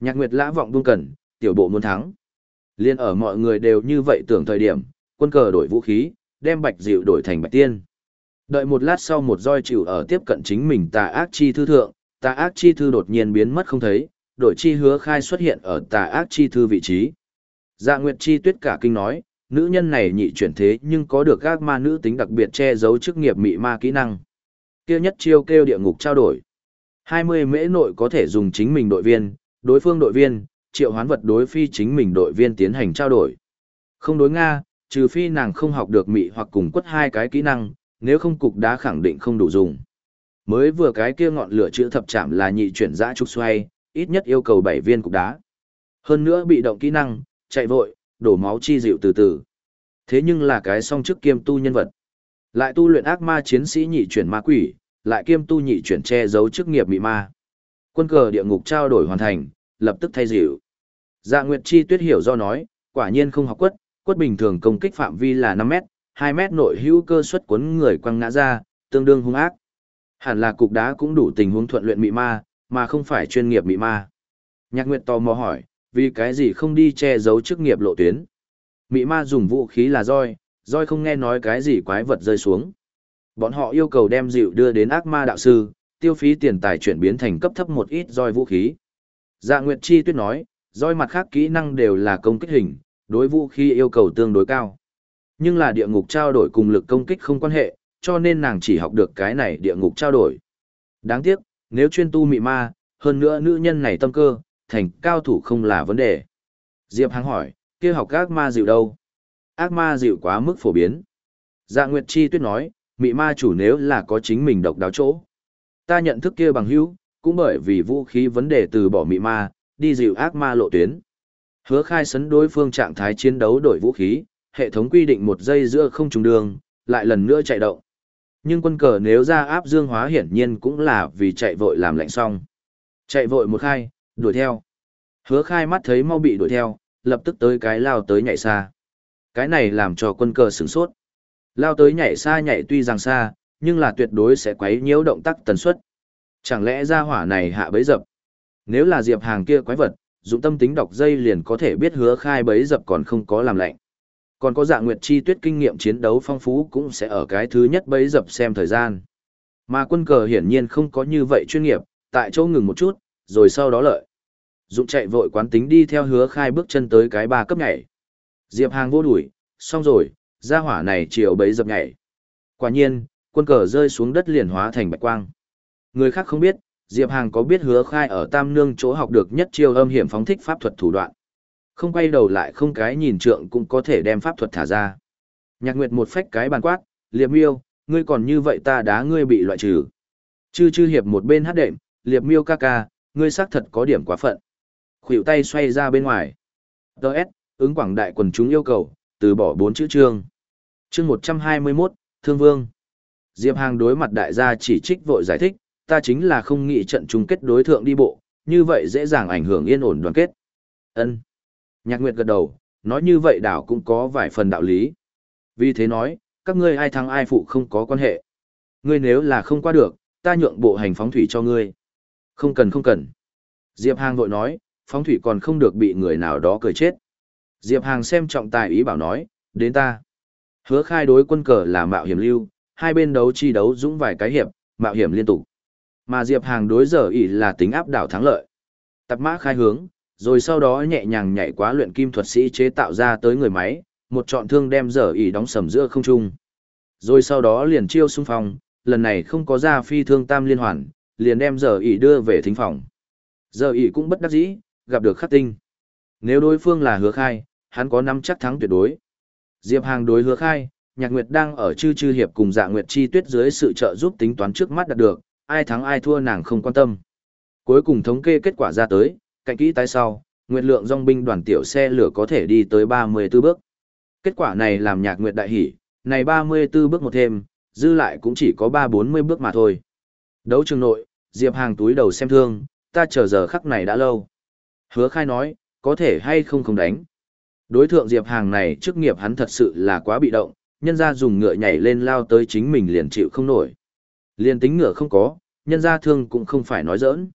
Nhạc Nguyệt lã vọng buông cần, tiểu bộ muốn thắng. Liên ở mọi người đều như vậy tưởng thời điểm, quân cờ đổi vũ khí, đem bạch dịu đổi thành bạch tiên. Đợi một lát sau một roi chịu ở tiếp cận chính mình tà ác chi thư thượng, tà ác chi thư đột nhiên biến mất không thấy, đổi chi hứa khai xuất hiện ở tà ác chi thư vị trí. Dạ Nguyệt chi tuyết cả kinh nói, nữ nhân này nhị chuyển thế nhưng có được các ma nữ tính đặc biệt che giấu chức nghiệp mị ma kỹ năng. Kia nhất chiêu kêu địa ngục trao đổi. 20 mễ nội có thể dùng chính mình đội viên, đối phương đội viên, triệu hoán vật đối phi chính mình đội viên tiến hành trao đổi. Không đối Nga, Trừ phi nàng không học được mị hoặc cùng quất hai cái kỹ năng, nếu không cục đá khẳng định không đủ dùng. Mới vừa cái kia ngọn lửa chữ thập chạm là nhị chuyển giã trục xoay, ít nhất yêu cầu 7 viên cục đá. Hơn nữa bị động kỹ năng, chạy vội, đổ máu chi dịu từ từ. Thế nhưng là cái song chức kiêm tu nhân vật. Lại tu luyện ác ma chiến sĩ nhị chuyển ma quỷ, lại kiêm tu nhị chuyển che giấu chức nghiệp bị ma. Quân cờ địa ngục trao đổi hoàn thành, lập tức thay dịu. Dạ Nguyệt Chi Tuyết hiểu do nói, quả nhiên không học quất, quất bình thường công kích phạm vi là 5 mét, 2 mét nội hữu cơ suất cuốn người quăng ngã ra, tương đương hung ác. Hẳn là cục đá cũng đủ tình huống thuận luyện mị ma, mà không phải chuyên nghiệp mị ma. Nhạc Nguyệt tò mò hỏi, vì cái gì không đi che giấu chức nghiệp lộ tuyến? Mị ma dùng vũ khí là roi, roi không nghe nói cái gì quái vật rơi xuống. Bọn họ yêu cầu đem dịu đưa đến ác ma đạo sư, tiêu phí tiền tài chuyển biến thành cấp thấp một ít roi vũ khí. Dạ Nguyệt Chi tuyết nói, roi mặt khác kỹ năng đều là công kích hình, đối vũ khí yêu cầu tương đối cao. Nhưng là địa ngục trao đổi cùng lực công kích không quan hệ, cho nên nàng chỉ học được cái này địa ngục trao đổi. Đáng tiếc, nếu chuyên tu mị ma, hơn nữa nữ nhân này tâm cơ, thành cao thủ không là vấn đề. Diệp Hằng hỏi, kia học ác ma dịu đâu? Ác ma dịu quá mức phổ biến. Dạ Nguyệt Chi tuyết nói, mị ma chủ nếu là có chính mình độc đáo chỗ. Ta nhận thức kia bằng hữu, cũng bởi vì vũ khí vấn đề từ bỏ mị ma, đi dịu ác ma lộ tuyến. Hứa khai sấn đối phương trạng thái chiến đấu đổi vũ khí, hệ thống quy định một giây giữa không trùng đường, lại lần nữa chạy động. Nhưng quân cờ nếu ra áp dương hóa hiển nhiên cũng là vì chạy vội làm lạnh xong. Chạy vội một khai, đuổi theo. Hứa khai mắt thấy mau bị đuổi theo, lập tức tới cái lao tới nhảy xa. Cái này làm cho quân cờ sửng sốt. Lao tới nhảy xa nhảy tuy rằng xa, nhưng là tuyệt đối sẽ quấy nhiễu động tác tần suất. Chẳng lẽ ra hỏa này hạ bấy dập? Nếu là diệp hàng kia quái vật, dụng tâm tính đọc dây liền có thể biết hứa khai bấy dập còn không có làm lạnh. Còn có dạng nguyệt chi tuyết kinh nghiệm chiến đấu phong phú cũng sẽ ở cái thứ nhất bấy dập xem thời gian. Mà quân cờ hiển nhiên không có như vậy chuyên nghiệp, tại chỗ ngừng một chút, rồi sau đó lợi. Dụng chạy vội quán tính đi theo hứa khai bước chân tới cái ba cấp nhảy. Diệp hàng vô đuổi, xong rồi, ra hỏa này chiều bấy dập nhảy. Quả nhiên, quân cờ rơi xuống đất liền hóa thành bạch quang. Người khác không biết, Diệp Hàng có biết hứa khai ở Tam Nương chỗ học được nhất chiêu âm hiểm phóng thích pháp thuật thủ đoạn. Không quay đầu lại không cái nhìn trượng cũng có thể đem pháp thuật thả ra. Nhạc Nguyệt một phách cái bàn quát, Liệp Miêu, ngươi còn như vậy ta đá ngươi bị loại trừ. Chư chư hiệp một bên hát đệm, Liệp Miêu ca ca, ngươi xác thật có điểm quá phận. Khuỷu tay xoay ra bên ngoài. Đợt, ứng quảng đại quần chúng yêu cầu, từ bỏ bốn chữ chương. Chương 121, Thương Vương. Diệp Hàng đối mặt đại gia chỉ trích vội giải thích, ta chính là không nghĩ trận chung kết đối thượng đi bộ, như vậy dễ dàng ảnh hưởng yên ổn đoàn kết. Ân. Nhạc Nguyệt gật đầu, nói như vậy đảo cũng có vài phần đạo lý. Vì thế nói, các ngươi ai thắng ai phụ không có quan hệ. Ngươi nếu là không qua được, ta nhượng bộ hành phóng thủy cho ngươi. Không cần không cần. Diệp Hàng vội nói, phóng thủy còn không được bị người nào đó cười chết. Diệp Hàng xem trọng tài ý bảo nói, đến ta. Hứa khai đối quân cờ là mạo hiểm lưu, hai bên đấu chi đấu dũng vài cái hiệp, mạo hiểm liên tục. Mà Diệp Hàng đối giờ ý là tính áp đảo thắng lợi. Tập mã khai hướng, rồi sau đó nhẹ nhàng nhảy quá luyện kim thuật sĩ chế tạo ra tới người máy, một trọn thương đem giờ ý đóng sầm giữa không trung. Rồi sau đó liền chiêu xung phong, lần này không có ra phi thương tam liên hoàn, liền đem giờ ỉ đưa về thính phòng. Giờ ỉ cũng bất đắc dĩ, gặp được khắc tinh. Nếu đối phương là hứa khai, hắn có năm chắc thắng tuyệt đối. Diệp Hàng đối hứa khai, Nhạc Nguyệt đang ở chư chư hiệp cùng Dạ Nguyệt chi tuyết dưới sự trợ giúp tính toán trước mắt đạt được, ai thắng ai thua nàng không quan tâm. Cuối cùng thống kê kết quả ra tới, cạnh kỹ tái sau, Nguyệt lượng dòng binh đoàn tiểu xe lửa có thể đi tới 34 bước. Kết quả này làm Nhạc Nguyệt đại hỉ, này 34 bước một thêm, dư lại cũng chỉ có 3-40 bước mà thôi. Đấu trường nội, Diệp Hàng túi đầu xem thương, ta chờ giờ khắc này đã lâu. Hứa khai nói, có thể hay không không đánh. Đối thượng Diệp Hàng này trước nghiệp hắn thật sự là quá bị động, nhân ra dùng ngựa nhảy lên lao tới chính mình liền chịu không nổi. Liền tính ngựa không có, nhân ra thương cũng không phải nói giỡn.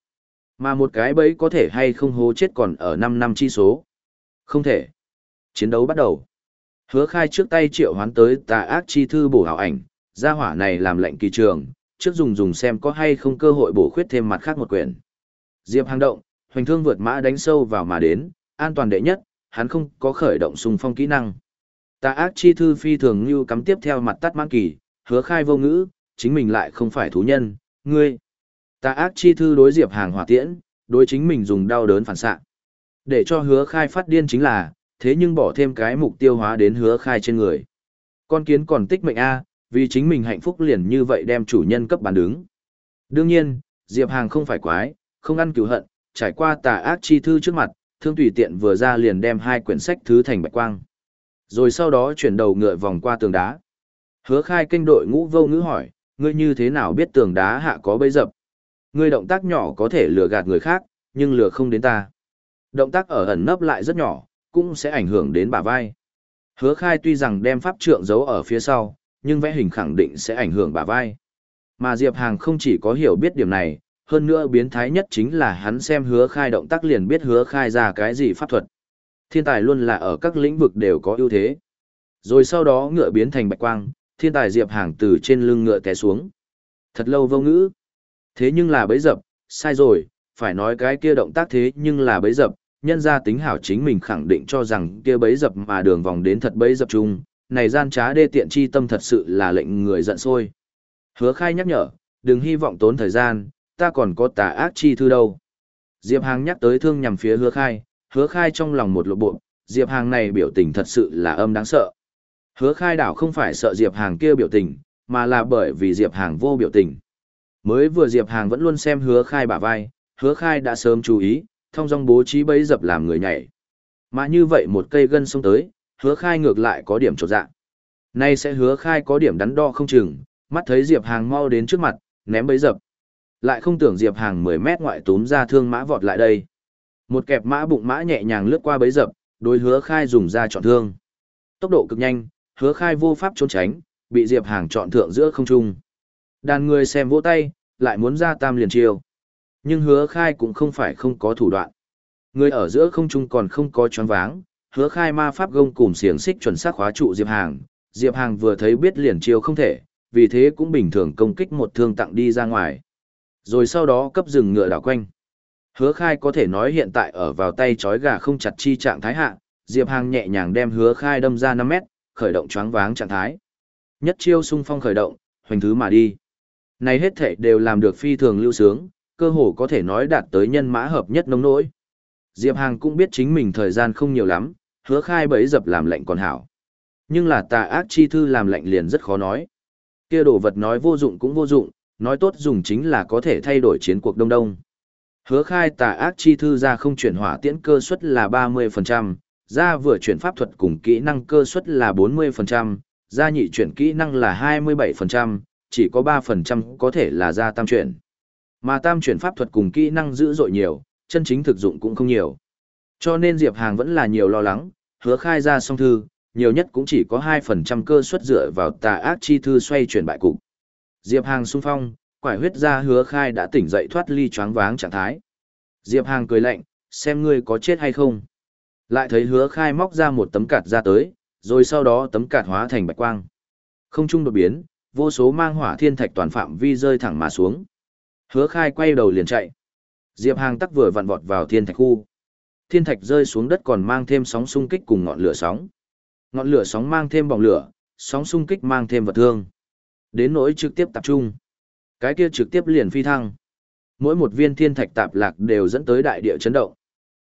Mà một cái bẫy có thể hay không hố chết còn ở 5 năm chi số. Không thể. Chiến đấu bắt đầu. Hứa khai trước tay triệu hoán tới tà ác chi thư bổ hảo ảnh, gia hỏa này làm lệnh kỳ trường, trước dùng dùng xem có hay không cơ hội bổ khuyết thêm mặt khác một quyển. Diệp hàng động, hoành thương vượt mã đánh sâu vào mà đến, an toàn đệ nhất, hắn không có khởi động xung phong kỹ năng. Tà ác chi thư phi thường như cắm tiếp theo mặt tắt mãn kỳ, hứa khai vô ngữ, chính mình lại không phải thú nhân, ngươi. Tà ác chi thư đối diệp hàng hỏa tiễn, đối chính mình dùng đau đớn phản xạ. Để cho hứa khai phát điên chính là, thế nhưng bỏ thêm cái mục tiêu hóa đến hứa khai trên người. Con kiến còn tích mệnh A, vì chính mình hạnh phúc liền như vậy đem chủ nhân cấp bàn đứng. Đương nhiên, Diệp Hàng không phải quái, không ăn cứu hận, trải qua tà ác chi thư trước mặt, thương tùy tiện vừa ra liền đem hai quyển sách thứ thành bạch quang. Rồi sau đó chuyển đầu ngựa vòng qua tường đá. Hứa khai kênh đội ngũ vô ngữ hỏi, ngươi như thế nào biết tường đá hạ có bấy dập? Ngươi động tác nhỏ có thể lừa gạt người khác, nhưng lừa không đến ta. Động tác ở ẩn nấp lại rất nhỏ, cũng sẽ ảnh hưởng đến bả vai. Hứa khai tuy rằng đem pháp trượng giấu ở phía sau, nhưng vẽ hình khẳng định sẽ ảnh hưởng bả vai. Mà Diệp Hàng không chỉ có hiểu biết điểm này, hơn nữa biến thái nhất chính là hắn xem hứa khai động tác liền biết hứa khai ra cái gì pháp thuật. Thiên tài luôn là ở các lĩnh vực đều có ưu thế. Rồi sau đó ngựa biến thành bạch quang, thiên tài Diệp Hàng từ trên lưng ngựa té xuống. Thật lâu vô ngữ. Thế nhưng là bấy dập, sai rồi, phải nói cái kia động tác thế nhưng là bấy dập, nhân ra tính hảo chính mình khẳng định cho rằng kia bấy dập mà đường vòng đến thật bấy dập chung, này gian trá đê tiện chi tâm thật sự là lệnh người giận sôi. Hứa khai nhắc nhở, đừng hy vọng tốn thời gian, ta còn có tà ác chi thư đâu. Diệp Hàng nhắc tới thương nhằm phía hứa khai, hứa khai trong lòng một lộ bộ, Diệp Hàng này biểu tình thật sự là âm đáng sợ. Hứa khai đảo không phải sợ Diệp Hàng kia biểu tình, mà là bởi vì Diệp Hàng vô biểu tình. Mới vừa Diệp Hàng vẫn luôn xem hứa khai bả vai, hứa khai đã sớm chú ý, thông dong bố trí bấy dập làm người nhảy. Mà như vậy một cây gân xông tới, hứa khai ngược lại có điểm trột dạ. Nay sẽ hứa khai có điểm đắn đo không chừng, mắt thấy Diệp Hàng mau đến trước mặt, ném bấy dập. Lại không tưởng Diệp Hàng 10 mét ngoại túm ra thương mã vọt lại đây. Một kẹp mã bụng mã nhẹ nhàng lướt qua bấy dập, đối hứa khai dùng ra chọn thương. Tốc độ cực nhanh, hứa khai vô pháp trốn tránh, bị Diệp Hàng chọn thượng giữa không trung. Đàn người xem vỗ tay, lại muốn ra tam liền chiêu. Nhưng hứa khai cũng không phải không có thủ đoạn. Người ở giữa không trung còn không có choáng váng, hứa khai ma pháp gông cùng xiềng xích chuẩn xác khóa trụ Diệp Hàng. Diệp Hàng vừa thấy biết liền chiêu không thể, vì thế cũng bình thường công kích một thương tặng đi ra ngoài. Rồi sau đó cấp rừng ngựa đảo quanh. Hứa khai có thể nói hiện tại ở vào tay chói gà không chặt chi trạng thái hạ, Diệp Hàng nhẹ nhàng đem hứa khai đâm ra 5 mét, khởi động choáng váng trạng thái. Nhất chiêu sung phong khởi động, hoành thứ mà đi. Này hết thể đều làm được phi thường lưu sướng, cơ hồ có thể nói đạt tới nhân mã hợp nhất nông nỗi. Diệp Hàng cũng biết chính mình thời gian không nhiều lắm, hứa khai bấy dập làm lệnh còn hảo. Nhưng là tà ác chi thư làm lệnh liền rất khó nói. Kia đồ vật nói vô dụng cũng vô dụng, nói tốt dùng chính là có thể thay đổi chiến cuộc đông đông. Hứa khai tà ác chi thư ra không chuyển hỏa tiễn cơ suất là 30%, ra vừa chuyển pháp thuật cùng kỹ năng cơ suất là 40%, ra nhị chuyển kỹ năng là 27%, chỉ có 3% có thể là ra tam chuyển. Mà tam chuyển pháp thuật cùng kỹ năng dữ dội nhiều, chân chính thực dụng cũng không nhiều. Cho nên Diệp Hàng vẫn là nhiều lo lắng, hứa khai ra song thư, nhiều nhất cũng chỉ có 2% cơ suất dựa vào tà ác chi thư xoay chuyển bại cục. Diệp Hàng xung phong, quải huyết ra hứa khai đã tỉnh dậy thoát ly choáng váng trạng thái. Diệp Hàng cười lạnh, xem ngươi có chết hay không. Lại thấy hứa khai móc ra một tấm cạt ra tới, rồi sau đó tấm cạt hóa thành bạch quang. Không trung đột biến, vô số mang hỏa thiên thạch toàn phạm vi rơi thẳng mà xuống. Hứa khai quay đầu liền chạy. Diệp Hàng tắc vừa vặn vọt vào thiên thạch khu. Thiên thạch rơi xuống đất còn mang thêm sóng xung kích cùng ngọn lửa sóng. Ngọn lửa sóng mang thêm bỏng lửa, sóng xung kích mang thêm vật thương. Đến nỗi trực tiếp tập trung. Cái kia trực tiếp liền phi thăng. Mỗi một viên thiên thạch tạp lạc đều dẫn tới đại địa chấn động.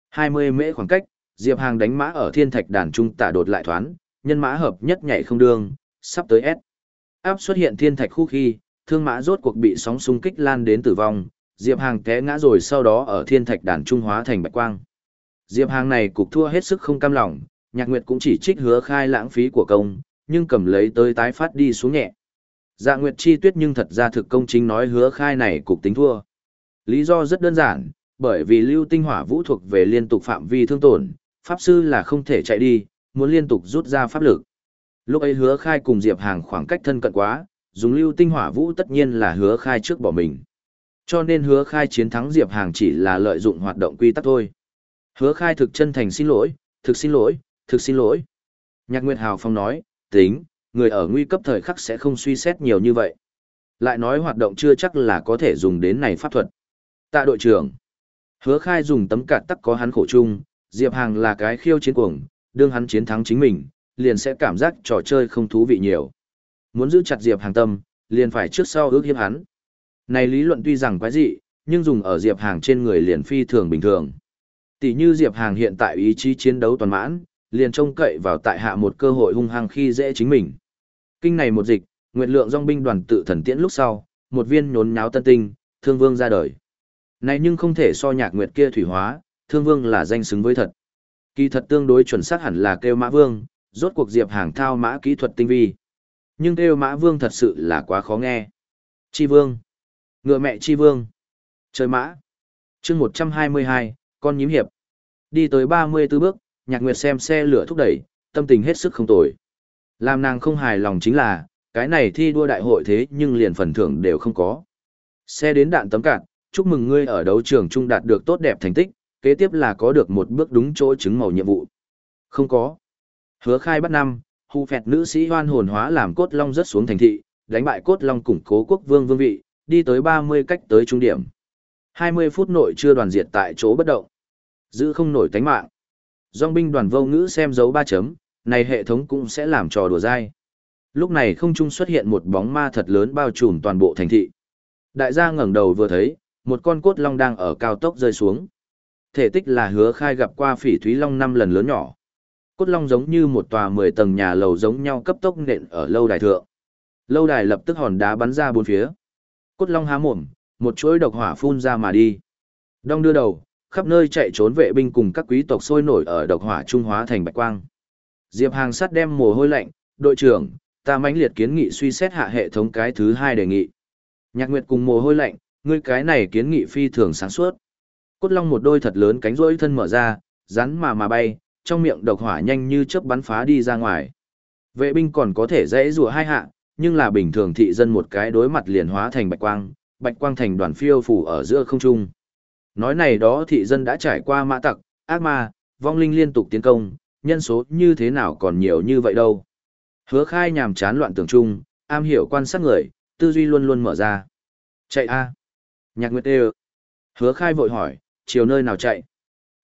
20 mễ khoảng cách, Diệp Hàng đánh mã ở thiên thạch đàn trung tả đột lại thoán, nhân mã hợp nhất nhảy không đường, sắp tới S. Áp xuất hiện thiên thạch khu khi, thương mã rốt cuộc bị sóng xung kích lan đến tử vong, Diệp Hàng té ngã rồi sau đó ở thiên thạch đàn trung hóa thành bạch quang. Diệp Hàng này cục thua hết sức không cam lòng, Nhạc Nguyệt cũng chỉ trích hứa khai lãng phí của công, nhưng cầm lấy tới tái phát đi xuống nhẹ. Dạ Nguyệt chi tuyết nhưng thật ra thực công chính nói hứa khai này cục tính thua. Lý do rất đơn giản, bởi vì lưu tinh hỏa vũ thuộc về liên tục phạm vi thương tổn, pháp sư là không thể chạy đi, muốn liên tục rút ra pháp lực. Lúc ấy hứa khai cùng Diệp Hàng khoảng cách thân cận quá, dùng lưu tinh hỏa vũ tất nhiên là hứa khai trước bỏ mình. Cho nên hứa khai chiến thắng Diệp Hàng chỉ là lợi dụng hoạt động quy tắc thôi. Hứa khai thực chân thành xin lỗi, thực xin lỗi, thực xin lỗi. Nhạc Nguyệt Hào Phong nói, tính, người ở nguy cấp thời khắc sẽ không suy xét nhiều như vậy. Lại nói hoạt động chưa chắc là có thể dùng đến này pháp thuật. Tạ đội trưởng, hứa khai dùng tấm cạt tắc có hắn khổ chung, Diệp Hàng là cái khiêu chiến cuồng, đương hắn chiến thắng chính mình, liền sẽ cảm giác trò chơi không thú vị nhiều. Muốn giữ chặt Diệp Hàng tâm, liền phải trước sau ước hiếp hắn. Này lý luận tuy rằng quái dị, nhưng dùng ở Diệp Hàng trên người liền phi thường bình thường. Tỷ như Diệp Hàng hiện tại ý chí chiến đấu toàn mãn, liền trông cậy vào tại hạ một cơ hội hung hăng khi dễ chính mình. Kinh này một dịch, nguyệt lượng dòng binh đoàn tự thần tiễn lúc sau, một viên nhốn nháo tân tinh, thương vương ra đời. Này nhưng không thể so nhạc nguyệt kia thủy hóa, thương vương là danh xứng với thật. Kỳ thật tương đối chuẩn xác hẳn là kêu mã vương, rốt cuộc diệp hàng thao mã kỹ thuật tinh vi. Nhưng kêu mã vương thật sự là quá khó nghe. Chi vương. Ngựa mẹ chi vương. Trời mã. chương 122, con nhím hiệp. Đi tới 34 bước, nhạc nguyệt xem xe lửa thúc đẩy, tâm tình hết sức không tồi. Làm nàng không hài lòng chính là, cái này thi đua đại hội thế nhưng liền phần thưởng đều không có. Xe đến đạn tấm cạn, chúc mừng ngươi ở đấu trường trung đạt được tốt đẹp thành tích, kế tiếp là có được một bước đúng chỗ chứng màu nhiệm vụ. Không có. Hứa khai bắt năm, hù phẹt nữ sĩ hoan hồn hóa làm cốt long rớt xuống thành thị, đánh bại cốt long củng cố quốc vương vương vị, đi tới 30 cách tới trung điểm. 20 phút nội chưa đoàn diệt tại chỗ bất động. Giữ không nổi tánh mạng. Dòng binh đoàn vô ngữ xem dấu ba chấm, này hệ thống cũng sẽ làm trò đùa dai. Lúc này không trung xuất hiện một bóng ma thật lớn bao trùm toàn bộ thành thị. Đại gia ngẩng đầu vừa thấy, một con cốt long đang ở cao tốc rơi xuống. Thể tích là hứa khai gặp qua phỉ thúy long năm lần lớn nhỏ. Cốt long giống như một tòa 10 tầng nhà lầu giống nhau cấp tốc nện ở lâu đài thượng. Lâu đài lập tức hòn đá bắn ra bốn phía. Cốt long há mồm, một chuỗi độc hỏa phun ra mà đi. Đông đưa đầu, khắp nơi chạy trốn vệ binh cùng các quý tộc sôi nổi ở độc hỏa trung hóa thành bạch quang. Diệp Hàng sắt đem mồ hôi lạnh, đội trưởng, ta mãnh liệt kiến nghị suy xét hạ hệ thống cái thứ hai đề nghị. Nhạc Nguyệt cùng mồ hôi lạnh, ngươi cái này kiến nghị phi thường sáng suốt. Cốt long một đôi thật lớn cánh rỗi thân mở ra, rắn mà mà bay, trong miệng độc hỏa nhanh như chớp bắn phá đi ra ngoài. Vệ binh còn có thể dễ rùa hai hạ, nhưng là bình thường thị dân một cái đối mặt liền hóa thành bạch quang, bạch quang thành đoàn phiêu phủ ở giữa không trung. Nói này đó thị dân đã trải qua mã tặc, ác ma, vong linh liên tục tiến công, nhân số như thế nào còn nhiều như vậy đâu. Hứa khai nhàm chán loạn tưởng chung, am hiểu quan sát người, tư duy luôn luôn mở ra. Chạy a Nhạc Nguyệt đều. Hứa khai vội hỏi, chiều nơi nào chạy?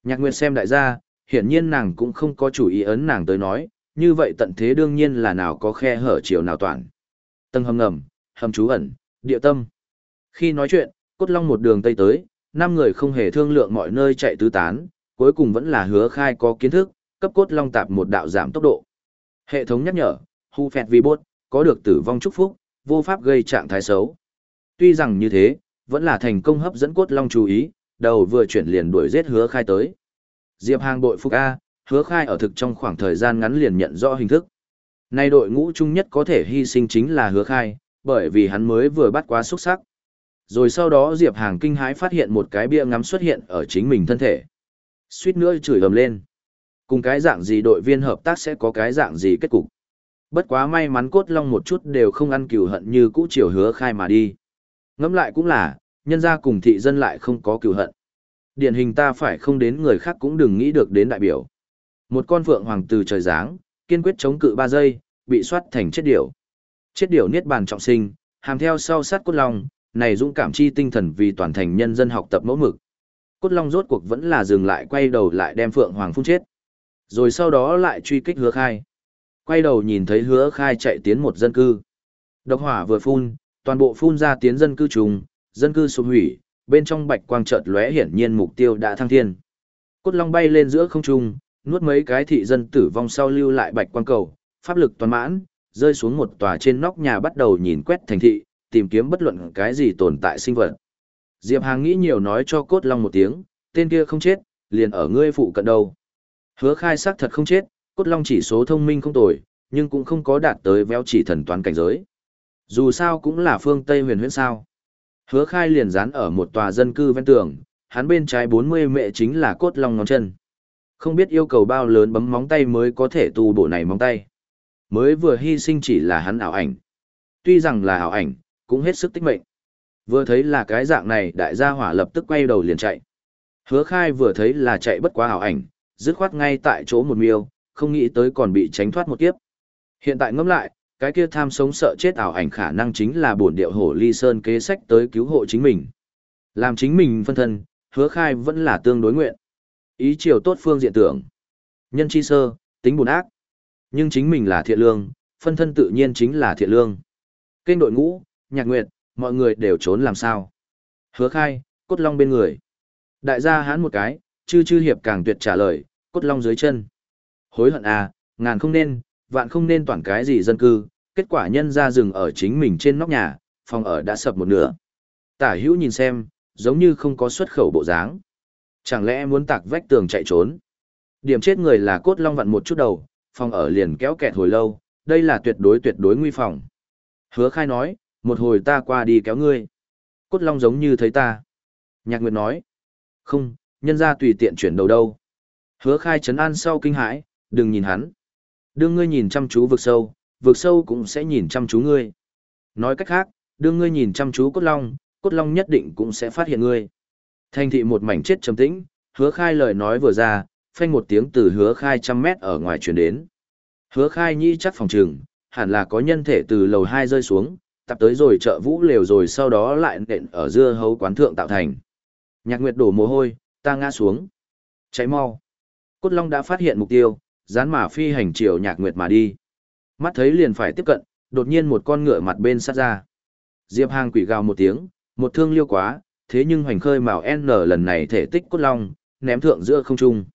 Nhạc Nguyệt xem đại gia, hiển nhiên nàng cũng không có chủ ý ấn nàng tới nói, như vậy tận thế đương nhiên là nào có khe hở chiều nào toàn. Tầng hầm ngầm, hầm trú ẩn, địa tâm. Khi nói chuyện, cốt long một đường tây tới, năm người không hề thương lượng mọi nơi chạy tứ tán, cuối cùng vẫn là hứa khai có kiến thức, cấp cốt long tạp một đạo giảm tốc độ. Hệ thống nhắc nhở, hu phẹt vi bốt, có được tử vong chúc phúc, vô pháp gây trạng thái xấu. Tuy rằng như thế, vẫn là thành công hấp dẫn cốt long chú ý, đầu vừa chuyển liền đuổi giết hứa khai tới. Diệp Hàng bội phục A, hứa khai ở thực trong khoảng thời gian ngắn liền nhận rõ hình thức. Nay đội ngũ chung nhất có thể hy sinh chính là hứa khai, bởi vì hắn mới vừa bắt quá xuất sắc. Rồi sau đó Diệp Hàng kinh hãi phát hiện một cái bia ngắm xuất hiện ở chính mình thân thể. Suýt nữa chửi ầm lên. Cùng cái dạng gì đội viên hợp tác sẽ có cái dạng gì kết cục. Bất quá may mắn cốt long một chút đều không ăn cừu hận như cũ chiều hứa khai mà đi. Ngẫm lại cũng là, nhân ra cùng thị dân lại không có cừu hận. Điển hình ta phải không đến người khác cũng đừng nghĩ được đến đại biểu. Một con phượng hoàng từ trời giáng, kiên quyết chống cự ba giây, bị soát thành chết điểu. Chết điểu niết bàn trọng sinh, hàm theo sau sát cốt long, này dũng cảm chi tinh thần vì toàn thành nhân dân học tập mẫu mực. Cốt long rốt cuộc vẫn là dừng lại quay đầu lại đem phượng hoàng phun chết. Rồi sau đó lại truy kích hứa khai. Quay đầu nhìn thấy hứa khai chạy tiến một dân cư. Độc hỏa vừa phun, toàn bộ phun ra tiến dân cư trùng, dân cư sụp hủy, bên trong bạch quang chợt lóe hiển nhiên mục tiêu đã thăng thiên. Cốt long bay lên giữa không trung, nuốt mấy cái thị dân tử vong sau lưu lại bạch quang cầu, pháp lực toàn mãn, rơi xuống một tòa trên nóc nhà bắt đầu nhìn quét thành thị, tìm kiếm bất luận cái gì tồn tại sinh vật. Diệp Hàng nghĩ nhiều nói cho cốt long một tiếng, tên kia không chết, liền ở ngươi phụ cận đâu. Hứa khai xác thật không chết, cốt long chỉ số thông minh không tồi, nhưng cũng không có đạt tới véo chỉ thần toán cảnh giới. Dù sao cũng là phương Tây huyền huyễn sao. Hứa khai liền dán ở một tòa dân cư ven tường, hắn bên trái 40 mẹ chính là cốt long ngón chân. Không biết yêu cầu bao lớn bấm móng tay mới có thể tu bộ này móng tay. Mới vừa hy sinh chỉ là hắn ảo ảnh. Tuy rằng là ảo ảnh, cũng hết sức tích mệnh. Vừa thấy là cái dạng này đại gia hỏa lập tức quay đầu liền chạy. Hứa khai vừa thấy là chạy bất quá ảo ảnh, dứt khoát ngay tại chỗ một miêu, không nghĩ tới còn bị tránh thoát một kiếp. Hiện tại ngẫm lại, cái kia tham sống sợ chết ảo ảnh khả năng chính là bổn điệu hổ ly sơn kế sách tới cứu hộ chính mình. Làm chính mình phân thân, hứa khai vẫn là tương đối nguyện. Ý chiều tốt phương diện tưởng. Nhân chi sơ, tính buồn ác. Nhưng chính mình là thiện lương, phân thân tự nhiên chính là thiện lương. Kênh đội ngũ, nhạc nguyệt, mọi người đều trốn làm sao. Hứa khai, cốt long bên người. Đại gia hán một cái, chư chư hiệp càng tuyệt trả lời, cốt long dưới chân. Hối hận à, ngàn không nên, vạn không nên toàn cái gì dân cư, kết quả nhân ra rừng ở chính mình trên nóc nhà, phòng ở đã sập một nửa. Tả hữu nhìn xem, giống như không có xuất khẩu bộ dáng. Chẳng lẽ muốn tạc vách tường chạy trốn? Điểm chết người là cốt long vặn một chút đầu, phòng ở liền kéo kẹt hồi lâu, đây là tuyệt đối tuyệt đối nguy phòng. Hứa khai nói, một hồi ta qua đi kéo ngươi. Cốt long giống như thấy ta. Nhạc Nguyệt nói, không, nhân ra tùy tiện chuyển đầu đâu. Hứa khai chấn an sau kinh hãi, đừng nhìn hắn. Đương ngươi nhìn chăm chú vực sâu, vực sâu cũng sẽ nhìn chăm chú ngươi. Nói cách khác, đương ngươi nhìn chăm chú cốt long, cốt long nhất định cũng sẽ phát hiện ngươi. Thành thị một mảnh chết trầm tĩnh, hứa khai lời nói vừa ra, phanh một tiếng từ hứa khai trăm mét ở ngoài chuyển đến. Hứa khai nhĩ chắc phòng trường, hẳn là có nhân thể từ lầu 2 rơi xuống, tập tới rồi chợ vũ lều rồi sau đó lại nện ở dưa hấu quán thượng tạo thành. Nhạc Nguyệt đổ mồ hôi, ta ngã xuống. Cháy mau. Cốt Long đã phát hiện mục tiêu, dán mà phi hành chiều Nhạc Nguyệt mà đi. Mắt thấy liền phải tiếp cận, đột nhiên một con ngựa mặt bên sát ra. Diệp Hàng quỷ gào một tiếng, một thương liêu quá, thế nhưng hoành khơi màu N lần này thể tích cốt long, ném thượng giữa không trung.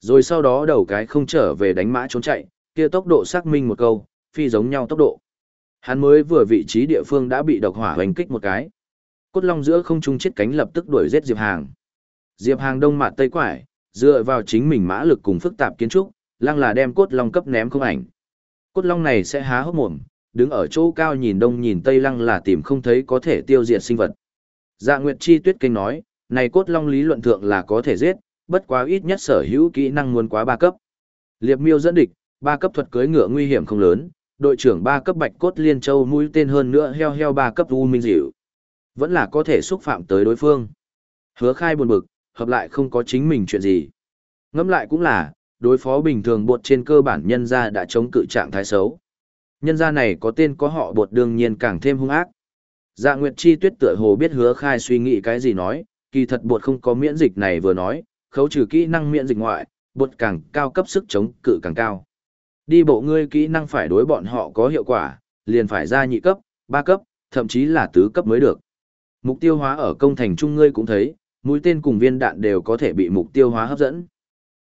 Rồi sau đó đầu cái không trở về đánh mã trốn chạy, kia tốc độ xác minh một câu, phi giống nhau tốc độ. Hắn mới vừa vị trí địa phương đã bị độc hỏa hoành kích một cái. Cốt long giữa không trung chết cánh lập tức đuổi giết Diệp Hàng. Diệp Hàng đông mặt tây quải, dựa vào chính mình mã lực cùng phức tạp kiến trúc, lăng là đem cốt long cấp ném không ảnh. Cốt long này sẽ há hốc mồm, đứng ở chỗ cao nhìn đông nhìn tây lăng là tìm không thấy có thể tiêu diệt sinh vật. Dạ Nguyệt Chi Tuyết Kinh nói, này cốt long lý luận thượng là có thể giết, bất quá ít nhất sở hữu kỹ năng muốn quá ba cấp. Liệp miêu dẫn địch, ba cấp thuật cưới ngựa nguy hiểm không lớn, đội trưởng ba cấp bạch cốt liên châu mũi tên hơn nữa heo heo ba cấp u minh dịu. Vẫn là có thể xúc phạm tới đối phương. Hứa khai buồn bực, hợp lại không có chính mình chuyện gì. Ngẫm lại cũng là, đối phó bình thường bột trên cơ bản nhân gia đã chống cự trạng thái xấu. Nhân gia này có tên có họ bột đương nhiên càng thêm hung ác. Dạ Nguyệt Chi Tuyết tựa hồ biết hứa khai suy nghĩ cái gì nói, kỳ thật bột không có miễn dịch này vừa nói, khấu trừ kỹ năng miễn dịch ngoại, bột càng cao cấp sức chống cự càng cao. Đi bộ ngươi kỹ năng phải đối bọn họ có hiệu quả, liền phải ra nhị cấp, ba cấp, thậm chí là tứ cấp mới được. Mục tiêu hóa ở công thành trung ngươi cũng thấy, mũi tên cùng viên đạn đều có thể bị mục tiêu hóa hấp dẫn.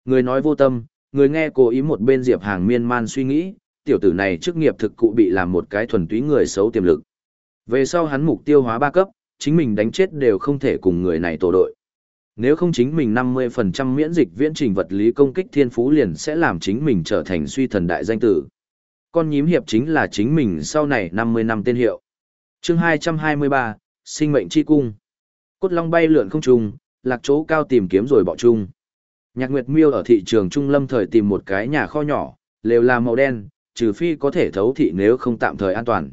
Người nói vô tâm, người nghe cố ý một bên diệp hàng miên man suy nghĩ, tiểu tử này chức nghiệp thực cụ bị làm một cái thuần túy người xấu tiềm lực. Về sau hắn mục tiêu hóa ba cấp, chính mình đánh chết đều không thể cùng người này tổ đội. Nếu không chính mình 50% miễn dịch viễn trình vật lý công kích thiên phú liền sẽ làm chính mình trở thành suy thần đại danh tử. Con nhím hiệp chính là chính mình sau này 50 năm tên hiệu. chương 223, sinh mệnh chi cung. Cốt long bay lượn không trùng, lạc chỗ cao tìm kiếm rồi bỏ chung. Nhạc Nguyệt Miêu ở thị trường Trung Lâm thời tìm một cái nhà kho nhỏ, lều là màu đen, trừ phi có thể thấu thị nếu không tạm thời an toàn.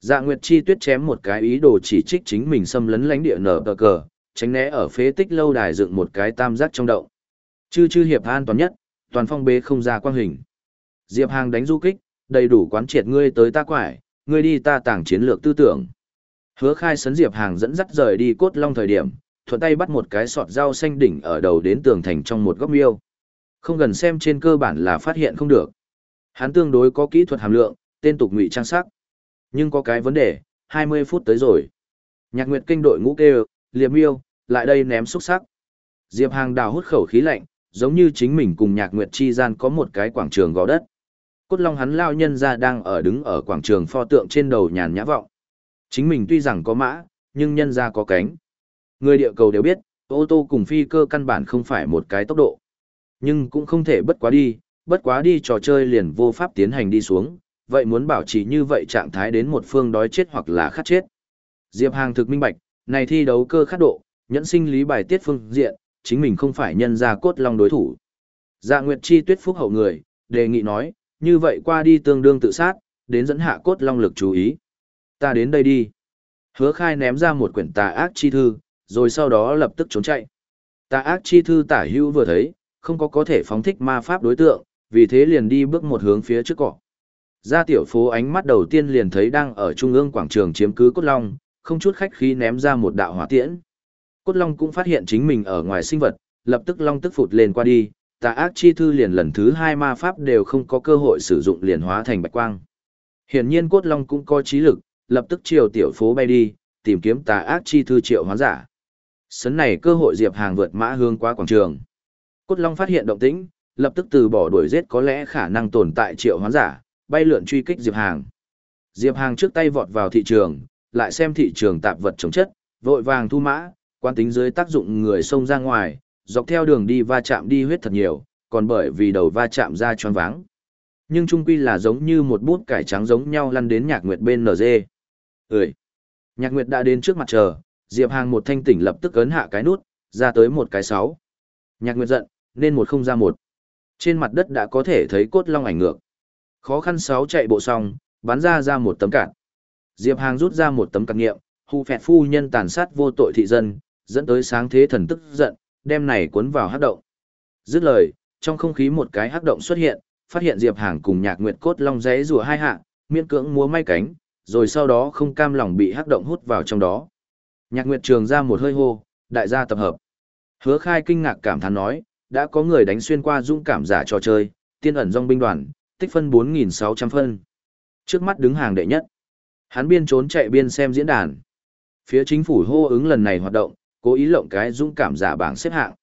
Dạ Nguyệt Chi Tuyết chém một cái ý đồ chỉ trích chính mình xâm lấn lãnh địa nở cờ cờ, tránh né ở phế tích lâu đài dựng một cái tam giác trong động. Chư chư hiệp an toàn nhất, toàn phong bế không ra quang hình. Diệp Hàng đánh du kích, đầy đủ quán triệt ngươi tới ta quải, ngươi đi ta tàng chiến lược tư tưởng. Hứa khai sấn Diệp Hàng dẫn dắt rời đi cốt long thời điểm, thuận tay bắt một cái sọt rau xanh đỉnh ở đầu đến tường thành trong một góc miêu. Không gần xem trên cơ bản là phát hiện không được. Hắn tương đối có kỹ thuật hàm lượng, tên tục ngụy trang sắc. Nhưng có cái vấn đề, 20 phút tới rồi. Nhạc Nguyệt kinh đội ngũ kêu, liệp miêu, lại đây ném xúc sắc. Diệp Hàng đào hút khẩu khí lạnh, giống như chính mình cùng Nhạc Nguyệt chi gian có một cái quảng trường gò đất. Cốt Long hắn lao nhân ra đang ở đứng ở quảng trường pho tượng trên đầu nhàn nhã vọng. Chính mình tuy rằng có mã, nhưng nhân ra có cánh. Người địa cầu đều biết, ô tô cùng phi cơ căn bản không phải một cái tốc độ. Nhưng cũng không thể bất quá đi, bất quá đi trò chơi liền vô pháp tiến hành đi xuống, vậy muốn bảo trì như vậy trạng thái đến một phương đói chết hoặc là khát chết. Diệp Hàng thực minh bạch, này thi đấu cơ khát độ, nhẫn sinh lý bài tiết phương diện, chính mình không phải nhân ra cốt long đối thủ. Dạ Nguyệt Chi tuyết phúc hậu người, đề nghị nói, như vậy qua đi tương đương tự sát, đến dẫn hạ cốt long lực chú ý. Ta đến đây đi. Hứa khai ném ra một quyển tà ác chi thư, rồi sau đó lập tức trốn chạy. Tà ác chi thư tả hữu vừa thấy, không có có thể phóng thích ma pháp đối tượng, vì thế liền đi bước một hướng phía trước cỏ. Ra tiểu phố ánh mắt đầu tiên liền thấy đang ở trung ương quảng trường chiếm cứ cốt long, không chút khách khí ném ra một đạo hỏa tiễn. Cốt long cũng phát hiện chính mình ở ngoài sinh vật, lập tức long tức phụt lên qua đi, tà ác chi thư liền lần thứ hai ma pháp đều không có cơ hội sử dụng liền hóa thành bạch quang. Hiển nhiên cốt long cũng có trí lực, lập tức chiều tiểu phố bay đi, tìm kiếm tà ác chi thư triệu hóa giả. Sấn này cơ hội Diệp Hàng vượt mã hương qua quảng trường. Cốt long phát hiện động tĩnh, lập tức từ bỏ đuổi giết có lẽ khả năng tồn tại triệu hoán giả, bay lượn truy kích Diệp Hàng. Diệp Hàng trước tay vọt vào thị trường, lại xem thị trường tạp vật chống chất, vội vàng thu mã, quan tính dưới tác dụng người xông ra ngoài, dọc theo đường đi va chạm đi huyết thật nhiều, còn bởi vì đầu va chạm ra choáng váng. Nhưng trung quy là giống như một bút cải trắng giống nhau lăn đến nhạc nguyệt bên NG. Ơi! Nhạc nguyệt đã đến trước mặt chờ, Diệp Hàng một thanh tỉnh lập tức ấn hạ cái nút, ra tới một cái sáu. Nhạc nguyệt giận, nên một không ra một. Trên mặt đất đã có thể thấy cốt long ảnh ngược. Khó khăn sáu chạy bộ xong, bắn ra ra một tấm cạn. Diệp Hàng rút ra một tấm cạn nghiệm, hù phẹt phu nhân tàn sát vô tội thị dân, dẫn tới sáng thế thần tức giận, đem này cuốn vào hắc động. Dứt lời, trong không khí một cái hắc động xuất hiện, phát hiện Diệp Hàng cùng Nhạc Nguyệt cốt long rẽ rùa hai hạ, miễn cưỡng múa may cánh, rồi sau đó không cam lòng bị hắc động hút vào trong đó. Nhạc Nguyệt trường ra một hơi hô, đại gia tập hợp. Hứa Khai kinh ngạc cảm thán nói, đã có người đánh xuyên qua dũng cảm giả trò chơi, tiên ẩn dòng binh đoàn, tích phân 4.600 phân. Trước mắt đứng hàng đệ nhất. Hắn biên trốn chạy biên xem diễn đàn. Phía chính phủ hô ứng lần này hoạt động, cố ý lộng cái dũng cảm giả bảng xếp hạng.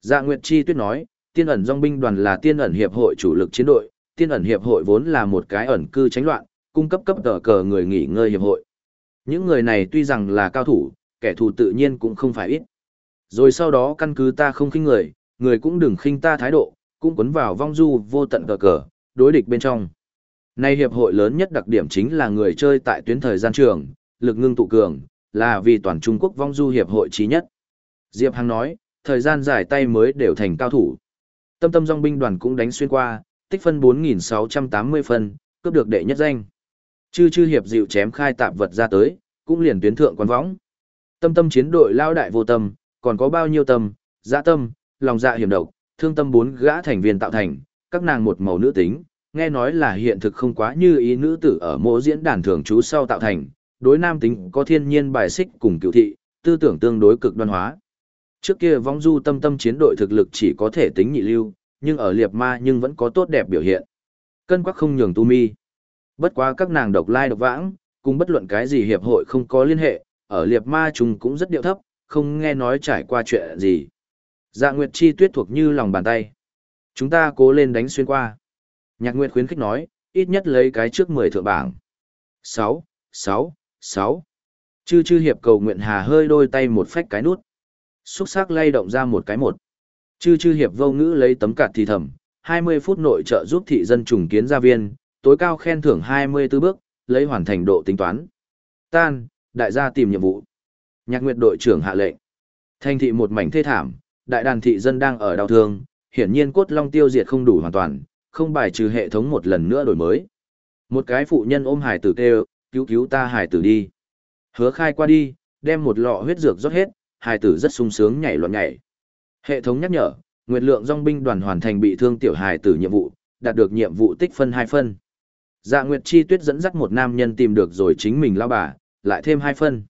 Dạ Nguyệt Chi tuyết nói, tiên ẩn dòng binh đoàn là tiên ẩn hiệp hội chủ lực chiến đội, tiên ẩn hiệp hội vốn là một cái ẩn cư tránh loạn, cung cấp cấp tờ cờ người nghỉ ngơi hiệp hội. Những người này tuy rằng là cao thủ, kẻ thù tự nhiên cũng không phải ít. Rồi sau đó căn cứ ta không khinh người, người cũng đừng khinh ta thái độ, cũng quấn vào vong du vô tận cờ cờ, đối địch bên trong. Nay hiệp hội lớn nhất đặc điểm chính là người chơi tại tuyến thời gian trường, lực ngưng tụ cường, là vì toàn Trung Quốc vong du hiệp hội trí nhất. Diệp Hằng nói, thời gian dài tay mới đều thành cao thủ. Tâm tâm dòng binh đoàn cũng đánh xuyên qua, tích phân 4.680 phân, cướp được đệ nhất danh. Chư chư hiệp dịu chém khai tạp vật ra tới, cũng liền tuyến thượng quan võng. Tâm tâm chiến đội lao đại vô tâm, còn có bao nhiêu tâm, dạ tâm, lòng dạ hiểm độc, thương tâm bốn gã thành viên tạo thành, các nàng một màu nữ tính, nghe nói là hiện thực không quá như ý nữ tử ở mỗi diễn đàn thường trú sau tạo thành, đối nam tính có thiên nhiên bài xích cùng cựu thị, tư tưởng tương đối cực đoan hóa. Trước kia vong du tâm tâm chiến đội thực lực chỉ có thể tính nhị lưu, nhưng ở liệp ma nhưng vẫn có tốt đẹp biểu hiện. Cân quắc không nhường tu mi. Bất quá các nàng độc lai độc vãng, cùng bất luận cái gì hiệp hội không có liên hệ, ở liệp ma chúng cũng rất điệu thấp, không nghe nói trải qua chuyện gì. Dạ Nguyệt Chi tuyết thuộc như lòng bàn tay. Chúng ta cố lên đánh xuyên qua. Nhạc Nguyệt khuyến khích nói, ít nhất lấy cái trước 10 thượng bảng. 6, 6, 6. Chư chư hiệp cầu nguyện hà hơi đôi tay một phách cái nút. Xúc sắc lay động ra một cái một. Chư chư hiệp vô ngữ lấy tấm cạt thì thầm, 20 phút nội trợ giúp thị dân trùng kiến gia viên, tối cao khen thưởng 24 bước, lấy hoàn thành độ tính toán. Tan, đại gia tìm nhiệm vụ. Nhạc Nguyệt đội trưởng hạ lệnh. Thành thị một mảnh thê thảm, đại đàn thị dân đang ở đau thương, hiển nhiên cốt long tiêu diệt không đủ hoàn toàn, không bài trừ hệ thống một lần nữa đổi mới. Một cái phụ nhân ôm hải tử kêu, cứu cứu ta hải tử đi. Hứa khai qua đi, đem một lọ huyết dược rót hết, hải tử rất sung sướng nhảy loạn nhảy. Hệ thống nhắc nhở, Nguyệt lượng dòng binh đoàn hoàn thành bị thương tiểu hải tử nhiệm vụ, đạt được nhiệm vụ tích phân 2 phân. Dạ Nguyệt Chi Tuyết dẫn dắt một nam nhân tìm được rồi chính mình lao bà, lại thêm 2 phân.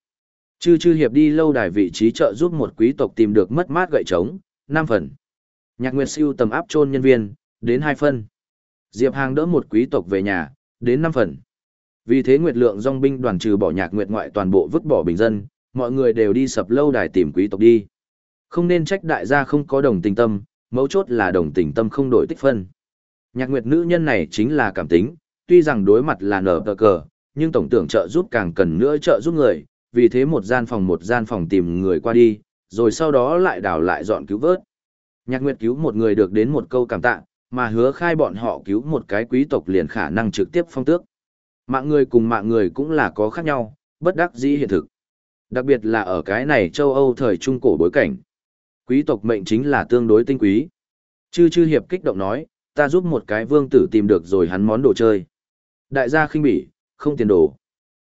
Chư chư hiệp đi lâu đài vị trí trợ giúp một quý tộc tìm được mất mát gậy trống, 5 phần. Nhạc Nguyệt siêu tầm áp chôn nhân viên, đến 2 phân. Diệp Hàng đỡ một quý tộc về nhà, đến 5 phần. Vì thế Nguyệt lượng dòng binh đoàn trừ bỏ nhạc Nguyệt ngoại toàn bộ vứt bỏ bình dân, mọi người đều đi sập lâu đài tìm quý tộc đi. Không nên trách đại gia không có đồng tình tâm, mấu chốt là đồng tình tâm không đổi tích phân. Nhạc Nguyệt nữ nhân này chính là cảm tính, tuy rằng đối mặt là nở tờ cờ, nhưng tổng tưởng trợ giúp càng cần nữa trợ giúp người, vì thế một gian phòng một gian phòng tìm người qua đi, rồi sau đó lại đào lại dọn cứu vớt. Nhạc Nguyệt cứu một người được đến một câu cảm tạ, mà hứa khai bọn họ cứu một cái quý tộc liền khả năng trực tiếp phong tước. Mạng người cùng mạng người cũng là có khác nhau, bất đắc dĩ hiện thực. Đặc biệt là ở cái này châu Âu thời trung cổ bối cảnh. Quý tộc mệnh chính là tương đối tinh quý. Chư chư hiệp kích động nói, ta giúp một cái vương tử tìm được rồi hắn món đồ chơi. Đại gia khinh bỉ, không tiền đồ.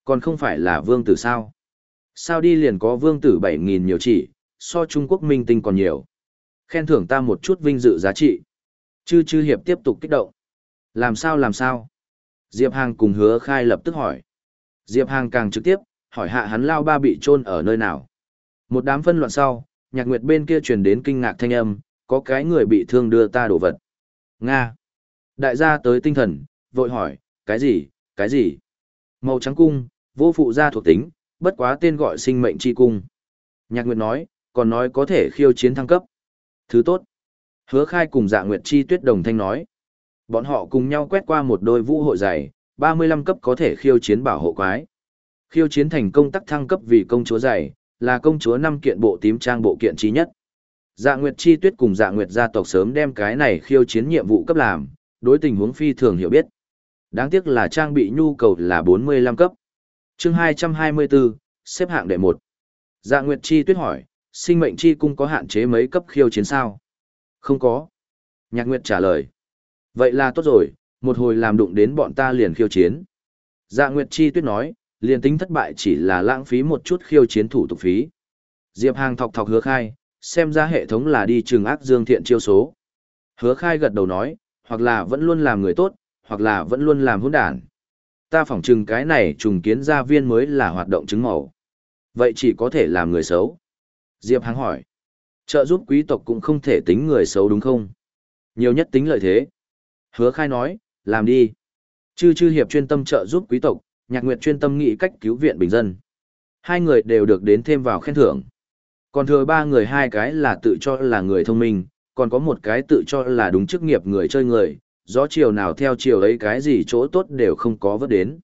Còn không phải là vương tử sao? Sao đi liền có vương tử 7.000 nhiều chỉ, so Trung Quốc minh tinh còn nhiều. Khen thưởng ta một chút vinh dự giá trị. Chư chư hiệp tiếp tục kích động. Làm sao làm sao? Diệp Hàng cùng hứa khai lập tức hỏi. Diệp Hàng càng trực tiếp, hỏi hạ hắn lao ba bị chôn ở nơi nào. Một đám phân loạn sau, nhạc nguyệt bên kia truyền đến kinh ngạc thanh âm, có cái người bị thương đưa ta đồ vật. Nga. Đại gia tới tinh thần, vội hỏi, cái gì, cái gì? Màu trắng cung, vô phụ gia thuộc tính, bất quá tên gọi sinh mệnh chi cung. Nhạc Nguyệt nói, còn nói có thể khiêu chiến thăng cấp. Thứ tốt. Hứa khai cùng dạ nguyệt chi tuyết đồng thanh nói. Bọn họ cùng nhau quét qua một đôi vũ hội giày, 35 cấp có thể khiêu chiến bảo hộ quái. Khiêu chiến thành công tắc thăng cấp vì công chúa giày, là công chúa năm kiện bộ tím trang bộ kiện trí nhất. Dạ Nguyệt Chi Tuyết cùng Dạ Nguyệt gia tộc sớm đem cái này khiêu chiến nhiệm vụ cấp làm, đối tình huống phi thường hiểu biết. Đáng tiếc là trang bị nhu cầu là 45 cấp. Chương 224, xếp hạng đệ 1. Dạ Nguyệt Chi Tuyết hỏi, sinh mệnh chi cung có hạn chế mấy cấp khiêu chiến sao? Không có. Nhạc Nguyệt trả lời. Vậy là tốt rồi, một hồi làm đụng đến bọn ta liền khiêu chiến. Dạ Nguyệt Chi Tuyết nói, liền tính thất bại chỉ là lãng phí một chút khiêu chiến thủ tục phí. Diệp Hàng thọc thọc hứa khai, xem ra hệ thống là đi trừng ác dương thiện chiêu số. Hứa khai gật đầu nói, hoặc là vẫn luôn làm người tốt, hoặc là vẫn luôn làm hỗn đản. Ta phỏng chừng cái này trùng kiến gia viên mới là hoạt động chứng mẫu. Vậy chỉ có thể làm người xấu. Diệp Hàng hỏi, trợ giúp quý tộc cũng không thể tính người xấu đúng không? Nhiều nhất tính lợi thế. Hứa khai nói, làm đi. Chư chư hiệp chuyên tâm trợ giúp quý tộc, nhạc nguyệt chuyên tâm nghĩ cách cứu viện bình dân. Hai người đều được đến thêm vào khen thưởng. Còn thừa ba người hai cái là tự cho là người thông minh, còn có một cái tự cho là đúng chức nghiệp người chơi người, gió chiều nào theo chiều ấy cái gì chỗ tốt đều không có vớt đến.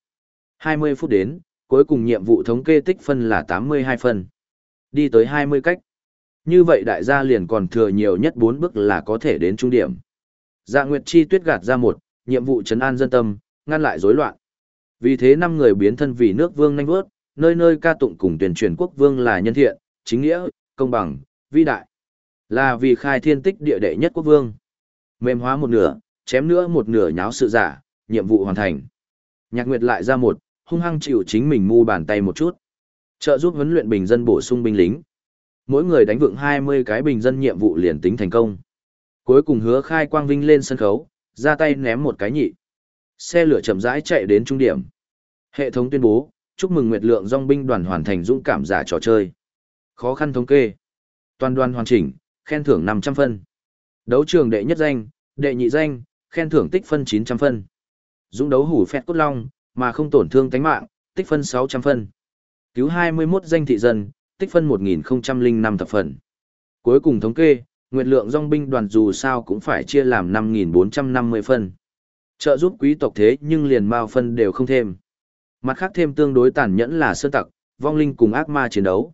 20 phút đến, cuối cùng nhiệm vụ thống kê tích phân là 82 phân. Đi tới 20 cách. Như vậy đại gia liền còn thừa nhiều nhất bốn bước là có thể đến trung điểm. Dạ Nguyệt Chi tuyết gạt ra một, nhiệm vụ trấn an dân tâm, ngăn lại rối loạn. Vì thế năm người biến thân vì nước vương nhanh vớt, nơi nơi ca tụng cùng tuyển truyền quốc vương là nhân thiện, chính nghĩa, công bằng, vĩ đại. Là vì khai thiên tích địa đệ nhất quốc vương. Mềm hóa một nửa, chém nữa một nửa nháo sự giả, nhiệm vụ hoàn thành. Nhạc Nguyệt lại ra một, hung hăng chịu chính mình mu bàn tay một chút. Trợ giúp huấn luyện bình dân bổ sung binh lính. Mỗi người đánh vượng 20 cái bình dân nhiệm vụ liền tính thành công. Cuối cùng hứa khai quang vinh lên sân khấu, ra tay ném một cái nhị. Xe lửa chậm rãi chạy đến trung điểm. Hệ thống tuyên bố, chúc mừng Nguyệt Lượng Dòng binh đoàn hoàn thành dũng cảm giả trò chơi. Khó khăn thống kê. Toàn đoàn hoàn chỉnh, khen thưởng 500 phân. Đấu trường đệ nhất danh, đệ nhị danh, khen thưởng tích phân 900 phân. Dũng đấu hủ phẹt cốt long, mà không tổn thương tánh mạng, tích phân 600 phân. Cứu 21 danh thị dân, tích phân 1005 thập phần. Cuối cùng thống kê, nguyệt lượng dòng binh đoàn dù sao cũng phải chia làm 5450 phân. Trợ giúp quý tộc thế nhưng liền mao phân đều không thêm. Mặt khác thêm tương đối tàn nhẫn là sơ tặc, vong linh cùng ác ma chiến đấu.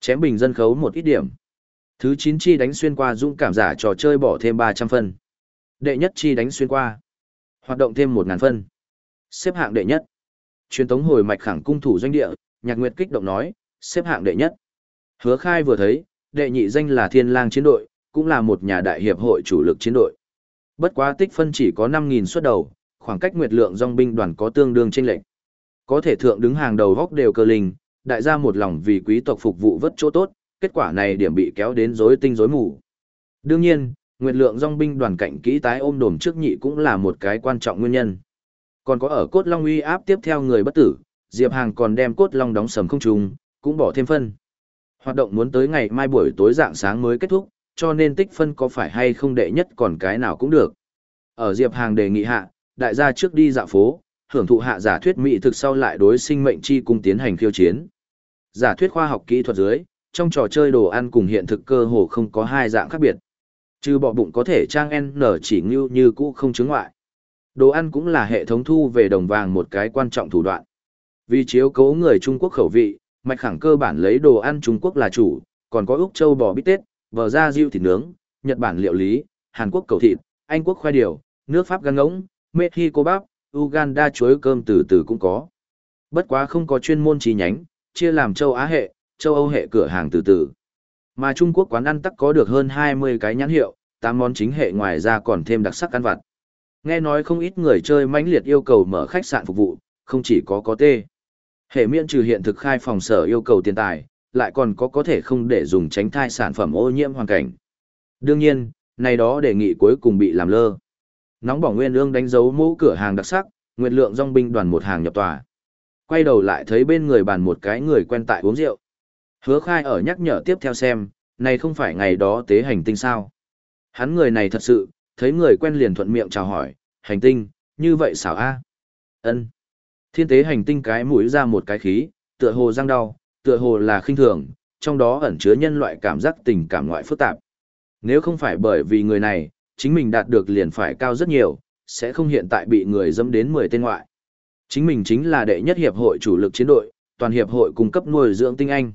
Chém bình dân khấu một ít điểm. Thứ 9 chi đánh xuyên qua dũng cảm giả trò chơi bỏ thêm 300 phân. Đệ nhất chi đánh xuyên qua. Hoạt động thêm 1000 phân. Xếp hạng đệ nhất. Truyền tống hồi mạch khẳng cung thủ doanh địa, Nhạc Nguyệt kích động nói, xếp hạng đệ nhất. Hứa Khai vừa thấy, đệ nhị danh là Thiên Lang chiến đội, cũng là một nhà đại hiệp hội chủ lực chiến đội. Bất quá tích phân chỉ có 5000 suất đầu, khoảng cách Nguyệt Lượng dòng binh đoàn có tương đương chênh lệch. Có thể thượng đứng hàng đầu góc đều cơ linh, đại gia một lòng vì quý tộc phục vụ vất chỗ tốt, kết quả này điểm bị kéo đến rối tinh rối mù. Đương nhiên, Nguyệt Lượng dòng binh đoàn cạnh kỹ tái ôm đồm trước nhị cũng là một cái quan trọng nguyên nhân. Còn có ở cốt long uy áp tiếp theo người bất tử, Diệp Hàng còn đem cốt long đóng sầm không trùng, cũng bỏ thêm phân. Hoạt động muốn tới ngày mai buổi tối dạng sáng mới kết thúc, cho nên tích phân có phải hay không đệ nhất còn cái nào cũng được. Ở Diệp Hàng đề nghị hạ, đại gia trước đi dạo phố, hưởng thụ hạ giả thuyết mỹ thực sau lại đối sinh mệnh chi cung tiến hành khiêu chiến. Giả thuyết khoa học kỹ thuật dưới, trong trò chơi đồ ăn cùng hiện thực cơ hồ không có hai dạng khác biệt. Trừ bỏ bụng có thể trang N chỉ như như cũ không chứng ngoại. Đồ ăn cũng là hệ thống thu về đồng vàng một cái quan trọng thủ đoạn. Vì chiếu cố người Trung Quốc khẩu vị, mạch khẳng cơ bản lấy đồ ăn Trung Quốc là chủ, còn có Úc Châu bò bít tết, vờ da diêu thịt nướng, Nhật Bản liệu lý, Hàn Quốc cầu thịt, Anh Quốc khoai điều, nước Pháp gan ngỗng, Mexico bắp, Uganda chuối cơm từ từ cũng có. Bất quá không có chuyên môn chi nhánh, chia làm châu Á hệ, châu Âu hệ cửa hàng từ từ. Mà Trung Quốc quán ăn tắc có được hơn 20 cái nhãn hiệu, 8 món chính hệ ngoài ra còn thêm đặc sắc ăn vặt. Nghe nói không ít người chơi mãnh liệt yêu cầu mở khách sạn phục vụ, không chỉ có có tê. Hệ miễn trừ hiện thực khai phòng sở yêu cầu tiền tài, lại còn có có thể không để dùng tránh thai sản phẩm ô nhiễm hoàn cảnh. Đương nhiên, này đó đề nghị cuối cùng bị làm lơ. Nóng bỏng nguyên ương đánh dấu mũ cửa hàng đặc sắc, nguyện lượng dòng binh đoàn một hàng nhập tòa. Quay đầu lại thấy bên người bàn một cái người quen tại uống rượu. Hứa khai ở nhắc nhở tiếp theo xem, này không phải ngày đó tế hành tinh sao. Hắn người này thật sự, thấy người quen liền thuận miệng chào hỏi, hành tinh, như vậy xảo a ân Thiên tế hành tinh cái mũi ra một cái khí, tựa hồ răng đau, tựa hồ là khinh thường, trong đó ẩn chứa nhân loại cảm giác tình cảm ngoại phức tạp. Nếu không phải bởi vì người này, chính mình đạt được liền phải cao rất nhiều, sẽ không hiện tại bị người dâm đến 10 tên ngoại. Chính mình chính là đệ nhất hiệp hội chủ lực chiến đội, toàn hiệp hội cung cấp nuôi dưỡng tinh anh.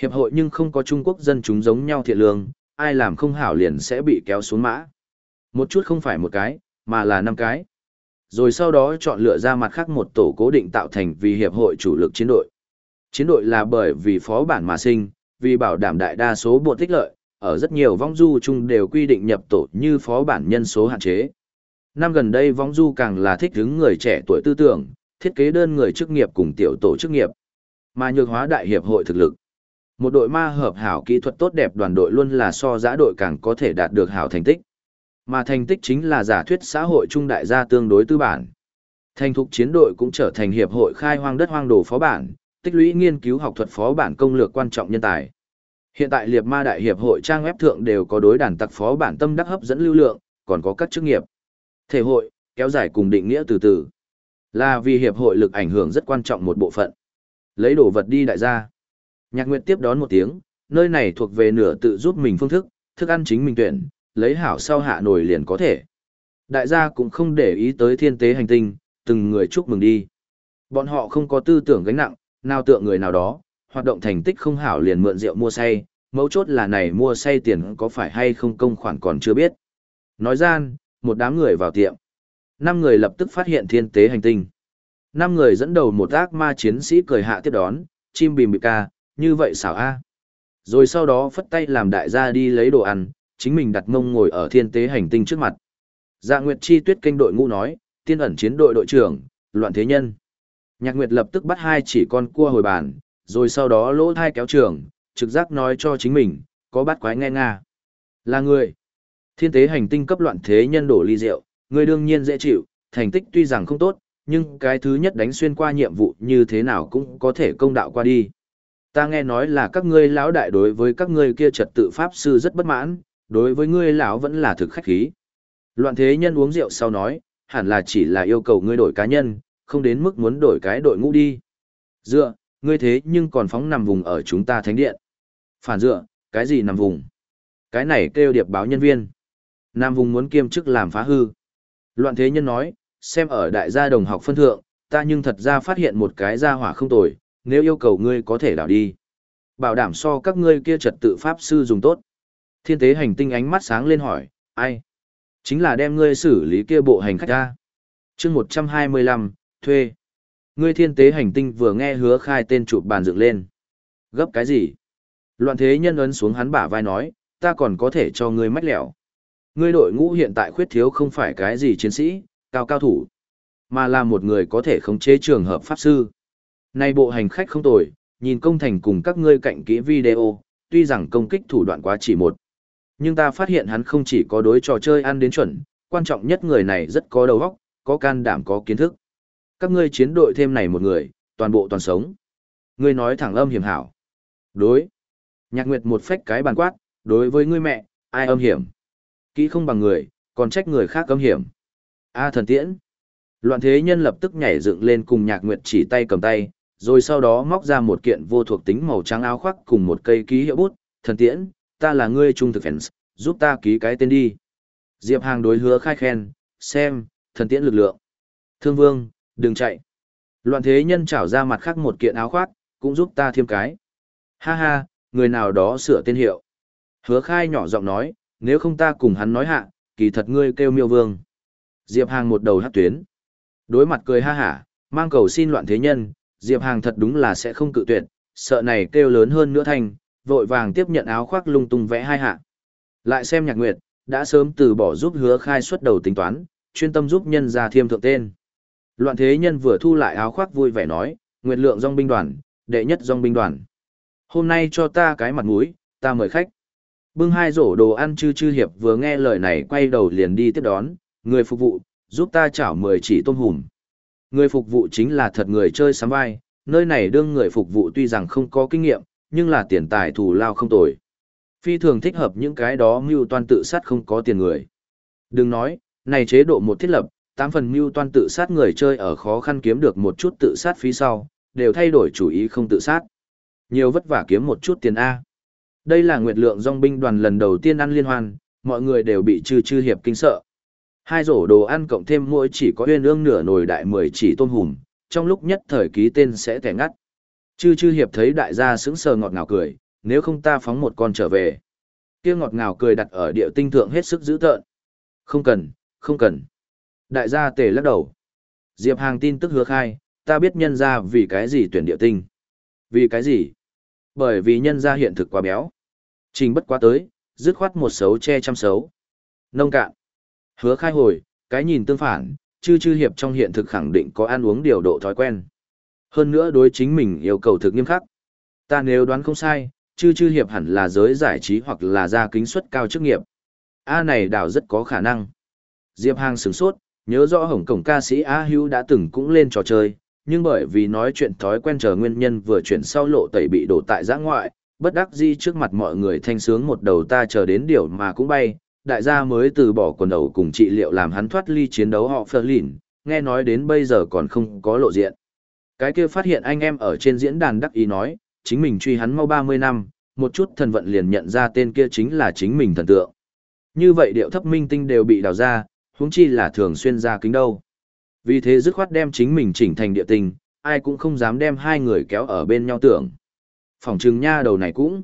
Hiệp hội nhưng không có Trung Quốc dân chúng giống nhau thiện lương, ai làm không hảo liền sẽ bị kéo xuống mã. Một chút không phải một cái, mà là năm cái. Rồi sau đó chọn lựa ra mặt khác một tổ cố định tạo thành vì hiệp hội chủ lực chiến đội. Chiến đội là bởi vì phó bản mà sinh, vì bảo đảm đại đa số bộ tích lợi, ở rất nhiều vong du chung đều quy định nhập tổ như phó bản nhân số hạn chế. Năm gần đây vong du càng là thích hứng người trẻ tuổi tư tưởng, thiết kế đơn người chức nghiệp cùng tiểu tổ chức nghiệp, mà nhược hóa đại hiệp hội thực lực. Một đội ma hợp hảo kỹ thuật tốt đẹp đoàn đội luôn là so giã đội càng có thể đạt được hảo thành tích. Mà thành tích chính là giả thuyết xã hội trung đại gia tương đối tư bản. Thành thục chiến đội cũng trở thành hiệp hội khai hoang đất hoang đồ phó bản, tích lũy nghiên cứu học thuật phó bản công lược quan trọng nhân tài. Hiện tại liệt ma đại hiệp hội trang web thượng đều có đối đàn tặc phó bản tâm đắc hấp dẫn lưu lượng, còn có các chức nghiệp. Thể hội, kéo dài cùng định nghĩa từ từ. Là vì hiệp hội lực ảnh hưởng rất quan trọng một bộ phận. Lấy đồ vật đi đại gia. Nhạc Nguyệt tiếp đón một tiếng, nơi này thuộc về nửa tự giúp mình phương thức, thức ăn chính mình tuyển, lấy hảo sau hạ nổi liền có thể. Đại gia cũng không để ý tới thiên tế hành tinh, từng người chúc mừng đi. Bọn họ không có tư tưởng gánh nặng, nào tượng người nào đó, hoạt động thành tích không hảo liền mượn rượu mua say, mấu chốt là này mua say tiền có phải hay không công khoản còn chưa biết. Nói gian, một đám người vào tiệm. Năm người lập tức phát hiện thiên tế hành tinh. Năm người dẫn đầu một ác ma chiến sĩ cười hạ tiếp đón, chim bìm bịp ca, như vậy xảo a. Rồi sau đó phất tay làm đại gia đi lấy đồ ăn, chính mình đặt mông ngồi ở thiên tế hành tinh trước mặt. Dạ Nguyệt Chi Tuyết kênh đội ngũ nói, tiên ẩn chiến đội đội trưởng, loạn thế nhân. Nhạc Nguyệt lập tức bắt hai chỉ con cua hồi bàn, rồi sau đó lỗ thai kéo trường, trực giác nói cho chính mình, có bắt quái nghe nga. Là người. Thiên tế hành tinh cấp loạn thế nhân đổ ly rượu, người đương nhiên dễ chịu, thành tích tuy rằng không tốt, nhưng cái thứ nhất đánh xuyên qua nhiệm vụ như thế nào cũng có thể công đạo qua đi. Ta nghe nói là các ngươi lão đại đối với các ngươi kia trật tự pháp sư rất bất mãn, đối với ngươi lão vẫn là thực khách khí. Loạn thế nhân uống rượu sau nói, hẳn là chỉ là yêu cầu ngươi đổi cá nhân, không đến mức muốn đổi cái đội ngũ đi. Dựa, ngươi thế nhưng còn phóng nằm vùng ở chúng ta thánh điện. Phản dựa, cái gì nằm vùng? Cái này kêu điệp báo nhân viên. Nam vùng muốn kiêm chức làm phá hư. Loạn thế nhân nói, xem ở đại gia đồng học phân thượng, ta nhưng thật ra phát hiện một cái gia hỏa không tồi, nếu yêu cầu ngươi có thể đảo đi. Bảo đảm so các ngươi kia trật tự pháp sư dùng tốt. Thiên tế hành tinh ánh mắt sáng lên hỏi, ai? Chính là đem ngươi xử lý kia bộ hành khách ra. chương 125, thuê. Ngươi thiên tế hành tinh vừa nghe hứa khai tên chụp bàn dựng lên. Gấp cái gì? Loạn thế nhân ấn xuống hắn bả vai nói, ta còn có thể cho ngươi mách lẻo. Ngươi đội ngũ hiện tại khuyết thiếu không phải cái gì chiến sĩ, cao cao thủ, mà là một người có thể khống chế trường hợp pháp sư. Nay bộ hành khách không tồi, nhìn công thành cùng các ngươi cạnh kỹ video, tuy rằng công kích thủ đoạn quá chỉ một. Nhưng ta phát hiện hắn không chỉ có đối trò chơi ăn đến chuẩn, quan trọng nhất người này rất có đầu óc, có can đảm có kiến thức. Các ngươi chiến đội thêm này một người, toàn bộ toàn sống. Ngươi nói thẳng âm hiểm hảo. Đối. Nhạc Nguyệt một phách cái bàn quát, đối với ngươi mẹ, ai âm hiểm. Kỹ không bằng người, còn trách người khác âm hiểm. A thần tiễn. Loạn thế nhân lập tức nhảy dựng lên cùng Nhạc Nguyệt chỉ tay cầm tay, rồi sau đó móc ra một kiện vô thuộc tính màu trắng áo khoác cùng một cây ký hiệu bút, thần tiễn, ta là ngươi trung thực fans, giúp ta ký cái tên đi. Diệp Hàng đối hứa khai khen, xem, thần tiễn lực lượng. Thương vương, đừng chạy. Loạn thế nhân trảo ra mặt khác một kiện áo khoác, cũng giúp ta thêm cái. Ha ha, người nào đó sửa tên hiệu. Hứa khai nhỏ giọng nói, nếu không ta cùng hắn nói hạ, kỳ thật ngươi kêu miêu vương. Diệp Hàng một đầu hát tuyến. Đối mặt cười ha hả, mang cầu xin loạn thế nhân, Diệp Hàng thật đúng là sẽ không cự tuyệt, sợ này kêu lớn hơn nữa thành, vội vàng tiếp nhận áo khoác lung tung vẽ hai hạ. Lại xem nhạc nguyệt, đã sớm từ bỏ giúp hứa khai xuất đầu tính toán, chuyên tâm giúp nhân ra thiêm thượng tên. Loạn thế nhân vừa thu lại áo khoác vui vẻ nói, nguyệt lượng dòng binh đoàn, đệ nhất dòng binh đoàn. Hôm nay cho ta cái mặt mũi, ta mời khách. Bưng hai rổ đồ ăn chư chư hiệp vừa nghe lời này quay đầu liền đi tiếp đón, người phục vụ, giúp ta chảo mười chỉ tôm hùm. Người phục vụ chính là thật người chơi sắm vai, nơi này đương người phục vụ tuy rằng không có kinh nghiệm, nhưng là tiền tài thù lao không tồi. Phi thường thích hợp những cái đó mưu toan tự sát không có tiền người. Đừng nói, này chế độ một thiết lập, tám phần mưu toan tự sát người chơi ở khó khăn kiếm được một chút tự sát phí sau, đều thay đổi chủ ý không tự sát. Nhiều vất vả kiếm một chút tiền A. Đây là nguyệt lượng dòng binh đoàn lần đầu tiên ăn liên hoan, mọi người đều bị chư chư hiệp kinh sợ. Hai rổ đồ ăn cộng thêm mỗi chỉ có huyên ương nửa nồi đại mười chỉ tôm hùm, trong lúc nhất thời ký tên sẽ thẻ ngắt. Chư chư hiệp thấy đại gia sững sờ ngọt ngào cười, nếu không ta phóng một con trở về. Kia ngọt ngào cười đặt ở địa tinh thượng hết sức dữ tợn. Không cần, không cần. Đại gia tề lắc đầu. Diệp Hàng tin tức hứa khai, ta biết nhân gia vì cái gì tuyển địa tinh. Vì cái gì? Bởi vì nhân gia hiện thực quá béo. Trình bất quá tới, dứt khoát một xấu che chăm xấu. Nông cạn. Hứa khai hồi, cái nhìn tương phản, chư chư hiệp trong hiện thực khẳng định có ăn uống điều độ thói quen. Hơn nữa đối chính mình yêu cầu thực nghiêm khắc. Ta nếu đoán không sai, chư chư hiệp hẳn là giới giải trí hoặc là gia kính suất cao chức nghiệp. A này đảo rất có khả năng. Diệp Hàng sửng sốt, nhớ rõ Hồng Cổng ca sĩ A Hữu đã từng cũng lên trò chơi, nhưng bởi vì nói chuyện thói quen chờ nguyên nhân vừa chuyển sau lộ tẩy bị đổ tại giã ngoại, bất đắc di trước mặt mọi người thanh sướng một đầu ta chờ đến điều mà cũng bay, đại gia mới từ bỏ quần đầu cùng trị liệu làm hắn thoát ly chiến đấu họ phơ lìn, nghe nói đến bây giờ còn không có lộ diện. Cái kia phát hiện anh em ở trên diễn đàn đắc ý nói, chính mình truy hắn mau 30 năm, một chút thần vận liền nhận ra tên kia chính là chính mình thần tượng. Như vậy điệu thấp minh tinh đều bị đào ra, huống chi là thường xuyên ra kính đâu. Vì thế dứt khoát đem chính mình chỉnh thành địa tình, ai cũng không dám đem hai người kéo ở bên nhau tưởng. Phòng trừng nha đầu này cũng.